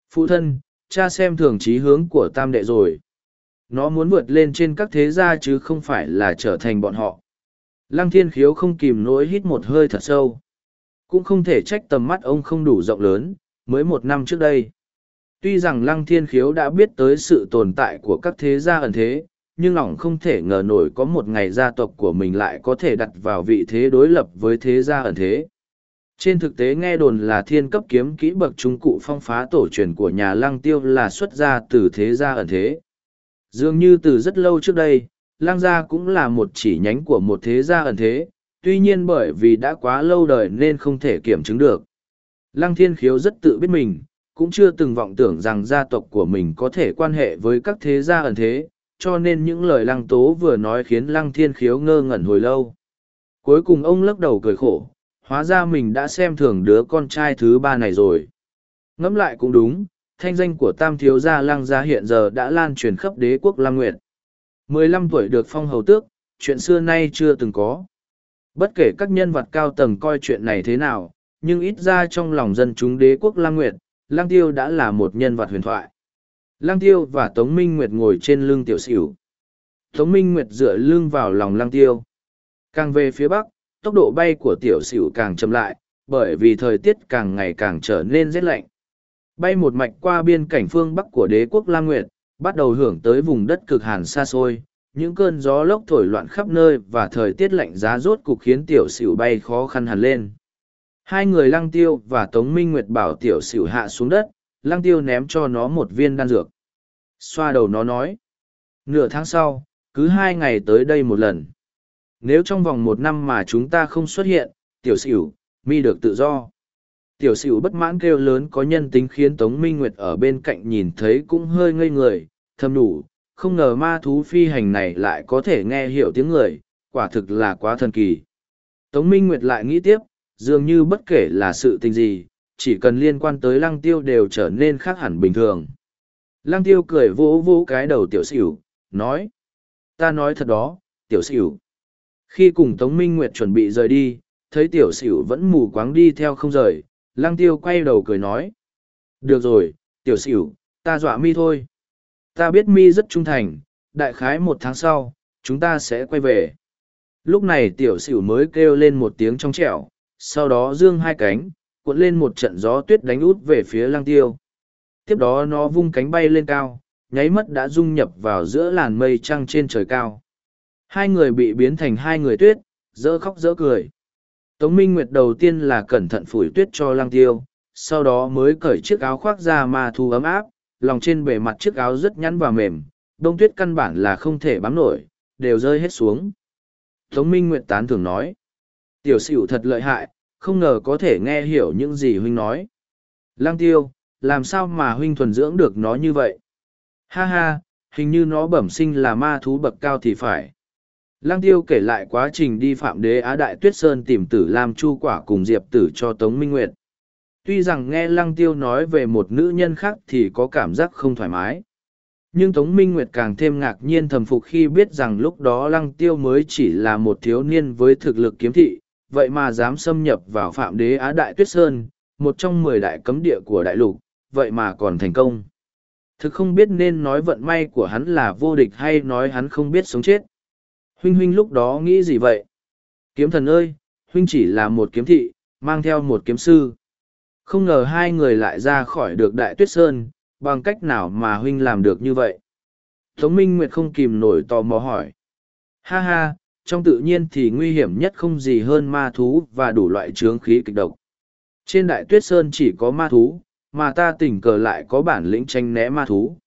A: phụ thân, cha xem thường trí hướng của tam đệ rồi. Nó muốn vượt lên trên các thế gia chứ không phải là trở thành bọn họ. Lăng thiên khiếu không kìm nỗi hít một hơi thật sâu. Cũng không thể trách tầm mắt ông không đủ rộng lớn, mới một năm trước đây. Tuy rằng lăng thiên khiếu đã biết tới sự tồn tại của các thế gia ẩn thế, nhưng ỏng không thể ngờ nổi có một ngày gia tộc của mình lại có thể đặt vào vị thế đối lập với thế gia ẩn thế. Trên thực tế nghe đồn là thiên cấp kiếm kỹ bậc trung cụ phong phá tổ truyền của nhà lăng tiêu là xuất gia từ thế gia ẩn thế. Dường như từ rất lâu trước đây, lăng gia cũng là một chỉ nhánh của một thế gia ẩn thế, tuy nhiên bởi vì đã quá lâu đời nên không thể kiểm chứng được. Lăng thiên khiếu rất tự biết mình, cũng chưa từng vọng tưởng rằng gia tộc của mình có thể quan hệ với các thế gia ẩn thế, cho nên những lời lăng tố vừa nói khiến lăng thiên khiếu ngơ ngẩn hồi lâu. Cuối cùng ông lắc đầu cười khổ, hóa ra mình đã xem thường đứa con trai thứ ba này rồi. Ngẫm lại cũng đúng, thanh danh của tam thiếu gia lăng gia hiện giờ đã lan truyền khắp đế quốc Lam Nguyệt. mười lăm tuổi được phong hầu tước, chuyện xưa nay chưa từng có. Bất kể các nhân vật cao tầng coi chuyện này thế nào, nhưng ít ra trong lòng dân chúng đế quốc Lang Nguyệt, Lăng Tiêu đã là một nhân vật huyền thoại. Lăng Tiêu và Tống Minh Nguyệt ngồi trên lưng tiểu xỉu. Tống Minh Nguyệt dựa lưng vào lòng Lăng Tiêu. Càng về phía bắc, tốc độ bay của tiểu xỉu càng chậm lại, bởi vì thời tiết càng ngày càng trở nên rét lạnh. Bay một mạch qua biên cảnh phương bắc của đế quốc Lam Nguyệt, bắt đầu hưởng tới vùng đất cực hàn xa xôi, những cơn gió lốc thổi loạn khắp nơi và thời tiết lạnh giá rốt cục khiến tiểu xỉu bay khó khăn hẳn lên. Hai người lăng tiêu và Tống Minh Nguyệt bảo tiểu xỉu hạ xuống đất, lăng tiêu ném cho nó một viên đan dược. Xoa đầu nó nói. Nửa tháng sau, cứ hai ngày tới đây một lần. Nếu trong vòng một năm mà chúng ta không xuất hiện, tiểu xỉu, mi được tự do. Tiểu xỉu bất mãn kêu lớn có nhân tính khiến Tống Minh Nguyệt ở bên cạnh nhìn thấy cũng hơi ngây người, thầm đủ, không ngờ ma thú phi hành này lại có thể nghe hiểu tiếng người, quả thực là quá thần kỳ. Tống Minh Nguyệt lại nghĩ tiếp, dường như bất kể là sự tình gì, chỉ cần liên quan tới lăng tiêu đều trở nên khác hẳn bình thường. Lăng tiêu cười vỗ vỗ cái đầu tiểu xỉu, nói. Ta nói thật đó, tiểu xỉu. Khi cùng Tống Minh Nguyệt chuẩn bị rời đi, thấy tiểu xỉu vẫn mù quáng đi theo không rời, lăng tiêu quay đầu cười nói. Được rồi, tiểu xỉu, ta dọa mi thôi. Ta biết mi rất trung thành, đại khái một tháng sau, chúng ta sẽ quay về. Lúc này tiểu xỉu mới kêu lên một tiếng trong trẻo, sau đó dương hai cánh, cuộn lên một trận gió tuyết đánh út về phía lăng tiêu. Tiếp đó nó vung cánh bay lên cao, nháy mắt đã dung nhập vào giữa làn mây trăng trên trời cao. Hai người bị biến thành hai người tuyết, dỡ khóc dỡ cười. Tống Minh Nguyệt đầu tiên là cẩn thận phủi tuyết cho lăng tiêu, sau đó mới cởi chiếc áo khoác ra mà thu ấm áp, lòng trên bề mặt chiếc áo rất nhắn và mềm, đông tuyết căn bản là không thể bám nổi, đều rơi hết xuống. Tống Minh Nguyệt tán thường nói, tiểu sửu thật lợi hại, không ngờ có thể nghe hiểu những gì huynh nói. Lang tiêu, làm sao mà huynh thuần dưỡng được nó như vậy? Ha ha, hình như nó bẩm sinh là ma thú bậc cao thì phải. Lang tiêu kể lại quá trình đi phạm đế Á Đại Tuyết Sơn tìm tử Lam Chu Quả cùng Diệp tử cho Tống Minh Nguyệt. Tuy rằng nghe Lăng tiêu nói về một nữ nhân khác thì có cảm giác không thoải mái. Nhưng Tống Minh Nguyệt càng thêm ngạc nhiên thầm phục khi biết rằng lúc đó Lăng tiêu mới chỉ là một thiếu niên với thực lực kiếm thị, vậy mà dám xâm nhập vào phạm đế Á Đại Tuyết Sơn, một trong mười đại cấm địa của đại lục, vậy mà còn thành công. Thực không biết nên nói vận may của hắn là vô địch hay nói hắn không biết sống chết. Huynh huynh lúc đó nghĩ gì vậy? Kiếm thần ơi, huynh chỉ là một kiếm thị, mang theo một kiếm sư. Không ngờ hai người lại ra khỏi được đại tuyết sơn, bằng cách nào mà huynh làm được như vậy? Tống Minh Nguyệt không kìm nổi tò mò hỏi. Ha ha, trong tự nhiên thì nguy hiểm nhất không gì hơn ma thú và đủ loại trướng khí kịch độc. Trên đại tuyết sơn chỉ có ma thú, mà ta tình cờ lại có bản lĩnh tranh né ma thú.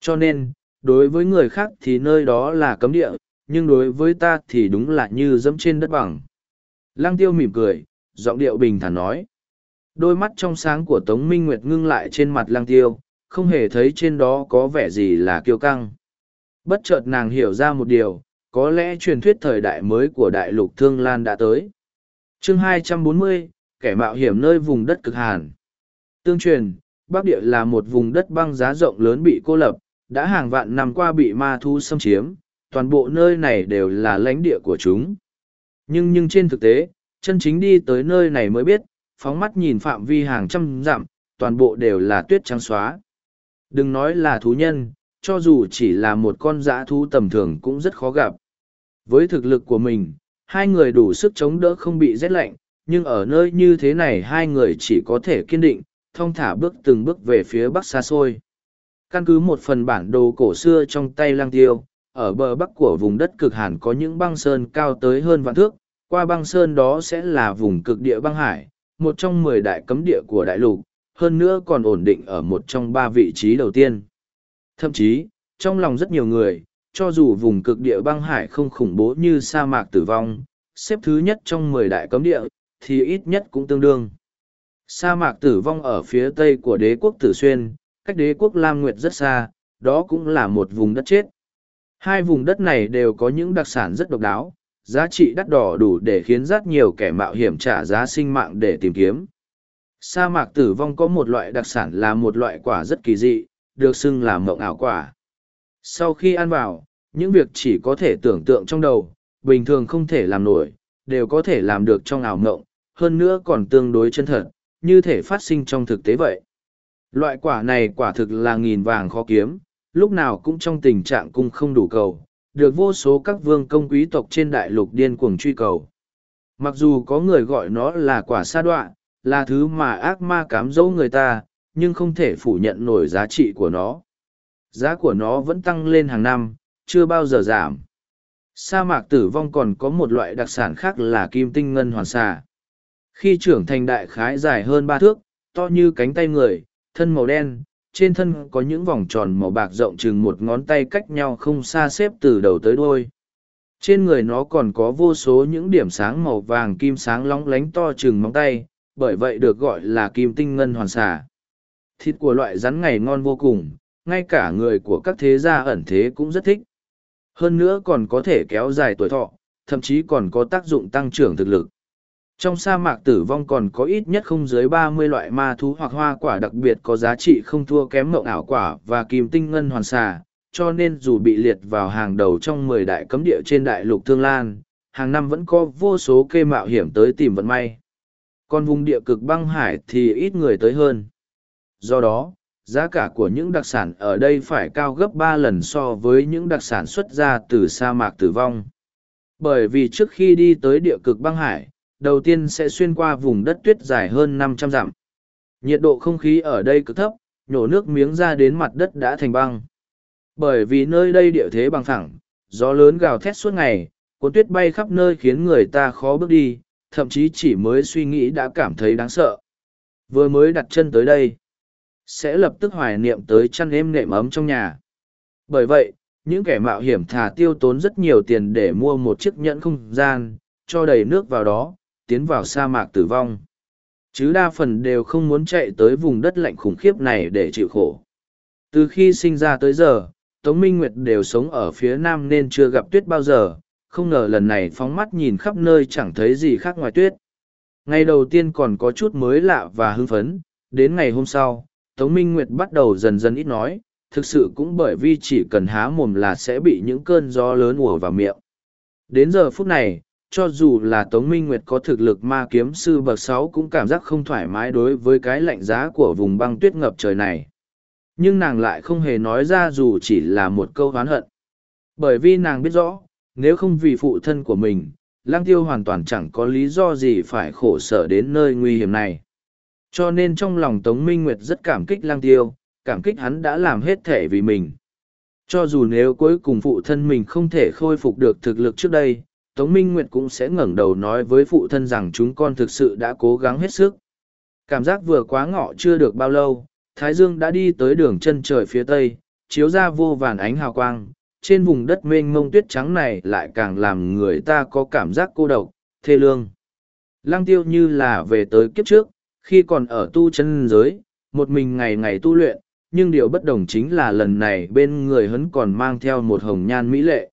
A: Cho nên, đối với người khác thì nơi đó là cấm địa, nhưng đối với ta thì đúng là như dẫm trên đất bằng. Lăng tiêu mỉm cười, giọng điệu bình thản nói. Đôi mắt trong sáng của Tống Minh Nguyệt ngưng lại trên mặt lăng tiêu, không hề thấy trên đó có vẻ gì là kiêu căng. Bất chợt nàng hiểu ra một điều, có lẽ truyền thuyết thời đại mới của đại lục Thương Lan đã tới. chương 240, kẻ mạo hiểm nơi vùng đất cực hàn. Tương truyền, Bắc Địa là một vùng đất băng giá rộng lớn bị cô lập, đã hàng vạn năm qua bị ma thu xâm chiếm, toàn bộ nơi này đều là lãnh địa của chúng. Nhưng nhưng trên thực tế, chân chính đi tới nơi này mới biết, phóng mắt nhìn phạm vi hàng trăm dặm, toàn bộ đều là tuyết trắng xóa. Đừng nói là thú nhân, cho dù chỉ là một con dã thú tầm thường cũng rất khó gặp. Với thực lực của mình, hai người đủ sức chống đỡ không bị rét lạnh, nhưng ở nơi như thế này hai người chỉ có thể kiên định, thong thả bước từng bước về phía bắc xa xôi. Căn cứ một phần bản đồ cổ xưa trong tay lang tiêu, ở bờ bắc của vùng đất cực hàn có những băng sơn cao tới hơn vạn thước, qua băng sơn đó sẽ là vùng cực địa băng hải, một trong mười đại cấm địa của đại lục, hơn nữa còn ổn định ở một trong ba vị trí đầu tiên. Thậm chí, trong lòng rất nhiều người, cho dù vùng cực địa băng hải không khủng bố như sa mạc tử vong, xếp thứ nhất trong mười đại cấm địa, thì ít nhất cũng tương đương. Sa mạc tử vong ở phía tây của đế quốc Tử Xuyên, cách đế quốc Lam Nguyệt rất xa, đó cũng là một vùng đất chết. Hai vùng đất này đều có những đặc sản rất độc đáo, giá trị đắt đỏ đủ để khiến rất nhiều kẻ mạo hiểm trả giá sinh mạng để tìm kiếm. Sa mạc tử vong có một loại đặc sản là một loại quả rất kỳ dị, được xưng là mộng ảo quả. Sau khi ăn vào, những việc chỉ có thể tưởng tượng trong đầu, bình thường không thể làm nổi, đều có thể làm được trong ảo ngộng, hơn nữa còn tương đối chân thật, như thể phát sinh trong thực tế vậy. Loại quả này quả thực là nghìn vàng khó kiếm, lúc nào cũng trong tình trạng cung không đủ cầu, được vô số các vương công quý tộc trên đại lục điên cuồng truy cầu. Mặc dù có người gọi nó là quả sa đoạ, là thứ mà ác ma cám dỗ người ta, nhưng không thể phủ nhận nổi giá trị của nó. Giá của nó vẫn tăng lên hàng năm, chưa bao giờ giảm. Sa mạc tử vong còn có một loại đặc sản khác là kim tinh ngân hoàn xà. Khi trưởng thành đại khái dài hơn ba thước, to như cánh tay người, thân màu đen, trên thân có những vòng tròn màu bạc rộng chừng một ngón tay cách nhau không xa xếp từ đầu tới đuôi. Trên người nó còn có vô số những điểm sáng màu vàng kim sáng lóng lánh to chừng móng tay, bởi vậy được gọi là kim tinh ngân hoàn xà. Thịt của loại rắn ngày ngon vô cùng, ngay cả người của các thế gia ẩn thế cũng rất thích. Hơn nữa còn có thể kéo dài tuổi thọ, thậm chí còn có tác dụng tăng trưởng thực lực. Trong sa mạc tử vong còn có ít nhất không dưới ba mươi loại ma thú hoặc hoa quả đặc biệt có giá trị không thua kém mộng ảo quả và kim tinh ngân hoàn xà, cho nên dù bị liệt vào hàng đầu trong mười đại cấm địa trên đại lục Thương Lan, hàng năm vẫn có vô số kê mạo hiểm tới tìm vận may. Còn vùng địa cực băng hải thì ít người tới hơn. Do đó, giá cả của những đặc sản ở đây phải cao gấp ba lần so với những đặc sản xuất ra từ sa mạc tử vong. Bởi vì trước khi đi tới địa cực băng hải, đầu tiên sẽ xuyên qua vùng đất tuyết dài hơn 500 dặm. Nhiệt độ không khí ở đây cực thấp, nhổ nước miếng ra đến mặt đất đã thành băng. Bởi vì nơi đây địa thế bằng phẳng, gió lớn gào thét suốt ngày, cuốn tuyết bay khắp nơi khiến người ta khó bước đi, thậm chí chỉ mới suy nghĩ đã cảm thấy đáng sợ. Vừa mới đặt chân tới đây, sẽ lập tức hoài niệm tới chăn êm nệm ấm trong nhà. Bởi vậy, những kẻ mạo hiểm thà tiêu tốn rất nhiều tiền để mua một chiếc nhẫn không gian, cho đầy nước vào đó, tiến vào sa mạc tử vong. Chứ đa phần đều không muốn chạy tới vùng đất lạnh khủng khiếp này để chịu khổ. Từ khi sinh ra tới giờ, Tống Minh Nguyệt đều sống ở phía nam nên chưa gặp tuyết bao giờ, không ngờ lần này phóng mắt nhìn khắp nơi chẳng thấy gì khác ngoài tuyết. Ngày đầu tiên còn có chút mới lạ và hưng phấn, đến ngày hôm sau, Tống Minh Nguyệt bắt đầu dần dần ít nói, thực sự cũng bởi vì chỉ cần há mồm là sẽ bị những cơn gió lớn ùa vào miệng. Đến giờ phút này, cho dù là Tống Minh Nguyệt có thực lực ma kiếm sư bậc sáu cũng cảm giác không thoải mái đối với cái lạnh giá của vùng băng tuyết ngập trời này. Nhưng nàng lại không hề nói ra dù chỉ là một câu oán hận. Bởi vì nàng biết rõ, nếu không vì phụ thân của mình, lang tiêu hoàn toàn chẳng có lý do gì phải khổ sở đến nơi nguy hiểm này. Cho nên trong lòng Tống Minh Nguyệt rất cảm kích lang tiêu, cảm kích hắn đã làm hết thể vì mình. Cho dù nếu cuối cùng phụ thân mình không thể khôi phục được thực lực trước đây, Tống Minh Nguyệt cũng sẽ ngẩng đầu nói với phụ thân rằng chúng con thực sự đã cố gắng hết sức. Cảm giác vừa quá ngọ chưa được bao lâu, Thái Dương đã đi tới đường chân trời phía tây, chiếu ra vô vàn ánh hào quang. Trên vùng đất mênh mông tuyết trắng này lại càng làm người ta có cảm giác cô độc, thê lương. Lăng tiêu như là về tới kiếp trước, khi còn ở tu chân giới, một mình ngày ngày tu luyện, nhưng điều bất đồng chính là lần này bên người hấn còn mang theo một hồng nhan mỹ lệ.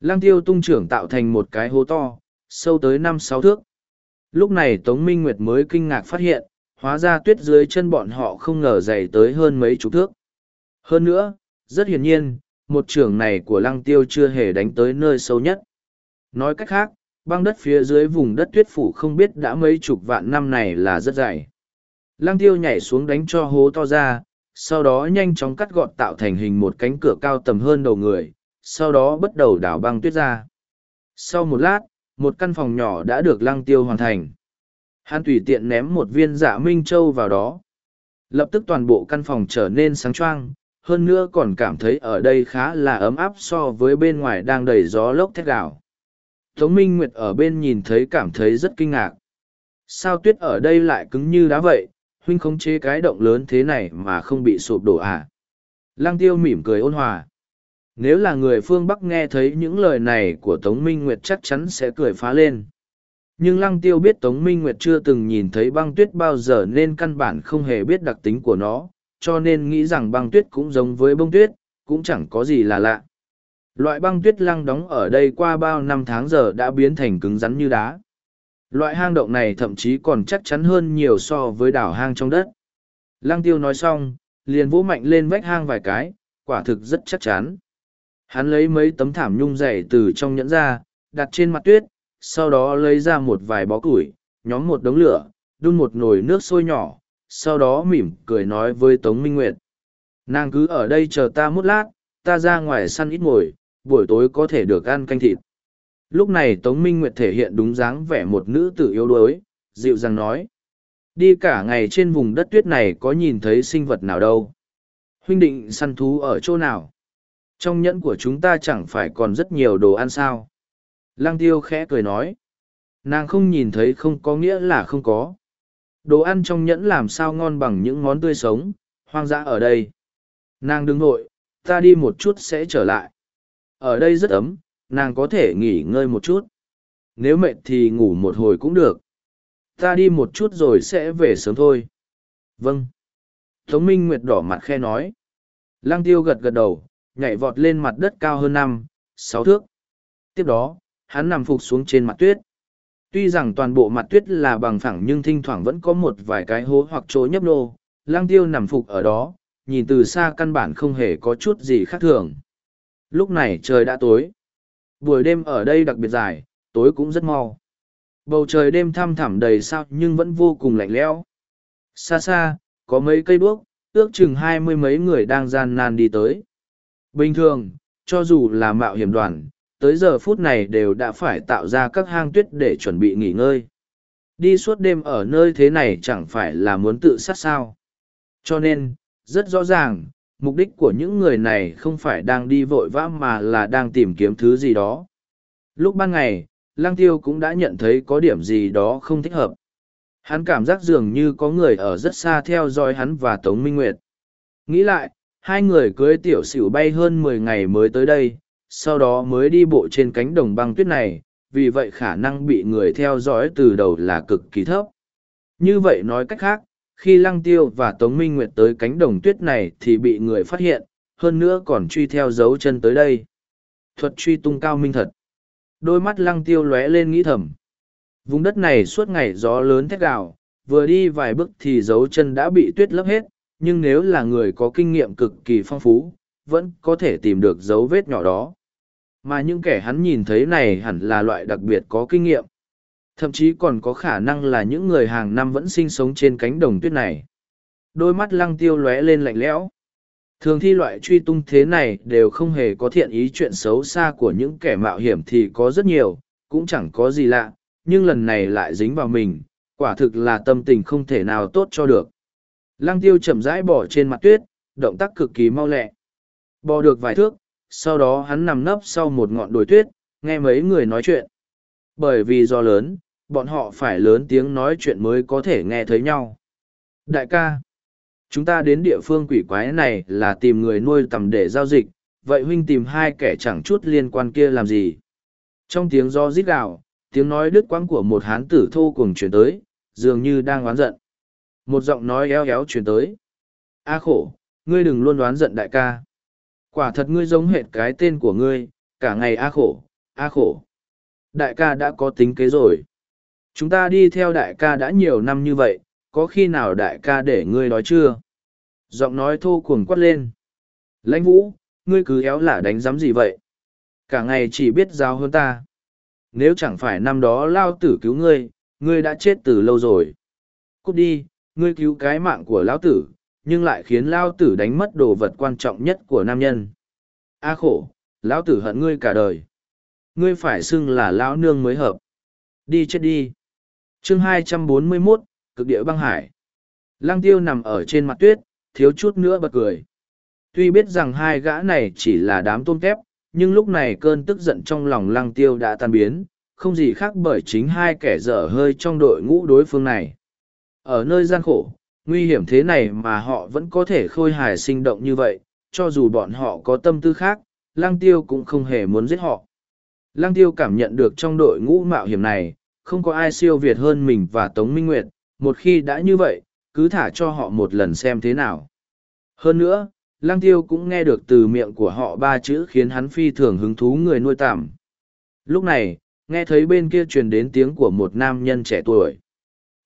A: Lăng tiêu tung trưởng tạo thành một cái hố to, sâu tới năm sáu thước. Lúc này Tống Minh Nguyệt mới kinh ngạc phát hiện, hóa ra tuyết dưới chân bọn họ không ngờ dày tới hơn mấy chục thước. Hơn nữa, rất hiển nhiên, một trưởng này của lăng tiêu chưa hề đánh tới nơi sâu nhất. Nói cách khác, băng đất phía dưới vùng đất tuyết phủ không biết đã mấy chục vạn năm này là rất dày. Lăng tiêu nhảy xuống đánh cho hố to ra, sau đó nhanh chóng cắt gọn tạo thành hình một cánh cửa cao tầm hơn đầu người, sau đó bắt đầu đảo băng tuyết ra. Sau một lát, một căn phòng nhỏ đã được lăng tiêu hoàn thành. Hắn tùy tiện ném một viên dạ minh châu vào đó. Lập tức toàn bộ căn phòng trở nên sáng choang, hơn nữa còn cảm thấy ở đây khá là ấm áp so với bên ngoài đang đầy gió lốc thét gạo. Tống Minh Nguyệt ở bên nhìn thấy cảm thấy rất kinh ngạc. Sao tuyết ở đây lại cứng như đá vậy, huynh khống chế cái động lớn thế này mà không bị sụp đổ à? Lăng tiêu mỉm cười ôn hòa. Nếu là người phương Bắc nghe thấy những lời này của Tống Minh Nguyệt chắc chắn sẽ cười phá lên. Nhưng Lăng Tiêu biết Tống Minh Nguyệt chưa từng nhìn thấy băng tuyết bao giờ nên căn bản không hề biết đặc tính của nó, cho nên nghĩ rằng băng tuyết cũng giống với bông tuyết, cũng chẳng có gì là lạ. Loại băng tuyết lăng đóng ở đây qua bao năm tháng giờ đã biến thành cứng rắn như đá. Loại hang động này thậm chí còn chắc chắn hơn nhiều so với đảo hang trong đất. Lăng tiêu nói xong, liền vỗ mạnh lên vách hang vài cái, quả thực rất chắc chắn. Hắn lấy mấy tấm thảm nhung dày từ trong nhẫn ra, đặt trên mặt tuyết, sau đó lấy ra một vài bó củi, nhóm một đống lửa, đun một nồi nước sôi nhỏ, sau đó mỉm cười nói với Tống Minh Nguyệt. Nàng cứ ở đây chờ ta một lát, ta ra ngoài săn ít ngồi, buổi tối có thể được ăn canh thịt. Lúc này Tống Minh Nguyệt thể hiện đúng dáng vẻ một nữ tử yếu đuối, dịu dàng nói. Đi cả ngày trên vùng đất tuyết này có nhìn thấy sinh vật nào đâu. Huynh định săn thú ở chỗ nào? Trong nhẫn của chúng ta chẳng phải còn rất nhiều đồ ăn sao? Lăng tiêu khẽ cười nói. Nàng không nhìn thấy không có nghĩa là không có. Đồ ăn trong nhẫn làm sao ngon bằng những món tươi sống, hoang dã ở đây. Nàng đứng nội, ta đi một chút sẽ trở lại. Ở đây rất ấm, nàng có thể nghỉ ngơi một chút. Nếu mệt thì ngủ một hồi cũng được. Ta đi một chút rồi sẽ về sớm thôi. Vâng. Tống Minh Nguyệt đỏ mặt khe nói. Lăng tiêu gật gật đầu, nhảy vọt lên mặt đất cao hơn năm, sáu thước. Tiếp đó, hắn nằm phục xuống trên mặt tuyết. Tuy rằng toàn bộ mặt tuyết là bằng phẳng nhưng thỉnh thoảng vẫn có một vài cái hố hoặc chỗ nhấp nô, lang tiêu nằm phục ở đó, nhìn từ xa căn bản không hề có chút gì khác thường. Lúc này trời đã tối. Buổi đêm ở đây đặc biệt dài, tối cũng rất mau. Bầu trời đêm thăm thẳm đầy sao nhưng vẫn vô cùng lạnh lẽo. Xa xa, có mấy cây đuốc, ước chừng hai mươi mấy người đang gian nan đi tới. Bình thường, cho dù là mạo hiểm đoàn, tới giờ phút này đều đã phải tạo ra các hang tuyết để chuẩn bị nghỉ ngơi. Đi suốt đêm ở nơi thế này chẳng phải là muốn tự sát sao. Cho nên, rất rõ ràng, mục đích của những người này không phải đang đi vội vã mà là đang tìm kiếm thứ gì đó. Lúc ban ngày, Lăng Tiêu cũng đã nhận thấy có điểm gì đó không thích hợp. Hắn cảm giác dường như có người ở rất xa theo dõi hắn và Tống Minh Nguyệt. Nghĩ lại, hai người cưới tiểu xỉu bay hơn mười ngày mới tới đây, sau đó mới đi bộ trên cánh đồng băng tuyết này, vì vậy khả năng bị người theo dõi từ đầu là cực kỳ thấp. Như vậy nói cách khác, khi Lăng Tiêu và Tống Minh Nguyệt tới cánh đồng tuyết này thì bị người phát hiện, hơn nữa còn truy theo dấu chân tới đây. Thuật truy tung cao minh thật. Đôi mắt Lăng Tiêu lóe lên nghĩ thầm. Vùng đất này suốt ngày gió lớn thét gào, vừa đi vài bước thì dấu chân đã bị tuyết lấp hết, nhưng nếu là người có kinh nghiệm cực kỳ phong phú, vẫn có thể tìm được dấu vết nhỏ đó. Mà những kẻ hắn nhìn thấy này hẳn là loại đặc biệt có kinh nghiệm. Thậm chí còn có khả năng là những người hàng năm vẫn sinh sống trên cánh đồng tuyết này. Đôi mắt lăng tiêu lóe lên lạnh lẽo. Thường thi loại truy tung thế này đều không hề có thiện ý chuyện xấu xa của những kẻ mạo hiểm thì có rất nhiều, cũng chẳng có gì lạ, nhưng lần này lại dính vào mình, quả thực là tâm tình không thể nào tốt cho được. Lăng tiêu chậm rãi bỏ trên mặt tuyết, động tác cực kỳ mau lẹ. Bò được vài thước, sau đó hắn nằm nấp sau một ngọn đồi tuyết, nghe mấy người nói chuyện. Bởi vì do lớn, bọn họ phải lớn tiếng nói chuyện mới có thể nghe thấy nhau. Đại ca, chúng ta đến địa phương quỷ quái này là tìm người nuôi tầm để giao dịch, vậy huynh tìm hai kẻ chẳng chút liên quan kia làm gì? Trong tiếng do rít gạo, tiếng nói đứt quãng của một hán tử thô cuồng chuyển tới, dường như đang oán giận. Một giọng nói éo éo chuyển tới. A khổ, ngươi đừng luôn đoán giận đại ca. Quả thật ngươi giống hệt cái tên của ngươi, cả ngày A khổ, A khổ. Đại ca đã có tính kế rồi. Chúng ta đi theo đại ca đã nhiều năm như vậy, có khi nào đại ca để ngươi nói chưa? Giọng nói thô cuồng quát lên. Lãnh vũ, ngươi cứ éo là đánh giám gì vậy? Cả ngày chỉ biết giao hơn ta. Nếu chẳng phải năm đó lao tử cứu ngươi, ngươi đã chết từ lâu rồi. Cút đi, ngươi cứu cái mạng của lão tử, nhưng lại khiến lao tử đánh mất đồ vật quan trọng nhất của nam nhân. A khổ, lão tử hận ngươi cả đời. Ngươi phải xưng là lão nương mới hợp. Đi chết đi chương 241, cực địa băng hải. Lăng tiêu nằm ở trên mặt tuyết, thiếu chút nữa bật cười. Tuy biết rằng hai gã này chỉ là đám tôm tép, nhưng lúc này cơn tức giận trong lòng lăng tiêu đã tan biến, không gì khác bởi chính hai kẻ dở hơi trong đội ngũ đối phương này. Ở nơi gian khổ, nguy hiểm thế này mà họ vẫn có thể khôi hài sinh động như vậy, cho dù bọn họ có tâm tư khác, lăng tiêu cũng không hề muốn giết họ. Lăng tiêu cảm nhận được trong đội ngũ mạo hiểm này, không có ai siêu việt hơn mình và Tống Minh Nguyệt, một khi đã như vậy, cứ thả cho họ một lần xem thế nào. Hơn nữa, Lăng Tiêu cũng nghe được từ miệng của họ ba chữ khiến hắn phi thường hứng thú người nuôi tạm. Lúc này, nghe thấy bên kia truyền đến tiếng của một nam nhân trẻ tuổi.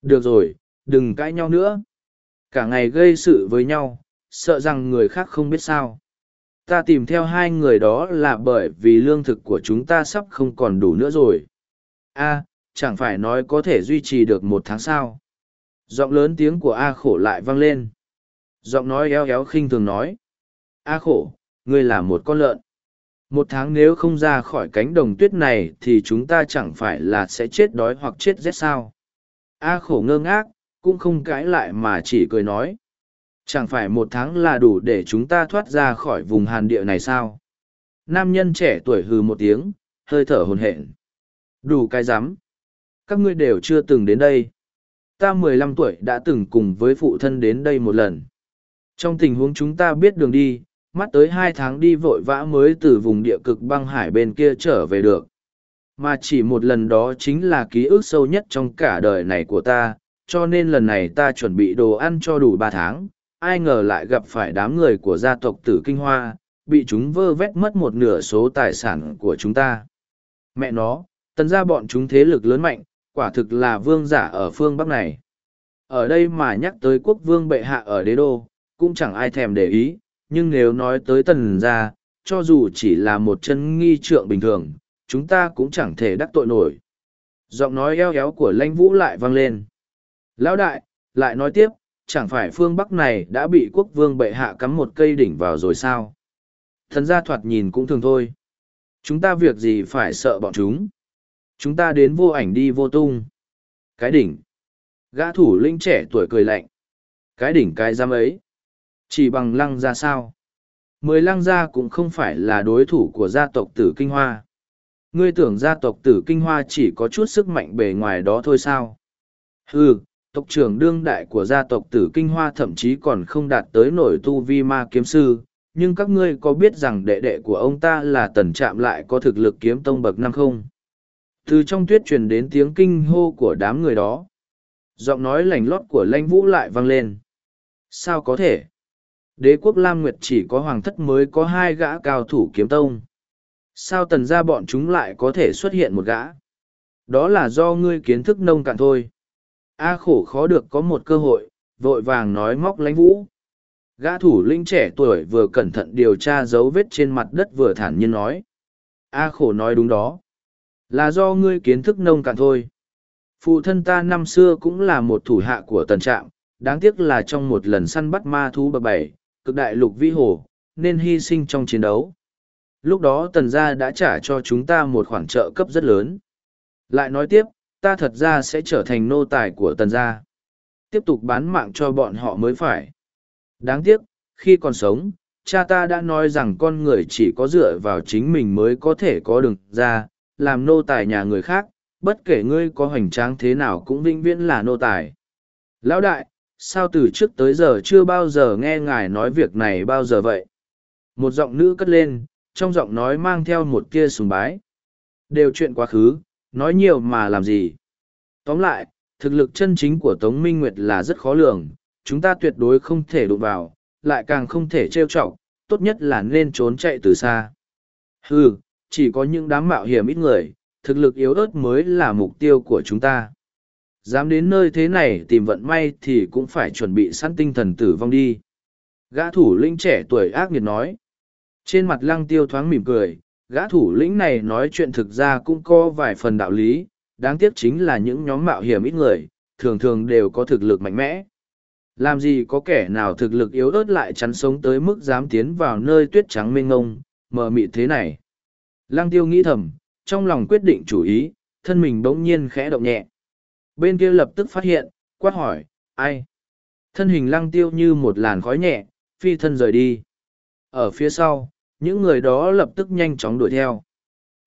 A: Được rồi, đừng cãi nhau nữa. Cả ngày gây sự với nhau, sợ rằng người khác không biết sao. Ta tìm theo hai người đó là bởi vì lương thực của chúng ta sắp không còn đủ nữa rồi. a chẳng phải nói có thể duy trì được một tháng sao. Giọng lớn tiếng của A khổ lại vang lên. Giọng nói éo éo khinh thường nói. A khổ, ngươi là một con lợn. Một tháng nếu không ra khỏi cánh đồng tuyết này thì chúng ta chẳng phải là sẽ chết đói hoặc chết rét sao. A khổ ngơ ngác, cũng không cãi lại mà chỉ cười nói. Chẳng phải một tháng là đủ để chúng ta thoát ra khỏi vùng hàn địa này sao? Nam nhân trẻ tuổi hừ một tiếng, hơi thở hồn hển. Đủ cái rắm các ngươi đều chưa từng đến đây. Ta mười lăm tuổi đã từng cùng với phụ thân đến đây một lần. Trong tình huống chúng ta biết đường đi, mắt tới hai tháng đi vội vã mới từ vùng địa cực băng hải bên kia trở về được. Mà chỉ một lần đó chính là ký ức sâu nhất trong cả đời này của ta, cho nên lần này ta chuẩn bị đồ ăn cho đủ ba tháng, ai ngờ lại gặp phải đám người của gia tộc tử kinh hoa, bị chúng vơ vét mất một nửa số tài sản của chúng ta. Mẹ nó, tần ra bọn chúng thế lực lớn mạnh, quả thực là vương giả ở phương Bắc này. Ở đây mà nhắc tới quốc vương bệ hạ ở đế đô, cũng chẳng ai thèm để ý, nhưng nếu nói tới tần gia, cho dù chỉ là một chân nghi trượng bình thường, chúng ta cũng chẳng thể đắc tội nổi. Giọng nói eo éo của lãnh vũ lại vang lên. Lão đại, lại nói tiếp, chẳng phải phương Bắc này đã bị quốc vương bệ hạ cắm một cây đỉnh vào rồi sao? Thần gia thoạt nhìn cũng thường thôi. Chúng ta việc gì phải sợ bọn chúng? Chúng ta đến vô ảnh đi vô tung. Cái đỉnh. Gã thủ lĩnh trẻ tuổi cười lạnh. Cái đỉnh cái giam ấy. Chỉ bằng lăng gia sao? Mười lăng gia cũng không phải là đối thủ của gia tộc tử kinh hoa. Ngươi tưởng gia tộc tử kinh hoa chỉ có chút sức mạnh bề ngoài đó thôi sao? Ừ, tộc trưởng đương đại của gia tộc tử kinh hoa thậm chí còn không đạt tới nổi tu vi ma kiếm sư, nhưng các ngươi có biết rằng đệ đệ của ông ta là tần trạm lại có thực lực kiếm tông bậc năm không? Từ trong tuyết truyền đến tiếng kinh hô của đám người đó. Giọng nói lành lót của lãnh vũ lại vang lên. Sao có thể? Đế quốc Lam Nguyệt chỉ có hoàng thất mới có hai gã cao thủ kiếm tông. Sao tần ra bọn chúng lại có thể xuất hiện một gã? Đó là do ngươi kiến thức nông cạn thôi. A khổ khó được có một cơ hội, vội vàng nói móc lãnh vũ. Gã thủ linh trẻ tuổi vừa cẩn thận điều tra dấu vết trên mặt đất vừa thản nhiên nói. A khổ nói đúng đó. Là do ngươi kiến thức nông cạn thôi. Phụ thân ta năm xưa cũng là một thủ hạ của tần trạm, đáng tiếc là trong một lần săn bắt ma thú bậc bảy, cực đại lục vĩ hồ, nên hy sinh trong chiến đấu. Lúc đó tần gia đã trả cho chúng ta một khoản trợ cấp rất lớn. Lại nói tiếp, ta thật ra sẽ trở thành nô tài của tần gia. Tiếp tục bán mạng cho bọn họ mới phải. Đáng tiếc, khi còn sống, cha ta đã nói rằng con người chỉ có dựa vào chính mình mới có thể có đường ra, làm nô tài nhà người khác, bất kể ngươi có hoành tráng thế nào cũng vĩnh viễn là nô tài. Lão đại, sao từ trước tới giờ chưa bao giờ nghe ngài nói việc này bao giờ vậy một giọng nữ cất lên trong giọng nói mang theo một tia sùng bái đều chuyện quá khứ nói nhiều mà làm gì tóm lại thực lực chân chính của tống minh nguyệt là rất khó lường chúng ta tuyệt đối không thể đụng vào lại càng không thể trêu chọc tốt nhất là nên trốn chạy từ xa Hừ chỉ có những đám mạo hiểm ít người, thực lực yếu ớt mới là mục tiêu của chúng ta. Dám đến nơi thế này tìm vận may thì cũng phải chuẩn bị sẵn tinh thần tử vong đi. Gã thủ lĩnh trẻ tuổi ác nghiệt nói. Trên mặt lăng tiêu thoáng mỉm cười, gã thủ lĩnh này nói chuyện thực ra cũng có vài phần đạo lý, đáng tiếc chính là những nhóm mạo hiểm ít người, thường thường đều có thực lực mạnh mẽ. Làm gì có kẻ nào thực lực yếu ớt lại chắn sống tới mức dám tiến vào nơi tuyết trắng mênh ngông mờ mịt thế này lăng tiêu nghĩ thầm, trong lòng quyết định chủ ý, thân mình bỗng nhiên khẽ động nhẹ. Bên kia lập tức phát hiện, quát hỏi, ai? Thân hình lăng tiêu như một làn khói nhẹ, phi thân rời đi. Ở phía sau, những người đó lập tức nhanh chóng đuổi theo.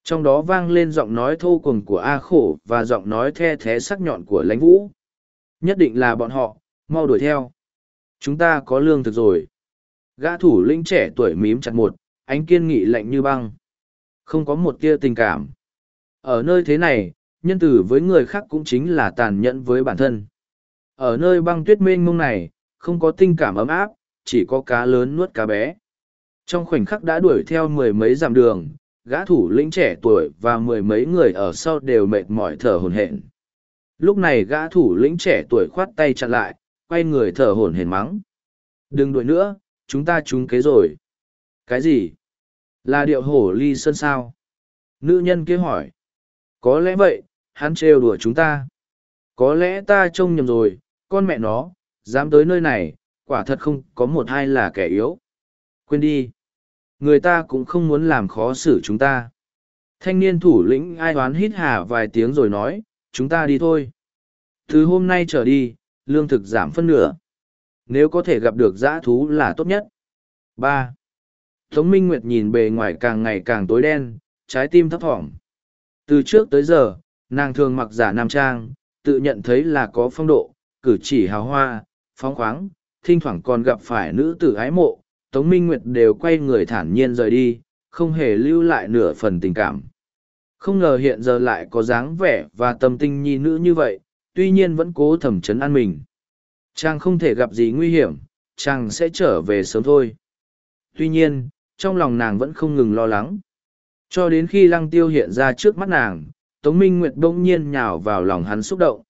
A: Trong đó vang lên giọng nói thô cùng của a khổ và giọng nói the thế sắc nhọn của lãnh vũ. Nhất định là bọn họ, mau đuổi theo. Chúng ta có lương thực rồi. Gã thủ lĩnh trẻ tuổi mím chặt một, ánh kiên nghị lạnh như băng không có một tia tình cảm. Ở nơi thế này, nhân tử với người khác cũng chính là tàn nhẫn với bản thân. Ở nơi băng tuyết mênh mông này, không có tình cảm ấm áp, chỉ có cá lớn nuốt cá bé. Trong khoảnh khắc đã đuổi theo mười mấy dặm đường, gã thủ lĩnh trẻ tuổi và mười mấy người ở sau đều mệt mỏi thở hồn hển. Lúc này gã thủ lĩnh trẻ tuổi khoát tay chặn lại, quay người thở hổn hển mắng. Đừng đuổi nữa, chúng ta trúng kế rồi. Cái gì? Là điệu hổ ly sơn sao? Nữ nhân kia hỏi. Có lẽ vậy, hắn trêu đùa chúng ta. Có lẽ ta trông nhầm rồi, con mẹ nó, dám tới nơi này, quả thật không có một hai là kẻ yếu. Quên đi. Người ta cũng không muốn làm khó xử chúng ta. Thanh niên thủ lĩnh ai oán hít hà vài tiếng rồi nói, chúng ta đi thôi. Từ hôm nay trở đi, lương thực giảm phân nửa. Nếu có thể gặp được dã thú là tốt nhất. Ba tống minh nguyệt nhìn bề ngoài càng ngày càng tối đen, trái tim thấp thỏm. Từ trước tới giờ, nàng thường mặc giả nam trang, tự nhận thấy là có phong độ, cử chỉ hào hoa, phóng khoáng, thỉnh thoảng còn gặp phải nữ tử ái mộ. Tống minh nguyệt đều quay người thản nhiên rời đi, không hề lưu lại nửa phần tình cảm. Không ngờ hiện giờ lại có dáng vẻ và tâm tinh nhi nữ như vậy, tuy nhiên vẫn cố thẩm chấn an mình. Chàng không thể gặp gì nguy hiểm, chàng sẽ trở về sớm thôi. Tuy nhiên trong lòng nàng vẫn không ngừng lo lắng. Cho đến khi lăng tiêu hiện ra trước mắt nàng, tống minh nguyệt bỗng nhiên nhào vào lòng hắn xúc động.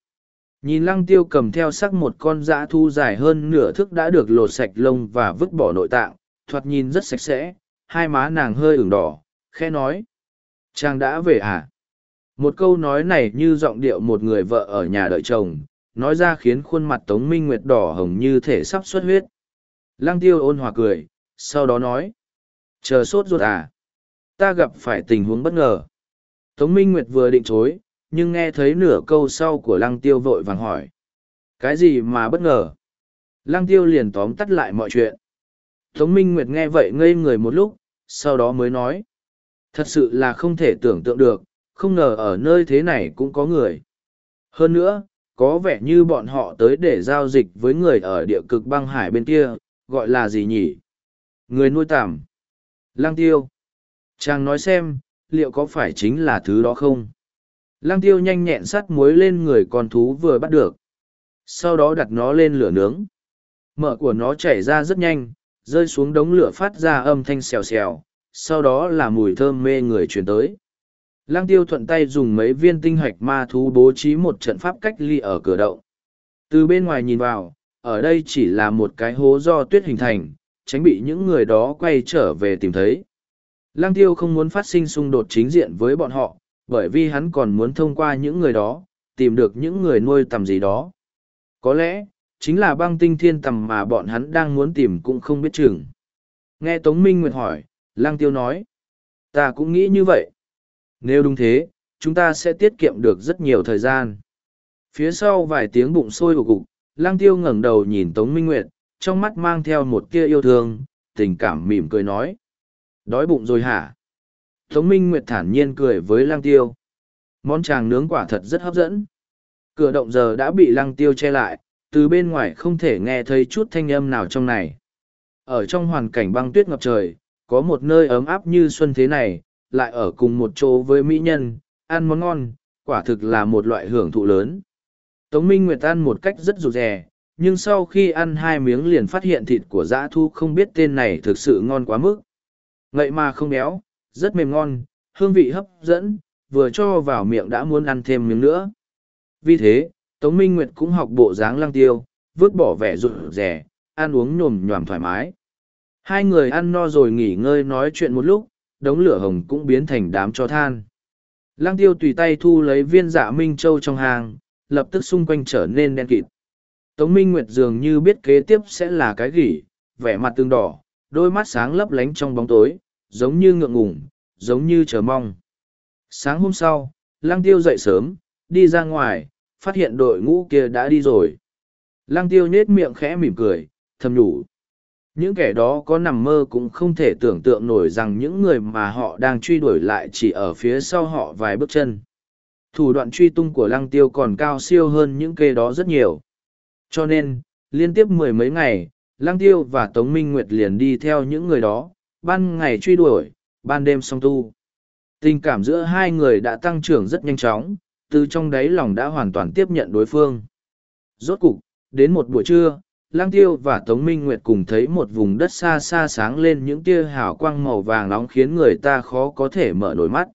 A: Nhìn lăng tiêu cầm theo sắc một con dã thu dài hơn nửa thước đã được lột sạch lông và vứt bỏ nội tạng, thoạt nhìn rất sạch sẽ, hai má nàng hơi ửng đỏ khe nói. Chàng đã về à? Một câu nói này như giọng điệu một người vợ ở nhà đợi chồng, nói ra khiến khuôn mặt tống minh nguyệt đỏ hồng như thể sắp xuất huyết. Lăng tiêu ôn hòa cười, sau đó nói chờ sốt ruột à? Ta gặp phải tình huống bất ngờ. Tống minh nguyệt vừa định chối, nhưng nghe thấy nửa câu sau của lăng tiêu vội vàng hỏi. Cái gì mà bất ngờ? Lăng tiêu liền tóm tắt lại mọi chuyện. Tống minh nguyệt nghe vậy ngây người một lúc, sau đó mới nói. Thật sự là không thể tưởng tượng được, không ngờ ở nơi thế này cũng có người. Hơn nữa, có vẻ như bọn họ tới để giao dịch với người ở địa cực băng hải bên kia, gọi là gì nhỉ? Người nuôi tằm lang tiêu. Chàng nói xem liệu có phải chính là thứ đó không? Lang tiêu nhanh nhẹn sắt muối lên người con thú vừa bắt được. Sau đó đặt nó lên lửa nướng. Mỡ của nó chảy ra rất nhanh rơi xuống đống lửa phát ra âm thanh xèo xèo sau đó là mùi thơm mê người truyền tới. Lang tiêu thuận tay dùng mấy viên tinh hạch ma thú bố trí một trận pháp cách ly ở cửa động. Từ bên ngoài nhìn vào, ở đây chỉ là một cái hố do tuyết hình thành, tránh bị những người đó quay trở về tìm thấy. Lang tiêu không muốn phát sinh xung đột chính diện với bọn họ, bởi vì hắn còn muốn thông qua những người đó, tìm được những người nuôi tầm gì đó. Có lẽ, chính là băng tinh thiên tầm mà bọn hắn đang muốn tìm cũng không biết chừng. Nghe Tống Minh Nguyệt hỏi, Lang tiêu nói, ta cũng nghĩ như vậy. Nếu đúng thế, chúng ta sẽ tiết kiệm được rất nhiều thời gian. Phía sau vài tiếng bụng sôi của cục, lang tiêu ngẩng đầu nhìn Tống Minh Nguyệt, trong mắt mang theo một tia yêu thương, tình cảm mỉm cười nói. Đói bụng rồi hả? Tống Minh Nguyệt thản nhiên cười với lang tiêu. Món tràng nướng quả thật rất hấp dẫn. Cửa động giờ đã bị lăng tiêu che lại, từ bên ngoài không thể nghe thấy chút thanh âm nào trong này. Ở trong hoàn cảnh băng tuyết ngập trời, có một nơi ấm áp như xuân thế này, lại ở cùng một chỗ với mỹ nhân, ăn món ngon, quả thực là một loại hưởng thụ lớn. Tống Minh Nguyệt ăn một cách rất rụt rè, nhưng sau khi ăn hai miếng liền phát hiện thịt của dã thu không biết tên này thực sự ngon quá mức. Ngậy mà không béo, rất mềm ngon, hương vị hấp dẫn, vừa cho vào miệng đã muốn ăn thêm miếng nữa. Vì thế, Tống Minh Nguyệt cũng học bộ dáng lăng tiêu, vứt bỏ vẻ rụt rẻ, ăn uống nhồm nhòm thoải mái. Hai người ăn no rồi nghỉ ngơi nói chuyện một lúc, đống lửa hồng cũng biến thành đám cho than. Lăng tiêu tùy tay thu lấy viên dạ Minh Châu trong hàng, lập tức xung quanh trở nên đen kịt. Tống Minh Nguyệt dường như biết kế tiếp sẽ là cái gỉ, vẻ mặt tương đỏ, đôi mắt sáng lấp lánh trong bóng tối, giống như ngượng ngùng, giống như chờ mong. Sáng hôm sau, Lăng Tiêu dậy sớm, đi ra ngoài, phát hiện đội ngũ kia đã đi rồi. Lăng Tiêu nhết miệng khẽ mỉm cười, thầm nhủ. Những kẻ đó có nằm mơ cũng không thể tưởng tượng nổi rằng những người mà họ đang truy đuổi lại chỉ ở phía sau họ vài bước chân. Thủ đoạn truy tung của Lăng Tiêu còn cao siêu hơn những kê đó rất nhiều. Cho nên, liên tiếp mười mấy ngày, Lăng Tiêu và Tống Minh Nguyệt liền đi theo những người đó, ban ngày truy đuổi, ban đêm song tu. Tình cảm giữa hai người đã tăng trưởng rất nhanh chóng, từ trong đáy lòng đã hoàn toàn tiếp nhận đối phương. Rốt cục, đến một buổi trưa, Lang Tiêu và Tống Minh Nguyệt cùng thấy một vùng đất xa xa sáng lên những tia hào quang màu vàng nóng khiến người ta khó có thể mở nổi mắt.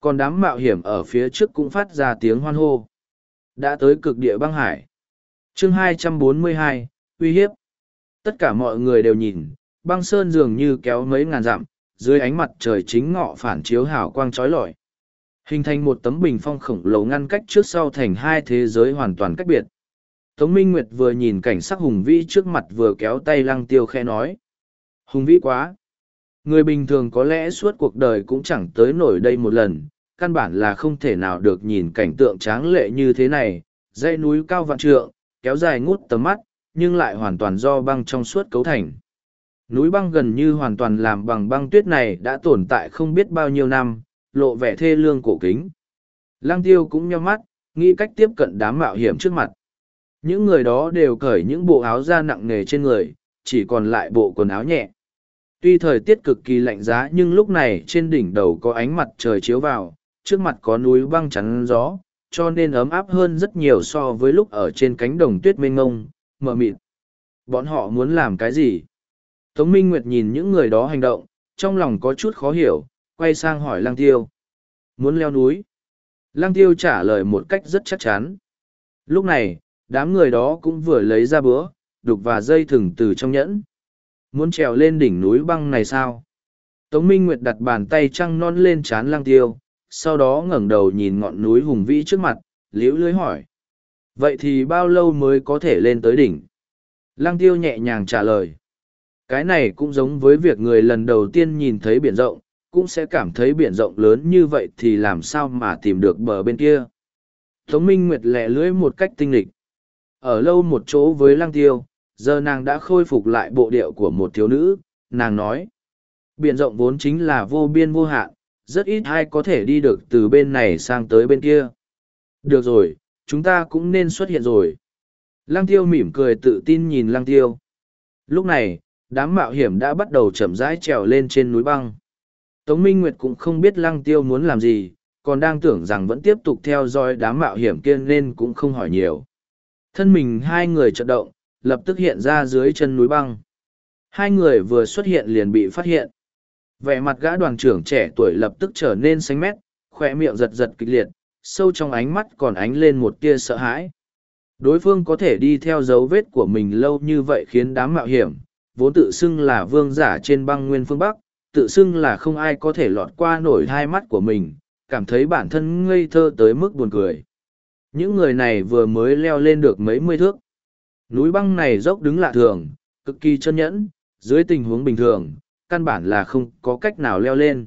A: Còn đám mạo hiểm ở phía trước cũng phát ra tiếng hoan hô. Đã tới cực địa băng hải chương 242, uy hiếp. Tất cả mọi người đều nhìn, băng sơn dường như kéo mấy ngàn dặm, dưới ánh mặt trời chính ngọ phản chiếu hào quang trói lọi. Hình thành một tấm bình phong khổng lồ ngăn cách trước sau thành hai thế giới hoàn toàn cách biệt. Tống Minh Nguyệt vừa nhìn cảnh sắc hùng vĩ trước mặt vừa kéo tay lăng tiêu khe nói. Hùng vĩ quá! Người bình thường có lẽ suốt cuộc đời cũng chẳng tới nổi đây một lần, căn bản là không thể nào được nhìn cảnh tượng tráng lệ như thế này, dãy núi cao vạn trượng, kéo dài ngút tầm mắt, nhưng lại hoàn toàn do băng trong suốt cấu thành. Núi băng gần như hoàn toàn làm bằng băng tuyết này đã tồn tại không biết bao nhiêu năm, lộ vẻ thê lương cổ kính. Lăng tiêu cũng nheo mắt, nghĩ cách tiếp cận đám mạo hiểm trước mặt. Những người đó đều cởi những bộ áo da nặng nề trên người, chỉ còn lại bộ quần áo nhẹ. Tuy thời tiết cực kỳ lạnh giá nhưng lúc này trên đỉnh đầu có ánh mặt trời chiếu vào, trước mặt có núi băng chắn gió, cho nên ấm áp hơn rất nhiều so với lúc ở trên cánh đồng tuyết mênh ngông, mờ mịt. Bọn họ muốn làm cái gì? Tống Minh Nguyệt nhìn những người đó hành động, trong lòng có chút khó hiểu, quay sang hỏi Lăng Tiêu. Muốn leo núi? Lăng Tiêu trả lời một cách rất chắc chắn. Lúc này, đám người đó cũng vừa lấy ra bữa, đục và dây thừng từ trong nhẫn. Muốn trèo lên đỉnh núi băng này sao? Tống Minh Nguyệt đặt bàn tay trăng non lên chán Lăng Tiêu, sau đó ngẩng đầu nhìn ngọn núi hùng vĩ trước mặt, liễu lưới hỏi. Vậy thì bao lâu mới có thể lên tới đỉnh? Lăng Tiêu nhẹ nhàng trả lời. Cái này cũng giống với việc người lần đầu tiên nhìn thấy biển rộng, cũng sẽ cảm thấy biển rộng lớn như vậy thì làm sao mà tìm được bờ bên kia. Tống Minh Nguyệt lẹ lưỡi một cách tinh lịch. Ở lâu một chỗ với Lăng Tiêu, giờ nàng đã khôi phục lại bộ điệu của một thiếu nữ, nàng nói. Biển rộng vốn chính là vô biên vô hạn, rất ít ai có thể đi được từ bên này sang tới bên kia. Được rồi, chúng ta cũng nên xuất hiện rồi. Lăng tiêu mỉm cười tự tin nhìn lăng tiêu. Lúc này, đám mạo hiểm đã bắt đầu chậm rãi trèo lên trên núi băng. Tống Minh Nguyệt cũng không biết lăng tiêu muốn làm gì, còn đang tưởng rằng vẫn tiếp tục theo dõi đám mạo hiểm kia nên cũng không hỏi nhiều. Thân mình hai người chợt động, lập tức hiện ra dưới chân núi băng. Hai người vừa xuất hiện liền bị phát hiện. Vẻ mặt gã đoàn trưởng trẻ tuổi lập tức trở nên xanh mét, khoe miệng giật giật kịch liệt, sâu trong ánh mắt còn ánh lên một tia sợ hãi. Đối phương có thể đi theo dấu vết của mình lâu như vậy khiến đám mạo hiểm, vốn tự xưng là vương giả trên băng nguyên phương Bắc, tự xưng là không ai có thể lọt qua nổi hai mắt của mình, cảm thấy bản thân ngây thơ tới mức buồn cười. Những người này vừa mới leo lên được mấy mươi thước. Núi băng này dốc đứng lạ thường, cực kỳ chân nhẫn, dưới tình huống bình thường, căn bản là không có cách nào leo lên.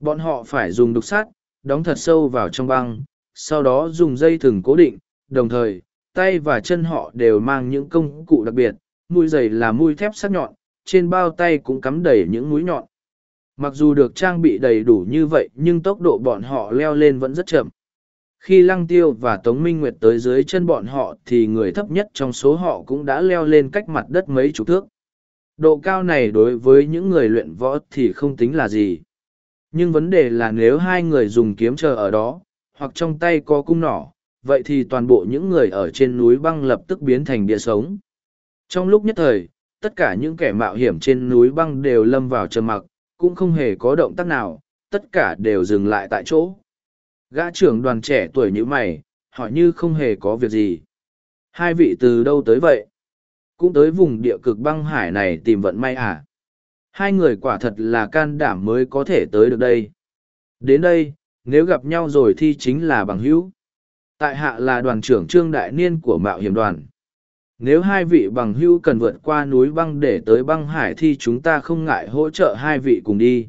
A: Bọn họ phải dùng đục sắt, đóng thật sâu vào trong băng, sau đó dùng dây thừng cố định, đồng thời, tay và chân họ đều mang những công cụ đặc biệt, mũi giày là mũi thép sắc nhọn, trên bao tay cũng cắm đầy những mũi nhọn. Mặc dù được trang bị đầy đủ như vậy nhưng tốc độ bọn họ leo lên vẫn rất chậm. Khi Lăng Tiêu và Tống Minh Nguyệt tới dưới chân bọn họ thì người thấp nhất trong số họ cũng đã leo lên cách mặt đất mấy chục thước. Độ cao này đối với những người luyện võ thì không tính là gì. Nhưng vấn đề là nếu hai người dùng kiếm chờ ở đó, hoặc trong tay có cung nỏ, vậy thì toàn bộ những người ở trên núi băng lập tức biến thành địa sống. Trong lúc nhất thời, tất cả những kẻ mạo hiểm trên núi băng đều lâm vào trầm mặc, cũng không hề có động tác nào, tất cả đều dừng lại tại chỗ. Gã trưởng đoàn trẻ tuổi như mày, hỏi như không hề có việc gì. Hai vị từ đâu tới vậy? Cũng tới vùng địa cực băng hải này tìm vận may à? Hai người quả thật là can đảm mới có thể tới được đây. Đến đây, nếu gặp nhau rồi thì chính là bằng hữu. Tại hạ là đoàn trưởng trương đại niên của mạo hiểm đoàn. Nếu hai vị bằng hữu cần vượt qua núi băng để tới băng hải thì chúng ta không ngại hỗ trợ hai vị cùng đi.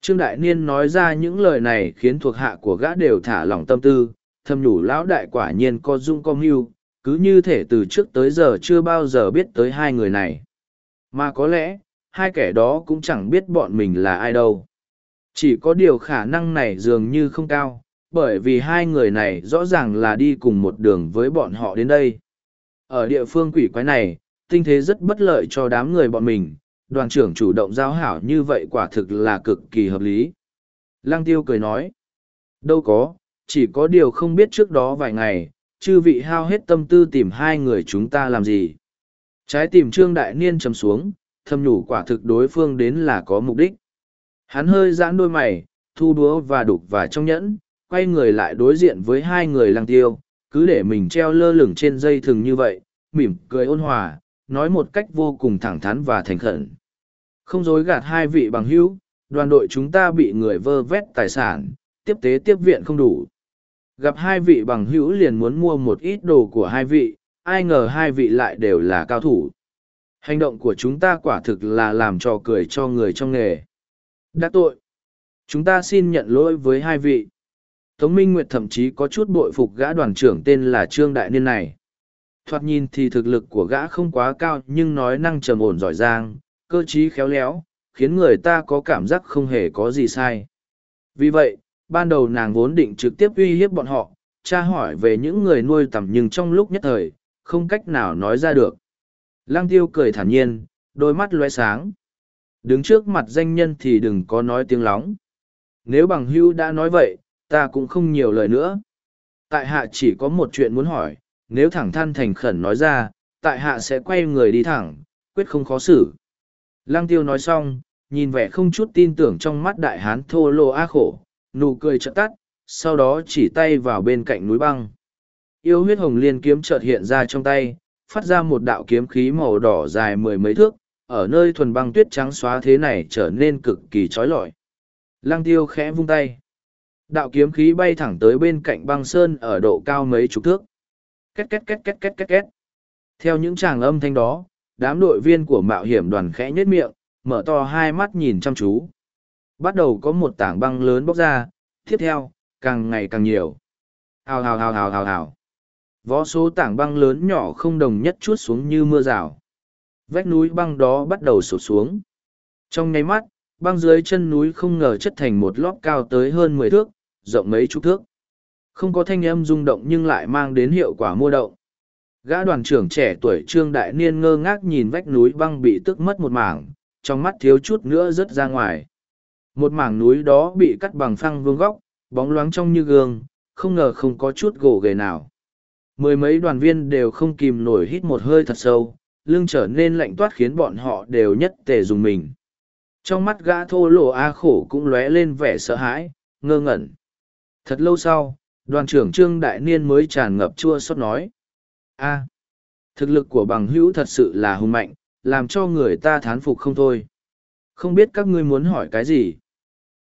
A: Trương Đại Niên nói ra những lời này khiến thuộc hạ của gã đều thả lỏng tâm tư, thầm nhủ lão đại quả nhiên có dung có mưu, cứ như thể từ trước tới giờ chưa bao giờ biết tới hai người này. Mà có lẽ, hai kẻ đó cũng chẳng biết bọn mình là ai đâu. Chỉ có điều khả năng này dường như không cao, bởi vì hai người này rõ ràng là đi cùng một đường với bọn họ đến đây. Ở địa phương quỷ quái này, tinh thế rất bất lợi cho đám người bọn mình, đoàn trưởng chủ động giao hảo như vậy quả thực là cực kỳ hợp lý. Lăng tiêu cười nói, đâu có, chỉ có điều không biết trước đó vài ngày, chư vị hao hết tâm tư tìm hai người chúng ta làm gì. Trái tìm trương đại niên trầm xuống, thâm nhủ quả thực đối phương đến là có mục đích. Hắn hơi giãn đôi mày, thu đúa và đục và trong nhẫn, quay người lại đối diện với hai người lăng tiêu, cứ để mình treo lơ lửng trên dây thừng như vậy, mỉm cười ôn hòa, nói một cách vô cùng thẳng thắn và thành khẩn. Không dối gạt hai vị bằng hữu, đoàn đội chúng ta bị người vơ vét tài sản, tiếp tế tiếp viện không đủ. Gặp hai vị bằng hữu liền muốn mua một ít đồ của hai vị, ai ngờ hai vị lại đều là cao thủ. Hành động của chúng ta quả thực là làm trò cười cho người trong nghề. Đã tội. Chúng ta xin nhận lỗi với hai vị. Tống Minh Nguyệt thậm chí có chút bội phục gã đoàn trưởng tên là Trương Đại Niên này. Thoạt nhìn thì thực lực của gã không quá cao nhưng nói năng trầm ổn giỏi giang, cơ trí khéo léo, khiến người ta có cảm giác không hề có gì sai. Vì vậy, ban đầu nàng vốn định trực tiếp uy hiếp bọn họ, tra hỏi về những người nuôi tầm nhưng trong lúc nhất thời, không cách nào nói ra được. Lăng tiêu cười thản nhiên, đôi mắt loe sáng. Đứng trước mặt danh nhân thì đừng có nói tiếng lóng. Nếu bằng hưu đã nói vậy, ta cũng không nhiều lời nữa. Tại hạ chỉ có một chuyện muốn hỏi, nếu thẳng than thành khẩn nói ra, tại hạ sẽ quay người đi thẳng, quyết không khó xử. Lăng tiêu nói xong, nhìn vẻ không chút tin tưởng trong mắt đại hán thô lô á khổ, nụ cười chợt tắt, sau đó chỉ tay vào bên cạnh núi băng. Yêu huyết hồng liên kiếm chợt hiện ra trong tay, phát ra một đạo kiếm khí màu đỏ dài mười mấy thước, ở nơi thuần băng tuyết trắng xóa thế này trở nên cực kỳ trói lọi. Lăng tiêu khẽ vung tay. Đạo kiếm khí bay thẳng tới bên cạnh băng sơn ở độ cao mấy chục thước. Két két két két két két két. Theo những tràng âm thanh đó, đám đội viên của mạo hiểm đoàn khẽ nhếch miệng, mở to hai mắt nhìn chăm chú. Bắt đầu có một tảng băng lớn bốc ra, tiếp theo, càng ngày càng nhiều. Hào hào hào hào hào hào. Vó số tảng băng lớn nhỏ không đồng nhất chút xuống như mưa rào. Vách núi băng đó bắt đầu sụt xuống. Trong nháy mắt, băng dưới chân núi không ngờ chất thành một lóp cao tới hơn mười thước, rộng mấy chục thước. Không có thanh âm rung động nhưng lại mang đến hiệu quả mua động. Gã đoàn trưởng trẻ tuổi Trương Đại Niên ngơ ngác nhìn vách núi băng bị tức mất một mảng, trong mắt thiếu chút nữa rớt ra ngoài. Một mảng núi đó bị cắt bằng phăng vương góc, bóng loáng trong như gương, không ngờ không có chút gỗ ghề nào. Mười mấy đoàn viên đều không kìm nổi hít một hơi thật sâu, lưng trở nên lạnh toát khiến bọn họ đều nhất tề dùng mình. Trong mắt gã thô lỗ A khổ cũng lóe lên vẻ sợ hãi, ngơ ngẩn. Thật lâu sau, đoàn trưởng Trương Đại Niên mới tràn ngập chua xót nói. a thực lực của bằng hữu thật sự là hùng mạnh, làm cho người ta thán phục không thôi. Không biết các ngươi muốn hỏi cái gì?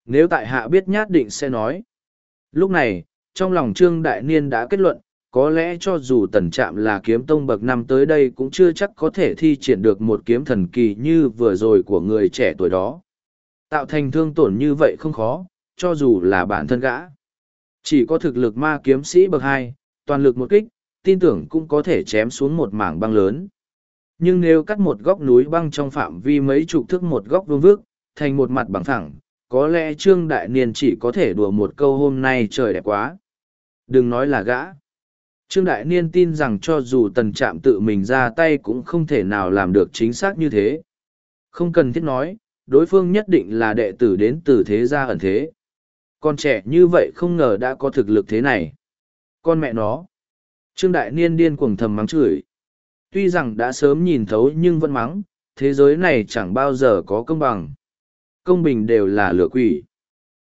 A: Nếu tại hạ biết nhát định sẽ nói. Lúc này, trong lòng Trương Đại Niên đã kết luận, có lẽ cho dù tần trạm là kiếm tông bậc năm tới đây cũng chưa chắc có thể thi triển được một kiếm thần kỳ như vừa rồi của người trẻ tuổi đó. Tạo thành thương tổn như vậy không khó, cho dù là bản thân gã. Chỉ có thực lực ma kiếm sĩ bậc hai, toàn lực một kích, tin tưởng cũng có thể chém xuống một mảng băng lớn. Nhưng nếu cắt một góc núi băng trong phạm vi mấy chục thước một góc vương vước, thành một mặt bằng thẳng, có lẽ Trương Đại Niên chỉ có thể đùa một câu hôm nay trời đẹp quá. Đừng nói là gã. Trương Đại Niên tin rằng cho dù tần trạm tự mình ra tay cũng không thể nào làm được chính xác như thế. Không cần thiết nói, đối phương nhất định là đệ tử đến từ thế gia ẩn thế. Con trẻ như vậy không ngờ đã có thực lực thế này. Con mẹ nó. Trương Đại Niên điên cuồng thầm mắng chửi. Tuy rằng đã sớm nhìn thấu nhưng vẫn mắng, thế giới này chẳng bao giờ có công bằng. Công bình đều là lửa quỷ.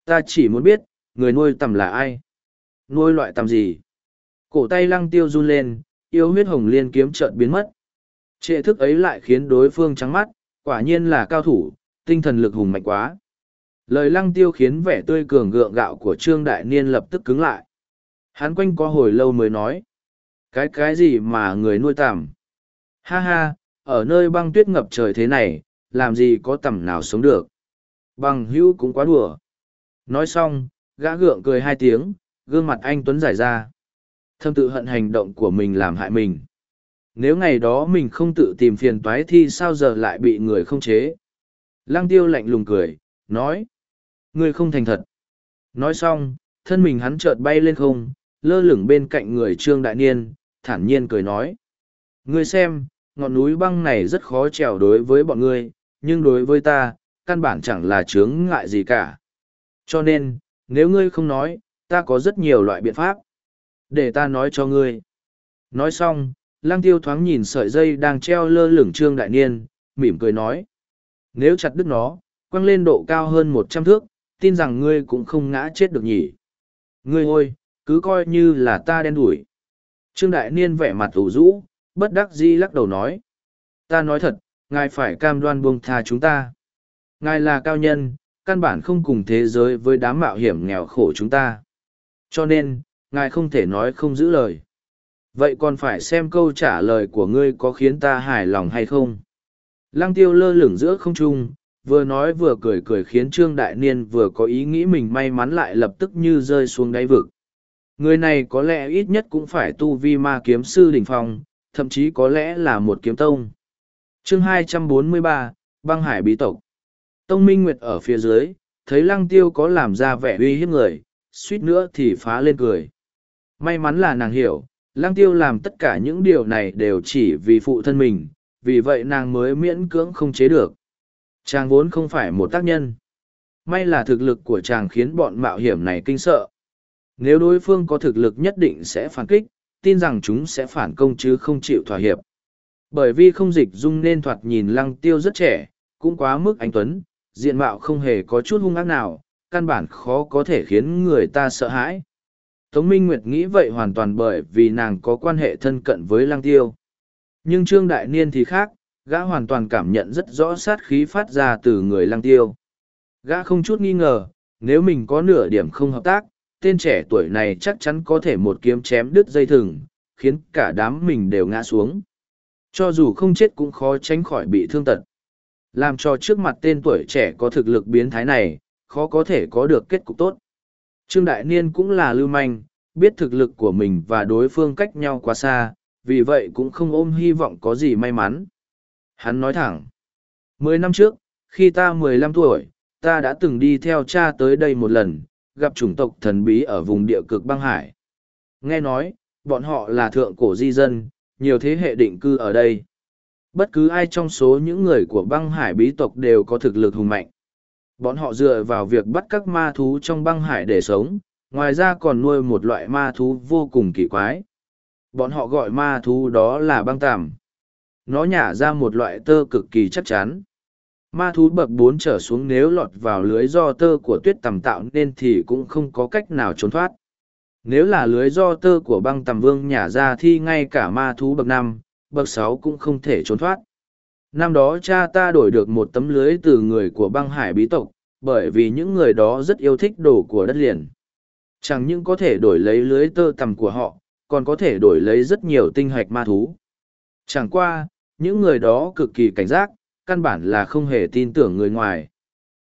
A: Ta chỉ muốn biết, người nuôi tầm là ai? Nuôi loại tầm gì? Cổ tay lăng tiêu run lên, yêu huyết hồng liên kiếm chợt biến mất. Trệ thức ấy lại khiến đối phương trắng mắt, quả nhiên là cao thủ, tinh thần lực hùng mạnh quá. Lời lăng tiêu khiến vẻ tươi cường gượng gạo của Trương Đại Niên lập tức cứng lại. Hắn quanh có hồi lâu mới nói. Cái cái gì mà người nuôi tằm? Ha ha, ở nơi băng tuyết ngập trời thế này, làm gì có tầm nào sống được. Bằng hữu cũng quá đùa. Nói xong, gã gượng cười hai tiếng, gương mặt anh Tuấn giải ra. Thâm tự hận hành động của mình làm hại mình. Nếu ngày đó mình không tự tìm phiền toái thì sao giờ lại bị người không chế? Lăng tiêu lạnh lùng cười, nói. Ngươi không thành thật. Nói xong, thân mình hắn chợt bay lên không, lơ lửng bên cạnh người Trương Đại Niên, thản nhiên cười nói. Ngươi xem, ngọn núi băng này rất khó trèo đối với bọn ngươi, nhưng đối với ta, căn bản chẳng là chướng ngại gì cả. Cho nên, nếu ngươi không nói, ta có rất nhiều loại biện pháp. Để ta nói cho ngươi. Nói xong, lang tiêu thoáng nhìn sợi dây đang treo lơ lửng trương đại niên, mỉm cười nói. Nếu chặt đứt nó, quăng lên độ cao hơn một trăm thước, tin rằng ngươi cũng không ngã chết được nhỉ. Ngươi ôi, cứ coi như là ta đen đủi. Trương Đại Niên vẻ mặt ủ rũ, bất đắc dĩ lắc đầu nói. Ta nói thật, ngài phải cam đoan buông tha chúng ta. Ngài là cao nhân, căn bản không cùng thế giới với đám mạo hiểm nghèo khổ chúng ta. Cho nên, ngài không thể nói không giữ lời. Vậy còn phải xem câu trả lời của ngươi có khiến ta hài lòng hay không? Lăng tiêu lơ lửng giữa không trung, vừa nói vừa cười cười khiến Trương Đại Niên vừa có ý nghĩ mình may mắn lại lập tức như rơi xuống đáy vực. Người này có lẽ ít nhất cũng phải tu vi ma kiếm sư đỉnh phong, thậm chí có lẽ là một kiếm tông. chương 243, băng hải bí tộc. Tông Minh Nguyệt ở phía dưới, thấy lăng tiêu có làm ra vẻ uy hiếp người, suýt nữa thì phá lên cười. May mắn là nàng hiểu, lăng tiêu làm tất cả những điều này đều chỉ vì phụ thân mình, vì vậy nàng mới miễn cưỡng không chế được. Chàng vốn không phải một tác nhân. May là thực lực của chàng khiến bọn mạo hiểm này kinh sợ. Nếu đối phương có thực lực nhất định sẽ phản kích, tin rằng chúng sẽ phản công chứ không chịu thỏa hiệp. Bởi vì không dịch dung nên thoạt nhìn lăng tiêu rất trẻ, cũng quá mức anh Tuấn, diện mạo không hề có chút hung ác nào, căn bản khó có thể khiến người ta sợ hãi. Tống Minh Nguyệt nghĩ vậy hoàn toàn bởi vì nàng có quan hệ thân cận với lăng tiêu. Nhưng Trương Đại Niên thì khác, gã hoàn toàn cảm nhận rất rõ sát khí phát ra từ người lăng tiêu. Gã không chút nghi ngờ, nếu mình có nửa điểm không hợp tác, tên trẻ tuổi này chắc chắn có thể một kiếm chém đứt dây thừng, khiến cả đám mình đều ngã xuống. Cho dù không chết cũng khó tránh khỏi bị thương tật. Làm cho trước mặt tên tuổi trẻ có thực lực biến thái này, khó có thể có được kết cục tốt. Trương Đại Niên cũng là lưu manh, biết thực lực của mình và đối phương cách nhau quá xa, vì vậy cũng không ôm hy vọng có gì may mắn. Hắn nói thẳng. Mười năm trước, khi ta mười lăm tuổi, ta đã từng đi theo cha tới đây một lần, gặp chủng tộc thần bí ở vùng địa cực băng hải. Nghe nói, bọn họ là thượng cổ di dân, nhiều thế hệ định cư ở đây. Bất cứ ai trong số những người của băng hải bí tộc đều có thực lực hùng mạnh. Bọn họ dựa vào việc bắt các ma thú trong băng hải để sống, ngoài ra còn nuôi một loại ma thú vô cùng kỳ quái. Bọn họ gọi ma thú đó là băng tàm. Nó nhả ra một loại tơ cực kỳ chắc chắn. Ma thú bậc bốn trở xuống nếu lọt vào lưới do tơ của tuyết tầm tạo nên thì cũng không có cách nào trốn thoát. Nếu là lưới do tơ của băng tầm vương nhả ra thì ngay cả ma thú bậc năm, bậc sáu cũng không thể trốn thoát. Năm đó cha ta đổi được một tấm lưới từ người của băng hải bí tộc, bởi vì những người đó rất yêu thích đồ của đất liền. Chẳng những có thể đổi lấy lưới tơ tầm của họ, còn có thể đổi lấy rất nhiều tinh hạch ma thú. Chẳng qua, những người đó cực kỳ cảnh giác, căn bản là không hề tin tưởng người ngoài.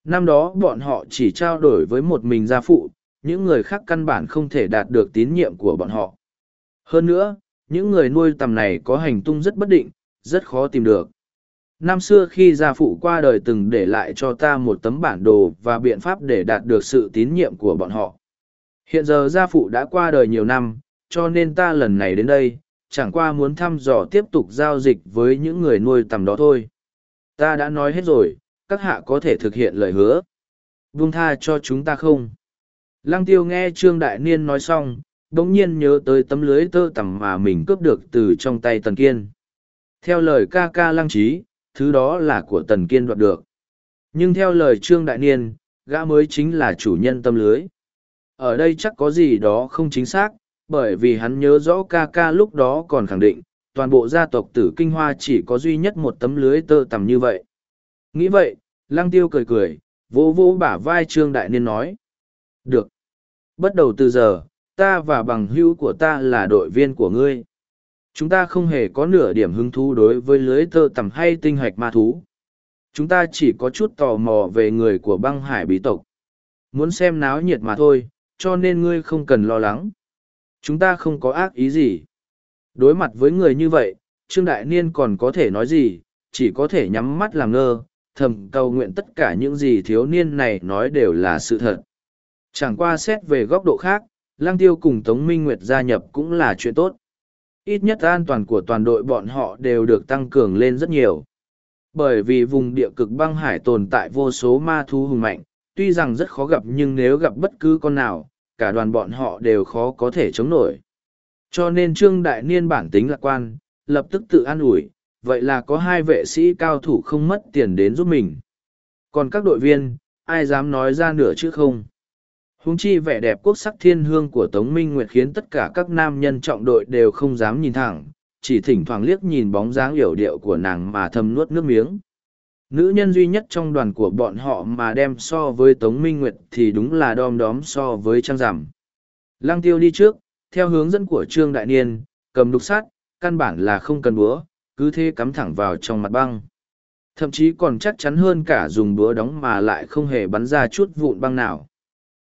A: Năm đó bọn họ chỉ trao đổi với một mình gia phụ, những người khác căn bản không thể đạt được tín nhiệm của bọn họ. Hơn nữa, những người nuôi tầm này có hành tung rất bất định, rất khó tìm được. Năm xưa khi gia phụ qua đời từng để lại cho ta một tấm bản đồ và biện pháp để đạt được sự tín nhiệm của bọn họ. Hiện giờ gia phụ đã qua đời nhiều năm, cho nên ta lần này đến đây, chẳng qua muốn thăm dò tiếp tục giao dịch với những người nuôi tầm đó thôi. Ta đã nói hết rồi, các hạ có thể thực hiện lời hứa. Buông tha cho chúng ta không? Lăng tiêu nghe Trương Đại Niên nói xong, đống nhiên nhớ tới tấm lưới tơ tằm mà mình cướp được từ trong tay Tần Kiên. Theo lời ca ca lăng trí, thứ đó là của Tần Kiên đoạt được. Nhưng theo lời Trương Đại Niên, gã mới chính là chủ nhân tâm lưới. Ở đây chắc có gì đó không chính xác, bởi vì hắn nhớ rõ ca ca lúc đó còn khẳng định, toàn bộ gia tộc tử kinh hoa chỉ có duy nhất một tấm lưới tơ tằm như vậy. Nghĩ vậy, lăng tiêu cười cười, vỗ vỗ bả vai Trương Đại Niên nói. Được. Bắt đầu từ giờ, ta và bằng hữu của ta là đội viên của ngươi. Chúng ta không hề có nửa điểm hứng thú đối với lưới tơ tằm hay tinh hạch ma thú. Chúng ta chỉ có chút tò mò về người của băng hải bí tộc. Muốn xem náo nhiệt mà thôi, cho nên ngươi không cần lo lắng. Chúng ta không có ác ý gì. Đối mặt với người như vậy, Trương Đại Niên còn có thể nói gì, chỉ có thể nhắm mắt làm ngơ, thầm cầu nguyện tất cả những gì thiếu niên này nói đều là sự thật. Chẳng qua xét về góc độ khác, Lăng Tiêu cùng Tống Minh Nguyệt gia nhập cũng là chuyện tốt. Ít nhất an toàn của toàn đội bọn họ đều được tăng cường lên rất nhiều. Bởi vì vùng địa cực băng hải tồn tại vô số ma thú hùng mạnh, tuy rằng rất khó gặp nhưng nếu gặp bất cứ con nào, cả đoàn bọn họ đều khó có thể chống nổi. Cho nên Trương Đại Niên bản tính lạc quan, lập tức tự an ủi, vậy là có hai vệ sĩ cao thủ không mất tiền đến giúp mình. Còn các đội viên, ai dám nói ra nửa chứ không? Húng chi vẻ đẹp quốc sắc thiên hương của Tống Minh Nguyệt khiến tất cả các nam nhân trọng đội đều không dám nhìn thẳng, chỉ thỉnh thoảng liếc nhìn bóng dáng hiểu điệu của nàng mà thầm nuốt nước miếng. Nữ nhân duy nhất trong đoàn của bọn họ mà đem so với Tống Minh Nguyệt thì đúng là đom đóm so với Trang Giảm. Lăng tiêu đi trước, theo hướng dẫn của Trương Đại Niên, cầm đục sát, căn bản là không cần búa, cứ thế cắm thẳng vào trong mặt băng. Thậm chí còn chắc chắn hơn cả dùng búa đóng mà lại không hề bắn ra chút vụn băng nào.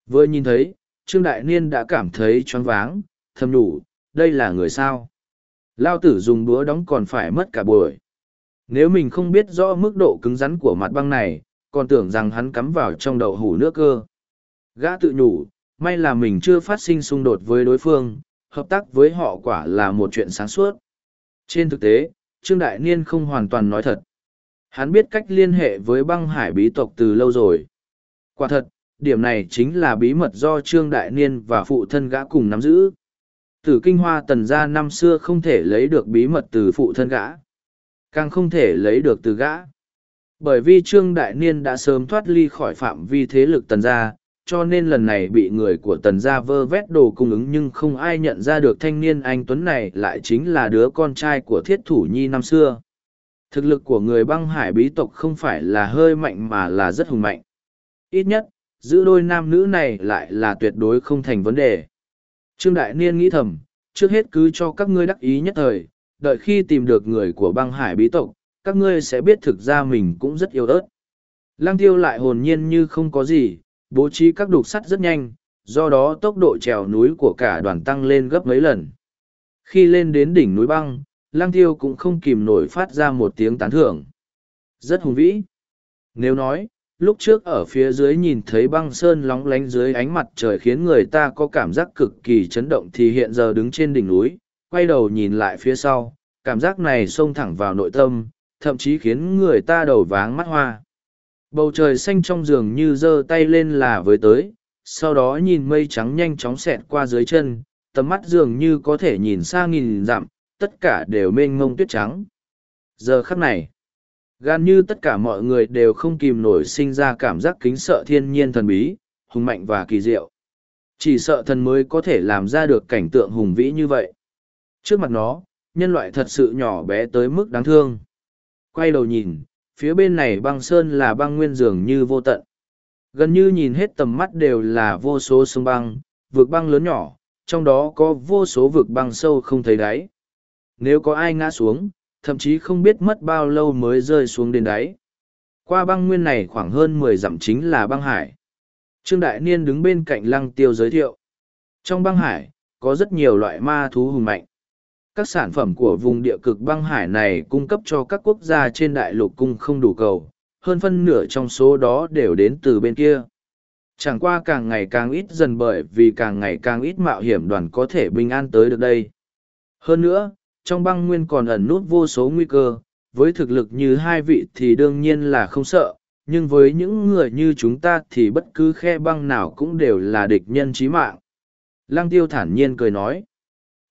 A: Vừa nhìn thấy, Trương Đại Niên đã cảm thấy choáng váng, thầm đủ, đây là người sao. Lao tử dùng búa đóng còn phải mất cả buổi. Nếu mình không biết rõ mức độ cứng rắn của mặt băng này, còn tưởng rằng hắn cắm vào trong đậu hủ nước cơ. Gã tự nhủ, may là mình chưa phát sinh xung đột với đối phương, hợp tác với họ quả là một chuyện sáng suốt. Trên thực tế, Trương Đại Niên không hoàn toàn nói thật. Hắn biết cách liên hệ với băng hải bí tộc từ lâu rồi. Quả thật, điểm này chính là bí mật do Trương Đại Niên và phụ thân gã cùng nắm giữ. Tử kinh hoa tần gia năm xưa không thể lấy được bí mật từ phụ thân gã. Càng không thể lấy được từ gã. Bởi vì Trương Đại Niên đã sớm thoát ly khỏi phạm vi thế lực tần gia, cho nên lần này bị người của tần gia vơ vét đồ cung ứng nhưng không ai nhận ra được thanh niên anh Tuấn này lại chính là đứa con trai của thiết thủ nhi năm xưa. Thực lực của người băng hải bí tộc không phải là hơi mạnh mà là rất hùng mạnh. Ít nhất, giữ đôi nam nữ này lại là tuyệt đối không thành vấn đề. Trương Đại Niên nghĩ thầm, trước hết cứ cho các ngươi đắc ý nhất thời, đợi khi tìm được người của băng hải bí tộc, các ngươi sẽ biết thực ra mình cũng rất yêu ớt. Lăng tiêu lại hồn nhiên như không có gì, bố trí các đục sắt rất nhanh, do đó tốc độ trèo núi của cả đoàn tăng lên gấp mấy lần. Khi lên đến đỉnh núi băng, lăng tiêu cũng không kìm nổi phát ra một tiếng tán thưởng. Rất hùng vĩ. Nếu nói, lúc trước ở phía dưới nhìn thấy băng sơn lóng lánh dưới ánh mặt trời khiến người ta có cảm giác cực kỳ chấn động thì hiện giờ đứng trên đỉnh núi, quay đầu nhìn lại phía sau, cảm giác này xông thẳng vào nội tâm, thậm chí khiến người ta đầu váng mắt hoa. Bầu trời xanh trong giường như giơ tay lên là với tới, sau đó nhìn mây trắng nhanh chóng xẹt qua dưới chân, tầm mắt dường như có thể nhìn xa nghìn dặm, tất cả đều mênh mông tuyết trắng. Giờ khắc này, gan như tất cả mọi người đều không kìm nổi sinh ra cảm giác kính sợ thiên nhiên thần bí, hùng mạnh và kỳ diệu. Chỉ sợ thần mới có thể làm ra được cảnh tượng hùng vĩ như vậy. Trước mặt nó, nhân loại thật sự nhỏ bé tới mức đáng thương. Quay đầu nhìn, phía bên này băng sơn là băng nguyên dường như vô tận. Gần như nhìn hết tầm mắt đều là vô số sông băng, vực băng lớn nhỏ, trong đó có vô số vực băng sâu không thấy đáy. Nếu có ai ngã xuống, thậm chí không biết mất bao lâu mới rơi xuống đến đáy. Qua băng nguyên này khoảng hơn mười dặm chính là băng hải. Trương Đại Niên đứng bên cạnh lăng tiêu giới thiệu. Trong băng hải, có rất nhiều loại ma thú hùng mạnh các sản phẩm của vùng địa cực băng hải này cung cấp cho các quốc gia trên đại lục cung không đủ cầu, hơn phân nửa trong số đó đều đến từ bên kia. Chẳng qua càng ngày càng ít dần bởi vì càng ngày càng ít mạo hiểm đoàn có thể bình an tới được đây. Hơn nữa, trong băng nguyên còn ẩn nút vô số nguy cơ, với thực lực như hai vị thì đương nhiên là không sợ, nhưng với những người như chúng ta thì bất cứ khe băng nào cũng đều là địch nhân chí mạng. Lăng tiêu thản nhiên cười nói.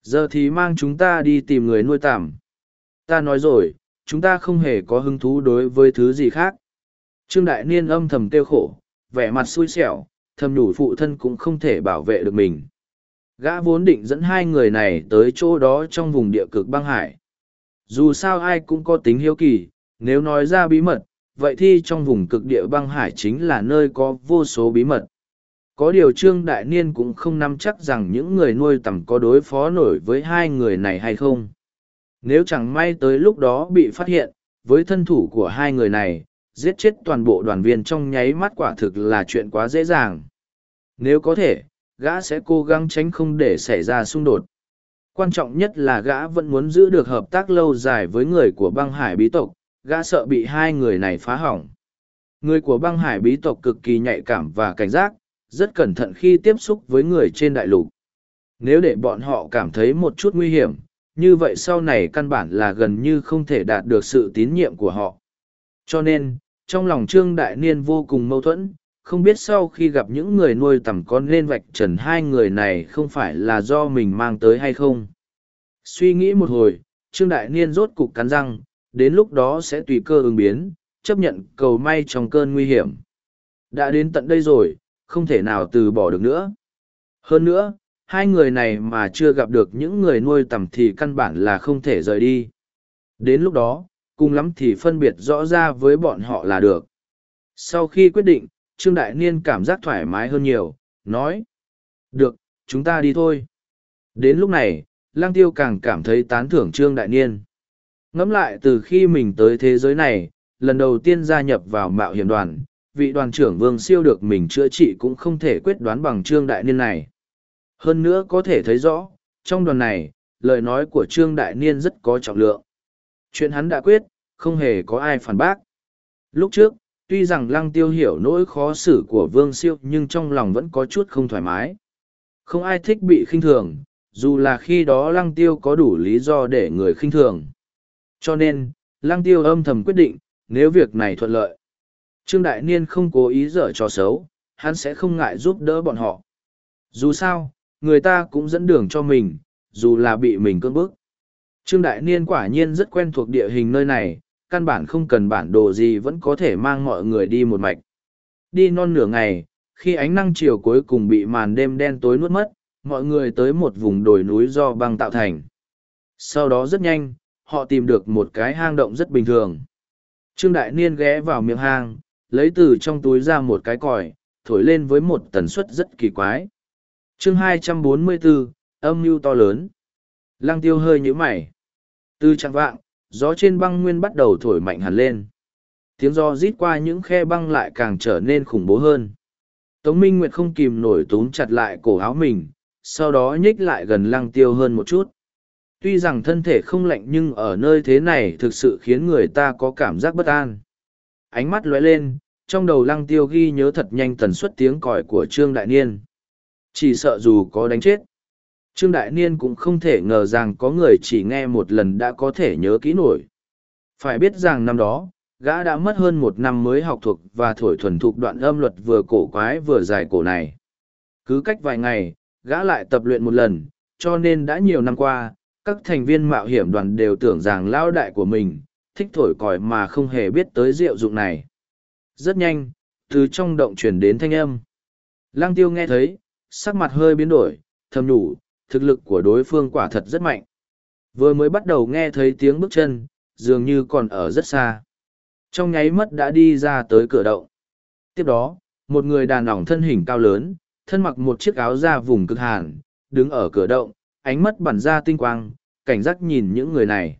A: Giờ thì mang chúng ta đi tìm người nuôi tạm. Ta nói rồi, chúng ta không hề có hứng thú đối với thứ gì khác. Trương Đại Niên âm thầm tiêu khổ, vẻ mặt xui xẻo, thầm đủ phụ thân cũng không thể bảo vệ được mình. Gã vốn định dẫn hai người này tới chỗ đó trong vùng địa cực băng hải. Dù sao ai cũng có tính hiếu kỳ, nếu nói ra bí mật, vậy thì trong vùng cực địa băng hải chính là nơi có vô số bí mật. Có điều Trương Đại Niên cũng không nắm chắc rằng những người nuôi tầm có đối phó nổi với hai người này hay không. Nếu chẳng may tới lúc đó bị phát hiện, với thân thủ của hai người này, giết chết toàn bộ đoàn viên trong nháy mắt quả thực là chuyện quá dễ dàng. Nếu có thể, gã sẽ cố gắng tránh không để xảy ra xung đột. Quan trọng nhất là gã vẫn muốn giữ được hợp tác lâu dài với người của băng hải bí tộc, gã sợ bị hai người này phá hỏng. Người của băng hải bí tộc cực kỳ nhạy cảm và cảnh giác, rất cẩn thận khi tiếp xúc với người trên đại lục. Nếu để bọn họ cảm thấy một chút nguy hiểm, như vậy sau này căn bản là gần như không thể đạt được sự tín nhiệm của họ. Cho nên, trong lòng Trương Đại Niên vô cùng mâu thuẫn, không biết sau khi gặp những người nuôi tầm con nên vạch trần hai người này không phải là do mình mang tới hay không. Suy nghĩ một hồi, Trương Đại Niên rốt cục cắn răng, đến lúc đó sẽ tùy cơ ứng biến, chấp nhận cầu may trong cơn nguy hiểm. Đã đến tận đây rồi, không thể nào từ bỏ được nữa. Hơn nữa, hai người này mà chưa gặp được những người nuôi tầm thì căn bản là không thể rời đi. Đến lúc đó, cùng lắm thì phân biệt rõ ra với bọn họ là được. Sau khi quyết định, Trương Đại Niên cảm giác thoải mái hơn nhiều, nói. Được, chúng ta đi thôi. Đến lúc này, Lang Tiêu càng cảm thấy tán thưởng Trương Đại Niên. Ngẫm lại từ khi mình tới thế giới này, lần đầu tiên gia nhập vào mạo hiểm đoàn, vị đoàn trưởng Vương Siêu được mình chữa trị cũng không thể quyết đoán bằng Trương Đại Niên này. Hơn nữa có thể thấy rõ, trong đoàn này, lời nói của Trương Đại Niên rất có trọng lượng. Chuyện hắn đã quyết, không hề có ai phản bác. Lúc trước, tuy rằng Lăng Tiêu hiểu nỗi khó xử của Vương Siêu nhưng trong lòng vẫn có chút không thoải mái. Không ai thích bị khinh thường, dù là khi đó Lăng Tiêu có đủ lý do để người khinh thường. Cho nên, Lăng Tiêu âm thầm quyết định, nếu việc này thuận lợi. Trương Đại Niên không cố ý dở trò xấu, hắn sẽ không ngại giúp đỡ bọn họ. Dù sao, người ta cũng dẫn đường cho mình, dù là bị mình cưỡng bức. Trương Đại Niên quả nhiên rất quen thuộc địa hình nơi này, căn bản không cần bản đồ gì vẫn có thể mang mọi người đi một mạch. Đi non nửa ngày, khi ánh năng chiều cuối cùng bị màn đêm đen tối nuốt mất, mọi người tới một vùng đồi núi do băng tạo thành. Sau đó rất nhanh, họ tìm được một cái hang động rất bình thường. Trương Đại Niên ghé vào miệng hang, lấy từ trong túi ra một cái còi, thổi lên với một tần suất rất kỳ quái. chương 244, âm mưu to lớn. Lăng tiêu hơi như mày. Từ trạng vạng, gió trên băng nguyên bắt đầu thổi mạnh hẳn lên. Tiếng gió rít qua những khe băng lại càng trở nên khủng bố hơn. Tống Minh Nguyệt không kìm nổi túm chặt lại cổ áo mình, sau đó nhích lại gần lăng tiêu hơn một chút. Tuy rằng thân thể không lạnh nhưng ở nơi thế này thực sự khiến người ta có cảm giác bất an. Ánh mắt lóe lên, trong đầu lăng tiêu ghi nhớ thật nhanh tần suất tiếng còi của Trương Đại Niên. Chỉ sợ dù có đánh chết. Trương Đại Niên cũng không thể ngờ rằng có người chỉ nghe một lần đã có thể nhớ kỹ nổi. Phải biết rằng năm đó, gã đã mất hơn một năm mới học thuộc và thổi thuần thục đoạn âm luật vừa cổ quái vừa dài cổ này. Cứ cách vài ngày, gã lại tập luyện một lần, cho nên đã nhiều năm qua, các thành viên mạo hiểm đoàn đều tưởng rằng lao đại của mình, thích thổi còi mà không hề biết tới diệu dụng này. Rất nhanh, từ trong động chuyển đến thanh âm. Lăng tiêu nghe thấy, sắc mặt hơi biến đổi, thầm nhủ, thực lực của đối phương quả thật rất mạnh. Vừa mới bắt đầu nghe thấy tiếng bước chân, dường như còn ở rất xa. Trong nháy mắt đã đi ra tới cửa động. Tiếp đó, một người đàn ỏng thân hình cao lớn, thân mặc một chiếc áo da vùng cực hàn, đứng ở cửa động, ánh mắt bắn ra tinh quang, cảnh giác nhìn những người này.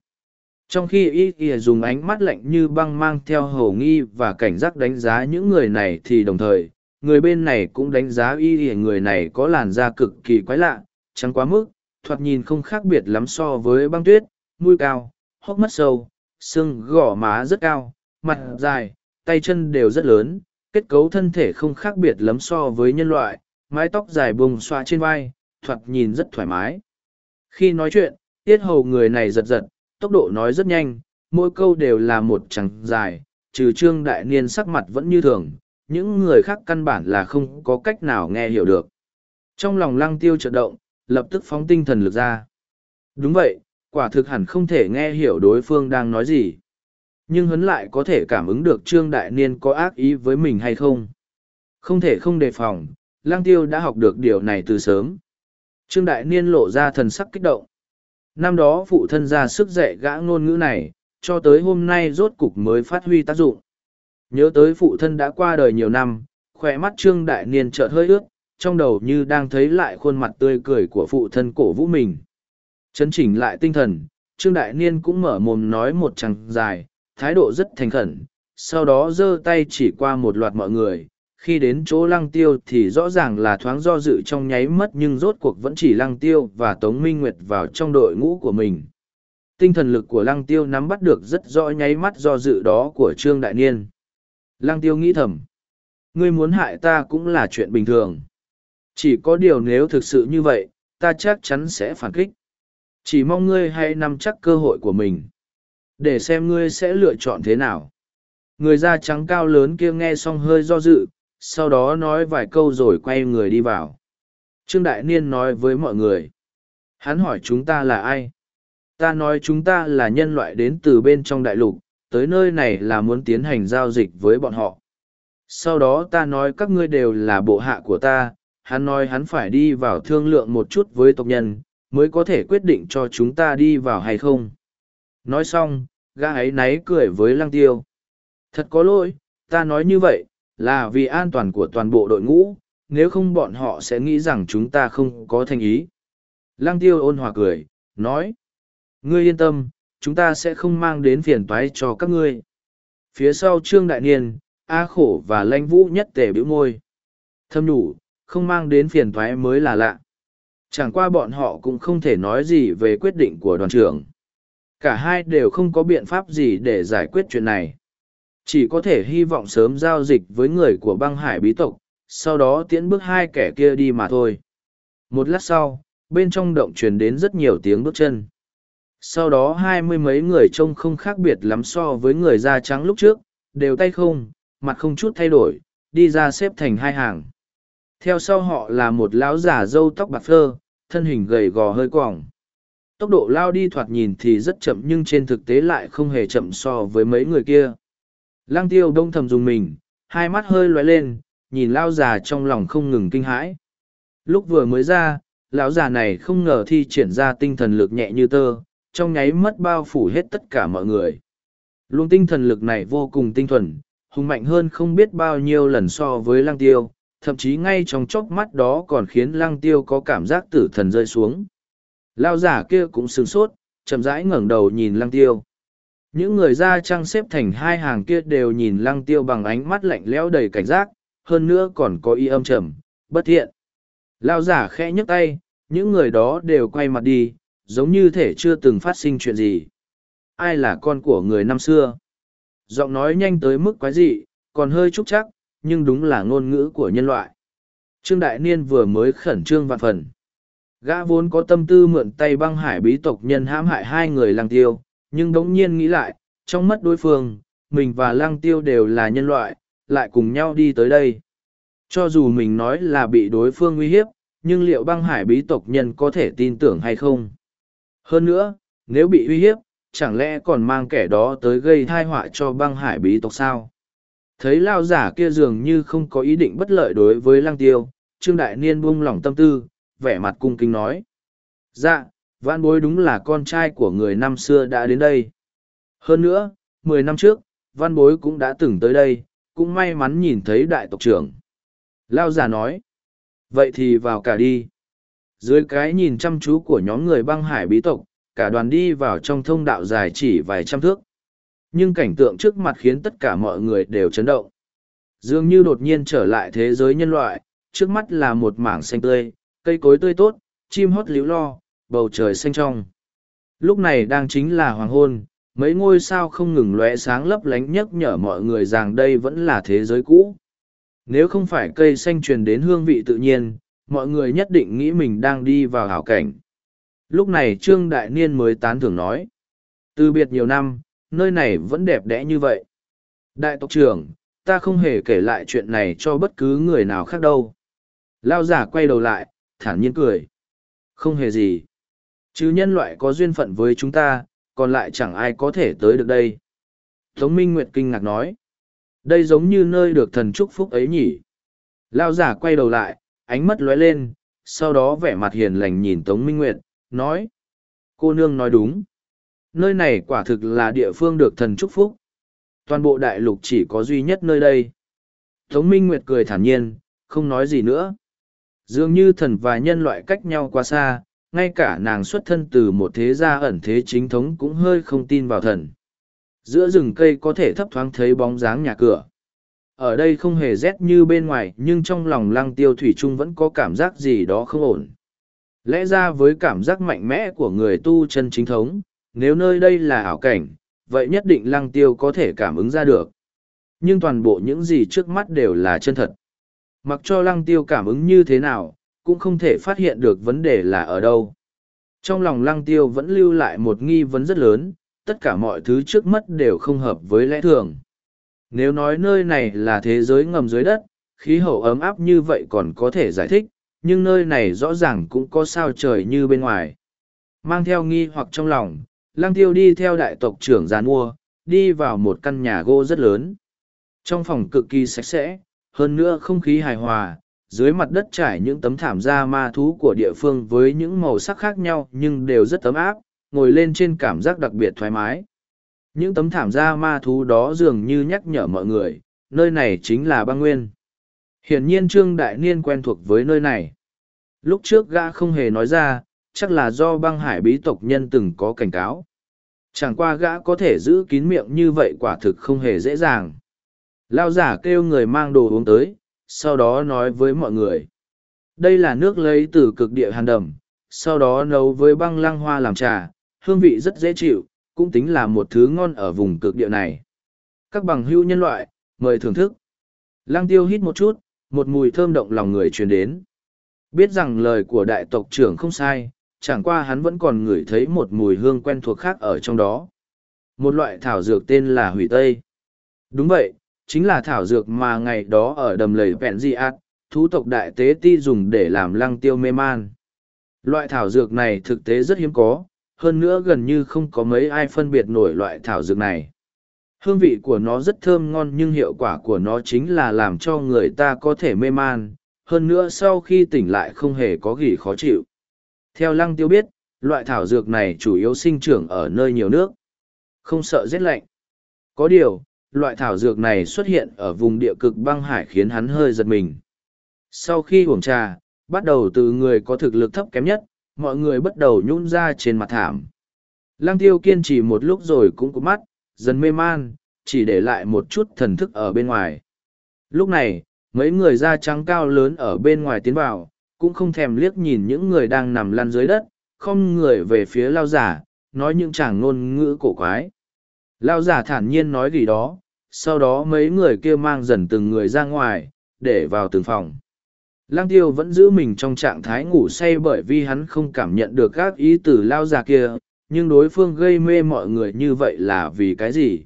A: Trong khi y kìa dùng ánh mắt lạnh như băng mang theo hầu nghi và cảnh giác đánh giá những người này thì đồng thời, người bên này cũng đánh giá y kìa người này có làn da cực kỳ quái lạ, trắng quá mức, thoạt nhìn không khác biệt lắm so với băng tuyết, mũi cao, hốc mắt sâu, xương gỏ má rất cao, mặt dài, tay chân đều rất lớn, kết cấu thân thể không khác biệt lắm so với nhân loại, mái tóc dài bùng xoa trên vai, thoạt nhìn rất thoải mái. Khi nói chuyện, tiết hầu người này giật giật, tốc độ nói rất nhanh, mỗi câu đều là một chẳng dài, trừ trương đại niên sắc mặt vẫn như thường, những người khác căn bản là không có cách nào nghe hiểu được. Trong lòng lăng tiêu chợt động, lập tức phóng tinh thần lực ra. Đúng vậy, quả thực hẳn không thể nghe hiểu đối phương đang nói gì. Nhưng hắn lại có thể cảm ứng được Trương Đại Niên có ác ý với mình hay không. Không thể không đề phòng, Lăng Tiêu đã học được điều này từ sớm. Trương Đại Niên lộ ra thần sắc kích động. Năm đó phụ thân ra sức dạy gã ngôn ngữ này, cho tới hôm nay rốt cục mới phát huy tác dụng. Nhớ tới phụ thân đã qua đời nhiều năm, khỏe mắt Trương Đại Niên chợt hơi ướt, trong đầu như đang thấy lại khuôn mặt tươi cười của phụ thân cổ vũ mình. Chấn chỉnh lại tinh thần, Trương Đại Niên cũng mở mồm nói một chằng dài, thái độ rất thành khẩn, sau đó giơ tay chỉ qua một loạt mọi người. Khi đến chỗ lăng tiêu thì rõ ràng là thoáng do dự trong nháy mất nhưng rốt cuộc vẫn chỉ lăng tiêu và Tống Minh Nguyệt vào trong đội ngũ của mình. Tinh thần lực của lăng tiêu nắm bắt được rất rõ nháy mắt do dự đó của Trương Đại Niên. Lăng tiêu nghĩ thầm. Ngươi muốn hại ta cũng là chuyện bình thường. Chỉ có điều nếu thực sự như vậy, ta chắc chắn sẽ phản kích. Chỉ mong ngươi hãy nắm chắc cơ hội của mình. Để xem ngươi sẽ lựa chọn thế nào. Người da trắng cao lớn kia nghe xong hơi do dự, sau đó nói vài câu rồi quay người đi vào. Trương Đại Niên nói với mọi người. Hắn hỏi chúng ta là ai? Ta nói chúng ta là nhân loại đến từ bên trong đại lục, tới nơi này là muốn tiến hành giao dịch với bọn họ. Sau đó ta nói các ngươi đều là bộ hạ của ta, hắn nói hắn phải đi vào thương lượng một chút với tộc nhân, mới có thể quyết định cho chúng ta đi vào hay không. Nói xong, gã ấy náy cười với lăng tiêu. Thật có lỗi, ta nói như vậy, là vì an toàn của toàn bộ đội ngũ, nếu không bọn họ sẽ nghĩ rằng chúng ta không có thành ý. Lăng tiêu ôn hòa cười, nói. Ngươi yên tâm, chúng ta sẽ không mang đến phiền toái cho các ngươi. Phía sau Trương Đại Niên, A Khổ và Lanh Vũ nhất tề biểu môi. Thâm đủ, không mang đến phiền thoái mới là lạ. Chẳng qua bọn họ cũng không thể nói gì về quyết định của đoàn trưởng. Cả hai đều không có biện pháp gì để giải quyết chuyện này. Chỉ có thể hy vọng sớm giao dịch với người của băng hải bí tộc, sau đó tiễn bước hai kẻ kia đi mà thôi. Một lát sau, bên trong động truyền đến rất nhiều tiếng bước chân. Sau đó hai mươi mấy người trông không khác biệt lắm so với người da trắng lúc trước, đều tay không, mặt không chút thay đổi, đi ra xếp thành hai hàng. Theo sau họ là một lão giả râu tóc bạc phơ, thân hình gầy gò hơi quỏng. Tốc độ lao đi thoạt nhìn thì rất chậm nhưng trên thực tế lại không hề chậm so với mấy người kia. Lang tiêu đông thầm dùng mình, hai mắt hơi lóe lên, nhìn lao già trong lòng không ngừng kinh hãi. Lúc vừa mới ra, lão già này không ngờ thi triển ra tinh thần lực nhẹ như tơ, trong nháy mất bao phủ hết tất cả mọi người. Luôn tinh thần lực này vô cùng tinh thuần, hùng mạnh hơn không biết bao nhiêu lần so với Lang tiêu, thậm chí ngay trong chốc mắt đó còn khiến lăng tiêu có cảm giác tử thần rơi xuống. Lao giả kia cũng sừng sốt, chậm rãi ngẩng đầu nhìn lăng tiêu. Những người da trăng xếp thành hai hàng kia đều nhìn lăng tiêu bằng ánh mắt lạnh lẽo đầy cảnh giác, hơn nữa còn có y âm trầm, bất thiện. Lao giả khẽ nhấc tay, những người đó đều quay mặt đi, giống như thể chưa từng phát sinh chuyện gì. Ai là con của người năm xưa? Giọng nói nhanh tới mức quái dị, còn hơi trúc chắc, nhưng đúng là ngôn ngữ của nhân loại. Trương Đại Niên vừa mới khẩn trương vạn phần. Gã vốn có tâm tư mượn tay băng hải bí tộc nhân hãm hại hai người lăng tiêu, nhưng đống nhiên nghĩ lại, trong mắt đối phương, mình và lăng tiêu đều là nhân loại, lại cùng nhau đi tới đây. Cho dù mình nói là bị đối phương uy hiếp, nhưng liệu băng hải bí tộc nhân có thể tin tưởng hay không? Hơn nữa, nếu bị uy hiếp, chẳng lẽ còn mang kẻ đó tới gây thai họa cho băng hải bí tộc sao? Thấy lao giả kia dường như không có ý định bất lợi đối với lăng tiêu, Trương Đại Niên buông lỏng tâm tư, vẻ mặt cung kính nói. Dạ, vạn bối đúng là con trai của người năm xưa đã đến đây. Hơn nữa, mười năm trước, văn bối cũng đã từng tới đây, cũng may mắn nhìn thấy đại tộc trưởng. Lao giả nói. Vậy thì vào cả đi. Dưới cái nhìn chăm chú của nhóm người băng hải bí tộc, cả đoàn đi vào trong thông đạo dài chỉ vài trăm thước. Nhưng cảnh tượng trước mặt khiến tất cả mọi người đều chấn động. Dường như đột nhiên trở lại thế giới nhân loại, trước mắt là một mảng xanh tươi, cây cối tươi tốt, chim hót líu lo, bầu trời xanh trong. Lúc này đang chính là hoàng hôn, mấy ngôi sao không ngừng lóe sáng lấp lánh nhắc nhở mọi người rằng đây vẫn là thế giới cũ. Nếu không phải cây xanh truyền đến hương vị tự nhiên, mọi người nhất định nghĩ mình đang đi vào hảo cảnh. Lúc này Trương Đại Niên mới tán thưởng nói. Từ biệt nhiều năm, nơi này vẫn đẹp đẽ như vậy. Đại tộc trưởng, ta không hề kể lại chuyện này cho bất cứ người nào khác đâu. Lao giả quay đầu lại, thản nhiên cười. Không hề gì. Chứ nhân loại có duyên phận với chúng ta, còn lại chẳng ai có thể tới được đây. Tống Minh Nguyệt kinh ngạc nói. Đây giống như nơi được thần chúc phúc ấy nhỉ. Lao giả quay đầu lại, ánh mắt lóe lên, sau đó vẻ mặt hiền lành nhìn Tống Minh Nguyệt, nói. Cô nương nói đúng. Nơi này quả thực là địa phương được thần chúc phúc. Toàn bộ đại lục chỉ có duy nhất nơi đây. Tống Minh Nguyệt cười thản nhiên, không nói gì nữa. Dường như thần và nhân loại cách nhau quá xa, ngay cả nàng xuất thân từ một thế gia ẩn thế chính thống cũng hơi không tin vào thần. Giữa rừng cây có thể thấp thoáng thấy bóng dáng nhà cửa. Ở đây không hề rét như bên ngoài nhưng trong lòng lăng tiêu thủy trung vẫn có cảm giác gì đó không ổn. Lẽ ra với cảm giác mạnh mẽ của người tu chân chính thống, nếu nơi đây là ảo cảnh, vậy nhất định lăng tiêu có thể cảm ứng ra được. Nhưng toàn bộ những gì trước mắt đều là chân thật. Mặc cho lăng tiêu cảm ứng như thế nào, cũng không thể phát hiện được vấn đề là ở đâu. Trong lòng lăng tiêu vẫn lưu lại một nghi vấn rất lớn, tất cả mọi thứ trước mắt đều không hợp với lẽ thường. Nếu nói nơi này là thế giới ngầm dưới đất, khí hậu ấm áp như vậy còn có thể giải thích, nhưng nơi này rõ ràng cũng có sao trời như bên ngoài. Mang theo nghi hoặc trong lòng, lăng tiêu đi theo đại tộc trưởng giàn mua, đi vào một căn nhà gỗ rất lớn. Trong phòng cực kỳ sạch sẽ, hơn nữa không khí hài hòa, dưới mặt đất trải những tấm thảm da ma thú của địa phương với những màu sắc khác nhau nhưng đều rất ấm áp, ngồi lên trên cảm giác đặc biệt thoải mái. Những tấm thảm da ma thú đó dường như nhắc nhở mọi người, nơi này chính là băng nguyên. Hiển nhiên Trương Đại Niên quen thuộc với nơi này. Lúc trước gã không hề nói ra, chắc là do băng hải bí tộc nhân từng có cảnh cáo. Chẳng qua gã có thể giữ kín miệng như vậy quả thực không hề dễ dàng. Lao giả kêu người mang đồ uống tới, sau đó nói với mọi người. Đây là nước lấy từ cực địa hàn đầm, sau đó nấu với băng lăng hoa làm trà, hương vị rất dễ chịu, cũng tính là một thứ ngon ở vùng cực địa này. Các bằng hữu nhân loại, mời thưởng thức. Lăng tiêu hít một chút, một mùi thơm động lòng người truyền đến. Biết rằng lời của đại tộc trưởng không sai, chẳng qua hắn vẫn còn ngửi thấy một mùi hương quen thuộc khác ở trong đó. Một loại thảo dược tên là hủy tây. Đúng vậy, chính là thảo dược mà ngày đó ở đầm lầy vẹn di ạt, thú tộc đại tế ti dùng để làm lăng tiêu mê man. Loại thảo dược này thực tế rất hiếm có, hơn nữa gần như không có mấy ai phân biệt nổi loại thảo dược này. Hương vị của nó rất thơm ngon nhưng hiệu quả của nó chính là làm cho người ta có thể mê man, hơn nữa sau khi tỉnh lại không hề có gì khó chịu. Theo lăng tiêu biết, loại thảo dược này chủ yếu sinh trưởng ở nơi nhiều nước, không sợ rét lạnh. Có điều, loại thảo dược này xuất hiện ở vùng địa cực băng hải khiến hắn hơi giật mình. Sau khi uống trà, bắt đầu từ người có thực lực thấp kém nhất, mọi người bắt đầu nhún ra trên mặt thảm. Lăng tiêu kiên trì một lúc rồi cũng có mắt, dần mê man, chỉ để lại một chút thần thức ở bên ngoài. Lúc này, mấy người da trắng cao lớn ở bên ngoài tiến vào, cũng không thèm liếc nhìn những người đang nằm lăn dưới đất, không người về phía lao giả, nói những chàng ngôn ngữ cổ quái. Lao giả thản nhiên nói gì đó, sau đó mấy người kia mang dần từng người ra ngoài, để vào từng phòng. Lang tiêu vẫn giữ mình trong trạng thái ngủ say bởi vì hắn không cảm nhận được các ý từ lao giả kia, nhưng đối phương gây mê mọi người như vậy là vì cái gì?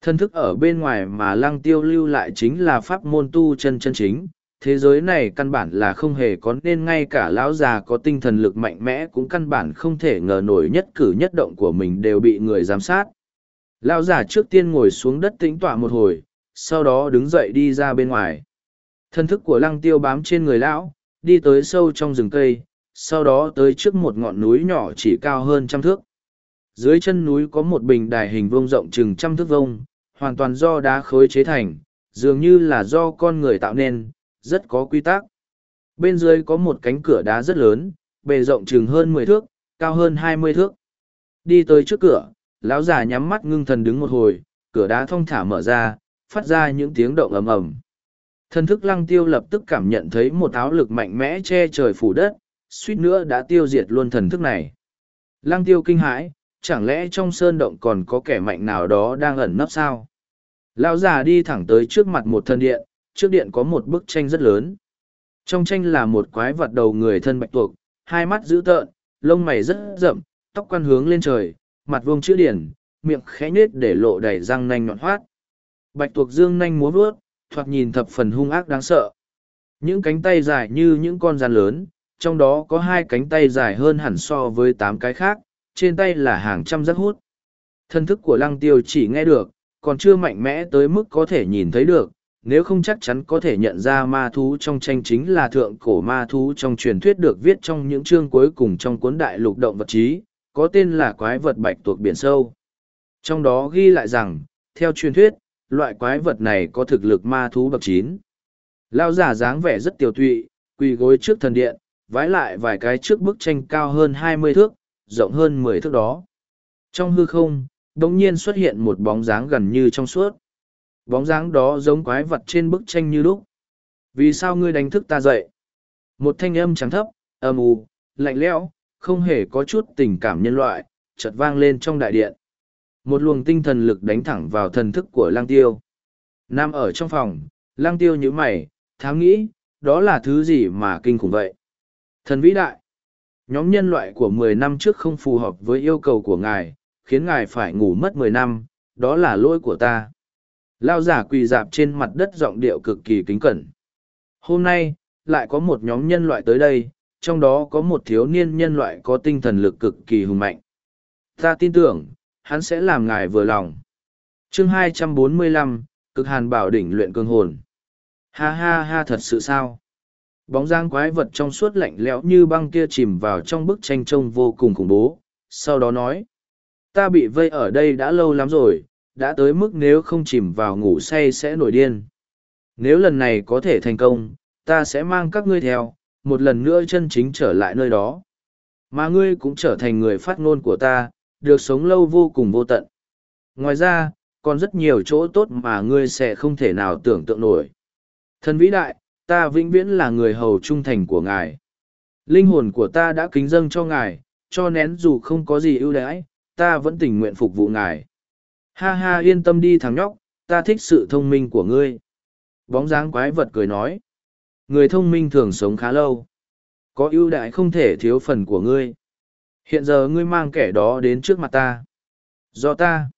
A: Thân thức ở bên ngoài mà lăng tiêu lưu lại chính là pháp môn tu chân chân chính, thế giới này căn bản là không hề có nên ngay cả lão già có tinh thần lực mạnh mẽ cũng căn bản không thể ngờ nổi nhất cử nhất động của mình đều bị người giám sát. Lão già trước tiên ngồi xuống đất tĩnh tọa một hồi, sau đó đứng dậy đi ra bên ngoài. Thân thức của lăng tiêu bám trên người lão, đi tới sâu trong rừng cây, sau đó tới trước một ngọn núi nhỏ chỉ cao hơn trăm thước. Dưới chân núi có một bình đài hình vuông rộng chừng trăm thước vông, hoàn toàn do đá khối chế thành, dường như là do con người tạo nên, rất có quy tắc. Bên dưới có một cánh cửa đá rất lớn, bề rộng chừng hơn mười thước, cao hơn hai mươi thước. Đi tới trước cửa, lão già nhắm mắt ngưng thần đứng một hồi, cửa đá thong thả mở ra, phát ra những tiếng động ầm ầm. Thần thức lăng tiêu lập tức cảm nhận thấy một áo lực mạnh mẽ che trời phủ đất, suýt nữa đã tiêu diệt luôn thần thức này. Lăng tiêu kinh hãi, chẳng lẽ trong sơn động còn có kẻ mạnh nào đó đang ẩn nấp sao? Lão già đi thẳng tới trước mặt một thân điện, trước điện có một bức tranh rất lớn. Trong tranh là một quái vật đầu người thân bạch tuộc, hai mắt dữ tợn, lông mày rất rậm, tóc quan hướng lên trời, mặt vuông chữ điển, miệng khẽ nết để lộ đầy răng nanh nhọn hoát. Bạch tuộc dương nanh múa vuốt, thoạt nhìn thập phần hung ác đáng sợ. Những cánh tay dài như những con rắn lớn, trong đó có hai cánh tay dài hơn hẳn so với tám cái khác, trên tay là hàng trăm rắc hút. Thân thức của lăng tiêu chỉ nghe được, còn chưa mạnh mẽ tới mức có thể nhìn thấy được, nếu không chắc chắn có thể nhận ra ma thú trong tranh chính là thượng cổ ma thú trong truyền thuyết được viết trong những chương cuối cùng trong cuốn đại lục động vật trí, có tên là quái vật bạch tuộc biển sâu. Trong đó ghi lại rằng, theo truyền thuyết, loại quái vật này có thực lực ma thú bậc chín. Lao giả dáng vẻ rất tiểu tụy, quỳ gối trước thần điện, vái lại vài cái trước bức tranh cao hơn hai mươi thước, rộng hơn mười thước đó. Trong hư không, đồng nhiên xuất hiện một bóng dáng gần như trong suốt. Bóng dáng đó giống quái vật trên bức tranh như lúc. Vì sao ngươi đánh thức ta dậy? Một thanh âm trắng thấp, âm u, lạnh lẽo, không hề có chút tình cảm nhân loại, chợt vang lên trong đại điện. Một luồng tinh thần lực đánh thẳng vào thần thức của lang tiêu. Nam ở trong phòng, lang tiêu như mày, thám nghĩ, đó là thứ gì mà kinh khủng vậy? Thần vĩ đại. Nhóm nhân loại của mười năm trước không phù hợp với yêu cầu của ngài, khiến ngài phải ngủ mất mười năm, đó là lỗi của ta. Lao giả quỳ dạp trên mặt đất giọng điệu cực kỳ kính cẩn. Hôm nay, lại có một nhóm nhân loại tới đây, trong đó có một thiếu niên nhân loại có tinh thần lực cực kỳ hùng mạnh. Ta tin tưởng, hắn sẽ làm ngài vừa lòng. chương 245, cực hàn bảo đỉnh luyện cương hồn. Ha ha ha thật sự sao? Bóng dáng quái vật trong suốt lạnh lẽo như băng kia chìm vào trong bức tranh trông vô cùng khủng bố. Sau đó nói, ta bị vây ở đây đã lâu lắm rồi, đã tới mức nếu không chìm vào ngủ say sẽ nổi điên. Nếu lần này có thể thành công, ta sẽ mang các ngươi theo, một lần nữa chân chính trở lại nơi đó. Mà ngươi cũng trở thành người phát ngôn của ta, được sống lâu vô cùng vô tận. Ngoài ra, còn rất nhiều chỗ tốt mà ngươi sẽ không thể nào tưởng tượng nổi. Thần vĩ đại, ta vĩnh viễn là người hầu trung thành của ngài. Linh hồn của ta đã kính dâng cho ngài, cho nén dù không có gì ưu đãi, ta vẫn tình nguyện phục vụ ngài. Ha ha yên tâm đi thằng nhóc, ta thích sự thông minh của ngươi. Bóng dáng quái vật cười nói. Người thông minh thường sống khá lâu. Có ưu đại không thể thiếu phần của ngươi. Hiện giờ ngươi mang kẻ đó đến trước mặt ta. Do ta.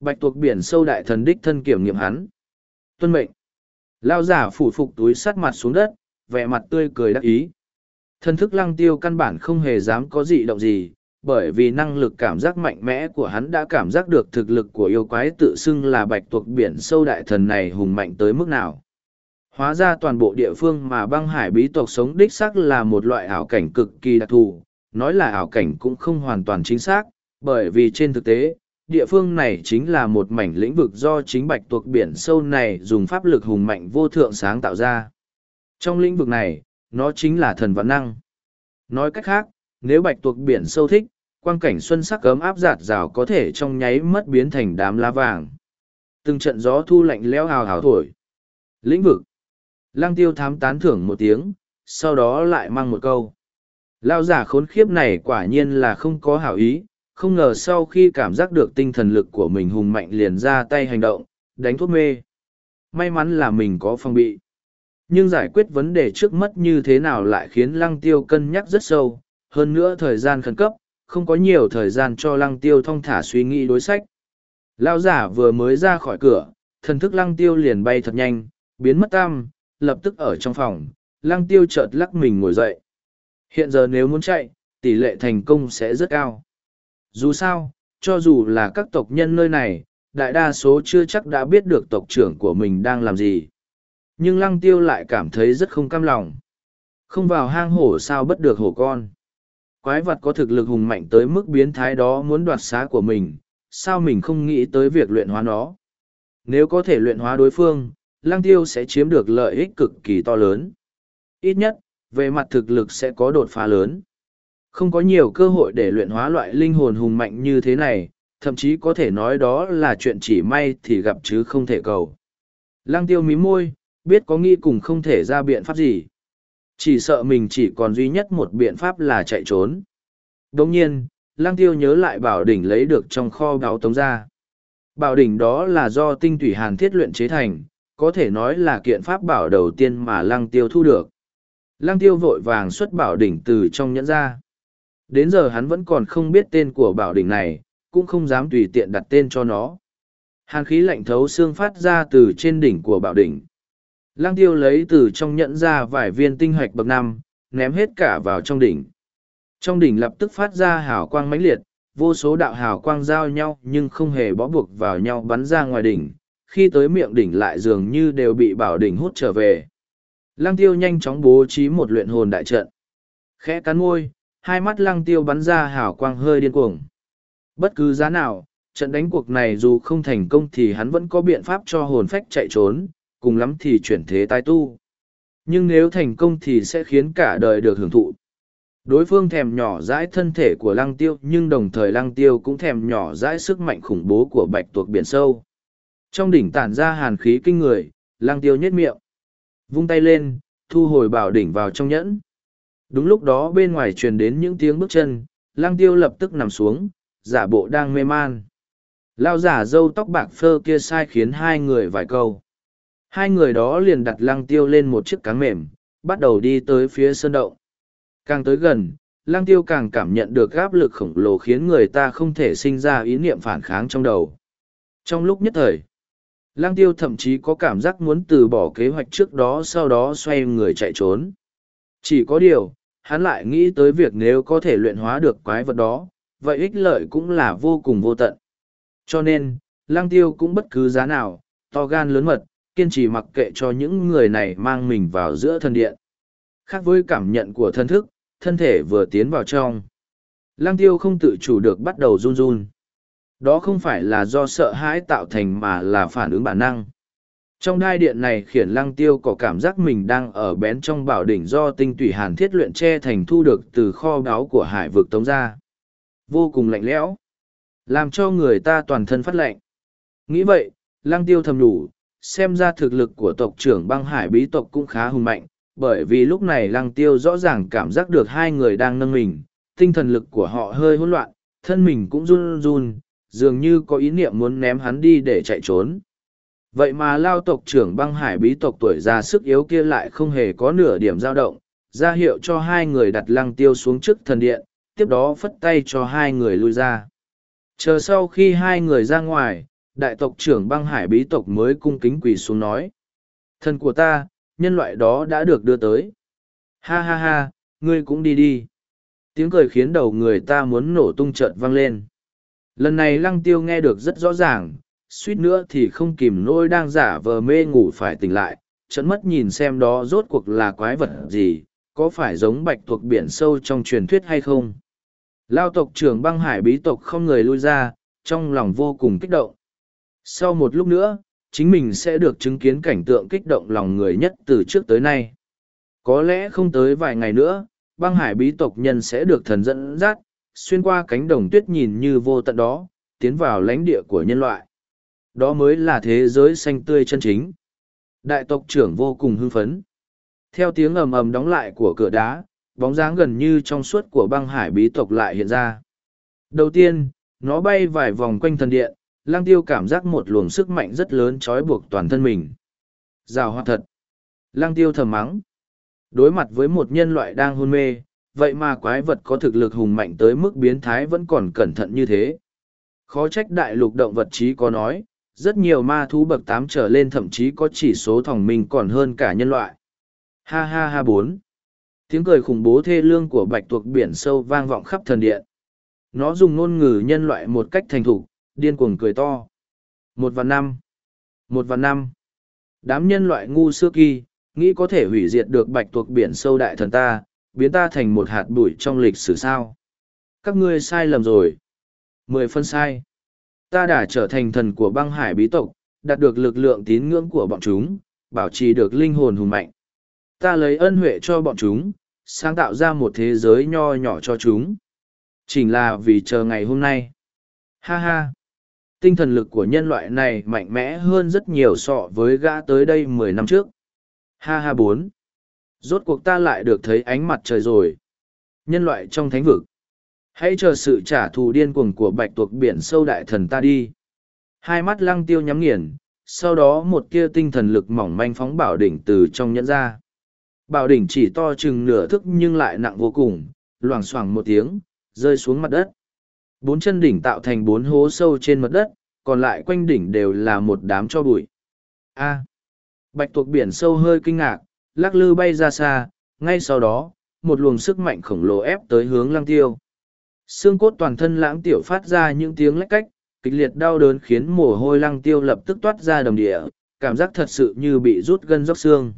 A: Bạch tuộc biển sâu đại thần đích thân kiểm nghiệm hắn. Tuân mệnh. Lao giả phủ phục túi sắt mặt xuống đất, vẻ mặt tươi cười đắc ý. Thân thức lăng tiêu căn bản không hề dám có dị động gì, bởi vì năng lực cảm giác mạnh mẽ của hắn đã cảm giác được thực lực của yêu quái tự xưng là bạch tuộc biển sâu đại thần này hùng mạnh tới mức nào. Hóa ra toàn bộ địa phương mà băng hải bí tộc sống đích xác là một loại ảo cảnh cực kỳ đặc thù, nói là ảo cảnh cũng không hoàn toàn chính xác, bởi vì trên thực tế, địa phương này chính là một mảnh lĩnh vực do chính bạch tuộc biển sâu này dùng pháp lực hùng mạnh vô thượng sáng tạo ra. Trong lĩnh vực này, nó chính là thần vạn năng. Nói cách khác, nếu bạch tuộc biển sâu thích, quang cảnh xuân sắc cấm áp giạt rào có thể trong nháy mất biến thành đám lá vàng. Từng trận gió thu lạnh lẽo hào hào thổi. Lĩnh vực. Lăng tiêu thám tán thưởng một tiếng, sau đó lại mang một câu. Lao giả khốn khiếp này quả nhiên là không có hảo ý, không ngờ sau khi cảm giác được tinh thần lực của mình hùng mạnh liền ra tay hành động, đánh thuốc mê. May mắn là mình có phòng bị. Nhưng giải quyết vấn đề trước mắt như thế nào lại khiến lăng tiêu cân nhắc rất sâu, hơn nữa thời gian khẩn cấp, không có nhiều thời gian cho lăng tiêu thong thả suy nghĩ đối sách. Lao giả vừa mới ra khỏi cửa, thần thức lăng tiêu liền bay thật nhanh, biến mất tam, lập tức ở trong phòng, lăng tiêu chợt lắc mình ngồi dậy. Hiện giờ nếu muốn chạy, tỷ lệ thành công sẽ rất cao. Dù sao, cho dù là các tộc nhân nơi này, đại đa số chưa chắc đã biết được tộc trưởng của mình đang làm gì. Nhưng lăng tiêu lại cảm thấy rất không cam lòng. Không vào hang hổ sao bất được hổ con. Quái vật có thực lực hùng mạnh tới mức biến thái đó muốn đoạt xá của mình, sao mình không nghĩ tới việc luyện hóa nó. Nếu có thể luyện hóa đối phương, lăng tiêu sẽ chiếm được lợi ích cực kỳ to lớn. Ít nhất, về mặt thực lực sẽ có đột phá lớn. Không có nhiều cơ hội để luyện hóa loại linh hồn hùng mạnh như thế này, thậm chí có thể nói đó là chuyện chỉ may thì gặp chứ không thể cầu. Lăng tiêu mí môi, biết có nghĩ cùng không thể ra biện pháp gì. Chỉ sợ mình chỉ còn duy nhất một biện pháp là chạy trốn. Đồng nhiên, Lang tiêu nhớ lại bảo đỉnh lấy được trong kho báo tống ra. Bảo đỉnh đó là do tinh thủy hàn thiết luyện chế thành, có thể nói là kiện pháp bảo đầu tiên mà Lang tiêu thu được. Lang tiêu vội vàng xuất bảo đỉnh từ trong nhẫn ra. Đến giờ hắn vẫn còn không biết tên của bảo đỉnh này, cũng không dám tùy tiện đặt tên cho nó. Hàn khí lạnh thấu xương phát ra từ trên đỉnh của bảo đỉnh. Lăng tiêu lấy từ trong nhẫn ra vài viên tinh hoạch bậc năm, ném hết cả vào trong đỉnh. Trong đỉnh lập tức phát ra hào quang mãnh liệt, vô số đạo hào quang giao nhau nhưng không hề bó buộc vào nhau bắn ra ngoài đỉnh. Khi tới miệng đỉnh lại dường như đều bị bảo đỉnh hút trở về. Lăng tiêu nhanh chóng bố trí một luyện hồn đại trận. Khẽ cắn môi, hai mắt lăng tiêu bắn ra hào quang hơi điên cuồng. Bất cứ giá nào, trận đánh cuộc này dù không thành công thì hắn vẫn có biện pháp cho hồn phách chạy trốn, cùng lắm thì chuyển thế tái tu. Nhưng nếu thành công thì sẽ khiến cả đời được hưởng thụ. Đối phương thèm nhỏ dãi thân thể của lăng tiêu nhưng đồng thời lăng tiêu cũng thèm nhỏ dãi sức mạnh khủng bố của bạch tuộc biển sâu. Trong đỉnh tản ra hàn khí kinh người, lăng tiêu nhét miệng. Vung tay lên, thu hồi bảo đỉnh vào trong nhẫn. Đúng lúc đó bên ngoài truyền đến những tiếng bước chân, lăng tiêu lập tức nằm xuống, giả bộ đang mê man. Lao giả dâu tóc bạc phơ kia sai khiến hai người vài câu. Hai người đó liền đặt lăng tiêu lên một chiếc cáng mềm, bắt đầu đi tới phía sơn động. Càng tới gần, lăng tiêu càng cảm nhận được áp lực khổng lồ khiến người ta không thể sinh ra ý niệm phản kháng trong đầu. Trong lúc nhất thời, lăng tiêu thậm chí có cảm giác muốn từ bỏ kế hoạch trước đó sau đó xoay người chạy trốn. Chỉ có điều, hắn lại nghĩ tới việc nếu có thể luyện hóa được quái vật đó, vậy ích lợi cũng là vô cùng vô tận. Cho nên, lăng tiêu cũng bất cứ giá nào, to gan lớn mật, kiên trì mặc kệ cho những người này mang mình vào giữa thân điện. Khác với cảm nhận của thân thức, thân thể vừa tiến vào trong. Lăng tiêu không tự chủ được bắt đầu run run. Đó không phải là do sợ hãi tạo thành mà là phản ứng bản năng. Trong đai điện này khiển lăng tiêu có cảm giác mình đang ở bén trong bảo đỉnh do tinh tủy hàn thiết luyện che thành thu được từ kho báu của hải vực tống ra. Vô cùng lạnh lẽo. Làm cho người ta toàn thân phát lạnh. Nghĩ vậy, lăng tiêu thầm đủ, xem ra thực lực của tộc trưởng băng hải bí tộc cũng khá hùng mạnh, bởi vì lúc này lăng tiêu rõ ràng cảm giác được hai người đang nâng mình, tinh thần lực của họ hơi hỗn loạn, thân mình cũng run run, dường như có ý niệm muốn ném hắn đi để chạy trốn. Vậy mà lao tộc trưởng băng hải bí tộc tuổi già sức yếu kia lại không hề có nửa điểm dao động, ra hiệu cho hai người đặt lăng tiêu xuống trước thần điện, tiếp đó phất tay cho hai người lui ra. Chờ sau khi hai người ra ngoài, đại tộc trưởng băng hải bí tộc mới cung kính quỳ xuống nói. Thần của ta, nhân loại đó đã được đưa tới. Ha ha ha, ngươi cũng đi đi. Tiếng cười khiến đầu người ta muốn nổ tung trợn vang lên. Lần này lăng tiêu nghe được rất rõ ràng, suýt nữa thì không kìm nỗi đang giả vờ mê ngủ phải tỉnh lại, trận mất nhìn xem đó rốt cuộc là quái vật gì, có phải giống bạch thuộc biển sâu trong truyền thuyết hay không. Lao tộc trưởng băng hải bí tộc không người lui ra, trong lòng vô cùng kích động. Sau một lúc nữa, chính mình sẽ được chứng kiến cảnh tượng kích động lòng người nhất từ trước tới nay. Có lẽ không tới vài ngày nữa, băng hải bí tộc nhân sẽ được thần dẫn dắt, xuyên qua cánh đồng tuyết nhìn như vô tận đó, tiến vào lãnh địa của nhân loại. Đó mới là thế giới xanh tươi chân chính. Đại tộc trưởng vô cùng hưng phấn. Theo tiếng ầm ầm đóng lại của cửa đá, bóng dáng gần như trong suốt của băng hải bí tộc lại hiện ra. Đầu tiên, nó bay vài vòng quanh thần điện, lang tiêu cảm giác một luồng sức mạnh rất lớn trói buộc toàn thân mình. Rào hoa thật. Lang tiêu thầm mắng. Đối mặt với một nhân loại đang hôn mê, vậy mà quái vật có thực lực hùng mạnh tới mức biến thái vẫn còn cẩn thận như thế. Khó trách đại lục động vật trí có nói, rất nhiều ma thú bậc tám trở lên thậm chí có chỉ số thỏng minh còn hơn cả nhân loại. Ha ha ha bốn. Tiếng cười khủng bố thê lương của bạch tuộc biển sâu vang vọng khắp thần điện. Nó dùng ngôn ngữ nhân loại một cách thành thục, điên cuồng cười to. Một và năm. Một và năm. Đám nhân loại ngu xưa kỳ, nghĩ có thể hủy diệt được bạch tuộc biển sâu đại thần ta, biến ta thành một hạt bụi trong lịch sử sao. Các ngươi sai lầm rồi. Mười phân sai. Ta đã trở thành thần của băng hải bí tộc, đạt được lực lượng tín ngưỡng của bọn chúng, bảo trì được linh hồn hùng mạnh. Ta lấy ân huệ cho bọn chúng, sáng tạo ra một thế giới nho nhỏ cho chúng. Chỉnh là vì chờ ngày hôm nay. Ha ha! Tinh thần lực của nhân loại này mạnh mẽ hơn rất nhiều so với gã tới đây mười năm trước. Ha ha bốn! Rốt cuộc ta lại được thấy ánh mặt trời rồi. Nhân loại trong thánh vực. Hãy chờ sự trả thù điên cuồng của bạch tuộc biển sâu đại thần ta đi. Hai mắt lăng tiêu nhắm nghiền, sau đó một tia tinh thần lực mỏng manh phóng bảo đỉnh từ trong nhẫn ra. Bảo đỉnh chỉ to chừng nửa thức nhưng lại nặng vô cùng, loảng xoảng một tiếng, rơi xuống mặt đất. Bốn chân đỉnh tạo thành bốn hố sâu trên mặt đất, còn lại quanh đỉnh đều là một đám cho bụi. A. bạch tuộc biển sâu hơi kinh ngạc, lắc lư bay ra xa, ngay sau đó, một luồng sức mạnh khổng lồ ép tới hướng lăng tiêu. Xương cốt toàn thân lãng tiểu phát ra những tiếng lách cách, kịch liệt đau đớn khiến mồ hôi lăng tiêu lập tức toát ra đồng địa, cảm giác thật sự như bị rút gân róc xương.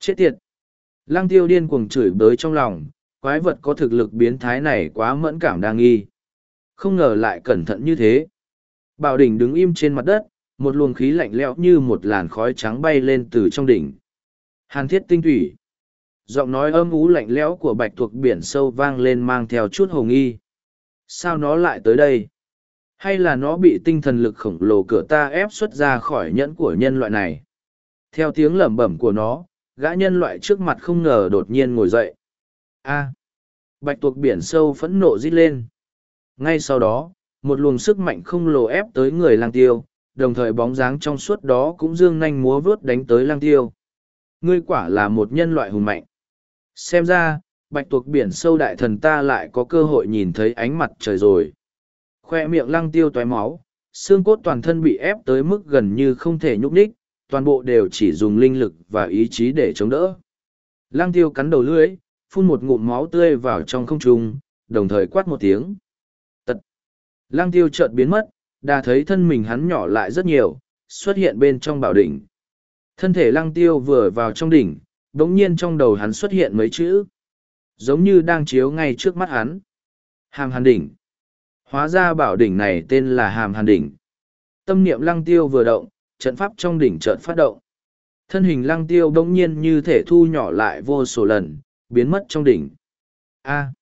A: Chết tiệt! Lăng tiêu điên cuồng chửi bới trong lòng, quái vật có thực lực biến thái này quá mẫn cảm đa nghi. Không ngờ lại cẩn thận như thế. Bảo đỉnh đứng im trên mặt đất, một luồng khí lạnh lẽo như một làn khói trắng bay lên từ trong đỉnh. Hàn thiết tinh thủy. Giọng nói âm ú lạnh lẽo của bạch thuộc biển sâu vang lên mang theo chút hồng y. Sao nó lại tới đây? Hay là nó bị tinh thần lực khổng lồ cửa ta ép xuất ra khỏi nhẫn của nhân loại này? Theo tiếng lẩm bẩm của nó, gã nhân loại trước mặt không ngờ đột nhiên ngồi dậy. A. bạch tuộc biển sâu phẫn nộ rít lên. Ngay sau đó, một luồng sức mạnh không lồ ép tới người lang tiêu, đồng thời bóng dáng trong suốt đó cũng dương nanh múa vớt đánh tới lang tiêu. Ngươi quả là một nhân loại hùng mạnh. Xem ra, bạch tuộc biển sâu đại thần ta lại có cơ hội nhìn thấy ánh mặt trời rồi. Khoe miệng lăng tiêu toái máu, xương cốt toàn thân bị ép tới mức gần như không thể nhúc nhích, toàn bộ đều chỉ dùng linh lực và ý chí để chống đỡ. Lăng tiêu cắn đầu lưỡi, phun một ngụm máu tươi vào trong không trung, đồng thời quát một tiếng. Lăng tiêu chợt biến mất, đã thấy thân mình hắn nhỏ lại rất nhiều, xuất hiện bên trong bảo đỉnh. Thân thể lăng tiêu vừa vào trong đỉnh, đống nhiên trong đầu hắn xuất hiện mấy chữ. Giống như đang chiếu ngay trước mắt hắn. Hàm hàn đỉnh. Hóa ra bảo đỉnh này tên là hàm hàn đỉnh. Tâm niệm lăng tiêu vừa động, trận pháp trong đỉnh chợt phát động. Thân hình lăng tiêu đống nhiên như thể thu nhỏ lại vô số lần, biến mất trong đỉnh. A.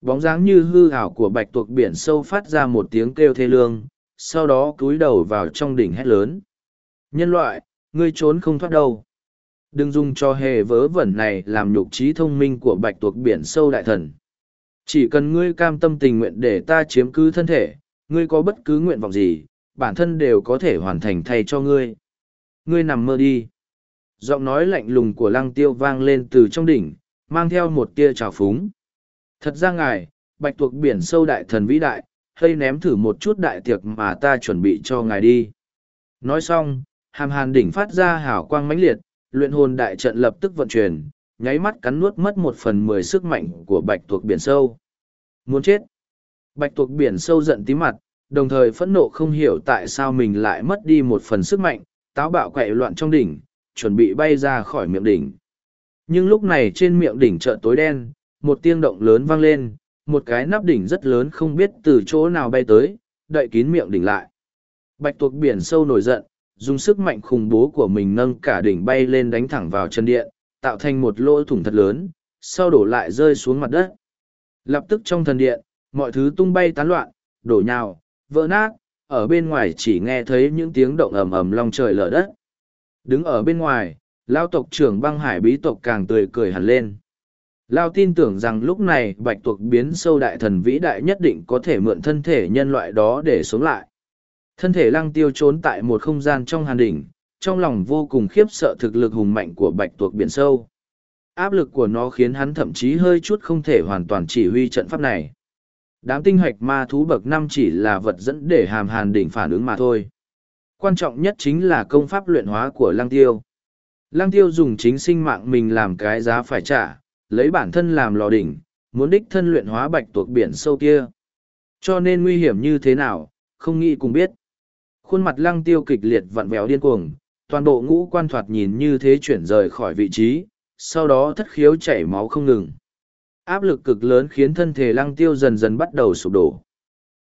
A: Bóng dáng như hư ảo của bạch tuộc biển sâu phát ra một tiếng kêu thê lương, sau đó cúi đầu vào trong đỉnh hét lớn. Nhân loại, ngươi trốn không thoát đâu. Đừng dùng cho hề vớ vẩn này làm nhục trí thông minh của bạch tuộc biển sâu đại thần. Chỉ cần ngươi cam tâm tình nguyện để ta chiếm cứ thân thể, ngươi có bất cứ nguyện vọng gì, bản thân đều có thể hoàn thành thay cho ngươi. Ngươi nằm mơ đi. Giọng nói lạnh lùng của lăng tiêu vang lên từ trong đỉnh, mang theo một tia trào phúng. Thật ra ngài, bạch tuộc biển sâu đại thần vĩ đại, hơi ném thử một chút đại tiệc mà ta chuẩn bị cho ngài đi. Nói xong, hàm hàn đỉnh phát ra hào quang mãnh liệt, luyện hồn đại trận lập tức vận chuyển, nháy mắt cắn nuốt mất một phần mười sức mạnh của bạch tuộc biển sâu. Muốn chết! Bạch tuộc biển sâu giận tí mặt, đồng thời phẫn nộ không hiểu tại sao mình lại mất đi một phần sức mạnh, táo bạo quậy loạn trong đỉnh, chuẩn bị bay ra khỏi miệng đỉnh. Nhưng lúc này trên miệng đỉnh chợ tối đen, một tiếng động lớn vang lên, một cái nắp đỉnh rất lớn không biết từ chỗ nào bay tới, đậy kín miệng đỉnh lại. Bạch tuộc biển sâu nổi giận, dùng sức mạnh khủng bố của mình nâng cả đỉnh bay lên đánh thẳng vào chân điện, tạo thành một lỗ thủng thật lớn, sau đổ lại rơi xuống mặt đất. Lập tức trong thần điện, mọi thứ tung bay tán loạn, đổ nhào, vỡ nát, ở bên ngoài chỉ nghe thấy những tiếng động ầm ầm long trời lở đất. Đứng ở bên ngoài, lao tộc trưởng băng hải bí tộc càng tươi cười hẳn lên. Lao tin tưởng rằng lúc này bạch tuộc biến sâu đại thần vĩ đại nhất định có thể mượn thân thể nhân loại đó để sống lại. Thân thể lăng tiêu trốn tại một không gian trong hàn đỉnh, trong lòng vô cùng khiếp sợ thực lực hùng mạnh của bạch tuộc biển sâu. Áp lực của nó khiến hắn thậm chí hơi chút không thể hoàn toàn chỉ huy trận pháp này. Đám tinh hoạch ma thú bậc năm chỉ là vật dẫn để hàm hàn đỉnh phản ứng mà thôi. Quan trọng nhất chính là công pháp luyện hóa của lăng tiêu. Lăng tiêu dùng chính sinh mạng mình làm cái giá phải trả, lấy bản thân làm lò đỉnh, muốn đích thân luyện hóa bạch tuộc biển sâu kia. Cho nên nguy hiểm như thế nào, không nghĩ cũng biết. Khuôn mặt lăng tiêu kịch liệt vặn vẹo điên cuồng, toàn bộ ngũ quan thoạt nhìn như thế chuyển rời khỏi vị trí, sau đó thất khiếu chảy máu không ngừng. Áp lực cực lớn khiến thân thể lăng tiêu dần dần bắt đầu sụp đổ.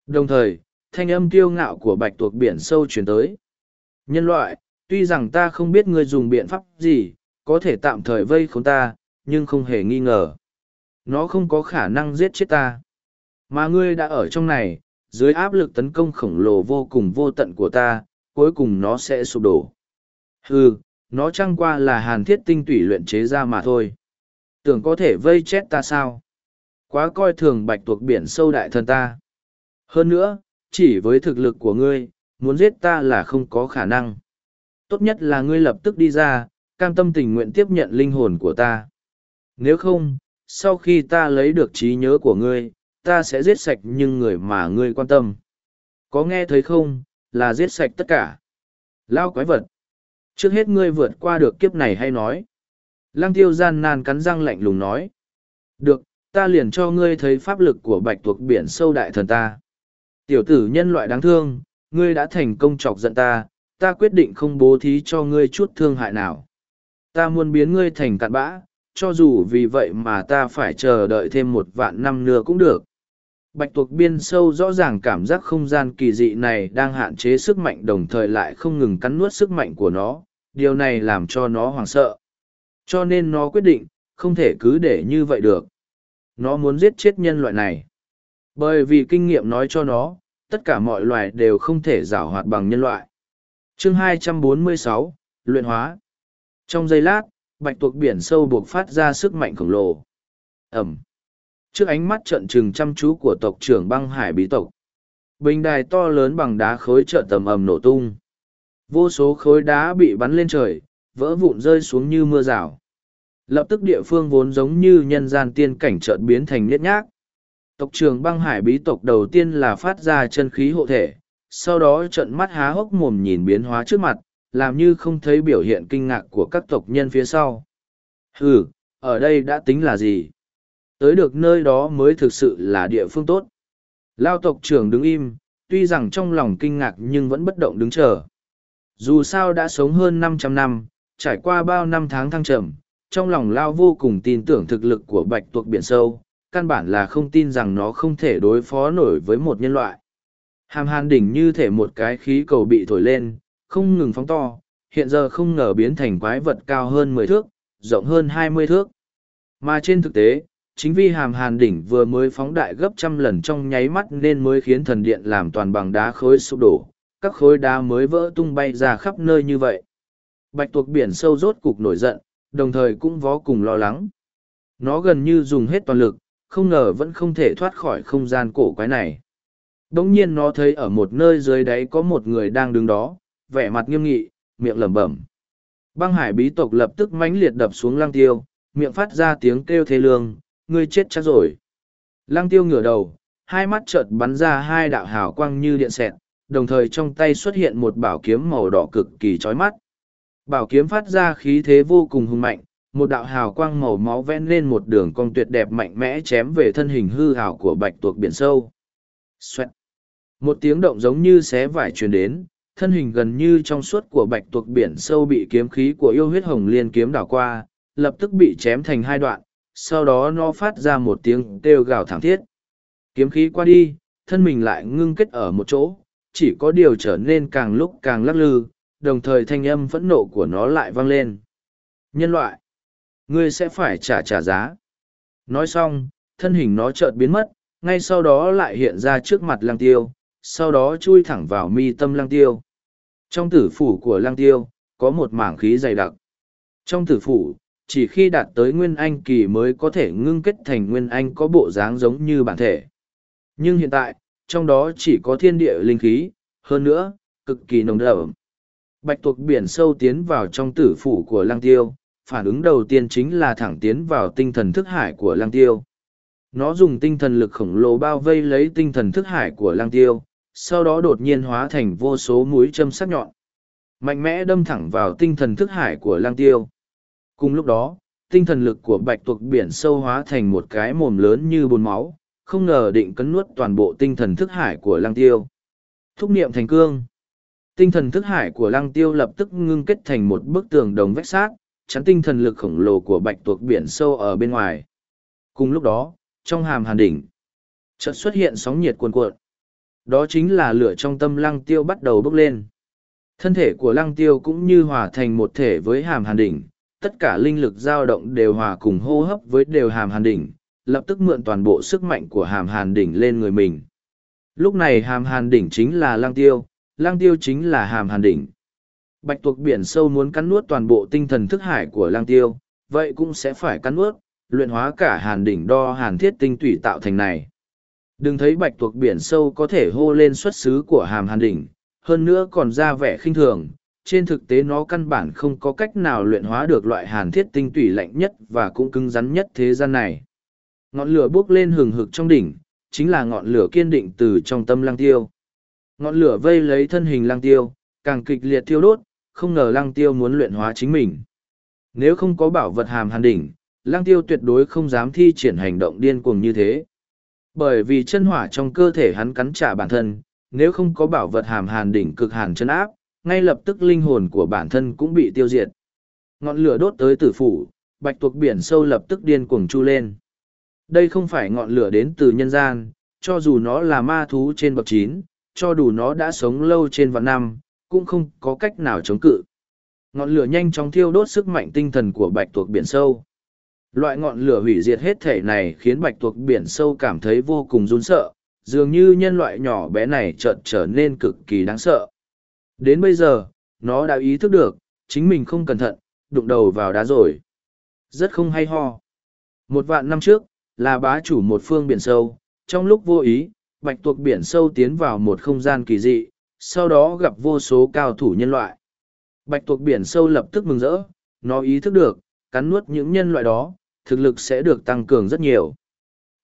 A: Đồng thời, thanh âm tiêu ngạo của bạch tuộc biển sâu chuyển tới. Nhân loại, tuy rằng ta không biết ngươi dùng biện pháp gì, có thể tạm thời vây khốn ta, nhưng không hề nghi ngờ. Nó không có khả năng giết chết ta. Mà ngươi đã ở trong này, dưới áp lực tấn công khổng lồ vô cùng vô tận của ta, cuối cùng nó sẽ sụp đổ. Hừ, nó chẳng qua là hàn thiết tinh tủy luyện chế ra mà thôi. Tưởng có thể vây chết ta sao? Quá coi thường bạch tuộc biển sâu đại thần ta. Hơn nữa, chỉ với thực lực của ngươi, muốn giết ta là không có khả năng. Tốt nhất là ngươi lập tức đi ra, cam tâm tình nguyện tiếp nhận linh hồn của ta. Nếu không, sau khi ta lấy được trí nhớ của ngươi, ta sẽ giết sạch những người mà ngươi quan tâm. Có nghe thấy không, là giết sạch tất cả. Lao quái vật. Trước hết ngươi vượt qua được kiếp này hay nói. Lăng tiêu gian nan cắn răng lạnh lùng nói. Được, ta liền cho ngươi thấy pháp lực của bạch tuộc biển sâu đại thần ta. Tiểu tử nhân loại đáng thương, ngươi đã thành công chọc giận ta, ta quyết định không bố thí cho ngươi chút thương hại nào. Ta muốn biến ngươi thành cặn bã, cho dù vì vậy mà ta phải chờ đợi thêm một vạn năm nữa cũng được. Bạch tuộc biên sâu rõ ràng cảm giác không gian kỳ dị này đang hạn chế sức mạnh đồng thời lại không ngừng cắn nuốt sức mạnh của nó, điều này làm cho nó hoảng sợ. Cho nên nó quyết định, không thể cứ để như vậy được. Nó muốn giết chết nhân loại này. Bởi vì kinh nghiệm nói cho nó, tất cả mọi loài đều không thể giảo hoạt bằng nhân loại. Chương 246, Luyện hóa Trong giây lát, bạch tuộc biển sâu buộc phát ra sức mạnh khổng lồ. Ẩm. Trước ánh mắt trận trừng chăm chú của tộc trưởng băng hải bí tộc. Bình đài to lớn bằng đá khối trợ tầm ầm nổ tung. Vô số khối đá bị bắn lên trời, vỡ vụn rơi xuống như mưa rào. Lập tức địa phương vốn giống như nhân gian tiên cảnh trợn biến thành nhét nhác. Tộc trưởng băng hải bí tộc đầu tiên là phát ra chân khí hộ thể, sau đó trận mắt há hốc mồm nhìn biến hóa trước mặt làm như không thấy biểu hiện kinh ngạc của các tộc nhân phía sau ừ ở đây đã tính là gì tới được nơi đó mới thực sự là địa phương tốt. Lao tộc trưởng đứng im, tuy rằng trong lòng kinh ngạc nhưng vẫn bất động đứng chờ. Dù sao đã sống hơn 500 năm, trải qua bao năm tháng thăng trầm, trong lòng Lao vô cùng tin tưởng thực lực của bạch tuộc biển sâu, căn bản là không tin rằng nó không thể đối phó nổi với một nhân loại. Hàm hàn đỉnh như thể một cái khí cầu bị thổi lên, không ngừng phóng to, hiện giờ không ngờ biến thành quái vật cao hơn mười thước, rộng hơn hai mươi thước. Mà trên thực tế, chính vì hàm hàn đỉnh vừa mới phóng đại gấp trăm lần trong nháy mắt nên mới khiến thần điện làm toàn bằng đá khối sụp đổ, các khối đá mới vỡ tung bay ra khắp nơi như vậy. Bạch tuộc biển sâu rốt cục nổi giận, đồng thời cũng vó cùng lo lắng. Nó gần như dùng hết toàn lực, không ngờ vẫn không thể thoát khỏi không gian cổ quái này. Đống nhiên nó thấy ở một nơi dưới đáy có một người đang đứng đó, vẻ mặt nghiêm nghị, miệng lẩm bẩm. Băng hải bí tộc lập tức mãnh liệt đập xuống lăng tiêu, miệng phát ra tiếng kêu thê lương, ngươi chết chắc rồi. Lăng tiêu ngửa đầu, hai mắt chợt bắn ra hai đạo hào quang như điện xẹt, đồng thời trong tay xuất hiện một bảo kiếm màu đỏ cực kỳ chói mắt. Bảo kiếm phát ra khí thế vô cùng hùng mạnh, một đạo hào quang màu máu vẽ lên một đường cong tuyệt đẹp mạnh mẽ chém về thân hình hư hào của bạch tuộc biển sâu. Xoẹt. Một tiếng động giống như xé vải truyền đến, thân hình gần như trong suốt của bạch tuộc biển sâu bị kiếm khí của yêu huyết hồng liên kiếm đảo qua, lập tức bị chém thành hai đoạn, sau đó nó phát ra một tiếng kêu gào thảm thiết. Kiếm khí qua đi, thân mình lại ngưng kết ở một chỗ, chỉ có điều trở nên càng lúc càng lắc lư, đồng thời thanh âm phẫn nộ của nó lại vang lên. Nhân loại, ngươi sẽ phải trả trả giá. Nói xong, thân hình nó chợt biến mất, ngay sau đó lại hiện ra trước mặt lăng tiêu, sau đó chui thẳng vào mi tâm lăng tiêu. Trong tử phủ của lăng tiêu, có một mảng khí dày đặc. Trong tử phủ, chỉ khi đạt tới nguyên anh kỳ mới có thể ngưng kết thành nguyên anh có bộ dáng giống như bản thể. Nhưng hiện tại, trong đó chỉ có thiên địa linh khí, hơn nữa, cực kỳ nồng đậm. Bạch tuộc biển sâu tiến vào trong tử phủ của lăng tiêu, phản ứng đầu tiên chính là thẳng tiến vào tinh thần thức hải của lăng tiêu. Nó dùng tinh thần lực khổng lồ bao vây lấy tinh thần thức hải của lăng tiêu, sau đó đột nhiên hóa thành vô số mũi châm sắc nhọn. Mạnh mẽ đâm thẳng vào tinh thần thức hải của Lang tiêu. Cùng lúc đó, tinh thần lực của bạch tuộc biển sâu hóa thành một cái mồm lớn như bồn máu, không ngờ định cấn nuốt toàn bộ tinh thần thức hải của Lang tiêu. Thúc niệm thành cương. Tinh thần thức hải của lăng tiêu lập tức ngưng kết thành một bức tường đồng vách sát, chắn tinh thần lực khổng lồ của bạch tuộc biển sâu ở bên ngoài. Cùng lúc đó, trong hàm hàn đỉnh, chợt xuất hiện sóng nhiệt cuồn cuộn. Đó chính là lửa trong tâm lăng tiêu bắt đầu bốc lên. Thân thể của lăng tiêu cũng như hòa thành một thể với hàm hàn đỉnh, tất cả linh lực dao động đều hòa cùng hô hấp với đều hàm hàn đỉnh, lập tức mượn toàn bộ sức mạnh của hàm hàn đỉnh lên người mình. Lúc này hàm hàn đỉnh chính là lang tiêu, lang tiêu chính là hàm hàn đỉnh. Bạch tuộc biển sâu muốn cắn nuốt toàn bộ tinh thần thức hải của lang tiêu, vậy cũng sẽ phải cắn nuốt, luyện hóa cả hàn đỉnh đo hàn thiết tinh tủy tạo thành này. Đừng thấy bạch tuộc biển sâu có thể hô lên xuất xứ của hàm hàn đỉnh, hơn nữa còn ra vẻ khinh thường, trên thực tế nó căn bản không có cách nào luyện hóa được loại hàn thiết tinh tủy lạnh nhất và cũng cứng rắn nhất thế gian này. Ngọn lửa bốc lên hừng hực trong đỉnh, chính là ngọn lửa kiên định từ trong tâm lăng tiêu. Ngọn lửa vây lấy thân hình lăng tiêu, càng kịch liệt thiêu đốt, không ngờ lăng tiêu muốn luyện hóa chính mình. Nếu không có bảo vật hàm hàn đỉnh, lăng tiêu tuyệt đối không dám thi triển hành động điên cuồng như thế. Bởi vì chân hỏa trong cơ thể hắn cắn trả bản thân, nếu không có bảo vật hàm hàn đỉnh cực hàn chân áp, ngay lập tức linh hồn của bản thân cũng bị tiêu diệt. Ngọn lửa đốt tới tử phủ, bạch tuộc biển sâu lập tức điên cuồng chu lên. Đây không phải ngọn lửa đến từ nhân gian, cho dù nó là ma thú trên bậc chín, cho dù nó đã sống lâu trên vạn năm, cũng không có cách nào chống cự. Ngọn lửa nhanh chóng thiêu đốt sức mạnh tinh thần của bạch tuộc biển sâu. Loại ngọn lửa hủy diệt hết thể này khiến bạch tuộc biển sâu cảm thấy vô cùng run sợ, dường như nhân loại nhỏ bé này chợt trở nên cực kỳ đáng sợ. Đến bây giờ, nó đã ý thức được, chính mình không cẩn thận, đụng đầu vào đá rồi. Rất không hay ho. Một vạn năm trước, là bá chủ một phương biển sâu, trong lúc vô ý, bạch tuộc biển sâu tiến vào một không gian kỳ dị, sau đó gặp vô số cao thủ nhân loại. Bạch tuộc biển sâu lập tức mừng rỡ, nó ý thức được, cắn nuốt những nhân loại đó, thực lực sẽ được tăng cường rất nhiều.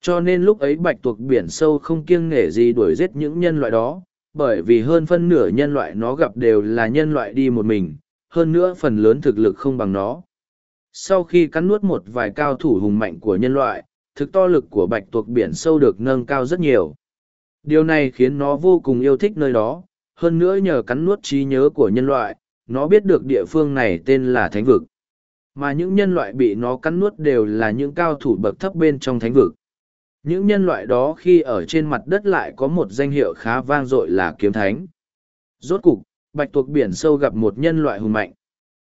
A: Cho nên lúc ấy bạch tuộc biển sâu không kiêng nể gì đuổi giết những nhân loại đó, bởi vì hơn phân nửa nhân loại nó gặp đều là nhân loại đi một mình, hơn nữa phần lớn thực lực không bằng nó. Sau khi cắn nuốt một vài cao thủ hùng mạnh của nhân loại, thực to lực của bạch tuộc biển sâu được nâng cao rất nhiều. Điều này khiến nó vô cùng yêu thích nơi đó, hơn nữa nhờ cắn nuốt trí nhớ của nhân loại, nó biết được địa phương này tên là Thánh Vực. Mà những nhân loại bị nó cắn nuốt đều là những cao thủ bậc thấp bên trong Thánh Vực. Những nhân loại đó khi ở trên mặt đất lại có một danh hiệu khá vang dội là Kiếm Thánh. Rốt cục, bạch tuộc biển sâu gặp một nhân loại hùng mạnh.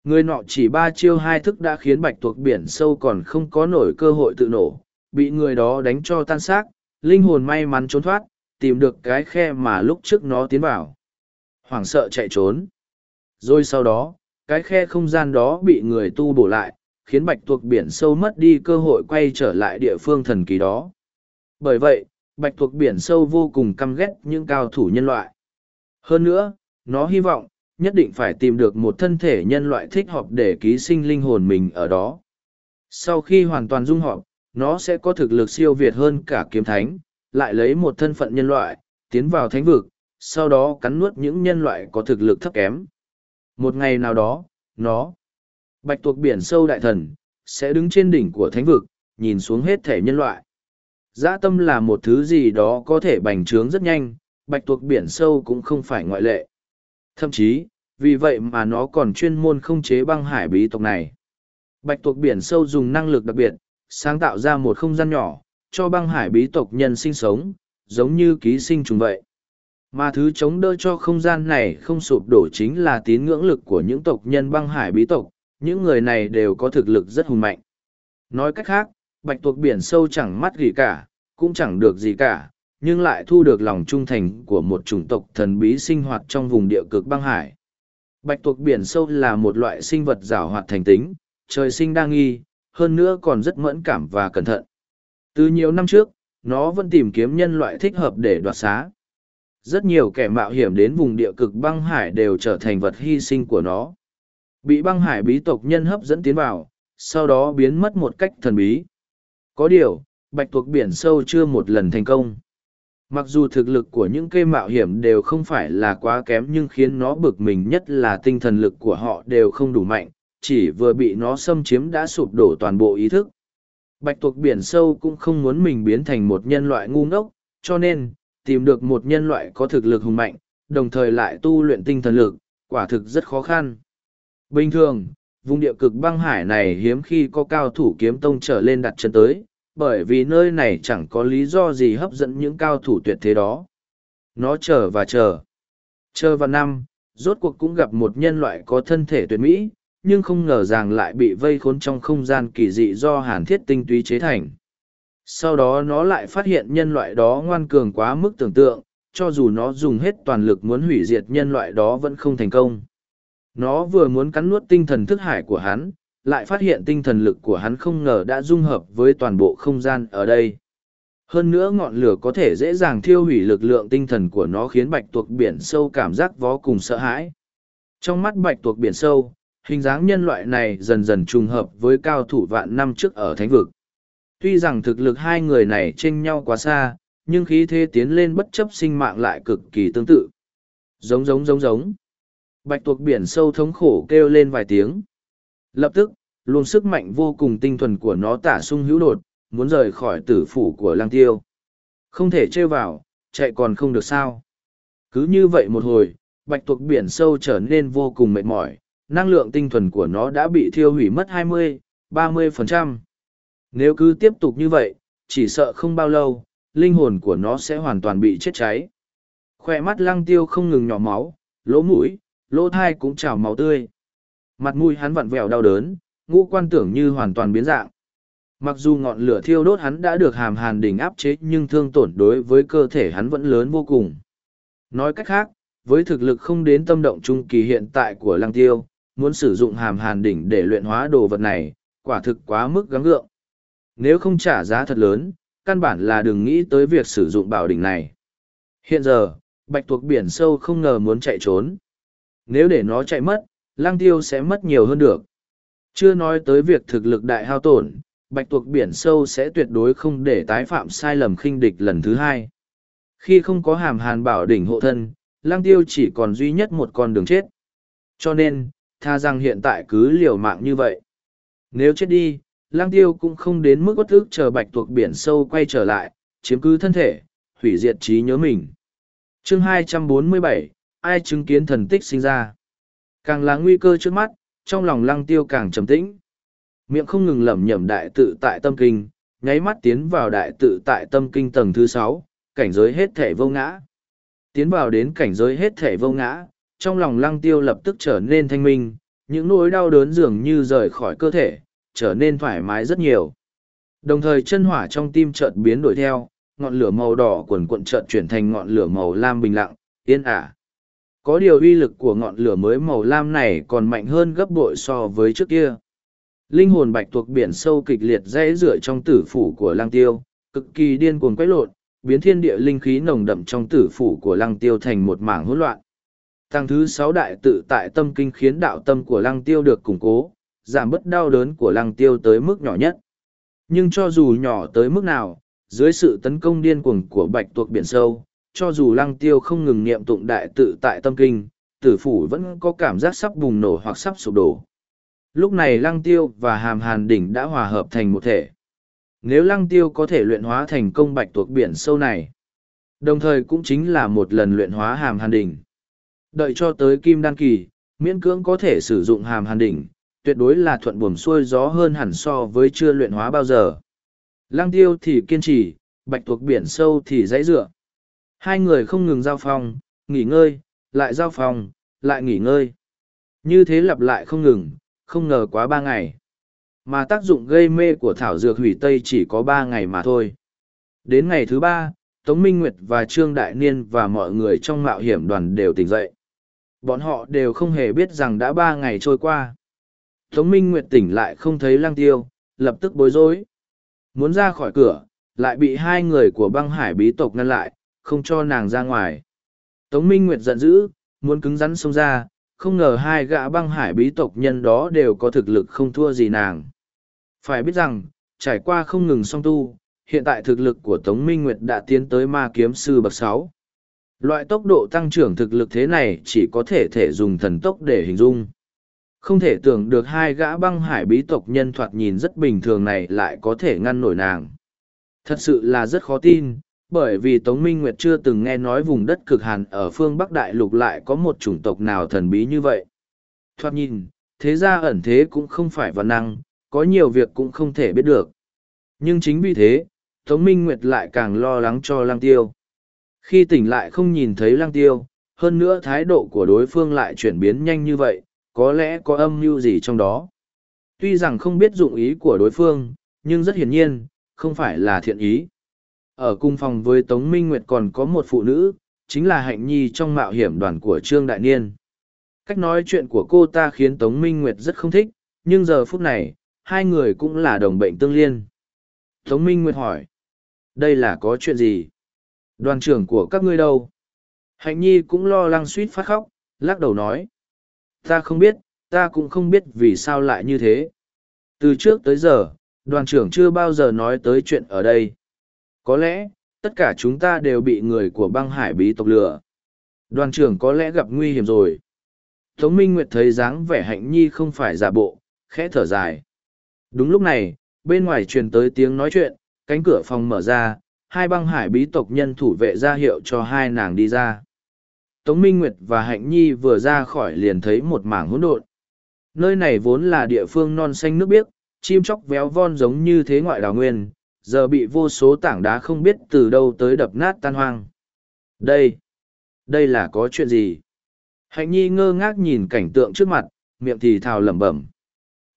A: Người nọ chỉ ba chiêu hai thức đã khiến bạch tuộc biển sâu còn không có nổi cơ hội tự nổ, bị người đó đánh cho tan xác, linh hồn may mắn trốn thoát, tìm được cái khe mà lúc trước nó tiến vào. Hoảng sợ chạy trốn. Rồi sau đó, cái khe không gian đó bị người tu bổ lại, khiến bạch tuộc biển sâu mất đi cơ hội quay trở lại địa phương thần kỳ đó. Bởi vậy, bạch tuộc biển sâu vô cùng căm ghét những cao thủ nhân loại. Hơn nữa, nó hy vọng, nhất định phải tìm được một thân thể nhân loại thích hợp để ký sinh linh hồn mình ở đó. Sau khi hoàn toàn dung họp nó sẽ có thực lực siêu việt hơn cả kiếm thánh, lại lấy một thân phận nhân loại, tiến vào thánh vực, sau đó cắn nuốt những nhân loại có thực lực thấp kém. Một ngày nào đó, nó, bạch tuộc biển sâu đại thần, sẽ đứng trên đỉnh của thánh vực, nhìn xuống hết thể nhân loại. Dã tâm là một thứ gì đó có thể bành trướng rất nhanh, bạch tuộc biển sâu cũng không phải ngoại lệ. Thậm chí, vì vậy mà nó còn chuyên môn không chế băng hải bí tộc này. Bạch tuộc biển sâu dùng năng lực đặc biệt, sáng tạo ra một không gian nhỏ, cho băng hải bí tộc nhân sinh sống, giống như ký sinh trùng vậy. Mà thứ chống đỡ cho không gian này không sụp đổ chính là tín ngưỡng lực của những tộc nhân băng hải bí tộc, những người này đều có thực lực rất hùng mạnh. Nói cách khác, bạch tuộc biển sâu chẳng mắt gì cả, cũng chẳng được gì cả, nhưng lại thu được lòng trung thành của một chủng tộc thần bí sinh hoạt trong vùng địa cực băng hải. Bạch tuộc biển sâu là một loại sinh vật rào hoạt thành tính, trời sinh đa nghi, hơn nữa còn rất mẫn cảm và cẩn thận. Từ nhiều năm trước, nó vẫn tìm kiếm nhân loại thích hợp để đoạt xá. Rất nhiều kẻ mạo hiểm đến vùng địa cực băng hải đều trở thành vật hy sinh của nó. Bị băng hải bí tộc nhân hấp dẫn tiến vào, sau đó biến mất một cách thần bí. Có điều, bạch tuộc biển sâu chưa một lần thành công. Mặc dù thực lực của những cây mạo hiểm đều không phải là quá kém nhưng khiến nó bực mình nhất là tinh thần lực của họ đều không đủ mạnh, chỉ vừa bị nó xâm chiếm đã sụp đổ toàn bộ ý thức. Bạch tuộc biển sâu cũng không muốn mình biến thành một nhân loại ngu ngốc, cho nên, tìm được một nhân loại có thực lực hùng mạnh, đồng thời lại tu luyện tinh thần lực, quả thực rất khó khăn. Bình thường, vùng địa cực băng hải này hiếm khi có cao thủ kiếm tông trở lên đặt chân tới, bởi vì nơi này chẳng có lý do gì hấp dẫn những cao thủ tuyệt thế đó. Nó chờ và chờ. Chờ và năm, rốt cuộc cũng gặp một nhân loại có thân thể tuyệt mỹ, nhưng không ngờ rằng lại bị vây khốn trong không gian kỳ dị do hàn thiết tinh túy chế thành. Sau đó nó lại phát hiện nhân loại đó ngoan cường quá mức tưởng tượng, cho dù nó dùng hết toàn lực muốn hủy diệt nhân loại đó vẫn không thành công. Nó vừa muốn cắn nuốt tinh thần thức hải của hắn, lại phát hiện tinh thần lực của hắn không ngờ đã dung hợp với toàn bộ không gian ở đây. Hơn nữa ngọn lửa có thể dễ dàng thiêu hủy lực lượng tinh thần của nó khiến bạch tuộc biển sâu cảm giác vó cùng sợ hãi. Trong mắt bạch tuộc biển sâu, hình dáng nhân loại này dần dần trùng hợp với cao thủ vạn năm trước ở thánh vực. Tuy rằng thực lực hai người này chênh nhau quá xa, nhưng khí thế tiến lên bất chấp sinh mạng lại cực kỳ tương tự. Giống giống giống giống. Bạch tuộc biển sâu thống khổ kêu lên vài tiếng. Lập tức, luồng sức mạnh vô cùng tinh thuần của nó tả sung hữu đột, muốn rời khỏi tử phủ của lang tiêu. Không thể trêu vào, chạy còn không được sao. Cứ như vậy một hồi, bạch tuộc biển sâu trở nên vô cùng mệt mỏi, năng lượng tinh thuần của nó đã bị thiêu hủy mất 20, 30%. Nếu cứ tiếp tục như vậy, chỉ sợ không bao lâu, linh hồn của nó sẽ hoàn toàn bị chết cháy. Khoe mắt lăng tiêu không ngừng nhỏ máu, lỗ mũi, lỗ thai cũng trào máu tươi. Mặt mũi hắn vặn vẹo đau đớn, ngũ quan tưởng như hoàn toàn biến dạng. Mặc dù ngọn lửa thiêu đốt hắn đã được hàm hàn đỉnh áp chế nhưng thương tổn đối với cơ thể hắn vẫn lớn vô cùng. Nói cách khác, với thực lực không đến tâm động trung kỳ hiện tại của lăng tiêu, muốn sử dụng hàm hàn đỉnh để luyện hóa đồ vật này, quả thực quá mức gắng gượng. Nếu không trả giá thật lớn, căn bản là đừng nghĩ tới việc sử dụng bảo đỉnh này. Hiện giờ, bạch tuộc biển sâu không ngờ muốn chạy trốn. Nếu để nó chạy mất, lăng tiêu sẽ mất nhiều hơn được. Chưa nói tới việc thực lực đại hao tổn, bạch tuộc biển sâu sẽ tuyệt đối không để tái phạm sai lầm khinh địch lần thứ hai. Khi không có hàm hàn bảo đỉnh hộ thân, lang tiêu chỉ còn duy nhất một con đường chết. Cho nên, tha rằng hiện tại cứ liều mạng như vậy. Nếu chết đi, lang tiêu cũng không đến mức bất ức chờ bạch tuộc biển sâu quay trở lại, chiếm cứ thân thể, hủy diệt trí nhớ mình. chương 247, ai chứng kiến thần tích sinh ra? Càng là nguy cơ trước mắt, trong lòng lăng tiêu càng trầm tĩnh. Miệng không ngừng lẩm nhẩm đại tự tại tâm kinh, nháy mắt tiến vào đại tự tại tâm kinh tầng thứ sáu, cảnh giới hết thể vô ngã. Tiến vào đến cảnh giới hết thể vô ngã, trong lòng lăng tiêu lập tức trở nên thanh minh, những nỗi đau đớn dường như rời khỏi cơ thể, trở nên thoải mái rất nhiều. Đồng thời chân hỏa trong tim chợt biến đổi theo, ngọn lửa màu đỏ quần cuộn chợt chuyển thành ngọn lửa màu lam bình lặng, yên ả. Có điều uy lực của ngọn lửa mới màu lam này còn mạnh hơn gấp bội so với trước kia. Linh hồn bạch thuộc biển sâu kịch liệt dãy rửa trong tử phủ của lang tiêu, cực kỳ điên cuồng quấy lộn, biến thiên địa linh khí nồng đậm trong tử phủ của lăng tiêu thành một mảng hỗn loạn. Tăng thứ sáu đại tự tại tâm kinh khiến đạo tâm của lăng tiêu được củng cố, giảm bớt đau đớn của lăng tiêu tới mức nhỏ nhất. Nhưng cho dù nhỏ tới mức nào, dưới sự tấn công điên cuồng của bạch tuộc biển sâu, cho dù lăng tiêu không ngừng niệm tụng đại tự tại tâm kinh, tử phủ vẫn có cảm giác sắp bùng nổ hoặc sắp sụp đổ. Lúc này lăng tiêu và hàm hàn đỉnh đã hòa hợp thành một thể. Nếu lăng tiêu có thể luyện hóa thành công bạch tuộc biển sâu này, đồng thời cũng chính là một lần luyện hóa hàm hàn đỉnh. Đợi cho tới kim đan kỳ, miễn cưỡng có thể sử dụng hàm hàn đỉnh, tuyệt đối là thuận buồm xuôi gió hơn hẳn so với chưa luyện hóa bao giờ. Lăng tiêu thì kiên trì, bạch thuộc biển sâu thì dãy dựa. Hai người không ngừng giao phòng, nghỉ ngơi, lại giao phòng, lại nghỉ ngơi. Như thế lặp lại không ngừng, không ngờ quá ba ngày. Mà tác dụng gây mê của thảo dược hủy tây chỉ có ba ngày mà thôi. Đến ngày thứ ba, Tống Minh Nguyệt và Trương Đại Niên và mọi người trong mạo hiểm đoàn đều tỉnh dậy. Bọn họ đều không hề biết rằng đã ba ngày trôi qua. Tống Minh Nguyệt tỉnh lại không thấy lăng tiêu, lập tức bối rối. Muốn ra khỏi cửa, lại bị hai người của băng hải bí tộc ngăn lại, không cho nàng ra ngoài. Tống Minh Nguyệt giận dữ, muốn cứng rắn xông ra, không ngờ hai gã băng hải bí tộc nhân đó đều có thực lực không thua gì nàng. Phải biết rằng, trải qua không ngừng song tu, hiện tại thực lực của Tống Minh Nguyệt đã tiến tới ma kiếm sư bậc sáu. Loại tốc độ tăng trưởng thực lực thế này chỉ có thể thể dùng thần tốc để hình dung. Không thể tưởng được hai gã băng hải bí tộc nhân thoạt nhìn rất bình thường này lại có thể ngăn nổi nàng. Thật sự là rất khó tin, bởi vì Tống Minh Nguyệt chưa từng nghe nói vùng đất cực hàn ở phương Bắc Đại Lục lại có một chủng tộc nào thần bí như vậy. Thoạt nhìn, thế ra ẩn thế cũng không phải văn năng, có nhiều việc cũng không thể biết được. Nhưng chính vì thế, Tống Minh Nguyệt lại càng lo lắng cho Lang Tiêu. Khi tỉnh lại không nhìn thấy Lang Tiêu, hơn nữa thái độ của đối phương lại chuyển biến nhanh như vậy, có lẽ có âm mưu gì trong đó. Tuy rằng không biết dụng ý của đối phương, nhưng rất hiển nhiên, không phải là thiện ý. Ở cung phòng với Tống Minh Nguyệt còn có một phụ nữ, chính là Hạnh Nhi trong mạo hiểm đoàn của Trương Đại Niên. Cách nói chuyện của cô ta khiến Tống Minh Nguyệt rất không thích, nhưng giờ phút này, hai người cũng là đồng bệnh tương liên. Tống Minh Nguyệt hỏi, đây là có chuyện gì? Đoàn trưởng của các ngươi đâu? Hạnh Nhi cũng lo lắng suýt phát khóc, lắc đầu nói. Ta không biết, ta cũng không biết vì sao lại như thế. Từ trước tới giờ, đoàn trưởng chưa bao giờ nói tới chuyện ở đây. Có lẽ, tất cả chúng ta đều bị người của băng hải bí tộc lừa. Đoàn trưởng có lẽ gặp nguy hiểm rồi. Tống Minh Nguyệt thấy dáng vẻ hạnh nhi không phải giả bộ, khẽ thở dài. Đúng lúc này, bên ngoài truyền tới tiếng nói chuyện, cánh cửa phòng mở ra, hai băng hải bí tộc nhân thủ vệ ra hiệu cho hai nàng đi ra. Tống Minh Nguyệt và Hạnh Nhi vừa ra khỏi liền thấy một mảng hỗn độn. Nơi này vốn là địa phương non xanh nước biếc, chim chóc véo von giống như thế ngoại đào nguyên, giờ bị vô số tảng đá không biết từ đâu tới đập nát tan hoang. Đây, đây là có chuyện gì? Hạnh Nhi ngơ ngác nhìn cảnh tượng trước mặt, miệng thì thào lẩm bẩm.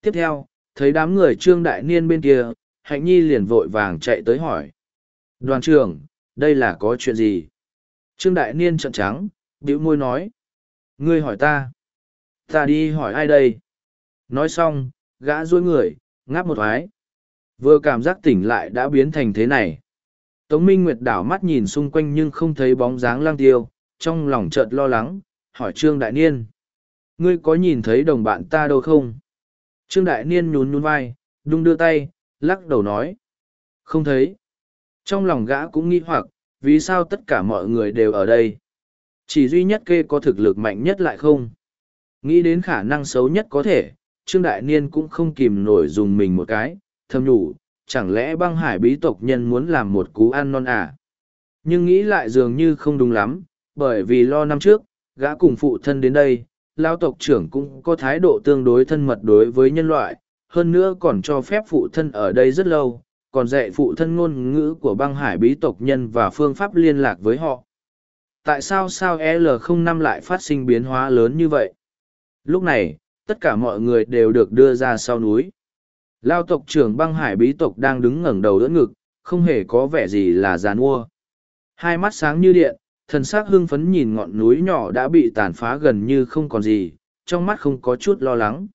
A: Tiếp theo, thấy đám người trương đại niên bên kia, Hạnh Nhi liền vội vàng chạy tới hỏi. Đoàn trưởng, đây là có chuyện gì? Trương đại niên trợn trắng, bĩu môi nói. Ngươi hỏi ta. Ta đi hỏi ai đây? Nói xong, gã dối người, ngáp một thoái. Vừa cảm giác tỉnh lại đã biến thành thế này. Tống Minh Nguyệt đảo mắt nhìn xung quanh nhưng không thấy bóng dáng lang tiêu, trong lòng chợt lo lắng, hỏi Trương Đại Niên. Ngươi có nhìn thấy đồng bạn ta đâu không? Trương Đại Niên nhún nhún vai, đung đưa tay, lắc đầu nói. Không thấy. Trong lòng gã cũng nghi hoặc, vì sao tất cả mọi người đều ở đây? Chỉ duy nhất kê có thực lực mạnh nhất lại không? Nghĩ đến khả năng xấu nhất có thể, Trương Đại Niên cũng không kìm nổi dùng mình một cái, thầm nhủ, chẳng lẽ băng hải bí tộc nhân muốn làm một cú ăn non à? Nhưng nghĩ lại dường như không đúng lắm, bởi vì lo năm trước, gã cùng phụ thân đến đây, lao tộc trưởng cũng có thái độ tương đối thân mật đối với nhân loại, hơn nữa còn cho phép phụ thân ở đây rất lâu, còn dạy phụ thân ngôn ngữ của băng hải bí tộc nhân và phương pháp liên lạc với họ. Tại sao sao L05 lại phát sinh biến hóa lớn như vậy? Lúc này, tất cả mọi người đều được đưa ra sau núi. Lao tộc trưởng băng hải bí tộc đang đứng ngẩng đầu đỡ ngực, không hề có vẻ gì là giàn mua. Hai mắt sáng như điện, thần sắc hưng phấn nhìn ngọn núi nhỏ đã bị tàn phá gần như không còn gì, trong mắt không có chút lo lắng.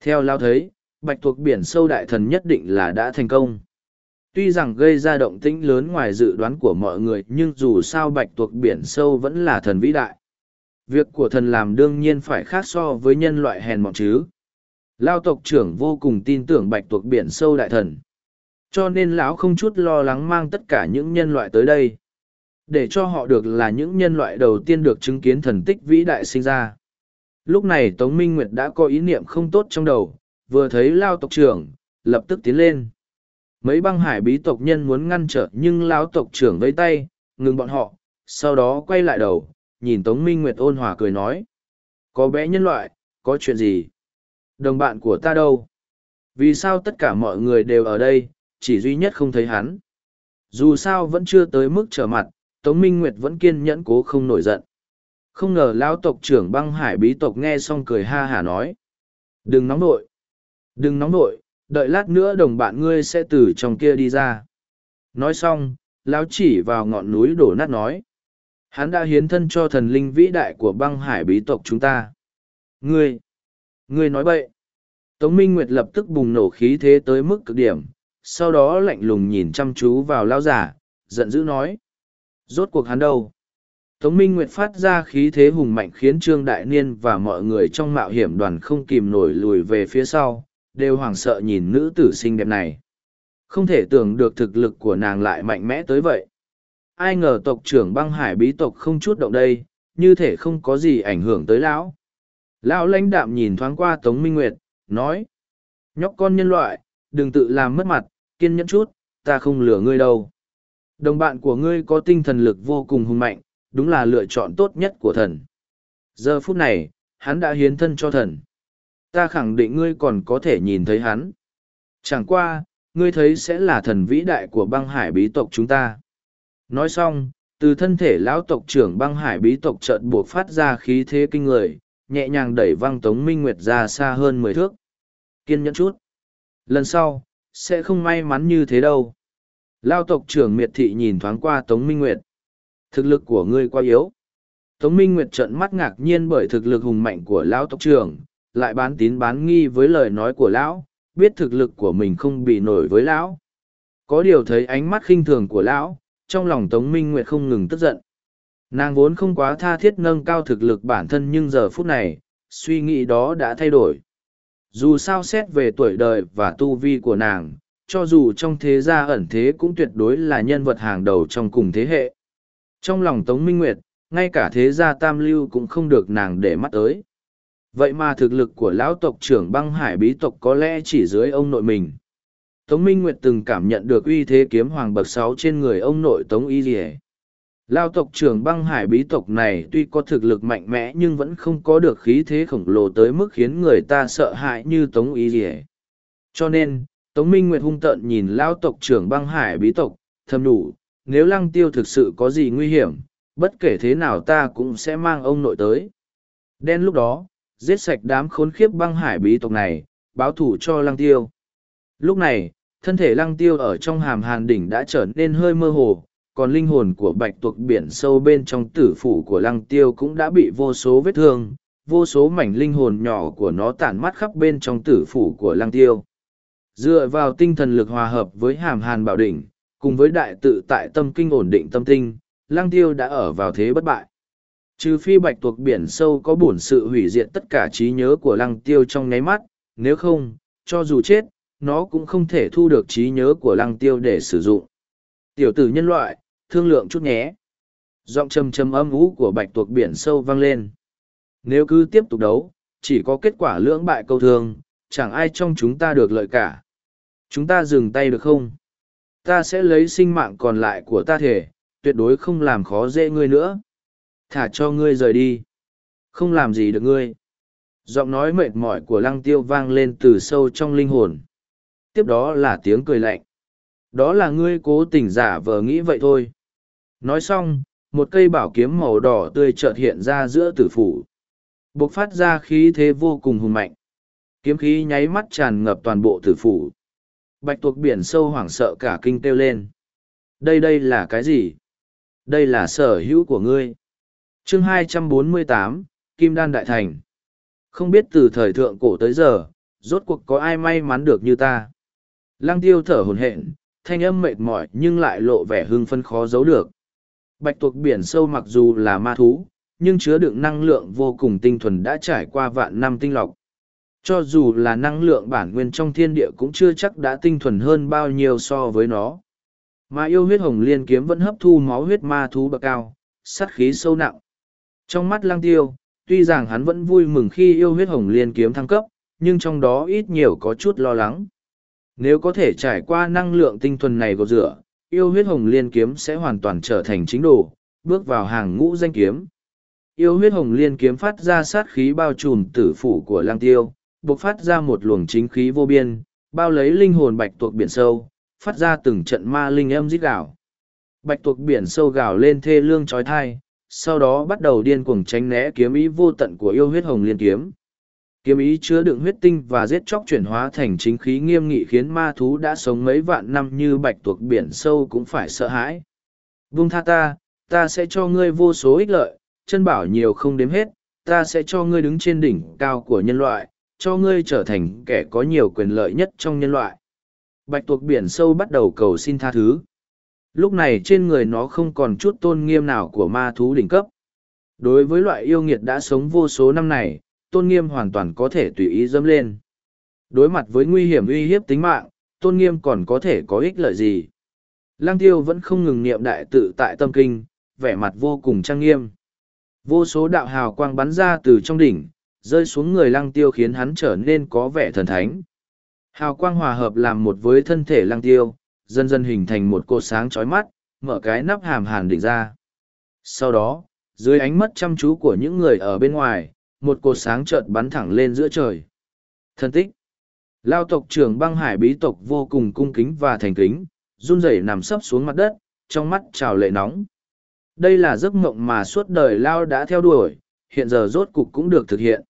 A: Theo Lao thấy, bạch thuộc biển sâu đại thần nhất định là đã thành công. Tuy rằng gây ra động tĩnh lớn ngoài dự đoán của mọi người nhưng dù sao bạch tuộc biển sâu vẫn là thần vĩ đại. Việc của thần làm đương nhiên phải khác so với nhân loại hèn mọn chứ. Lao tộc trưởng vô cùng tin tưởng bạch tuộc biển sâu đại thần. Cho nên lão không chút lo lắng mang tất cả những nhân loại tới đây. Để cho họ được là những nhân loại đầu tiên được chứng kiến thần tích vĩ đại sinh ra. Lúc này Tống Minh Nguyệt đã có ý niệm không tốt trong đầu, vừa thấy Lao tộc trưởng, lập tức tiến lên. Mấy băng hải bí tộc nhân muốn ngăn trở nhưng lão tộc trưởng vẫy tay, ngừng bọn họ, sau đó quay lại đầu, nhìn Tống Minh Nguyệt ôn hòa cười nói. Có bé nhân loại, có chuyện gì? Đồng bạn của ta đâu? Vì sao tất cả mọi người đều ở đây, chỉ duy nhất không thấy hắn? Dù sao vẫn chưa tới mức trở mặt, Tống Minh Nguyệt vẫn kiên nhẫn cố không nổi giận. Không ngờ lão tộc trưởng băng hải bí tộc nghe xong cười ha hả nói. Đừng nóng nội. Đừng nóng nội, đợi lát nữa đồng bạn ngươi sẽ từ trong kia đi ra. Nói xong, lão chỉ vào ngọn núi đổ nát nói. Hắn đã hiến thân cho thần linh vĩ đại của băng hải bí tộc chúng ta. Ngươi, ngươi nói bậy. Tống Minh Nguyệt lập tức bùng nổ khí thế tới mức cực điểm, sau đó lạnh lùng nhìn chăm chú vào Lão giả, giận dữ nói. Rốt cuộc hắn đâu? Tống Minh Nguyệt phát ra khí thế hùng mạnh khiến Trương Đại Niên và mọi người trong mạo hiểm đoàn không kìm nổi lùi về phía sau, đều hoảng sợ nhìn nữ tử xinh đẹp này. Không thể tưởng được thực lực của nàng lại mạnh mẽ tới vậy ai ngờ tộc trưởng băng hải bí tộc không chút động đây, như thể không có gì ảnh hưởng tới lão. Lão lãnh đạm nhìn thoáng qua Tống Minh Nguyệt, nói. Nhóc con nhân loại, đừng tự làm mất mặt, kiên nhẫn chút, ta không lừa ngươi đâu. Đồng bạn của ngươi có tinh thần lực vô cùng hùng mạnh, đúng là lựa chọn tốt nhất của thần. Giờ phút này, hắn đã hiến thân cho thần. Ta khẳng định ngươi còn có thể nhìn thấy hắn. Chẳng qua, ngươi thấy sẽ là thần vĩ đại của băng hải bí tộc chúng ta. Nói xong, từ thân thể lão tộc trưởng băng hải bí tộc chợt buộc phát ra khí thế kinh người, nhẹ nhàng đẩy văng Tống Minh Nguyệt ra xa hơn mười thước. Kiên nhẫn chút. Lần sau, sẽ không may mắn như thế đâu. Lao tộc trưởng miệt thị nhìn thoáng qua Tống Minh Nguyệt. Thực lực của ngươi quá yếu. Tống Minh Nguyệt trợn mắt ngạc nhiên bởi thực lực hùng mạnh của lão tộc trưởng, lại bán tín bán nghi với lời nói của lão, biết thực lực của mình không bị nổi với lão. Có điều thấy ánh mắt khinh thường của lão, trong lòng Tống Minh Nguyệt không ngừng tức giận. Nàng vốn không quá tha thiết nâng cao thực lực bản thân nhưng giờ phút này, suy nghĩ đó đã thay đổi. Dù sao xét về tuổi đời và tu vi của nàng, cho dù trong thế gia ẩn thế cũng tuyệt đối là nhân vật hàng đầu trong cùng thế hệ. Trong lòng Tống Minh Nguyệt, ngay cả thế gia tam lưu cũng không được nàng để mắt tới. Vậy mà thực lực của lão tộc trưởng băng hải bí tộc có lẽ chỉ dưới ông nội mình. Tống Minh Nguyệt từng cảm nhận được uy thế kiếm hoàng bậc sáu trên người ông nội Tống Y Lìa. Lao tộc trưởng băng hải bí tộc này tuy có thực lực mạnh mẽ nhưng vẫn không có được khí thế khổng lồ tới mức khiến người ta sợ hãi như Tống Y Lìa. Cho nên, Tống Minh Nguyệt hung tợn nhìn Lao tộc trưởng băng hải bí tộc, thầm đủ, nếu lăng tiêu thực sự có gì nguy hiểm, bất kể thế nào ta cũng sẽ mang ông nội tới. Đen lúc đó, giết sạch đám khốn khiếp băng hải bí tộc này, báo thủ cho lăng tiêu. Lúc này, thân thể lăng tiêu ở trong hàm hàn đỉnh đã trở nên hơi mơ hồ, còn linh hồn của bạch tuộc biển sâu bên trong tử phủ của lăng tiêu cũng đã bị vô số vết thương, vô số mảnh linh hồn nhỏ của nó tản mắt khắp bên trong tử phủ của lăng tiêu. Dựa vào tinh thần lực hòa hợp với hàm hàn bảo đỉnh, cùng với đại tự tại tâm kinh ổn định tâm tinh, lăng tiêu đã ở vào thế bất bại. Trừ phi bạch tuộc biển sâu có bổn sự hủy diệt tất cả trí nhớ của lăng tiêu trong nháy mắt, nếu không, cho dù chết, nó cũng không thể thu được trí nhớ của lăng tiêu để sử dụng. Tiểu tử nhân loại, thương lượng chút nhé. Giọng trầm trầm âm ú của bạch tuộc biển sâu vang lên. Nếu cứ tiếp tục đấu, chỉ có kết quả lưỡng bại câu thường, chẳng ai trong chúng ta được lợi cả. Chúng ta dừng tay được không? Ta sẽ lấy sinh mạng còn lại của ta thể, tuyệt đối không làm khó dễ ngươi nữa. Thả cho ngươi rời đi. Không làm gì được ngươi. Giọng nói mệt mỏi của lăng tiêu vang lên từ sâu trong linh hồn. Tiếp đó là tiếng cười lạnh. Đó là ngươi cố tình giả vờ nghĩ vậy thôi. Nói xong, một cây bảo kiếm màu đỏ tươi chợt hiện ra giữa tử phủ. Bộc phát ra khí thế vô cùng hùng mạnh. Kiếm khí nháy mắt tràn ngập toàn bộ tử phủ. Bạch tuộc biển sâu hoảng sợ cả kinh kêu lên. Đây đây là cái gì? Đây là sở hữu của ngươi chương 248, Kim Đan Đại Thành. Không biết từ thời thượng cổ tới giờ, rốt cuộc có ai may mắn được như ta. Lăng tiêu thở hồn hện, thanh âm mệt mỏi nhưng lại lộ vẻ hưng phân khó giấu được. Bạch tuộc biển sâu mặc dù là ma thú, nhưng chứa đựng năng lượng vô cùng tinh thuần đã trải qua vạn năm tinh lọc. Cho dù là năng lượng bản nguyên trong thiên địa cũng chưa chắc đã tinh thuần hơn bao nhiêu so với nó. Mà yêu huyết hồng liên kiếm vẫn hấp thu máu huyết ma thú bậc cao, sát khí sâu nặng. Trong mắt lang tiêu, tuy rằng hắn vẫn vui mừng khi yêu huyết hồng liên kiếm thăng cấp, nhưng trong đó ít nhiều có chút lo lắng. Nếu có thể trải qua năng lượng tinh thuần này gột rửa, yêu huyết hồng liên kiếm sẽ hoàn toàn trở thành chính đồ, bước vào hàng ngũ danh kiếm. Yêu huyết hồng liên kiếm phát ra sát khí bao trùm tử phủ của lang tiêu, bộc phát ra một luồng chính khí vô biên, bao lấy linh hồn bạch tuộc biển sâu, phát ra từng trận ma linh âm rít gào. Bạch tuộc biển sâu gào lên thê lương trói thai, sau đó bắt đầu điên cuồng tránh né kiếm ý vô tận của yêu huyết hồng liên kiếm. Kiếm ý chứa đựng huyết tinh và giết chóc chuyển hóa thành chính khí nghiêm nghị khiến ma thú đã sống mấy vạn năm như bạch tuộc biển sâu cũng phải sợ hãi. Vung tha ta, ta sẽ cho ngươi vô số ích lợi, chân bảo nhiều không đếm hết, ta sẽ cho ngươi đứng trên đỉnh cao của nhân loại, cho ngươi trở thành kẻ có nhiều quyền lợi nhất trong nhân loại. Bạch tuộc biển sâu bắt đầu cầu xin tha thứ. Lúc này trên người nó không còn chút tôn nghiêm nào của ma thú đỉnh cấp. Đối với loại yêu nghiệt đã sống vô số năm này, tôn nghiêm hoàn toàn có thể tùy ý dâm lên. Đối mặt với nguy hiểm uy hiếp tính mạng, tôn nghiêm còn có thể có ích lợi gì. Lăng tiêu vẫn không ngừng niệm đại tự tại tâm kinh, vẻ mặt vô cùng trang nghiêm. Vô số đạo hào quang bắn ra từ trong đỉnh, rơi xuống người lăng tiêu khiến hắn trở nên có vẻ thần thánh. Hào quang hòa hợp làm một với thân thể lăng tiêu, dần dần hình thành một cột sáng chói mắt, mở cái nắp hàm hàn đỉnh ra. Sau đó, dưới ánh mắt chăm chú của những người ở bên ngoài, một cột sáng chợt bắn thẳng lên giữa trời. Thân tích. Lao tộc trưởng băng hải bí tộc vô cùng cung kính và thành kính, run rẩy nằm sấp xuống mặt đất, trong mắt trào lệ nóng. Đây là giấc mộng mà suốt đời Lao đã theo đuổi, hiện giờ rốt cục cũng được thực hiện.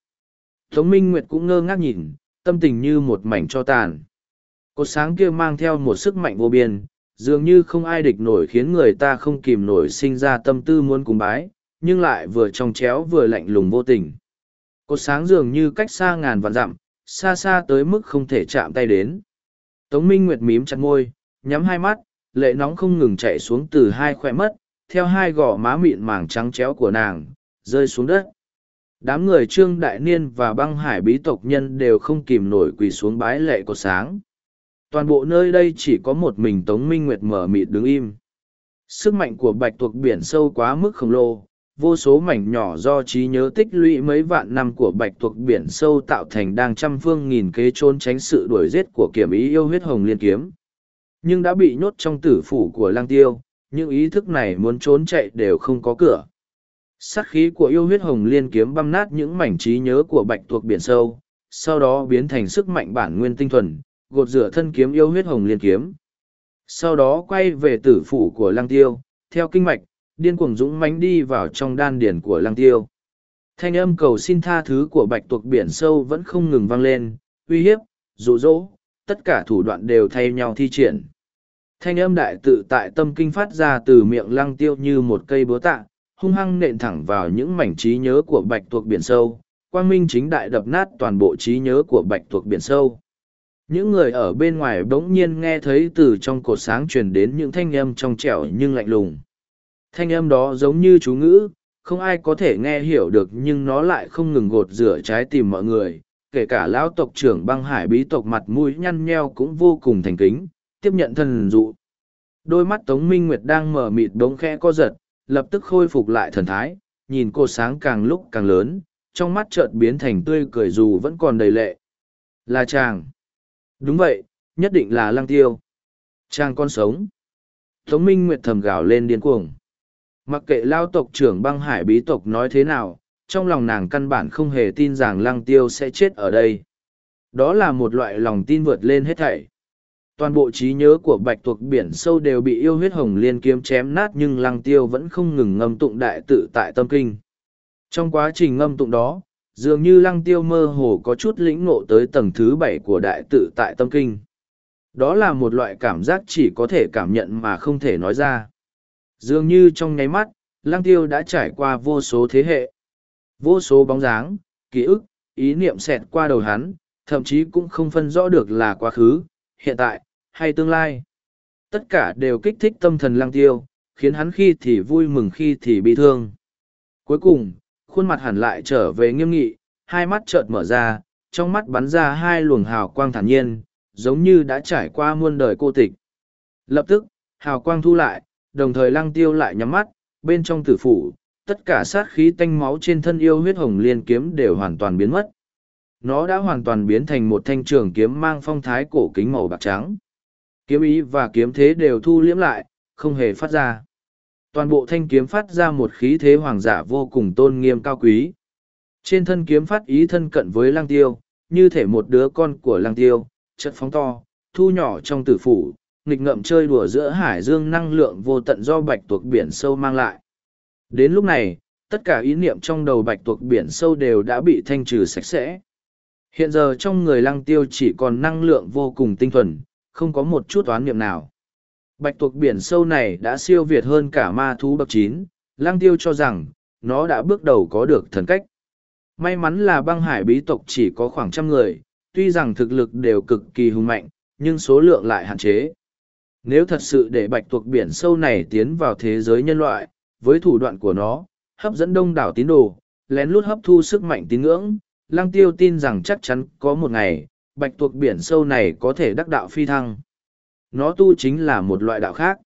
A: Tống Minh Nguyệt cũng ngơ ngác nhìn, tâm tình như một mảnh cho tàn. Cột sáng kia mang theo một sức mạnh vô biên, dường như không ai địch nổi khiến người ta không kìm nổi sinh ra tâm tư muốn cúng bái, nhưng lại vừa trong chéo vừa lạnh lùng vô tình. Cột sáng dường như cách xa ngàn vạn dặm, xa xa tới mức không thể chạm tay đến. Tống Minh Nguyệt mím chặt môi, nhắm hai mắt, lệ nóng không ngừng chạy xuống từ hai khỏe mất, theo hai gò má mịn màng trắng chéo của nàng, rơi xuống đất. đám người trương đại niên và băng hải bí tộc nhân đều không kìm nổi quỳ xuống bái lệ của sáng toàn bộ nơi đây chỉ có một mình tống minh nguyệt mở mịt đứng im. Sức mạnh của bạch tuộc biển sâu quá mức khổng lồ, vô số mảnh nhỏ do trí nhớ tích lũy mấy vạn năm của bạch tuộc biển sâu tạo thành đang trăm phương nghìn kế trốn tránh sự đuổi giết của kiểm ý yêu huyết hồng liên kiếm. Nhưng đã bị nhốt trong tử phủ của lang tiêu, những ý thức này muốn trốn chạy đều không có cửa. Sát khí của yêu huyết hồng liên kiếm băm nát những mảnh trí nhớ của bạch tuộc biển sâu, sau đó biến thành sức mạnh bản nguyên tinh thuần gột rửa thân kiếm yêu huyết hồng liên kiếm. Sau đó quay về tử phủ của lăng tiêu theo kinh mạch điên cuồng dũng mánh đi vào trong đan điển của lăng tiêu. Thanh âm cầu xin tha thứ của bạch tuộc biển sâu vẫn không ngừng vang lên uy hiếp dụ dỗ, tất cả thủ đoạn đều thay nhau thi triển. Thanh âm đại tự tại tâm kinh phát ra từ miệng lăng tiêu như một cây búa tạ hung hăng nện thẳng vào những mảnh trí nhớ của bạch tuộc biển sâu. Quang minh chính đại đập nát toàn bộ trí nhớ của bạch tuộc biển sâu những người ở bên ngoài bỗng nhiên nghe thấy từ trong cột sáng truyền đến những thanh âm trong trẻo nhưng lạnh lùng. Thanh âm đó giống như chú ngữ, không ai có thể nghe hiểu được nhưng nó lại không ngừng gột rửa trái tim mọi người. Kể cả lão tộc trưởng băng hải bí tộc mặt mũi nhăn nheo cũng vô cùng thành kính, tiếp nhận thần dụ. Đôi mắt tống minh nguyệt đang mở mịt bỗng khẽ co giật, lập tức khôi phục lại thần thái, nhìn cô sáng càng lúc càng lớn, trong mắt chợt biến thành tươi cười dù vẫn còn đầy lệ. Là chàng đúng vậy, nhất định là lăng tiêu. Trang con sống. Tống minh nguyệt thầm gào lên điên cuồng. Mặc kệ lao tộc trưởng băng hải bí tộc nói thế nào, trong lòng nàng căn bản không hề tin rằng lăng tiêu sẽ chết ở đây. Đó là một loại lòng tin vượt lên hết thảy. Toàn bộ trí nhớ của bạch tuộc biển sâu đều bị yêu huyết hồng liên kiếm chém nát nhưng lăng tiêu vẫn không ngừng ngâm tụng đại tự tại tâm kinh. Trong quá trình ngâm tụng đó dường như lăng tiêu mơ hồ có chút lĩnh ngộ tới tầng thứ bảy của đại tự tại tâm kinh đó là một loại cảm giác chỉ có thể cảm nhận mà không thể nói ra dường như trong nháy mắt lăng tiêu đã trải qua vô số thế hệ vô số bóng dáng ký ức ý niệm xẹt qua đầu hắn thậm chí cũng không phân rõ được là quá khứ hiện tại hay tương lai. Tất cả đều kích thích tâm thần lăng tiêu, khiến hắn khi thì vui mừng khi thì bị thương. Cuối cùng, khuôn mặt hẳn lại trở về nghiêm nghị, hai mắt chợt mở ra, trong mắt bắn ra hai luồng hào quang thản nhiên, giống như đã trải qua muôn đời cô tịch. Lập tức, hào quang thu lại, đồng thời lăng tiêu lại nhắm mắt, bên trong tử phủ, tất cả sát khí tanh máu trên thân yêu huyết hồng liên kiếm đều hoàn toàn biến mất. Nó đã hoàn toàn biến thành một thanh trường kiếm mang phong thái cổ kính màu bạc trắng. Kiếm ý và kiếm thế đều thu liễm lại, không hề phát ra. Toàn bộ thanh kiếm phát ra một khí thế hoàng giả vô cùng tôn nghiêm cao quý. Trên thân kiếm phát ý thân cận với lang tiêu, như thể một đứa con của lang tiêu, chất phóng to, thu nhỏ trong tử phủ, nghịch ngậm chơi đùa giữa hải dương năng lượng vô tận do bạch tuộc biển sâu mang lại. Đến lúc này, tất cả ý niệm trong đầu bạch tuộc biển sâu đều đã bị thanh trừ sạch sẽ. Hiện giờ trong người lăng tiêu chỉ còn năng lượng vô cùng tinh thuần, không có một chút toán niệm nào. Bạch tuộc biển sâu này đã siêu việt hơn cả ma thú bậc chín, lang tiêu cho rằng, nó đã bước đầu có được thần cách. May mắn là băng hải bí tộc chỉ có khoảng trăm người, tuy rằng thực lực đều cực kỳ hùng mạnh, nhưng số lượng lại hạn chế. Nếu thật sự để bạch tuộc biển sâu này tiến vào thế giới nhân loại, với thủ đoạn của nó, hấp dẫn đông đảo tín đồ, lén lút hấp thu sức mạnh tín ngưỡng, lang tiêu tin rằng chắc chắn có một ngày, bạch tuộc biển sâu này có thể đắc đạo phi thăng. Nó tu chính là một loại đạo khác.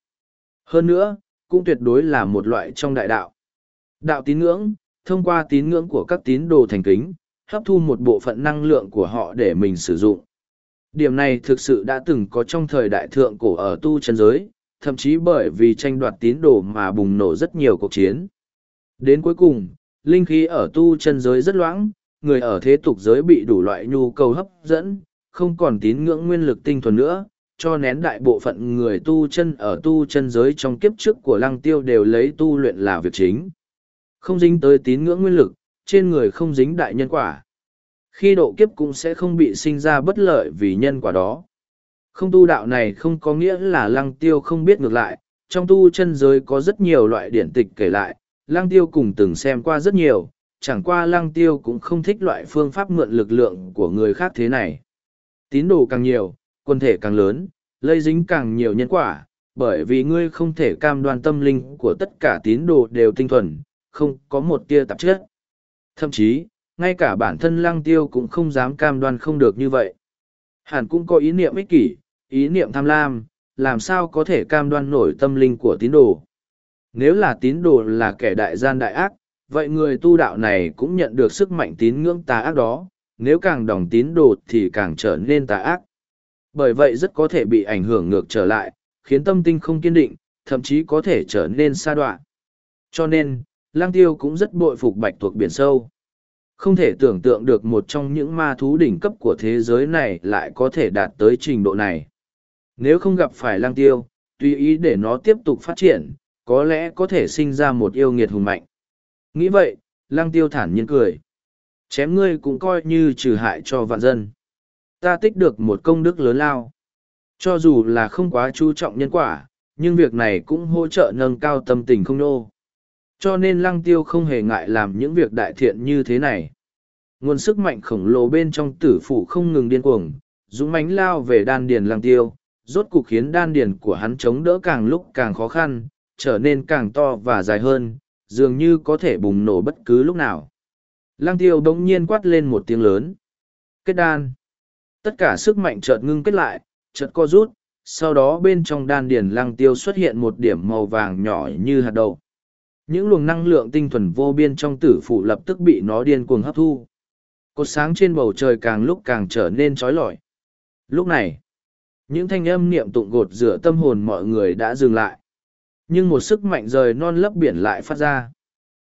A: Hơn nữa, cũng tuyệt đối là một loại trong đại đạo. Đạo tín ngưỡng, thông qua tín ngưỡng của các tín đồ thành kính, hấp thu một bộ phận năng lượng của họ để mình sử dụng. Điểm này thực sự đã từng có trong thời đại thượng cổ ở tu chân giới, thậm chí bởi vì tranh đoạt tín đồ mà bùng nổ rất nhiều cuộc chiến. Đến cuối cùng, linh khí ở tu chân giới rất loãng, người ở thế tục giới bị đủ loại nhu cầu hấp dẫn, không còn tín ngưỡng nguyên lực tinh thuần nữa, cho nén đại bộ phận người tu chân ở tu chân giới trong kiếp trước của lăng tiêu đều lấy tu luyện là việc chính. Không dính tới tín ngưỡng nguyên lực, trên người không dính đại nhân quả. Khi độ kiếp cũng sẽ không bị sinh ra bất lợi vì nhân quả đó. Không tu đạo này không có nghĩa là lăng tiêu không biết ngược lại, trong tu chân giới có rất nhiều loại điển tịch kể lại, lăng tiêu cùng từng xem qua rất nhiều, chẳng qua lăng tiêu cũng không thích loại phương pháp mượn lực lượng của người khác thế này. Tín đồ càng nhiều, quân thể càng lớn, lây dính càng nhiều nhân quả, bởi vì ngươi không thể cam đoan tâm linh của tất cả tín đồ đều tinh thuần, không có một tia tạp chất. Thậm chí, ngay cả bản thân lăng tiêu cũng không dám cam đoan không được như vậy. Hẳn cũng có ý niệm ích kỷ, ý niệm tham lam, làm sao có thể cam đoan nổi tâm linh của tín đồ. Nếu là tín đồ là kẻ đại gian đại ác, vậy người tu đạo này cũng nhận được sức mạnh tín ngưỡng tà ác đó, nếu càng đồng tín đồ thì càng trở nên tà ác. Bởi vậy rất có thể bị ảnh hưởng ngược trở lại, khiến tâm tinh không kiên định, thậm chí có thể trở nên xa đoạn. Cho nên, lang tiêu cũng rất bội phục bạch thuộc biển sâu. Không thể tưởng tượng được một trong những ma thú đỉnh cấp của thế giới này lại có thể đạt tới trình độ này. Nếu không gặp phải lang tiêu, tùy ý để nó tiếp tục phát triển, có lẽ có thể sinh ra một yêu nghiệt hùng mạnh. Nghĩ vậy, lang tiêu thản nhiên cười. Chém ngươi cũng coi như trừ hại cho vạn dân. Ta tích được một công đức lớn lao. Cho dù là không quá chú trọng nhân quả, nhưng việc này cũng hỗ trợ nâng cao tâm tình không nô. Cho nên lăng tiêu không hề ngại làm những việc đại thiện như thế này. Nguồn sức mạnh khổng lồ bên trong tử phủ không ngừng điên cuồng, dũng mãnh lao về đan điền lăng tiêu, rốt cục khiến đan điền của hắn chống đỡ càng lúc càng khó khăn, trở nên càng to và dài hơn, dường như có thể bùng nổ bất cứ lúc nào. Lăng tiêu đống nhiên quát lên một tiếng lớn. Kết đan. Tất cả sức mạnh chợt ngưng kết lại, chợt co rút, sau đó bên trong đan điền lăng tiêu xuất hiện một điểm màu vàng nhỏ như hạt đậu. Những luồng năng lượng tinh thuần vô biên trong tử phủ lập tức bị nó điên cuồng hấp thu. Cột sáng trên bầu trời càng lúc càng trở nên trói lọi. Lúc này, những thanh âm niệm tụng gột rửa tâm hồn mọi người đã dừng lại. Nhưng một sức mạnh rời non lấp biển lại phát ra.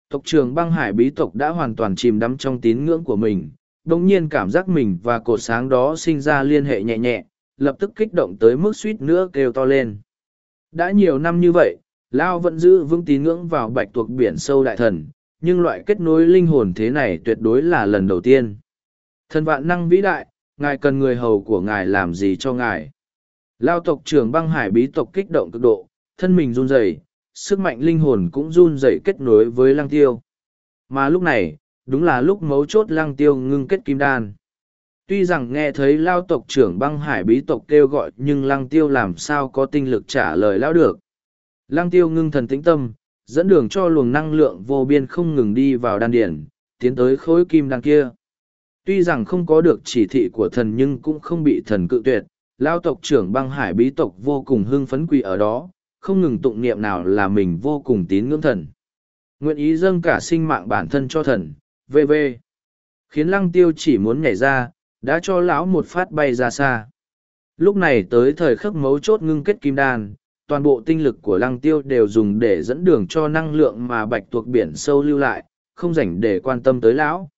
A: Tộc trường băng hải bí tộc đã hoàn toàn chìm đắm trong tín ngưỡng của mình, đồng nhiên cảm giác mình và cột sáng đó sinh ra liên hệ nhẹ nhẹ, lập tức kích động tới mức suýt nữa kêu to lên. Đã nhiều năm như vậy, Lao vẫn giữ vững tín ngưỡng vào bạch tuộc biển sâu đại thần, nhưng loại kết nối linh hồn thế này tuyệt đối là lần đầu tiên. Thần vạn năng vĩ đại, ngài cần người hầu của ngài làm gì cho ngài. Lao tộc trưởng băng hải bí tộc kích động cực độ, thân mình run rẩy, sức mạnh linh hồn cũng run rẩy kết nối với lăng tiêu. Mà lúc này, đúng là lúc mấu chốt lăng tiêu ngưng kết kim đan. Tuy rằng nghe thấy lao tộc trưởng băng hải bí tộc kêu gọi nhưng lăng tiêu làm sao có tinh lực trả lời lao được. Lăng tiêu ngưng thần tĩnh tâm, dẫn đường cho luồng năng lượng vô biên không ngừng đi vào đan điển, tiến tới khối kim đan kia. Tuy rằng không có được chỉ thị của thần nhưng cũng không bị thần cự tuyệt, lao tộc trưởng băng hải bí tộc vô cùng hưng phấn quỳ ở đó, không ngừng tụng niệm nào là mình vô cùng tín ngưỡng thần. Nguyện ý dâng cả sinh mạng bản thân cho thần, vv Khiến lăng tiêu chỉ muốn nhảy ra, đã cho lão một phát bay ra xa. Lúc này tới thời khắc mấu chốt ngưng kết kim đan, toàn bộ tinh lực của lăng tiêu đều dùng để dẫn đường cho năng lượng mà bạch tuộc biển sâu lưu lại, không dành để quan tâm tới lão.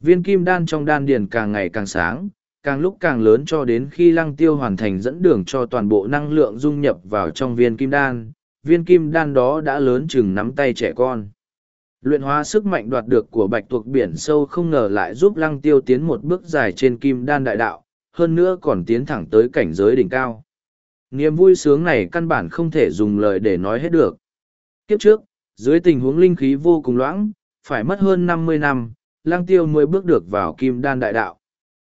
A: Viên kim đan trong đan điền càng ngày càng sáng, càng lúc càng lớn cho đến khi lăng tiêu hoàn thành dẫn đường cho toàn bộ năng lượng dung nhập vào trong viên kim đan. Viên kim đan đó đã lớn chừng nắm tay trẻ con. Luyện hóa sức mạnh đoạt được của bạch tuộc biển sâu không ngờ lại giúp lăng tiêu tiến một bước dài trên kim đan đại đạo, hơn nữa còn tiến thẳng tới cảnh giới đỉnh cao. Niềm vui sướng này căn bản không thể dùng lời để nói hết được. Kiếp trước, dưới tình huống linh khí vô cùng loãng, phải mất hơn năm mươi năm, lang tiêu mới bước được vào kim đan đại đạo.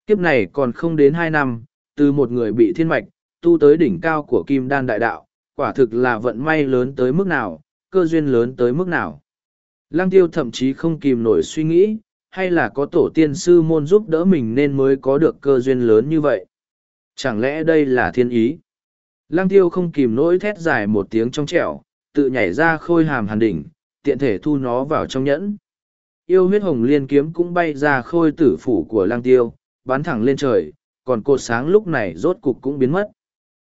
A: Kiếp này còn không đến hai năm, từ một người bị thiên mạch, tu tới đỉnh cao của kim đan đại đạo, quả thực là vận may lớn tới mức nào, cơ duyên lớn tới mức nào. Lăng tiêu thậm chí không kìm nổi suy nghĩ, hay là có tổ tiên sư môn giúp đỡ mình nên mới có được cơ duyên lớn như vậy. Chẳng lẽ đây là thiên ý? Lăng tiêu không kìm nổi thét dài một tiếng trong trẻo, tự nhảy ra khôi hàm hàn đỉnh, tiện thể thu nó vào trong nhẫn. Yêu huyết hồng liên kiếm cũng bay ra khôi tử phủ của lăng tiêu, bắn thẳng lên trời, còn cột sáng lúc này rốt cục cũng biến mất.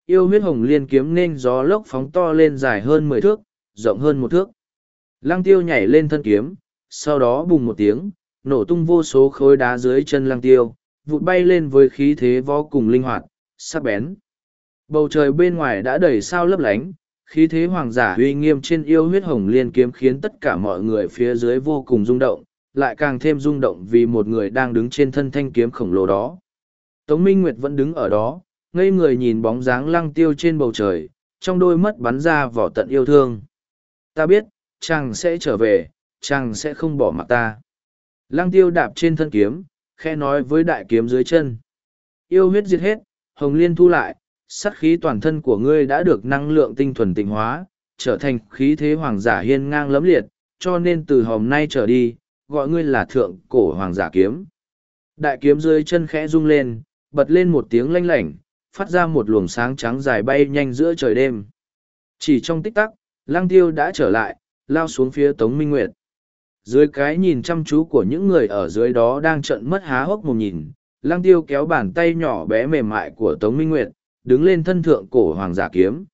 A: Yêu huyết hồng liên kiếm nên gió lốc phóng to lên dài hơn mười thước, rộng hơn một thước. Lăng tiêu nhảy lên thân kiếm, sau đó bùng một tiếng, nổ tung vô số khối đá dưới chân lăng tiêu, vụt bay lên với khí thế vô cùng linh hoạt, sắc bén. Bầu trời bên ngoài đã đầy sao lấp lánh, khí thế hoàng giả uy nghiêm trên yêu huyết hồng liên kiếm khiến tất cả mọi người phía dưới vô cùng rung động, lại càng thêm rung động vì một người đang đứng trên thân thanh kiếm khổng lồ đó. Tống Minh Nguyệt vẫn đứng ở đó, ngây người nhìn bóng dáng lăng tiêu trên bầu trời, trong đôi mắt bắn ra vỏ tận yêu thương. Ta biết, chàng sẽ trở về, chàng sẽ không bỏ mặc ta. Lăng tiêu đạp trên thân kiếm, khe nói với đại kiếm dưới chân. Yêu huyết diệt hết, hồng liên thu lại, sát khí toàn thân của ngươi đã được năng lượng tinh thuần tịnh hóa, trở thành khí thế hoàng giả hiên ngang lẫm liệt, cho nên từ hôm nay trở đi, gọi ngươi là thượng cổ hoàng giả kiếm. Đại kiếm dưới chân khẽ rung lên, bật lên một tiếng lanh lảnh, phát ra một luồng sáng trắng dài bay nhanh giữa trời đêm. Chỉ trong tích tắc, lăng tiêu đã trở lại, lao xuống phía Tống Minh Nguyệt. Dưới cái nhìn chăm chú của những người ở dưới đó đang trận mất há hốc một nhìn, lăng tiêu kéo bàn tay nhỏ bé mềm mại của Tống Minh Nguyệt, đứng lên thân thượng cổ hoàng giả kiếm.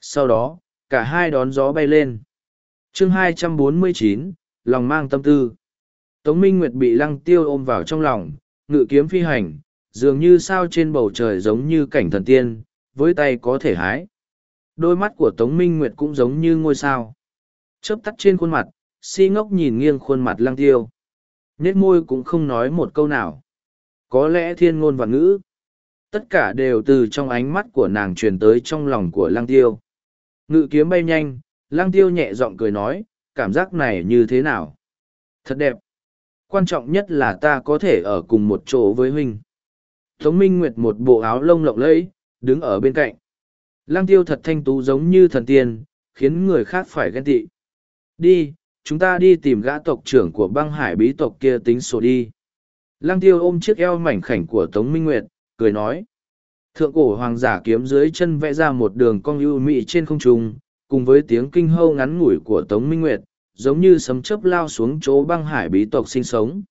A: Sau đó, cả hai đón gió bay lên. chương 249, lòng mang tâm tư. Tống Minh Nguyệt bị lăng tiêu ôm vào trong lòng, ngự kiếm phi hành, dường như sao trên bầu trời giống như cảnh thần tiên, với tay có thể hái. Đôi mắt của Tống Minh Nguyệt cũng giống như ngôi sao. Chớp tắt trên khuôn mặt, si ngốc nhìn nghiêng khuôn mặt lăng tiêu. Nét môi cũng không nói một câu nào. Có lẽ thiên ngôn và ngữ. Tất cả đều từ trong ánh mắt của nàng truyền tới trong lòng của lăng tiêu. Ngự kiếm bay nhanh, lăng tiêu nhẹ giọng cười nói, cảm giác này như thế nào? Thật đẹp. Quan trọng nhất là ta có thể ở cùng một chỗ với huynh. Tống Minh Nguyệt một bộ áo lông lộng lẫy, đứng ở bên cạnh. Lăng tiêu thật thanh tú giống như thần tiên, khiến người khác phải ghen tị. Đi, chúng ta đi tìm gã tộc trưởng của băng hải bí tộc kia tính sổ đi. Lăng tiêu ôm chiếc eo mảnh khảnh của Tống Minh Nguyệt, cười nói. Thượng cổ hoàng giả kiếm dưới chân vẽ ra một đường cong ưu mị trên không trung, cùng với tiếng kinh hâu ngắn ngủi của Tống Minh Nguyệt, giống như sấm chớp lao xuống chỗ băng hải bí tộc sinh sống.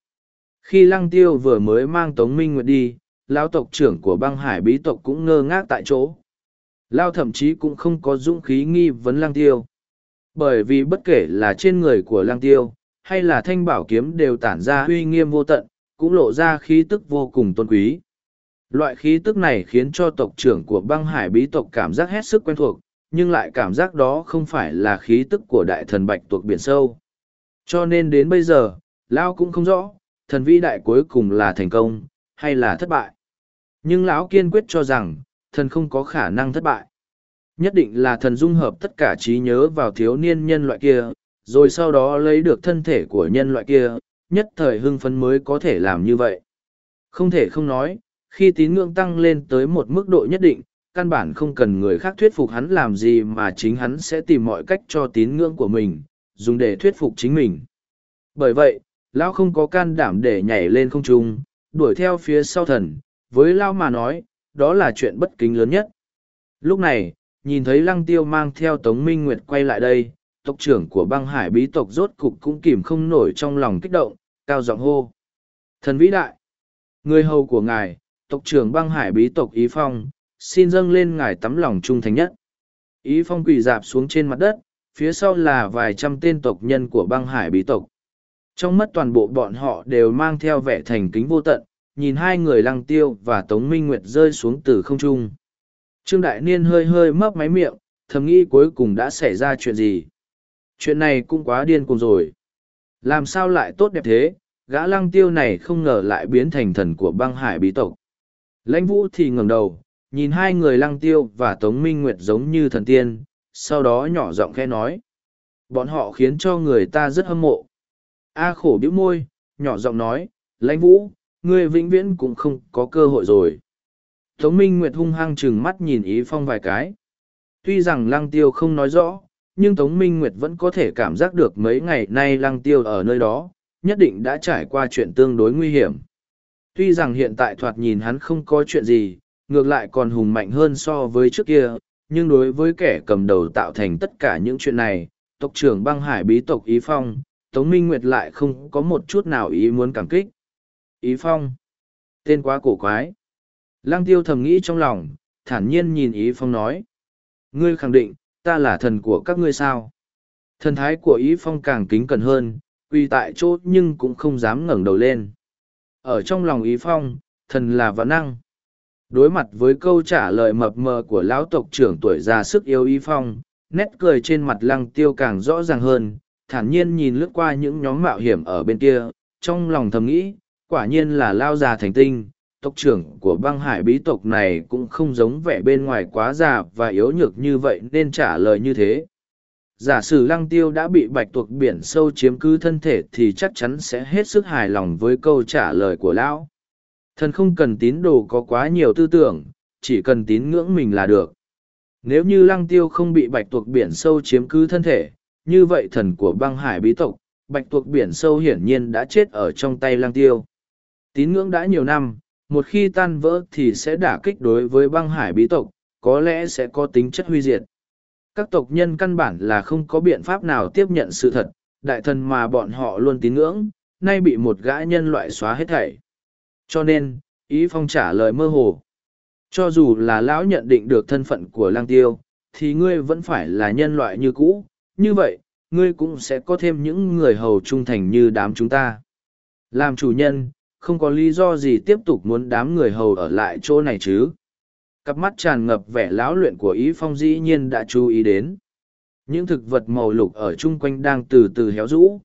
A: Khi Lăng Tiêu vừa mới mang Tống Minh Nguyệt đi, lão tộc trưởng của băng hải bí tộc cũng ngơ ngác tại chỗ. Lao thậm chí cũng không có dũng khí nghi vấn Lăng Tiêu. Bởi vì bất kể là trên người của Lăng Tiêu, hay là thanh bảo kiếm đều tản ra uy nghiêm vô tận, cũng lộ ra khí tức vô cùng tôn quý. Loại khí tức này khiến cho tộc trưởng của băng hải bí tộc cảm giác hết sức quen thuộc, nhưng lại cảm giác đó không phải là khí tức của đại thần bạch tuộc biển sâu. Cho nên đến bây giờ, Lão cũng không rõ, thần vĩ đại cuối cùng là thành công, hay là thất bại. Nhưng Lão kiên quyết cho rằng, thần không có khả năng thất bại. Nhất định là thần dung hợp tất cả trí nhớ vào thiếu niên nhân loại kia, rồi sau đó lấy được thân thể của nhân loại kia, nhất thời hưng phấn mới có thể làm như vậy. Không thể không nói, khi tín ngưỡng tăng lên tới một mức độ nhất định, căn bản không cần người khác thuyết phục hắn làm gì mà chính hắn sẽ tìm mọi cách cho tín ngưỡng của mình, dùng để thuyết phục chính mình. Bởi vậy, Lão không có can đảm để nhảy lên không trung, đuổi theo phía sau thần, với Lão mà nói, đó là chuyện bất kính lớn nhất. Lúc này, nhìn thấy Lăng Tiêu mang theo Tống Minh Nguyệt quay lại đây, tộc trưởng của băng hải bí tộc rốt cục cũng kìm không nổi trong lòng kích động, cao giọng hô. Thần vĩ đại! Người hầu của ngài, tộc trưởng băng hải bí tộc Ý Phong, xin dâng lên ngài tấm lòng trung thành nhất. Ý Phong quỳ dạp xuống trên mặt đất, phía sau là vài trăm tên tộc nhân của băng hải bí tộc. Trong mắt toàn bộ bọn họ đều mang theo vẻ thành kính vô tận, nhìn hai người lăng tiêu và Tống Minh Nguyệt rơi xuống từ không trung. Trương Đại Niên hơi hơi mấp máy miệng, thầm nghĩ cuối cùng đã xảy ra chuyện gì. Chuyện này cũng quá điên cuồng rồi. Làm sao lại tốt đẹp thế, gã lăng tiêu này không ngờ lại biến thành thần của băng hải bí tộc. Lãnh vũ thì ngẩng đầu, nhìn hai người lăng tiêu và tống minh nguyệt giống như thần tiên, sau đó nhỏ giọng khẽ nói. Bọn họ khiến cho người ta rất hâm mộ. A khổ bĩu môi, nhỏ giọng nói, lãnh vũ, ngươi vĩnh viễn cũng không có cơ hội rồi. Tống Minh Nguyệt hung hăng chừng mắt nhìn Ý Phong vài cái. Tuy rằng Lăng Tiêu không nói rõ, nhưng Tống Minh Nguyệt vẫn có thể cảm giác được mấy ngày nay Lăng Tiêu ở nơi đó, nhất định đã trải qua chuyện tương đối nguy hiểm. Tuy rằng hiện tại thoạt nhìn hắn không có chuyện gì, ngược lại còn hùng mạnh hơn so với trước kia, nhưng đối với kẻ cầm đầu tạo thành tất cả những chuyện này, tộc trưởng băng hải bí tộc Ý Phong, Tống Minh Nguyệt lại không có một chút nào ý muốn cảm kích. Ý Phong. Tên quá cổ quái. Lăng tiêu thầm nghĩ trong lòng, thản nhiên nhìn Ý Phong nói. Ngươi khẳng định, ta là thần của các ngươi sao? Thần thái của Ý Phong càng kính cẩn hơn, quy tại chỗ nhưng cũng không dám ngẩng đầu lên. Ở trong lòng Ý Phong, thần là vạn năng. Đối mặt với câu trả lời mập mờ của lão tộc trưởng tuổi già sức yêu Ý Phong, nét cười trên mặt lăng tiêu càng rõ ràng hơn, thản nhiên nhìn lướt qua những nhóm mạo hiểm ở bên kia, trong lòng thầm nghĩ, quả nhiên là lao già thành tinh, tộc trưởng của băng hải bí tộc này cũng không giống vẻ bên ngoài quá già và yếu nhược như vậy nên trả lời như thế. Giả sử lăng tiêu đã bị bạch tuộc biển sâu chiếm cứ thân thể thì chắc chắn sẽ hết sức hài lòng với câu trả lời của lão. Thần không cần tín đồ có quá nhiều tư tưởng, chỉ cần tín ngưỡng mình là được. Nếu như lăng tiêu không bị bạch tuộc biển sâu chiếm cứ thân thể, như vậy thần của băng hải bí tộc, bạch tuộc biển sâu hiển nhiên đã chết ở trong tay lăng tiêu. Tín ngưỡng đã nhiều năm, một khi tan vỡ thì sẽ đả kích đối với băng hải bí tộc, có lẽ sẽ có tính chất huy diệt. Các tộc nhân căn bản là không có biện pháp nào tiếp nhận sự thật, đại thần mà bọn họ luôn tín ngưỡng, nay bị một gã nhân loại xóa hết thảy. Cho nên, ý phong trả lời mơ hồ. Cho dù là lão nhận định được thân phận của lang tiêu, thì ngươi vẫn phải là nhân loại như cũ, như vậy, ngươi cũng sẽ có thêm những người hầu trung thành như đám chúng ta. Làm chủ nhân, không có lý do gì tiếp tục muốn đám người hầu ở lại chỗ này chứ. Cặp mắt tràn ngập vẻ lão luyện của ý phong dĩ nhiên đã chú ý đến. Những thực vật màu lục ở chung quanh đang từ từ héo rũ.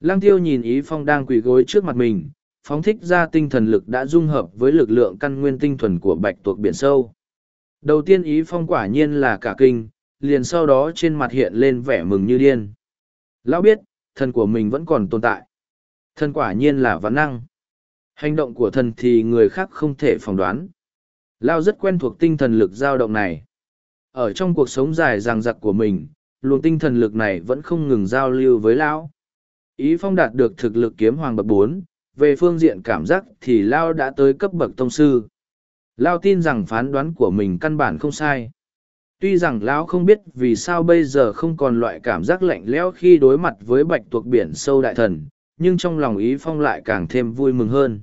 A: Lăng tiêu nhìn ý phong đang quỳ gối trước mặt mình, phóng thích ra tinh thần lực đã dung hợp với lực lượng căn nguyên tinh thuần của bạch tuộc biển sâu. Đầu tiên ý phong quả nhiên là cả kinh, liền sau đó trên mặt hiện lên vẻ mừng như điên. Lão biết, thần của mình vẫn còn tồn tại. Thần quả nhiên là văn năng. Hành động của thần thì người khác không thể phỏng đoán. Lao rất quen thuộc tinh thần lực dao động này. Ở trong cuộc sống dài ràng giặc của mình, luồng tinh thần lực này vẫn không ngừng giao lưu với Lão. Ý phong đạt được thực lực kiếm hoàng bậc bốn, về phương diện cảm giác thì Lao đã tới cấp bậc tông sư. Lao tin rằng phán đoán của mình căn bản không sai. Tuy rằng Lão không biết vì sao bây giờ không còn loại cảm giác lạnh lẽo khi đối mặt với bạch tuộc biển sâu đại thần, nhưng trong lòng ý phong lại càng thêm vui mừng hơn.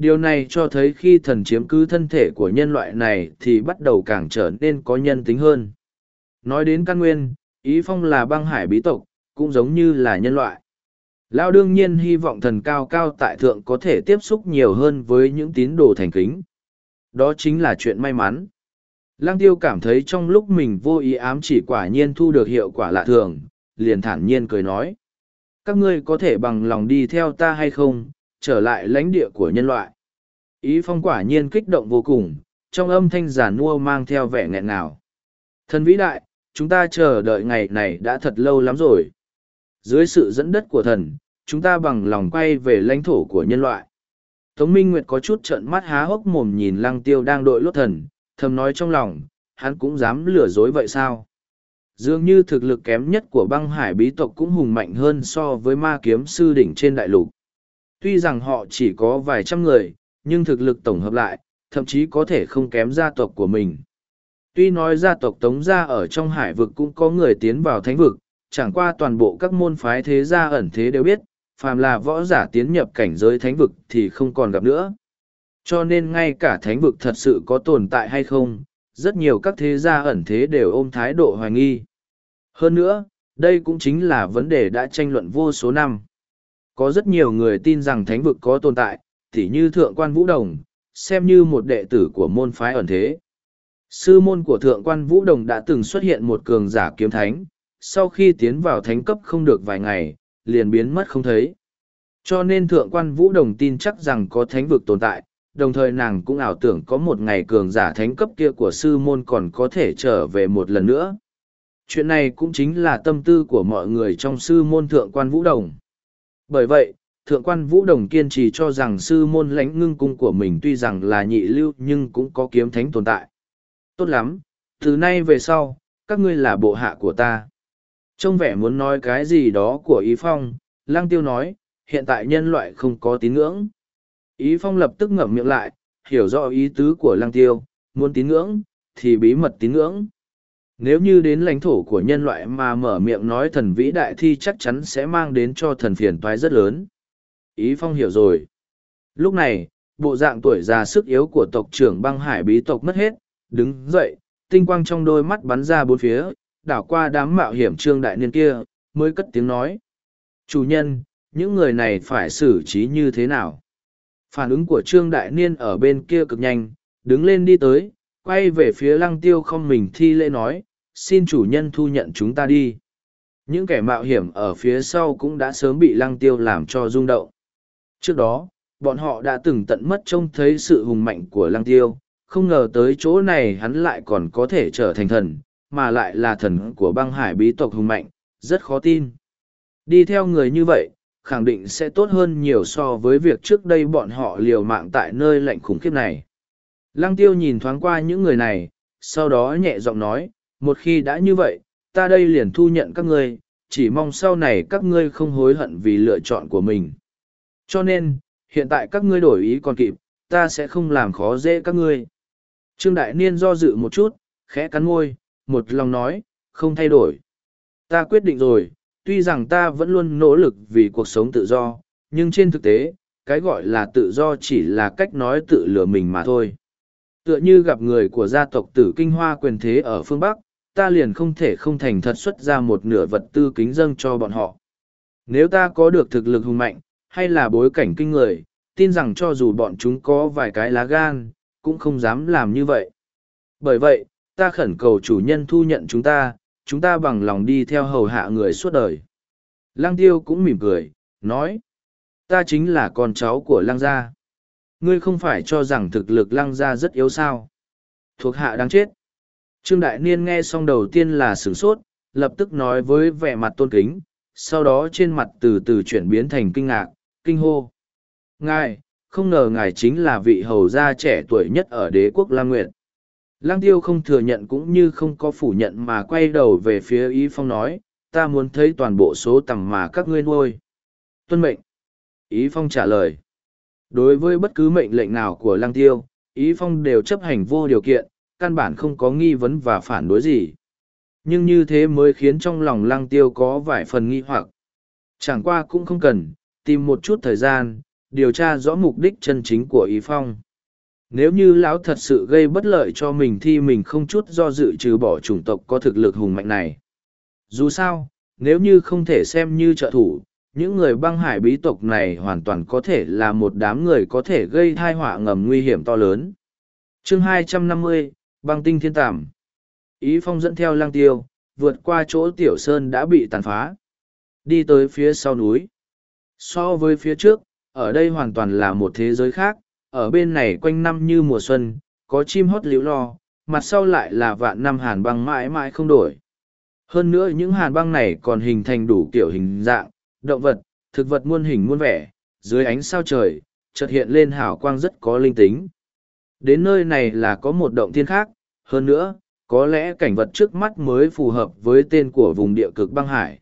A: Điều này cho thấy khi thần chiếm cứ thân thể của nhân loại này thì bắt đầu càng trở nên có nhân tính hơn. Nói đến căn nguyên, ý phong là băng hải bí tộc, cũng giống như là nhân loại. Lao đương nhiên hy vọng thần cao cao tại thượng có thể tiếp xúc nhiều hơn với những tín đồ thành kính. Đó chính là chuyện may mắn. Lang tiêu cảm thấy trong lúc mình vô ý ám chỉ quả nhiên thu được hiệu quả lạ thường, liền thản nhiên cười nói. Các ngươi có thể bằng lòng đi theo ta hay không, trở lại lãnh địa của nhân loại. Ý phong quả nhiên kích động vô cùng, trong âm thanh giả nua mang theo vẻ nghẹn ngào. Thần vĩ đại, chúng ta chờ đợi ngày này đã thật lâu lắm rồi. Dưới sự dẫn đất của thần, chúng ta bằng lòng quay về lãnh thổ của nhân loại. Tống Minh Nguyệt có chút trợn mắt há hốc mồm nhìn lăng tiêu đang đội lốt thần, thầm nói trong lòng, hắn cũng dám lừa dối vậy sao? Dường như thực lực kém nhất của băng hải bí tộc cũng hùng mạnh hơn so với ma kiếm sư đỉnh trên đại lục. Tuy rằng họ chỉ có vài trăm người, nhưng thực lực tổng hợp lại, thậm chí có thể không kém gia tộc của mình. Tuy nói gia tộc Tống Gia ở trong hải vực cũng có người tiến vào thánh vực, chẳng qua toàn bộ các môn phái thế gia ẩn thế đều biết, phàm là võ giả tiến nhập cảnh giới thánh vực thì không còn gặp nữa. Cho nên ngay cả thánh vực thật sự có tồn tại hay không, rất nhiều các thế gia ẩn thế đều ôm thái độ hoài nghi. Hơn nữa, đây cũng chính là vấn đề đã tranh luận vô số năm. Có rất nhiều người tin rằng thánh vực có tồn tại, tỉ như thượng quan vũ đồng, xem như một đệ tử của môn phái ẩn thế. Sư môn của thượng quan vũ đồng đã từng xuất hiện một cường giả kiếm thánh, sau khi tiến vào thánh cấp không được vài ngày, liền biến mất không thấy. Cho nên thượng quan vũ đồng tin chắc rằng có thánh vực tồn tại, đồng thời nàng cũng ảo tưởng có một ngày cường giả thánh cấp kia của sư môn còn có thể trở về một lần nữa. Chuyện này cũng chính là tâm tư của mọi người trong sư môn thượng quan vũ đồng. Bởi vậy, thượng quan vũ đồng kiên trì cho rằng sư môn lãnh ngưng cung của mình tuy rằng là nhị lưu nhưng cũng có kiếm thánh tồn tại. Tốt lắm, từ nay về sau, các ngươi là bộ hạ của ta. Trông vẻ muốn nói cái gì đó của Ý Phong, Lăng Tiêu nói, hiện tại nhân loại không có tín ngưỡng. Ý Phong lập tức ngậm miệng lại, hiểu rõ ý tứ của Lăng Tiêu, muốn tín ngưỡng, thì bí mật tín ngưỡng. Nếu như đến lãnh thổ của nhân loại mà mở miệng nói thần vĩ đại thì chắc chắn sẽ mang đến cho thần phiền toái rất lớn. Ý Phong hiểu rồi. Lúc này, bộ dạng tuổi già sức yếu của tộc trưởng băng hải bí tộc mất hết, đứng dậy, tinh quang trong đôi mắt bắn ra bốn phía, đảo qua đám mạo hiểm trương đại niên kia, mới cất tiếng nói. Chủ nhân, những người này phải xử trí như thế nào? Phản ứng của trương đại niên ở bên kia cực nhanh, đứng lên đi tới, quay về phía lăng tiêu không mình thi lễ nói, xin chủ nhân thu nhận chúng ta đi. Những kẻ mạo hiểm ở phía sau cũng đã sớm bị lăng tiêu làm cho rung động. Trước đó, bọn họ đã từng tận mất trông thấy sự hùng mạnh của lăng tiêu, không ngờ tới chỗ này hắn lại còn có thể trở thành thần, mà lại là thần của băng hải bí tộc hùng mạnh, rất khó tin. Đi theo người như vậy, khẳng định sẽ tốt hơn nhiều so với việc trước đây bọn họ liều mạng tại nơi lạnh khủng khiếp này. Lăng tiêu nhìn thoáng qua những người này, sau đó nhẹ giọng nói, một khi đã như vậy, ta đây liền thu nhận các ngươi, chỉ mong sau này các ngươi không hối hận vì lựa chọn của mình. Cho nên, hiện tại các ngươi đổi ý còn kịp, ta sẽ không làm khó dễ các ngươi. Trương Đại Niên do dự một chút, khẽ cắn môi, một lòng nói, không thay đổi. Ta quyết định rồi, tuy rằng ta vẫn luôn nỗ lực vì cuộc sống tự do, nhưng trên thực tế, cái gọi là tự do chỉ là cách nói tự lừa mình mà thôi. Tựa như gặp người của gia tộc tử kinh hoa quyền thế ở phương Bắc, ta liền không thể không thành thật xuất ra một nửa vật tư kính dâng cho bọn họ. Nếu ta có được thực lực hùng mạnh, hay là bối cảnh kinh người, tin rằng cho dù bọn chúng có vài cái lá gan, cũng không dám làm như vậy. Bởi vậy, ta khẩn cầu chủ nhân thu nhận chúng ta, chúng ta bằng lòng đi theo hầu hạ người suốt đời. Lăng tiêu cũng mỉm cười, nói, ta chính là con cháu của lăng gia. Ngươi không phải cho rằng thực lực lăng gia rất yếu sao. Thuộc hạ đáng chết. Trương Đại Niên nghe xong đầu tiên là sửng sốt, lập tức nói với vẻ mặt tôn kính, sau đó trên mặt từ từ chuyển biến thành kinh ngạc, kinh hô. Ngài, không ngờ ngài chính là vị hầu gia trẻ tuổi nhất ở đế quốc Lam Nguyệt. Lăng tiêu không thừa nhận cũng như không có phủ nhận mà quay đầu về phía Ý Phong nói, ta muốn thấy toàn bộ số tầm mà các ngươi nuôi. Tuân mệnh. Ý Phong trả lời. Đối với bất cứ mệnh lệnh nào của Lăng tiêu, Ý Phong đều chấp hành vô điều kiện, căn bản không có nghi vấn và phản đối gì. Nhưng như thế mới khiến trong lòng Lăng tiêu có vài phần nghi hoặc. Chẳng qua cũng không cần, tìm một chút thời gian, điều tra rõ mục đích chân chính của Ý Phong nếu như lão thật sự gây bất lợi cho mình thì mình không chút do dự trừ bỏ chủng tộc có thực lực hùng mạnh này dù sao nếu như không thể xem như trợ thủ những người băng hải bí tộc này hoàn toàn có thể là một đám người có thể gây thai họa ngầm nguy hiểm to lớn chương 250, băng tinh thiên tàm ý phong dẫn theo lang tiêu vượt qua chỗ tiểu sơn đã bị tàn phá đi tới phía sau núi so với phía trước ở đây hoàn toàn là một thế giới khác ở bên này quanh năm như mùa xuân, có chim hót liễu lo, mặt sau lại là vạn năm hàn băng mãi mãi không đổi. Hơn nữa những hàn băng này còn hình thành đủ kiểu hình dạng, động vật, thực vật muôn hình muôn vẻ, dưới ánh sao trời, chợt hiện lên hào quang rất có linh tính. Đến nơi này là có một động thiên khác, hơn nữa, có lẽ cảnh vật trước mắt mới phù hợp với tên của vùng địa cực băng hải.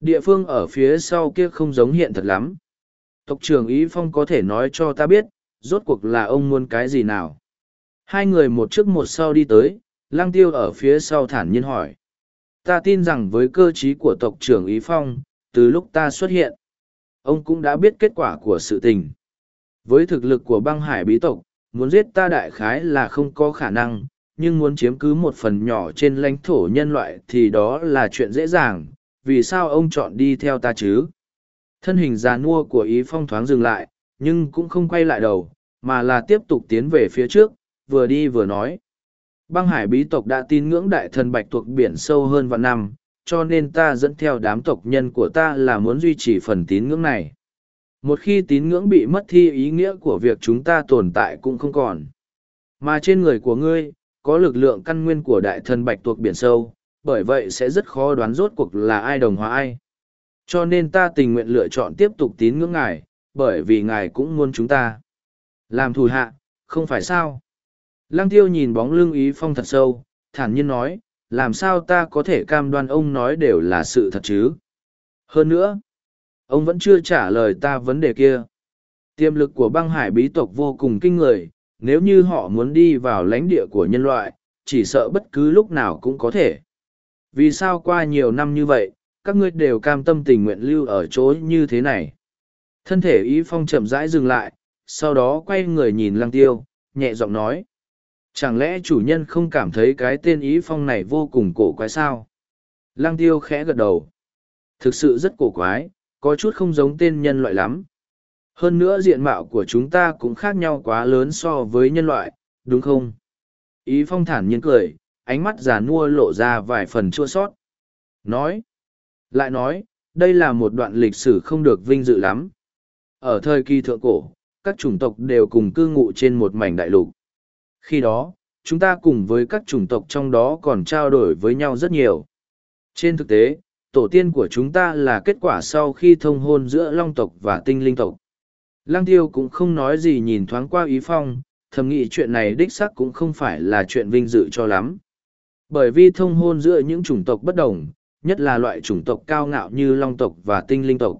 A: Địa phương ở phía sau kia không giống hiện thật lắm. Tộc trưởng Ý Phong có thể nói cho ta biết, rốt cuộc là ông muốn cái gì nào. Hai người một trước một sau đi tới, lăng tiêu ở phía sau thản nhiên hỏi. Ta tin rằng với cơ trí của tộc trưởng Ý Phong, từ lúc ta xuất hiện, ông cũng đã biết kết quả của sự tình. Với thực lực của băng hải bí tộc, muốn giết ta đại khái là không có khả năng, nhưng muốn chiếm cứ một phần nhỏ trên lãnh thổ nhân loại thì đó là chuyện dễ dàng, vì sao ông chọn đi theo ta chứ? Thân hình già nua của Ý Phong thoáng dừng lại, nhưng cũng không quay lại đầu, mà là tiếp tục tiến về phía trước, vừa đi vừa nói. Băng hải bí tộc đã tin ngưỡng đại thần bạch thuộc biển sâu hơn vạn năm, cho nên ta dẫn theo đám tộc nhân của ta là muốn duy trì phần tín ngưỡng này. Một khi tín ngưỡng bị mất thì ý nghĩa của việc chúng ta tồn tại cũng không còn. Mà trên người của ngươi, có lực lượng căn nguyên của đại thần bạch tuộc biển sâu, bởi vậy sẽ rất khó đoán rốt cuộc là ai đồng hóa ai. Cho nên ta tình nguyện lựa chọn tiếp tục tín ngưỡng ngài, bởi vì ngài cũng muốn chúng ta. Làm thù hạ, không phải sao? Lăng tiêu nhìn bóng lưng ý phong thật sâu, thản nhiên nói, làm sao ta có thể cam đoan ông nói đều là sự thật chứ? Hơn nữa, ông vẫn chưa trả lời ta vấn đề kia. Tiềm lực của băng hải bí tộc vô cùng kinh người, nếu như họ muốn đi vào lãnh địa của nhân loại, chỉ sợ bất cứ lúc nào cũng có thể. Vì sao qua nhiều năm như vậy, các ngươi đều cam tâm tình nguyện lưu ở chỗ như thế này? Thân thể ý phong chậm rãi dừng lại, sau đó quay người nhìn lăng tiêu, nhẹ giọng nói. Chẳng lẽ chủ nhân không cảm thấy cái tên ý phong này vô cùng cổ quái sao? Lăng tiêu khẽ gật đầu. Thực sự rất cổ quái, có chút không giống tên nhân loại lắm. Hơn nữa diện mạo của chúng ta cũng khác nhau quá lớn so với nhân loại, đúng không? Ý phong thản nhiên cười, ánh mắt già nua lộ ra vài phần chua sót. Nói. Lại nói, đây là một đoạn lịch sử không được vinh dự lắm. Ở thời kỳ thượng cổ, các chủng tộc đều cùng cư ngụ trên một mảnh đại lục. Khi đó, chúng ta cùng với các chủng tộc trong đó còn trao đổi với nhau rất nhiều. Trên thực tế, tổ tiên của chúng ta là kết quả sau khi thông hôn giữa long tộc và tinh linh tộc. Lăng tiêu cũng không nói gì nhìn thoáng qua ý phong, thầm nghĩ chuyện này đích xác cũng không phải là chuyện vinh dự cho lắm. Bởi vì thông hôn giữa những chủng tộc bất đồng, nhất là loại chủng tộc cao ngạo như long tộc và tinh linh tộc.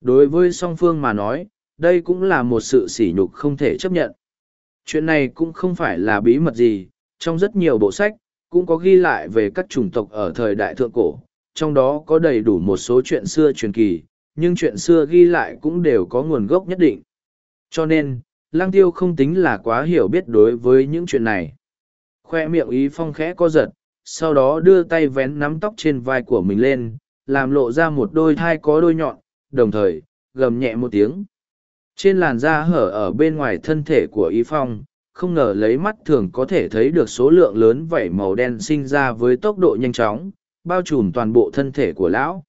A: Đối với song phương mà nói, đây cũng là một sự sỉ nhục không thể chấp nhận. Chuyện này cũng không phải là bí mật gì, trong rất nhiều bộ sách, cũng có ghi lại về các chủng tộc ở thời đại thượng cổ, trong đó có đầy đủ một số chuyện xưa truyền kỳ, nhưng chuyện xưa ghi lại cũng đều có nguồn gốc nhất định. Cho nên, Lăng Tiêu không tính là quá hiểu biết đối với những chuyện này. Khoe miệng ý phong khẽ co giật, sau đó đưa tay vén nắm tóc trên vai của mình lên, làm lộ ra một đôi thai có đôi nhọn, đồng thời, gầm nhẹ một tiếng. Trên làn da hở ở bên ngoài thân thể của ý phong, không ngờ lấy mắt thường có thể thấy được số lượng lớn vảy màu đen sinh ra với tốc độ nhanh chóng, bao trùm toàn bộ thân thể của lão.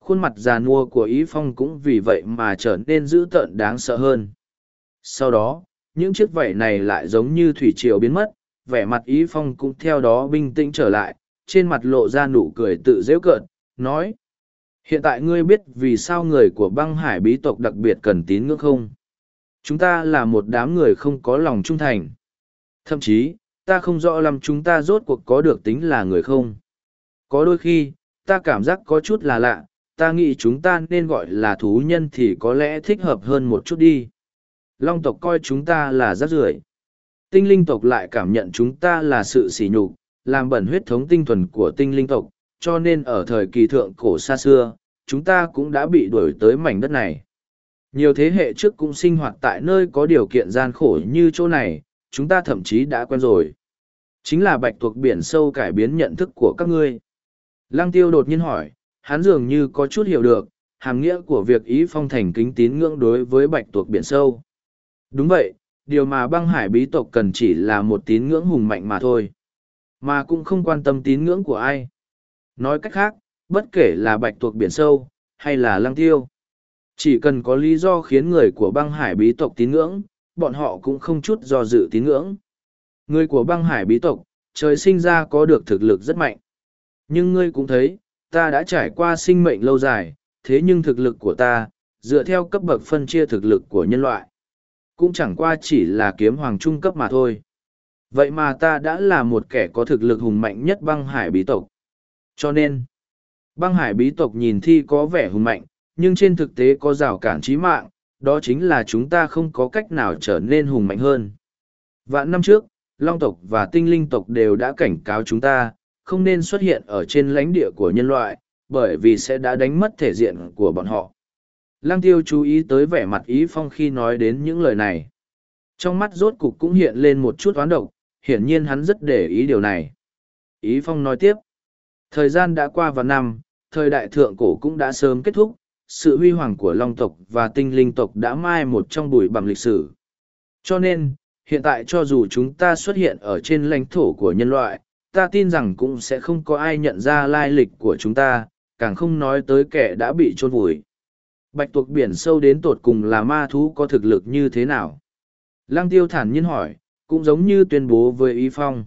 A: Khuôn mặt già nua của ý phong cũng vì vậy mà trở nên dữ tợn đáng sợ hơn. Sau đó, những chiếc vảy này lại giống như thủy triều biến mất, vẻ mặt ý phong cũng theo đó bình tĩnh trở lại, trên mặt lộ ra nụ cười tự dễ cợt, nói. Hiện tại ngươi biết vì sao người của băng hải bí tộc đặc biệt cần tín ngưỡng không? Chúng ta là một đám người không có lòng trung thành. Thậm chí, ta không rõ lắm chúng ta rốt cuộc có được tính là người không. Có đôi khi, ta cảm giác có chút là lạ, ta nghĩ chúng ta nên gọi là thú nhân thì có lẽ thích hợp hơn một chút đi. Long tộc coi chúng ta là rác rưởi tinh linh tộc lại cảm nhận chúng ta là sự sỉ nhục, làm bẩn huyết thống tinh thuần của tinh linh tộc, cho nên ở thời kỳ thượng cổ xa xưa, chúng ta cũng đã bị đuổi tới mảnh đất này. Nhiều thế hệ trước cũng sinh hoạt tại nơi có điều kiện gian khổ như chỗ này, chúng ta thậm chí đã quen rồi. Chính là bạch tuộc biển sâu cải biến nhận thức của các ngươi. Lăng tiêu đột nhiên hỏi, hắn dường như có chút hiểu được, hàm nghĩa của việc ý phong thành kính tín ngưỡng đối với bạch tuộc biển sâu. Đúng vậy, điều mà băng hải bí tộc cần chỉ là một tín ngưỡng hùng mạnh mà thôi mà cũng không quan tâm tín ngưỡng của ai. Nói cách khác bất kể là bạch tuộc biển sâu hay là lăng tiêu chỉ cần có lý do khiến người của băng hải bí tộc tín ngưỡng bọn họ cũng không chút do dự tín ngưỡng. Người của băng hải bí tộc trời sinh ra có được thực lực rất mạnh nhưng ngươi cũng thấy ta đã trải qua sinh mệnh lâu dài thế nhưng thực lực của ta dựa theo cấp bậc phân chia thực lực của nhân loại cũng chẳng qua chỉ là kiếm hoàng trung cấp mà thôi. Vậy mà ta đã là một kẻ có thực lực hùng mạnh nhất băng hải bí tộc. Cho nên, băng hải bí tộc nhìn thi có vẻ hùng mạnh, nhưng trên thực tế có rào cản trí mạng, đó chính là chúng ta không có cách nào trở nên hùng mạnh hơn. Vạn năm trước, Long tộc và tinh linh tộc đều đã cảnh cáo chúng ta, không nên xuất hiện ở trên lãnh địa của nhân loại, bởi vì sẽ đã đánh mất thể diện của bọn họ. Lăng tiêu chú ý tới vẻ mặt ý phong khi nói đến những lời này. Trong mắt rốt cục cũng hiện lên một chút oán độc, hiển nhiên hắn rất để ý điều này. Ý phong nói tiếp. Thời gian đã qua vào năm, thời đại thượng cổ cũng đã sớm kết thúc, sự huy hoàng của long tộc và tinh linh tộc đã mai một trong bụi bằng lịch sử. Cho nên, hiện tại cho dù chúng ta xuất hiện ở trên lãnh thổ của nhân loại, ta tin rằng cũng sẽ không có ai nhận ra lai lịch của chúng ta, càng không nói tới kẻ đã bị chôn vùi. Bạch tuộc biển sâu đến tột cùng là ma thú có thực lực như thế nào? Lăng tiêu thản nhiên hỏi, cũng giống như tuyên bố với Ý Phong.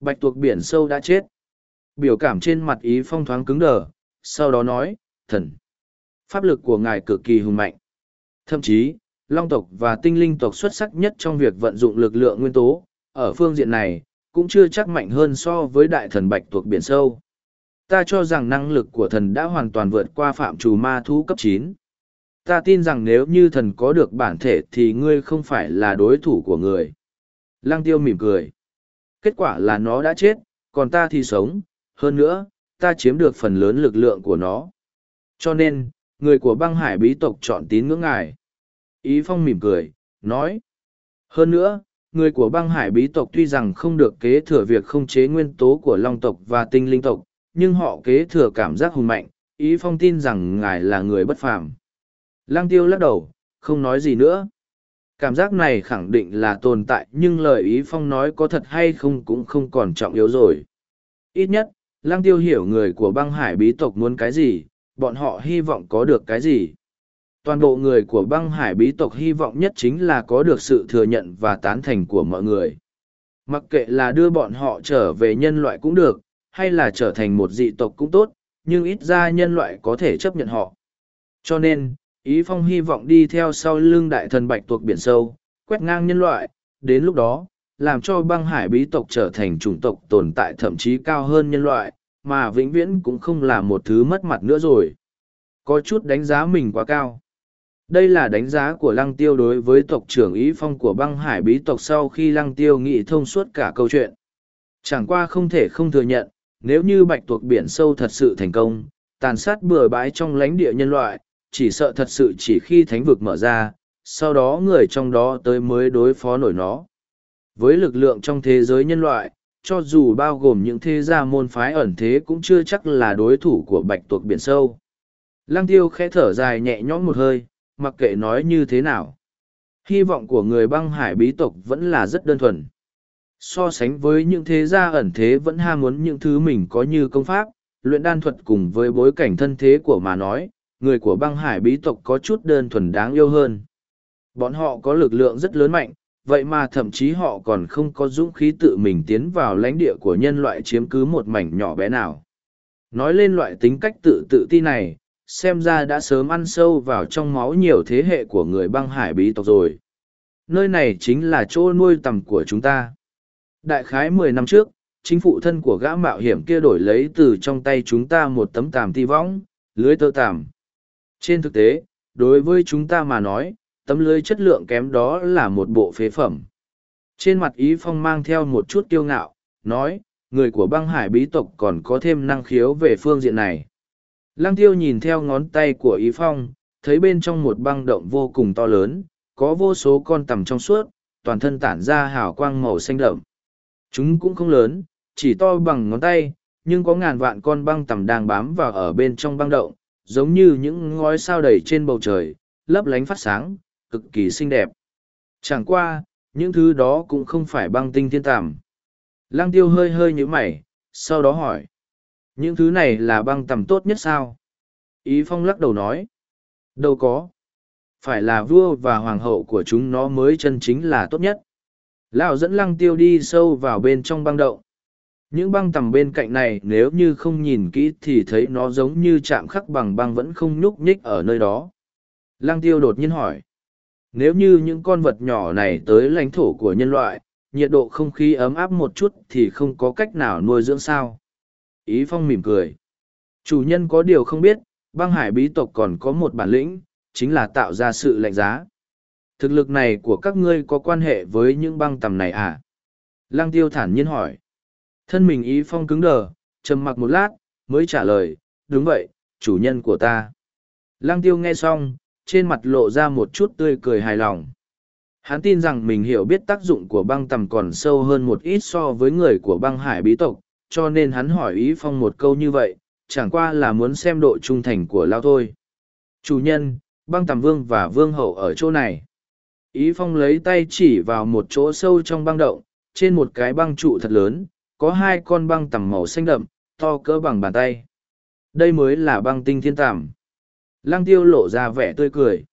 A: Bạch tuộc biển sâu đã chết. Biểu cảm trên mặt Ý Phong thoáng cứng đờ, sau đó nói, thần. Pháp lực của ngài cực kỳ hùng mạnh. Thậm chí, long tộc và tinh linh tộc xuất sắc nhất trong việc vận dụng lực lượng nguyên tố, ở phương diện này, cũng chưa chắc mạnh hơn so với đại thần bạch tuộc biển sâu. Ta cho rằng năng lực của thần đã hoàn toàn vượt qua phạm trù ma thú cấp chín ta tin rằng nếu như thần có được bản thể thì ngươi không phải là đối thủ của người. Lăng tiêu mỉm cười. Kết quả là nó đã chết, còn ta thì sống, hơn nữa, ta chiếm được phần lớn lực lượng của nó. Cho nên, người của băng hải bí tộc chọn tín ngưỡng ngài. Ý phong mỉm cười, nói. Hơn nữa, người của băng hải bí tộc tuy rằng không được kế thừa việc không chế nguyên tố của long tộc và tinh linh tộc, nhưng họ kế thừa cảm giác hùng mạnh. Ý phong tin rằng ngài là người bất phàm. Lang tiêu lắc đầu, không nói gì nữa. Cảm giác này khẳng định là tồn tại nhưng lời ý phong nói có thật hay không cũng không còn trọng yếu rồi. Ít nhất, Lang tiêu hiểu người của băng hải bí tộc muốn cái gì, bọn họ hy vọng có được cái gì. Toàn bộ người của băng hải bí tộc hy vọng nhất chính là có được sự thừa nhận và tán thành của mọi người. Mặc kệ là đưa bọn họ trở về nhân loại cũng được, hay là trở thành một dị tộc cũng tốt, nhưng ít ra nhân loại có thể chấp nhận họ. Cho nên, Ý Phong hy vọng đi theo sau lưng đại thần bạch tuộc biển sâu, quét ngang nhân loại, đến lúc đó, làm cho băng hải bí tộc trở thành chủng tộc tồn tại thậm chí cao hơn nhân loại, mà vĩnh viễn cũng không là một thứ mất mặt nữa rồi. Có chút đánh giá mình quá cao. Đây là đánh giá của Lăng Tiêu đối với tộc trưởng Ý Phong của băng hải bí tộc sau khi Lăng Tiêu nghị thông suốt cả câu chuyện. Chẳng qua không thể không thừa nhận, nếu như bạch tuộc biển sâu thật sự thành công, tàn sát bừa bãi trong lãnh địa nhân loại, chỉ sợ thật sự chỉ khi thánh vực mở ra, sau đó người trong đó tới mới đối phó nổi nó. Với lực lượng trong thế giới nhân loại, cho dù bao gồm những thế gia môn phái ẩn thế cũng chưa chắc là đối thủ của bạch tuộc biển sâu. Lăng tiêu khẽ thở dài nhẹ nhõm một hơi, mặc kệ nói như thế nào. Hy vọng của người băng hải bí tộc vẫn là rất đơn thuần. So sánh với những thế gia ẩn thế vẫn ham muốn những thứ mình có như công pháp, luyện đan thuật cùng với bối cảnh thân thế của mà nói, người của băng hải bí tộc có chút đơn thuần đáng yêu hơn. Bọn họ có lực lượng rất lớn mạnh, vậy mà thậm chí họ còn không có dũng khí tự mình tiến vào lãnh địa của nhân loại chiếm cứ một mảnh nhỏ bé nào. Nói lên loại tính cách tự tự ti này, xem ra đã sớm ăn sâu vào trong máu nhiều thế hệ của người băng hải bí tộc rồi. Nơi này chính là chỗ nuôi tầm của chúng ta. Đại khái mười năm trước, chính phụ thân của gã mạo hiểm kia đổi lấy từ trong tay chúng ta một tấm tàm ti võng, lưới tơ tàm. Trên thực tế, đối với chúng ta mà nói, tấm lưới chất lượng kém đó là một bộ phế phẩm. Trên mặt Ý Phong mang theo một chút kiêu ngạo, nói, người của băng hải bí tộc còn có thêm năng khiếu về phương diện này. Lăng tiêu nhìn theo ngón tay của Ý Phong, thấy bên trong một băng động vô cùng to lớn, có vô số con tầm trong suốt, toàn thân tản ra hào quang màu xanh đậm. Chúng cũng không lớn, chỉ to bằng ngón tay, nhưng có ngàn vạn con băng tầm đang bám vào ở bên trong băng động, giống như những ngói sao đầy trên bầu trời, lấp lánh phát sáng, cực kỳ xinh đẹp. Chẳng qua, những thứ đó cũng không phải băng tinh thiên tàm. Lăng tiêu hơi hơi như mày, sau đó hỏi. Những thứ này là băng tầm tốt nhất sao? Ý Phong lắc đầu nói. Đâu có. Phải là vua và hoàng hậu của chúng nó mới chân chính là tốt nhất. Lão dẫn lăng tiêu đi sâu vào bên trong băng động. Những băng tầm bên cạnh này nếu như không nhìn kỹ thì thấy nó giống như chạm khắc bằng băng vẫn không nhúc nhích ở nơi đó. Lăng tiêu đột nhiên hỏi. Nếu như những con vật nhỏ này tới lãnh thổ của nhân loại, nhiệt độ không khí ấm áp một chút thì không có cách nào nuôi dưỡng sao. Ý Phong mỉm cười. Chủ nhân có điều không biết, băng hải bí tộc còn có một bản lĩnh, chính là tạo ra sự lạnh giá. Thực lực này của các ngươi có quan hệ với những băng tầm này à? Lăng tiêu thản nhiên hỏi. Thân mình Ý Phong cứng đờ, trầm mặc một lát, mới trả lời, đúng vậy, chủ nhân của ta. Lăng tiêu nghe xong, trên mặt lộ ra một chút tươi cười hài lòng. Hắn tin rằng mình hiểu biết tác dụng của băng tầm còn sâu hơn một ít so với người của băng hải bí tộc, cho nên hắn hỏi Ý Phong một câu như vậy, chẳng qua là muốn xem độ trung thành của Lao thôi. Chủ nhân, băng tầm vương và vương hậu ở chỗ này. Ý Phong lấy tay chỉ vào một chỗ sâu trong băng động, trên một cái băng trụ thật lớn, có hai con băng tằm màu xanh đậm, to cỡ bằng bàn tay. Đây mới là băng tinh thiên tàm. Lăng tiêu lộ ra vẻ tươi cười.